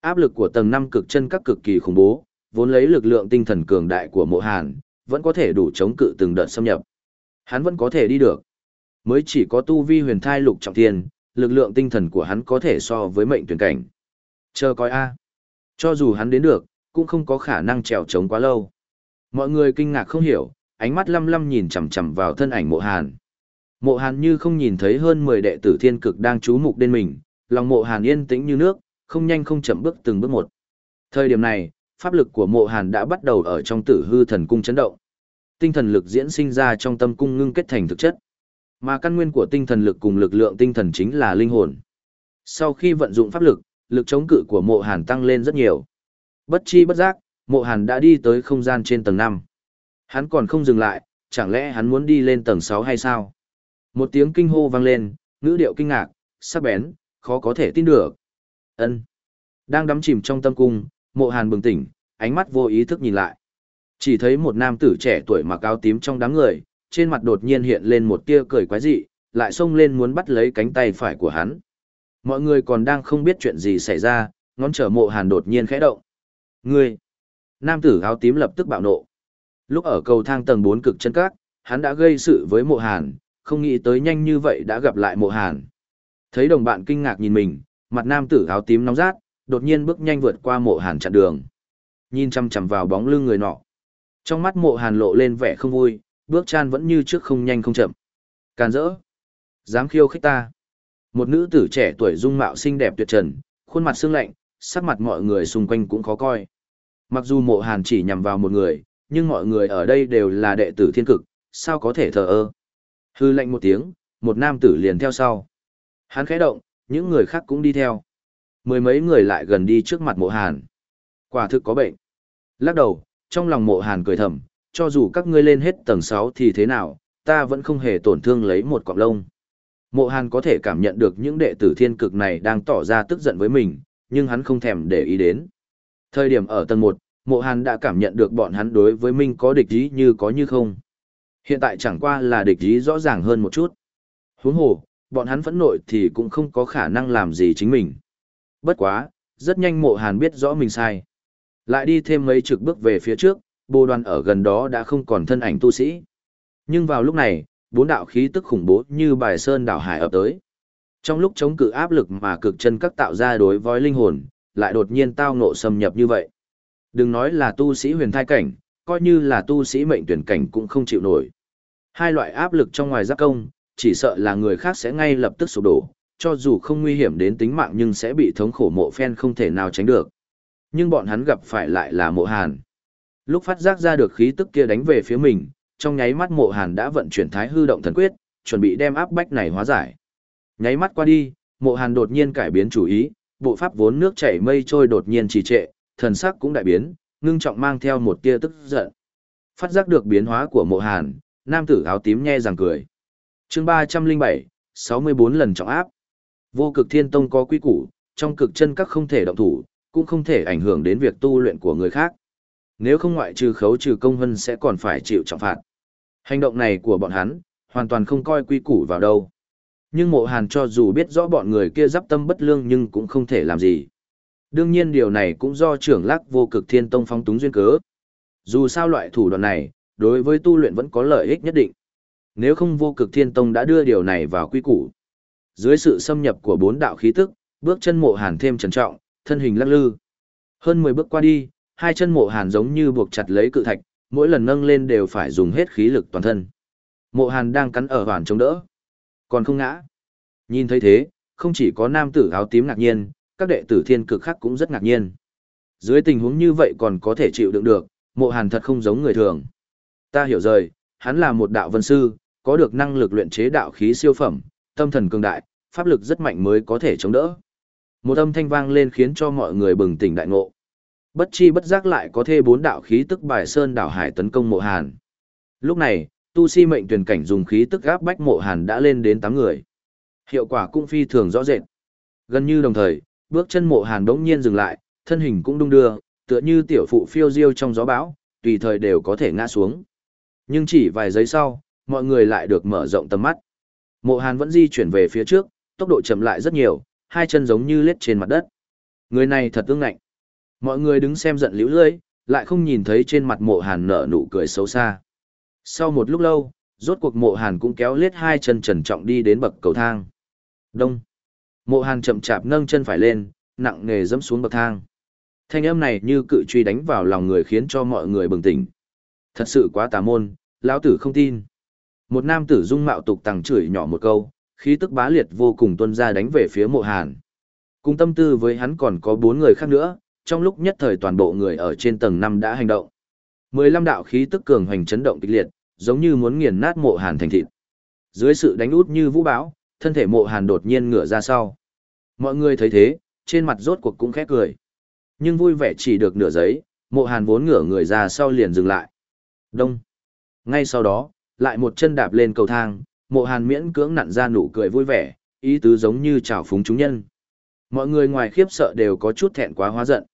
Áp lực của tầng 5 cực chân các cực kỳ khủng bố, vốn lấy lực lượng tinh thần cường đại của mộ hàn, vẫn có thể đủ chống cự từng đợt xâm nhập. Hắn vẫn có thể đi được. Mới chỉ có tu vi huyền thai lục trọng thiên, lực lượng tinh thần của hắn có thể so với mệnh tuyển cảnh. Chờ coi a. Cho dù hắn đến được, cũng không có khả năng trèo chống quá lâu. Mọi người kinh ngạc không hiểu, ánh mắt lăm lăm nhìn chằm chằm vào thân ảnh mộ hàn. Mộ hàn như không nhìn thấy hơn 10 đệ tử thiên cực đang chú mục đến mình, lòng mộ hàn yên tĩnh như nước, không nhanh không chậm bước từng bước một. Thời điểm này, pháp lực của mộ hàn đã bắt đầu ở trong tử hư thần cung chấn động. Tinh thần lực diễn sinh ra trong tâm cung ngưng kết thành thực chất. Mà căn nguyên của tinh thần lực cùng lực lượng tinh thần chính là linh hồn. Sau khi vận dụng pháp lực, lực chống cự của mộ hàn tăng lên rất nhiều. Bất chi bất giác, mộ hàn đã đi tới không gian trên tầng 5. Hắn còn không dừng lại, chẳng lẽ hắn muốn đi lên tầng 6 hay sao? Một tiếng kinh hô vang lên, ngữ điệu kinh ngạc, sắc bén, khó có thể tin được. Ân. Đang đắm chìm trong tâm cung, Mộ Hàn bừng tỉnh, ánh mắt vô ý thức nhìn lại. Chỉ thấy một nam tử trẻ tuổi mặc áo tím trong đám người, trên mặt đột nhiên hiện lên một tia cười quái dị, lại xông lên muốn bắt lấy cánh tay phải của hắn. Mọi người còn đang không biết chuyện gì xảy ra, ngón trở mộ hàn đột nhiên khẽ động. Ngươi! Nam tử áo tím lập tức bạo nộ. Lúc ở cầu thang tầng 4 cực chân các, hắn đã gây sự với mộ hàn, không nghĩ tới nhanh như vậy đã gặp lại mộ hàn. Thấy đồng bạn kinh ngạc nhìn mình, mặt nam tử áo tím nóng rát, đột nhiên bước nhanh vượt qua mộ hàn chặn đường. Nhìn chăm chăm vào bóng lưng người nọ. Trong mắt mộ hàn lộ lên vẻ không vui, bước chan vẫn như trước không nhanh không chậm. Càn rỡ. Dám khiêu khích ta. Một nữ tử trẻ tuổi dung mạo xinh đẹp tuyệt trần, khuôn mặt xương lạnh, sắc mặt mọi người xung quanh cũng khó coi. Mặc dù mộ hàn chỉ nhằm vào một người, nhưng mọi người ở đây đều là đệ tử thiên cực, sao có thể thờ ơ. Hư lệnh một tiếng, một nam tử liền theo sau. Hắn khẽ động, những người khác cũng đi theo. Mười mấy người lại gần đi trước mặt mộ hàn. Quả thực có bệnh. Lắc đầu, trong lòng mộ hàn cười thầm, cho dù các ngươi lên hết tầng 6 thì thế nào, ta vẫn không hề tổn thương lấy một cọng lông. Mộ hàn có thể cảm nhận được những đệ tử thiên cực này đang tỏ ra tức giận với mình, nhưng hắn không thèm để ý đến. Thời điểm ở tầng 1, mộ hàn đã cảm nhận được bọn hắn đối với mình có địch ý như có như không. Hiện tại chẳng qua là địch ý rõ ràng hơn một chút. Huống hồ, bọn hắn phẫn nội thì cũng không có khả năng làm gì chính mình. Bất quá, rất nhanh mộ hàn biết rõ mình sai. Lại đi thêm mấy trực bước về phía trước, bồ đoàn ở gần đó đã không còn thân ảnh tu sĩ. Nhưng vào lúc này, bốn đạo khí tức khủng bố như bài sơn đảo hải ập tới. Trong lúc chống cự áp lực mà cực chân các tạo ra đối với linh hồn, lại đột nhiên tao ngộ xâm nhập như vậy. Đừng nói là tu sĩ huyền thai cảnh, coi như là tu sĩ mệnh tuyển cảnh cũng không chịu nổi. Hai loại áp lực trong ngoài giáp công, chỉ sợ là người khác sẽ ngay lập tức sụp đổ, cho dù không nguy hiểm đến tính mạng nhưng sẽ bị thống khổ mộ phen không thể nào tránh được. Nhưng bọn hắn gặp phải lại là mộ hàn. Lúc phát giác ra được khí tức kia đánh về phía mình, trong nháy mắt mộ hàn đã vận chuyển thái hư động thần quyết, chuẩn bị đem áp bách này hóa giải. Nháy mắt qua đi, mộ hàn đột nhiên cải biến chủ ý, bộ pháp vốn nước chảy mây trôi đột nhiên trì trệ, thần sắc cũng đại biến, ngưng trọng mang theo một tia tức giận. Phát giác được biến hóa của mộ hàn, nam tử áo tím nhe rằng cười. chương 307, 64 lần trọng áp. Vô cực thiên tông có quy củ, trong cực chân các không thể động thủ, cũng không thể ảnh hưởng đến việc tu luyện của người khác. Nếu không ngoại trừ khấu trừ công hân sẽ còn phải chịu trọng phạt. Hành động này của bọn hắn, hoàn toàn không coi quy củ vào đâu. Nhưng mộ hàn cho dù biết rõ bọn người kia giáp tâm bất lương nhưng cũng không thể làm gì. Đương nhiên điều này cũng do trưởng lắc vô cực thiên tông phong túng duyên cớ. Dù sao loại thủ đoạn này, đối với tu luyện vẫn có lợi ích nhất định. Nếu không vô cực thiên tông đã đưa điều này vào quy củ. Dưới sự xâm nhập của bốn đạo khí tức, bước chân mộ hàn thêm trầm trọng, thân hình lắc lư. Hơn 10 bước qua đi, hai chân mộ hàn giống như buộc chặt lấy cự thạch, mỗi lần nâng lên đều phải dùng hết khí lực toàn thân. Mộ hàn đang cắn ở hoàn chống đỡ, còn không ngã. Nhìn thấy thế, không chỉ có nam tử áo tím ngạc nhiên, các đệ tử thiên cực khác cũng rất ngạc nhiên. Dưới tình huống như vậy còn có thể chịu đựng được, mộ hàn thật không giống người thường. Ta hiểu rồi, hắn là một đạo vân sư, có được năng lực luyện chế đạo khí siêu phẩm, tâm thần cường đại, pháp lực rất mạnh mới có thể chống đỡ. Một âm thanh vang lên khiến cho mọi người bừng tỉnh đại ngộ. Bất chi bất giác lại có thêm bốn đạo khí tức bài sơn đảo hải tấn công mộ hàn. Lúc này, tu si mệnh tuyển cảnh dùng khí tức gáp bách mộ hàn đã lên đến 8 người. Hiệu quả cũng phi thường rõ rệt. Gần như đồng thời, bước chân mộ hàn đống nhiên dừng lại, thân hình cũng đung đưa, tựa như tiểu phụ phiêu diêu trong gió bão, tùy thời đều có thể ngã xuống. Nhưng chỉ vài giây sau, mọi người lại được mở rộng tầm mắt. Mộ hàn vẫn di chuyển về phía trước, tốc độ chậm lại rất nhiều, hai chân giống như lết trên mặt đất. Người này thật ương ngạnh. Mọi người đứng xem giận liễu lưỡi, lại không nhìn thấy trên mặt mộ hàn nở nụ cười xấu xa. Sau một lúc lâu, rốt cuộc mộ hàn cũng kéo lết hai chân trần trọng đi đến bậc cầu thang. Đông. Mộ hàn chậm chạp nâng chân phải lên, nặng nề dẫm xuống bậc thang. Thanh âm này như cự truy đánh vào lòng người khiến cho mọi người bừng tỉnh. Thật sự quá tà môn, lão tử không tin. Một nam tử dung mạo tục tằng chửi nhỏ một câu, khí tức bá liệt vô cùng tuân ra đánh về phía mộ hàn. Cùng tâm tư với hắn còn có bốn người khác nữa, trong lúc nhất thời toàn bộ người ở trên tầng 5 đã hành động. 15 đạo khí tức cường hoành chấn động kịch liệt, giống như muốn nghiền nát mộ hàn thành thịt. Dưới sự đánh út như vũ bão, thân thể mộ hàn đột nhiên ngửa ra sau. Mọi người thấy thế, trên mặt rốt cuộc cũng khẽ cười. Nhưng vui vẻ chỉ được nửa giấy, mộ hàn vốn ngửa người ra sau liền dừng lại. Đông. Ngay sau đó, lại một chân đạp lên cầu thang, Mộ Hàn miễn cưỡng nặn ra nụ cười vui vẻ, ý tứ giống như chào phúng chúng nhân. Mọi người ngoài khiếp sợ đều có chút thẹn quá hóa giận.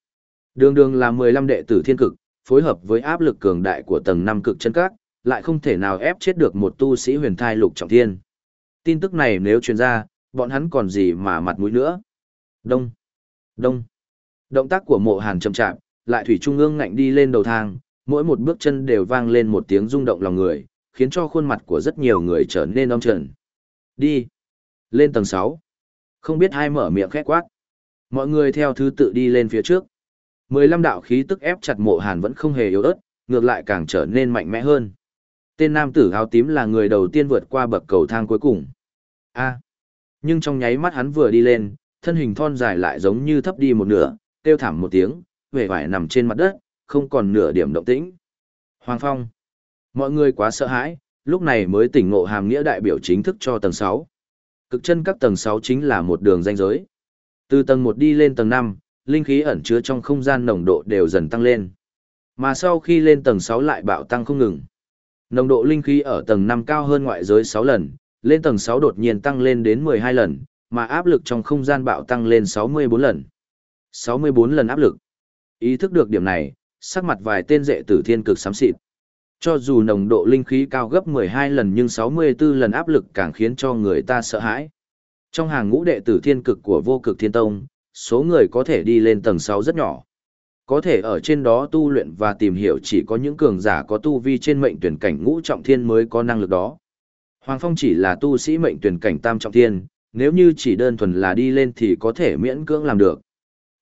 Đường đường là 15 đệ tử thiên cực, phối hợp với áp lực cường đại của tầng năm cực chân các, lại không thể nào ép chết được một tu sĩ huyền thai lục trọng thiên. Tin tức này nếu truyền ra, bọn hắn còn gì mà mặt mũi nữa. Đông, đông. Động tác của mộ hàn chậm chạm, lại thủy trung ương ngạnh đi lên đầu thang, mỗi một bước chân đều vang lên một tiếng rung động lòng người, khiến cho khuôn mặt của rất nhiều người trở nên âm trần. Đi. Lên tầng 6. Không biết ai mở miệng khét quát. Mọi người theo thứ tự đi lên phía trước. 15 đạo khí tức ép chặt mộ hàn vẫn không hề yếu ớt, ngược lại càng trở nên mạnh mẽ hơn. Tên nam tử áo tím là người đầu tiên vượt qua bậc cầu thang cuối cùng. A. Nhưng trong nháy mắt hắn vừa đi lên, thân hình thon dài lại giống như thấp đi một nửa, kêu thảm một tiếng, vẻ vải nằm trên mặt đất, không còn nửa điểm động tĩnh. Hoàng Phong. Mọi người quá sợ hãi, lúc này mới tỉnh ngộ hàm nghĩa đại biểu chính thức cho tầng 6. Cực chân các tầng 6 chính là một đường danh giới. Từ tầng 1 đi lên tầng 5, linh khí ẩn chứa trong không gian nồng độ đều dần tăng lên. Mà sau khi lên tầng 6 lại bạo tăng không ngừng. Nồng độ linh khí ở tầng 5 cao hơn ngoại giới 6 lần, lên tầng 6 đột nhiên tăng lên đến 12 lần, mà áp lực trong không gian bạo tăng lên 64 lần. 64 lần áp lực. Ý thức được điểm này, sắc mặt vài tên dệ tử thiên cực sám xịt. Cho dù nồng độ linh khí cao gấp 12 lần nhưng 64 lần áp lực càng khiến cho người ta sợ hãi. Trong hàng ngũ đệ tử thiên cực của vô cực thiên tông, số người có thể đi lên tầng 6 rất nhỏ. Có thể ở trên đó tu luyện và tìm hiểu chỉ có những cường giả có tu vi trên mệnh tuyển cảnh ngũ trọng thiên mới có năng lực đó. Hoàng Phong chỉ là tu sĩ mệnh tuyển cảnh tam trọng thiên, nếu như chỉ đơn thuần là đi lên thì có thể miễn cưỡng làm được.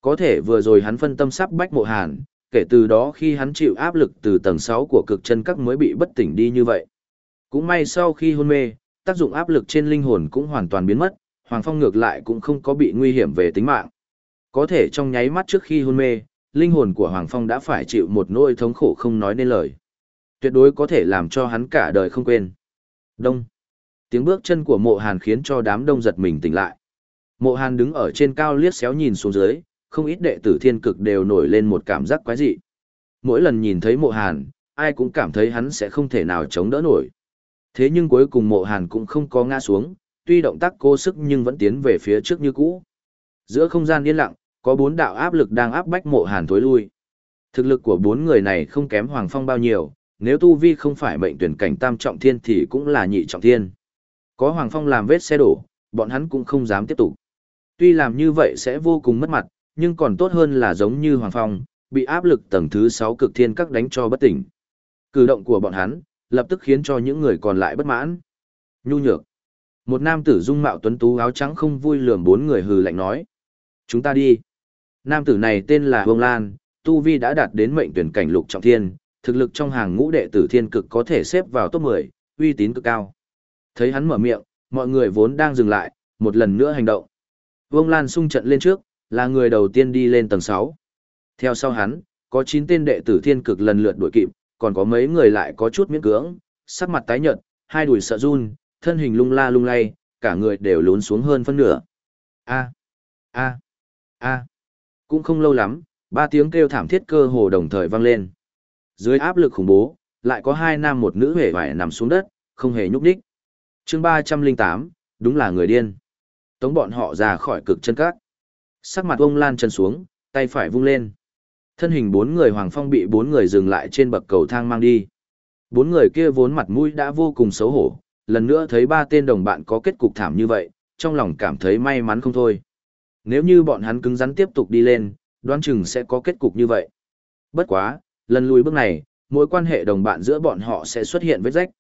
Có thể vừa rồi hắn phân tâm sắp bách mộ hàn, kể từ đó khi hắn chịu áp lực từ tầng 6 của cực chân các mới bị bất tỉnh đi như vậy. Cũng may sau khi hôn mê, tác dụng áp lực trên linh hồn cũng hoàn toàn biến mất, Hoàng Phong ngược lại cũng không có bị nguy hiểm về tính mạng. Có thể trong nháy mắt trước khi hôn mê, linh hồn của Hoàng Phong đã phải chịu một nỗi thống khổ không nói nên lời. Tuyệt đối có thể làm cho hắn cả đời không quên. Đông. Tiếng bước chân của mộ hàn khiến cho đám đông giật mình tỉnh lại. Mộ hàn đứng ở trên cao liếc xéo nhìn xuống dưới, không ít đệ tử thiên cực đều nổi lên một cảm giác quái dị. Mỗi lần nhìn thấy mộ hàn, ai cũng cảm thấy hắn sẽ không thể nào chống đỡ nổi. Thế nhưng cuối cùng mộ hàn cũng không có ngã xuống, tuy động tác cố sức nhưng vẫn tiến về phía trước như cũ. Giữa không gian yên lặng, có bốn đạo áp lực đang áp bách mộ hàn tối lui. Thực lực của bốn người này không kém Hoàng Phong bao nhiêu, nếu Tu Vi không phải mệnh tuyển cảnh tam trọng thiên thì cũng là nhị trọng thiên. Có Hoàng Phong làm vết xe đổ, bọn hắn cũng không dám tiếp tục. Tuy làm như vậy sẽ vô cùng mất mặt, nhưng còn tốt hơn là giống như Hoàng Phong, bị áp lực tầng thứ 6 cực thiên các đánh cho bất tỉnh. Cử động của bọn hắn, lập tức khiến cho những người còn lại bất mãn. Nhu nhược. Một nam tử dung mạo tuấn tú áo trắng không vui lườm bốn người hừ lạnh nói. Chúng ta đi. Nam tử này tên là Vương Lan, Tu Vi đã đạt đến mệnh tuyển cảnh lục trọng thiên, thực lực trong hàng ngũ đệ tử thiên cực có thể xếp vào top 10, uy tín cực cao. Thấy hắn mở miệng, mọi người vốn đang dừng lại, một lần nữa hành động. Vương Lan sung trận lên trước, là người đầu tiên đi lên tầng 6. Theo sau hắn, có 9 tên đệ tử thiên cực lần lượt đuổi kịp, còn có mấy người lại có chút miễn cưỡng, sắc mặt tái nhợt, hai đùi sợ run, thân hình lung la lung lay, cả người đều lún xuống hơn phân nửa. A, a, a. Cũng không lâu lắm, ba tiếng kêu thảm thiết cơ hồ đồng thời vang lên. Dưới áp lực khủng bố, lại có hai nam một nữ hề vải nằm xuống đất, không hề nhúc nhích. chương 308, đúng là người điên. Tống bọn họ ra khỏi cực chân cát. Sắc mặt ông Lan chân xuống, tay phải vung lên. Thân hình bốn người Hoàng Phong bị bốn người dừng lại trên bậc cầu thang mang đi. Bốn người kia vốn mặt mũi đã vô cùng xấu hổ, lần nữa thấy ba tên đồng bạn có kết cục thảm như vậy, trong lòng cảm thấy may mắn không thôi. Nếu như bọn hắn cứng rắn tiếp tục đi lên, đoán chừng sẽ có kết cục như vậy. Bất quá, lần lùi bước này, mối quan hệ đồng bạn giữa bọn họ sẽ xuất hiện vết rách.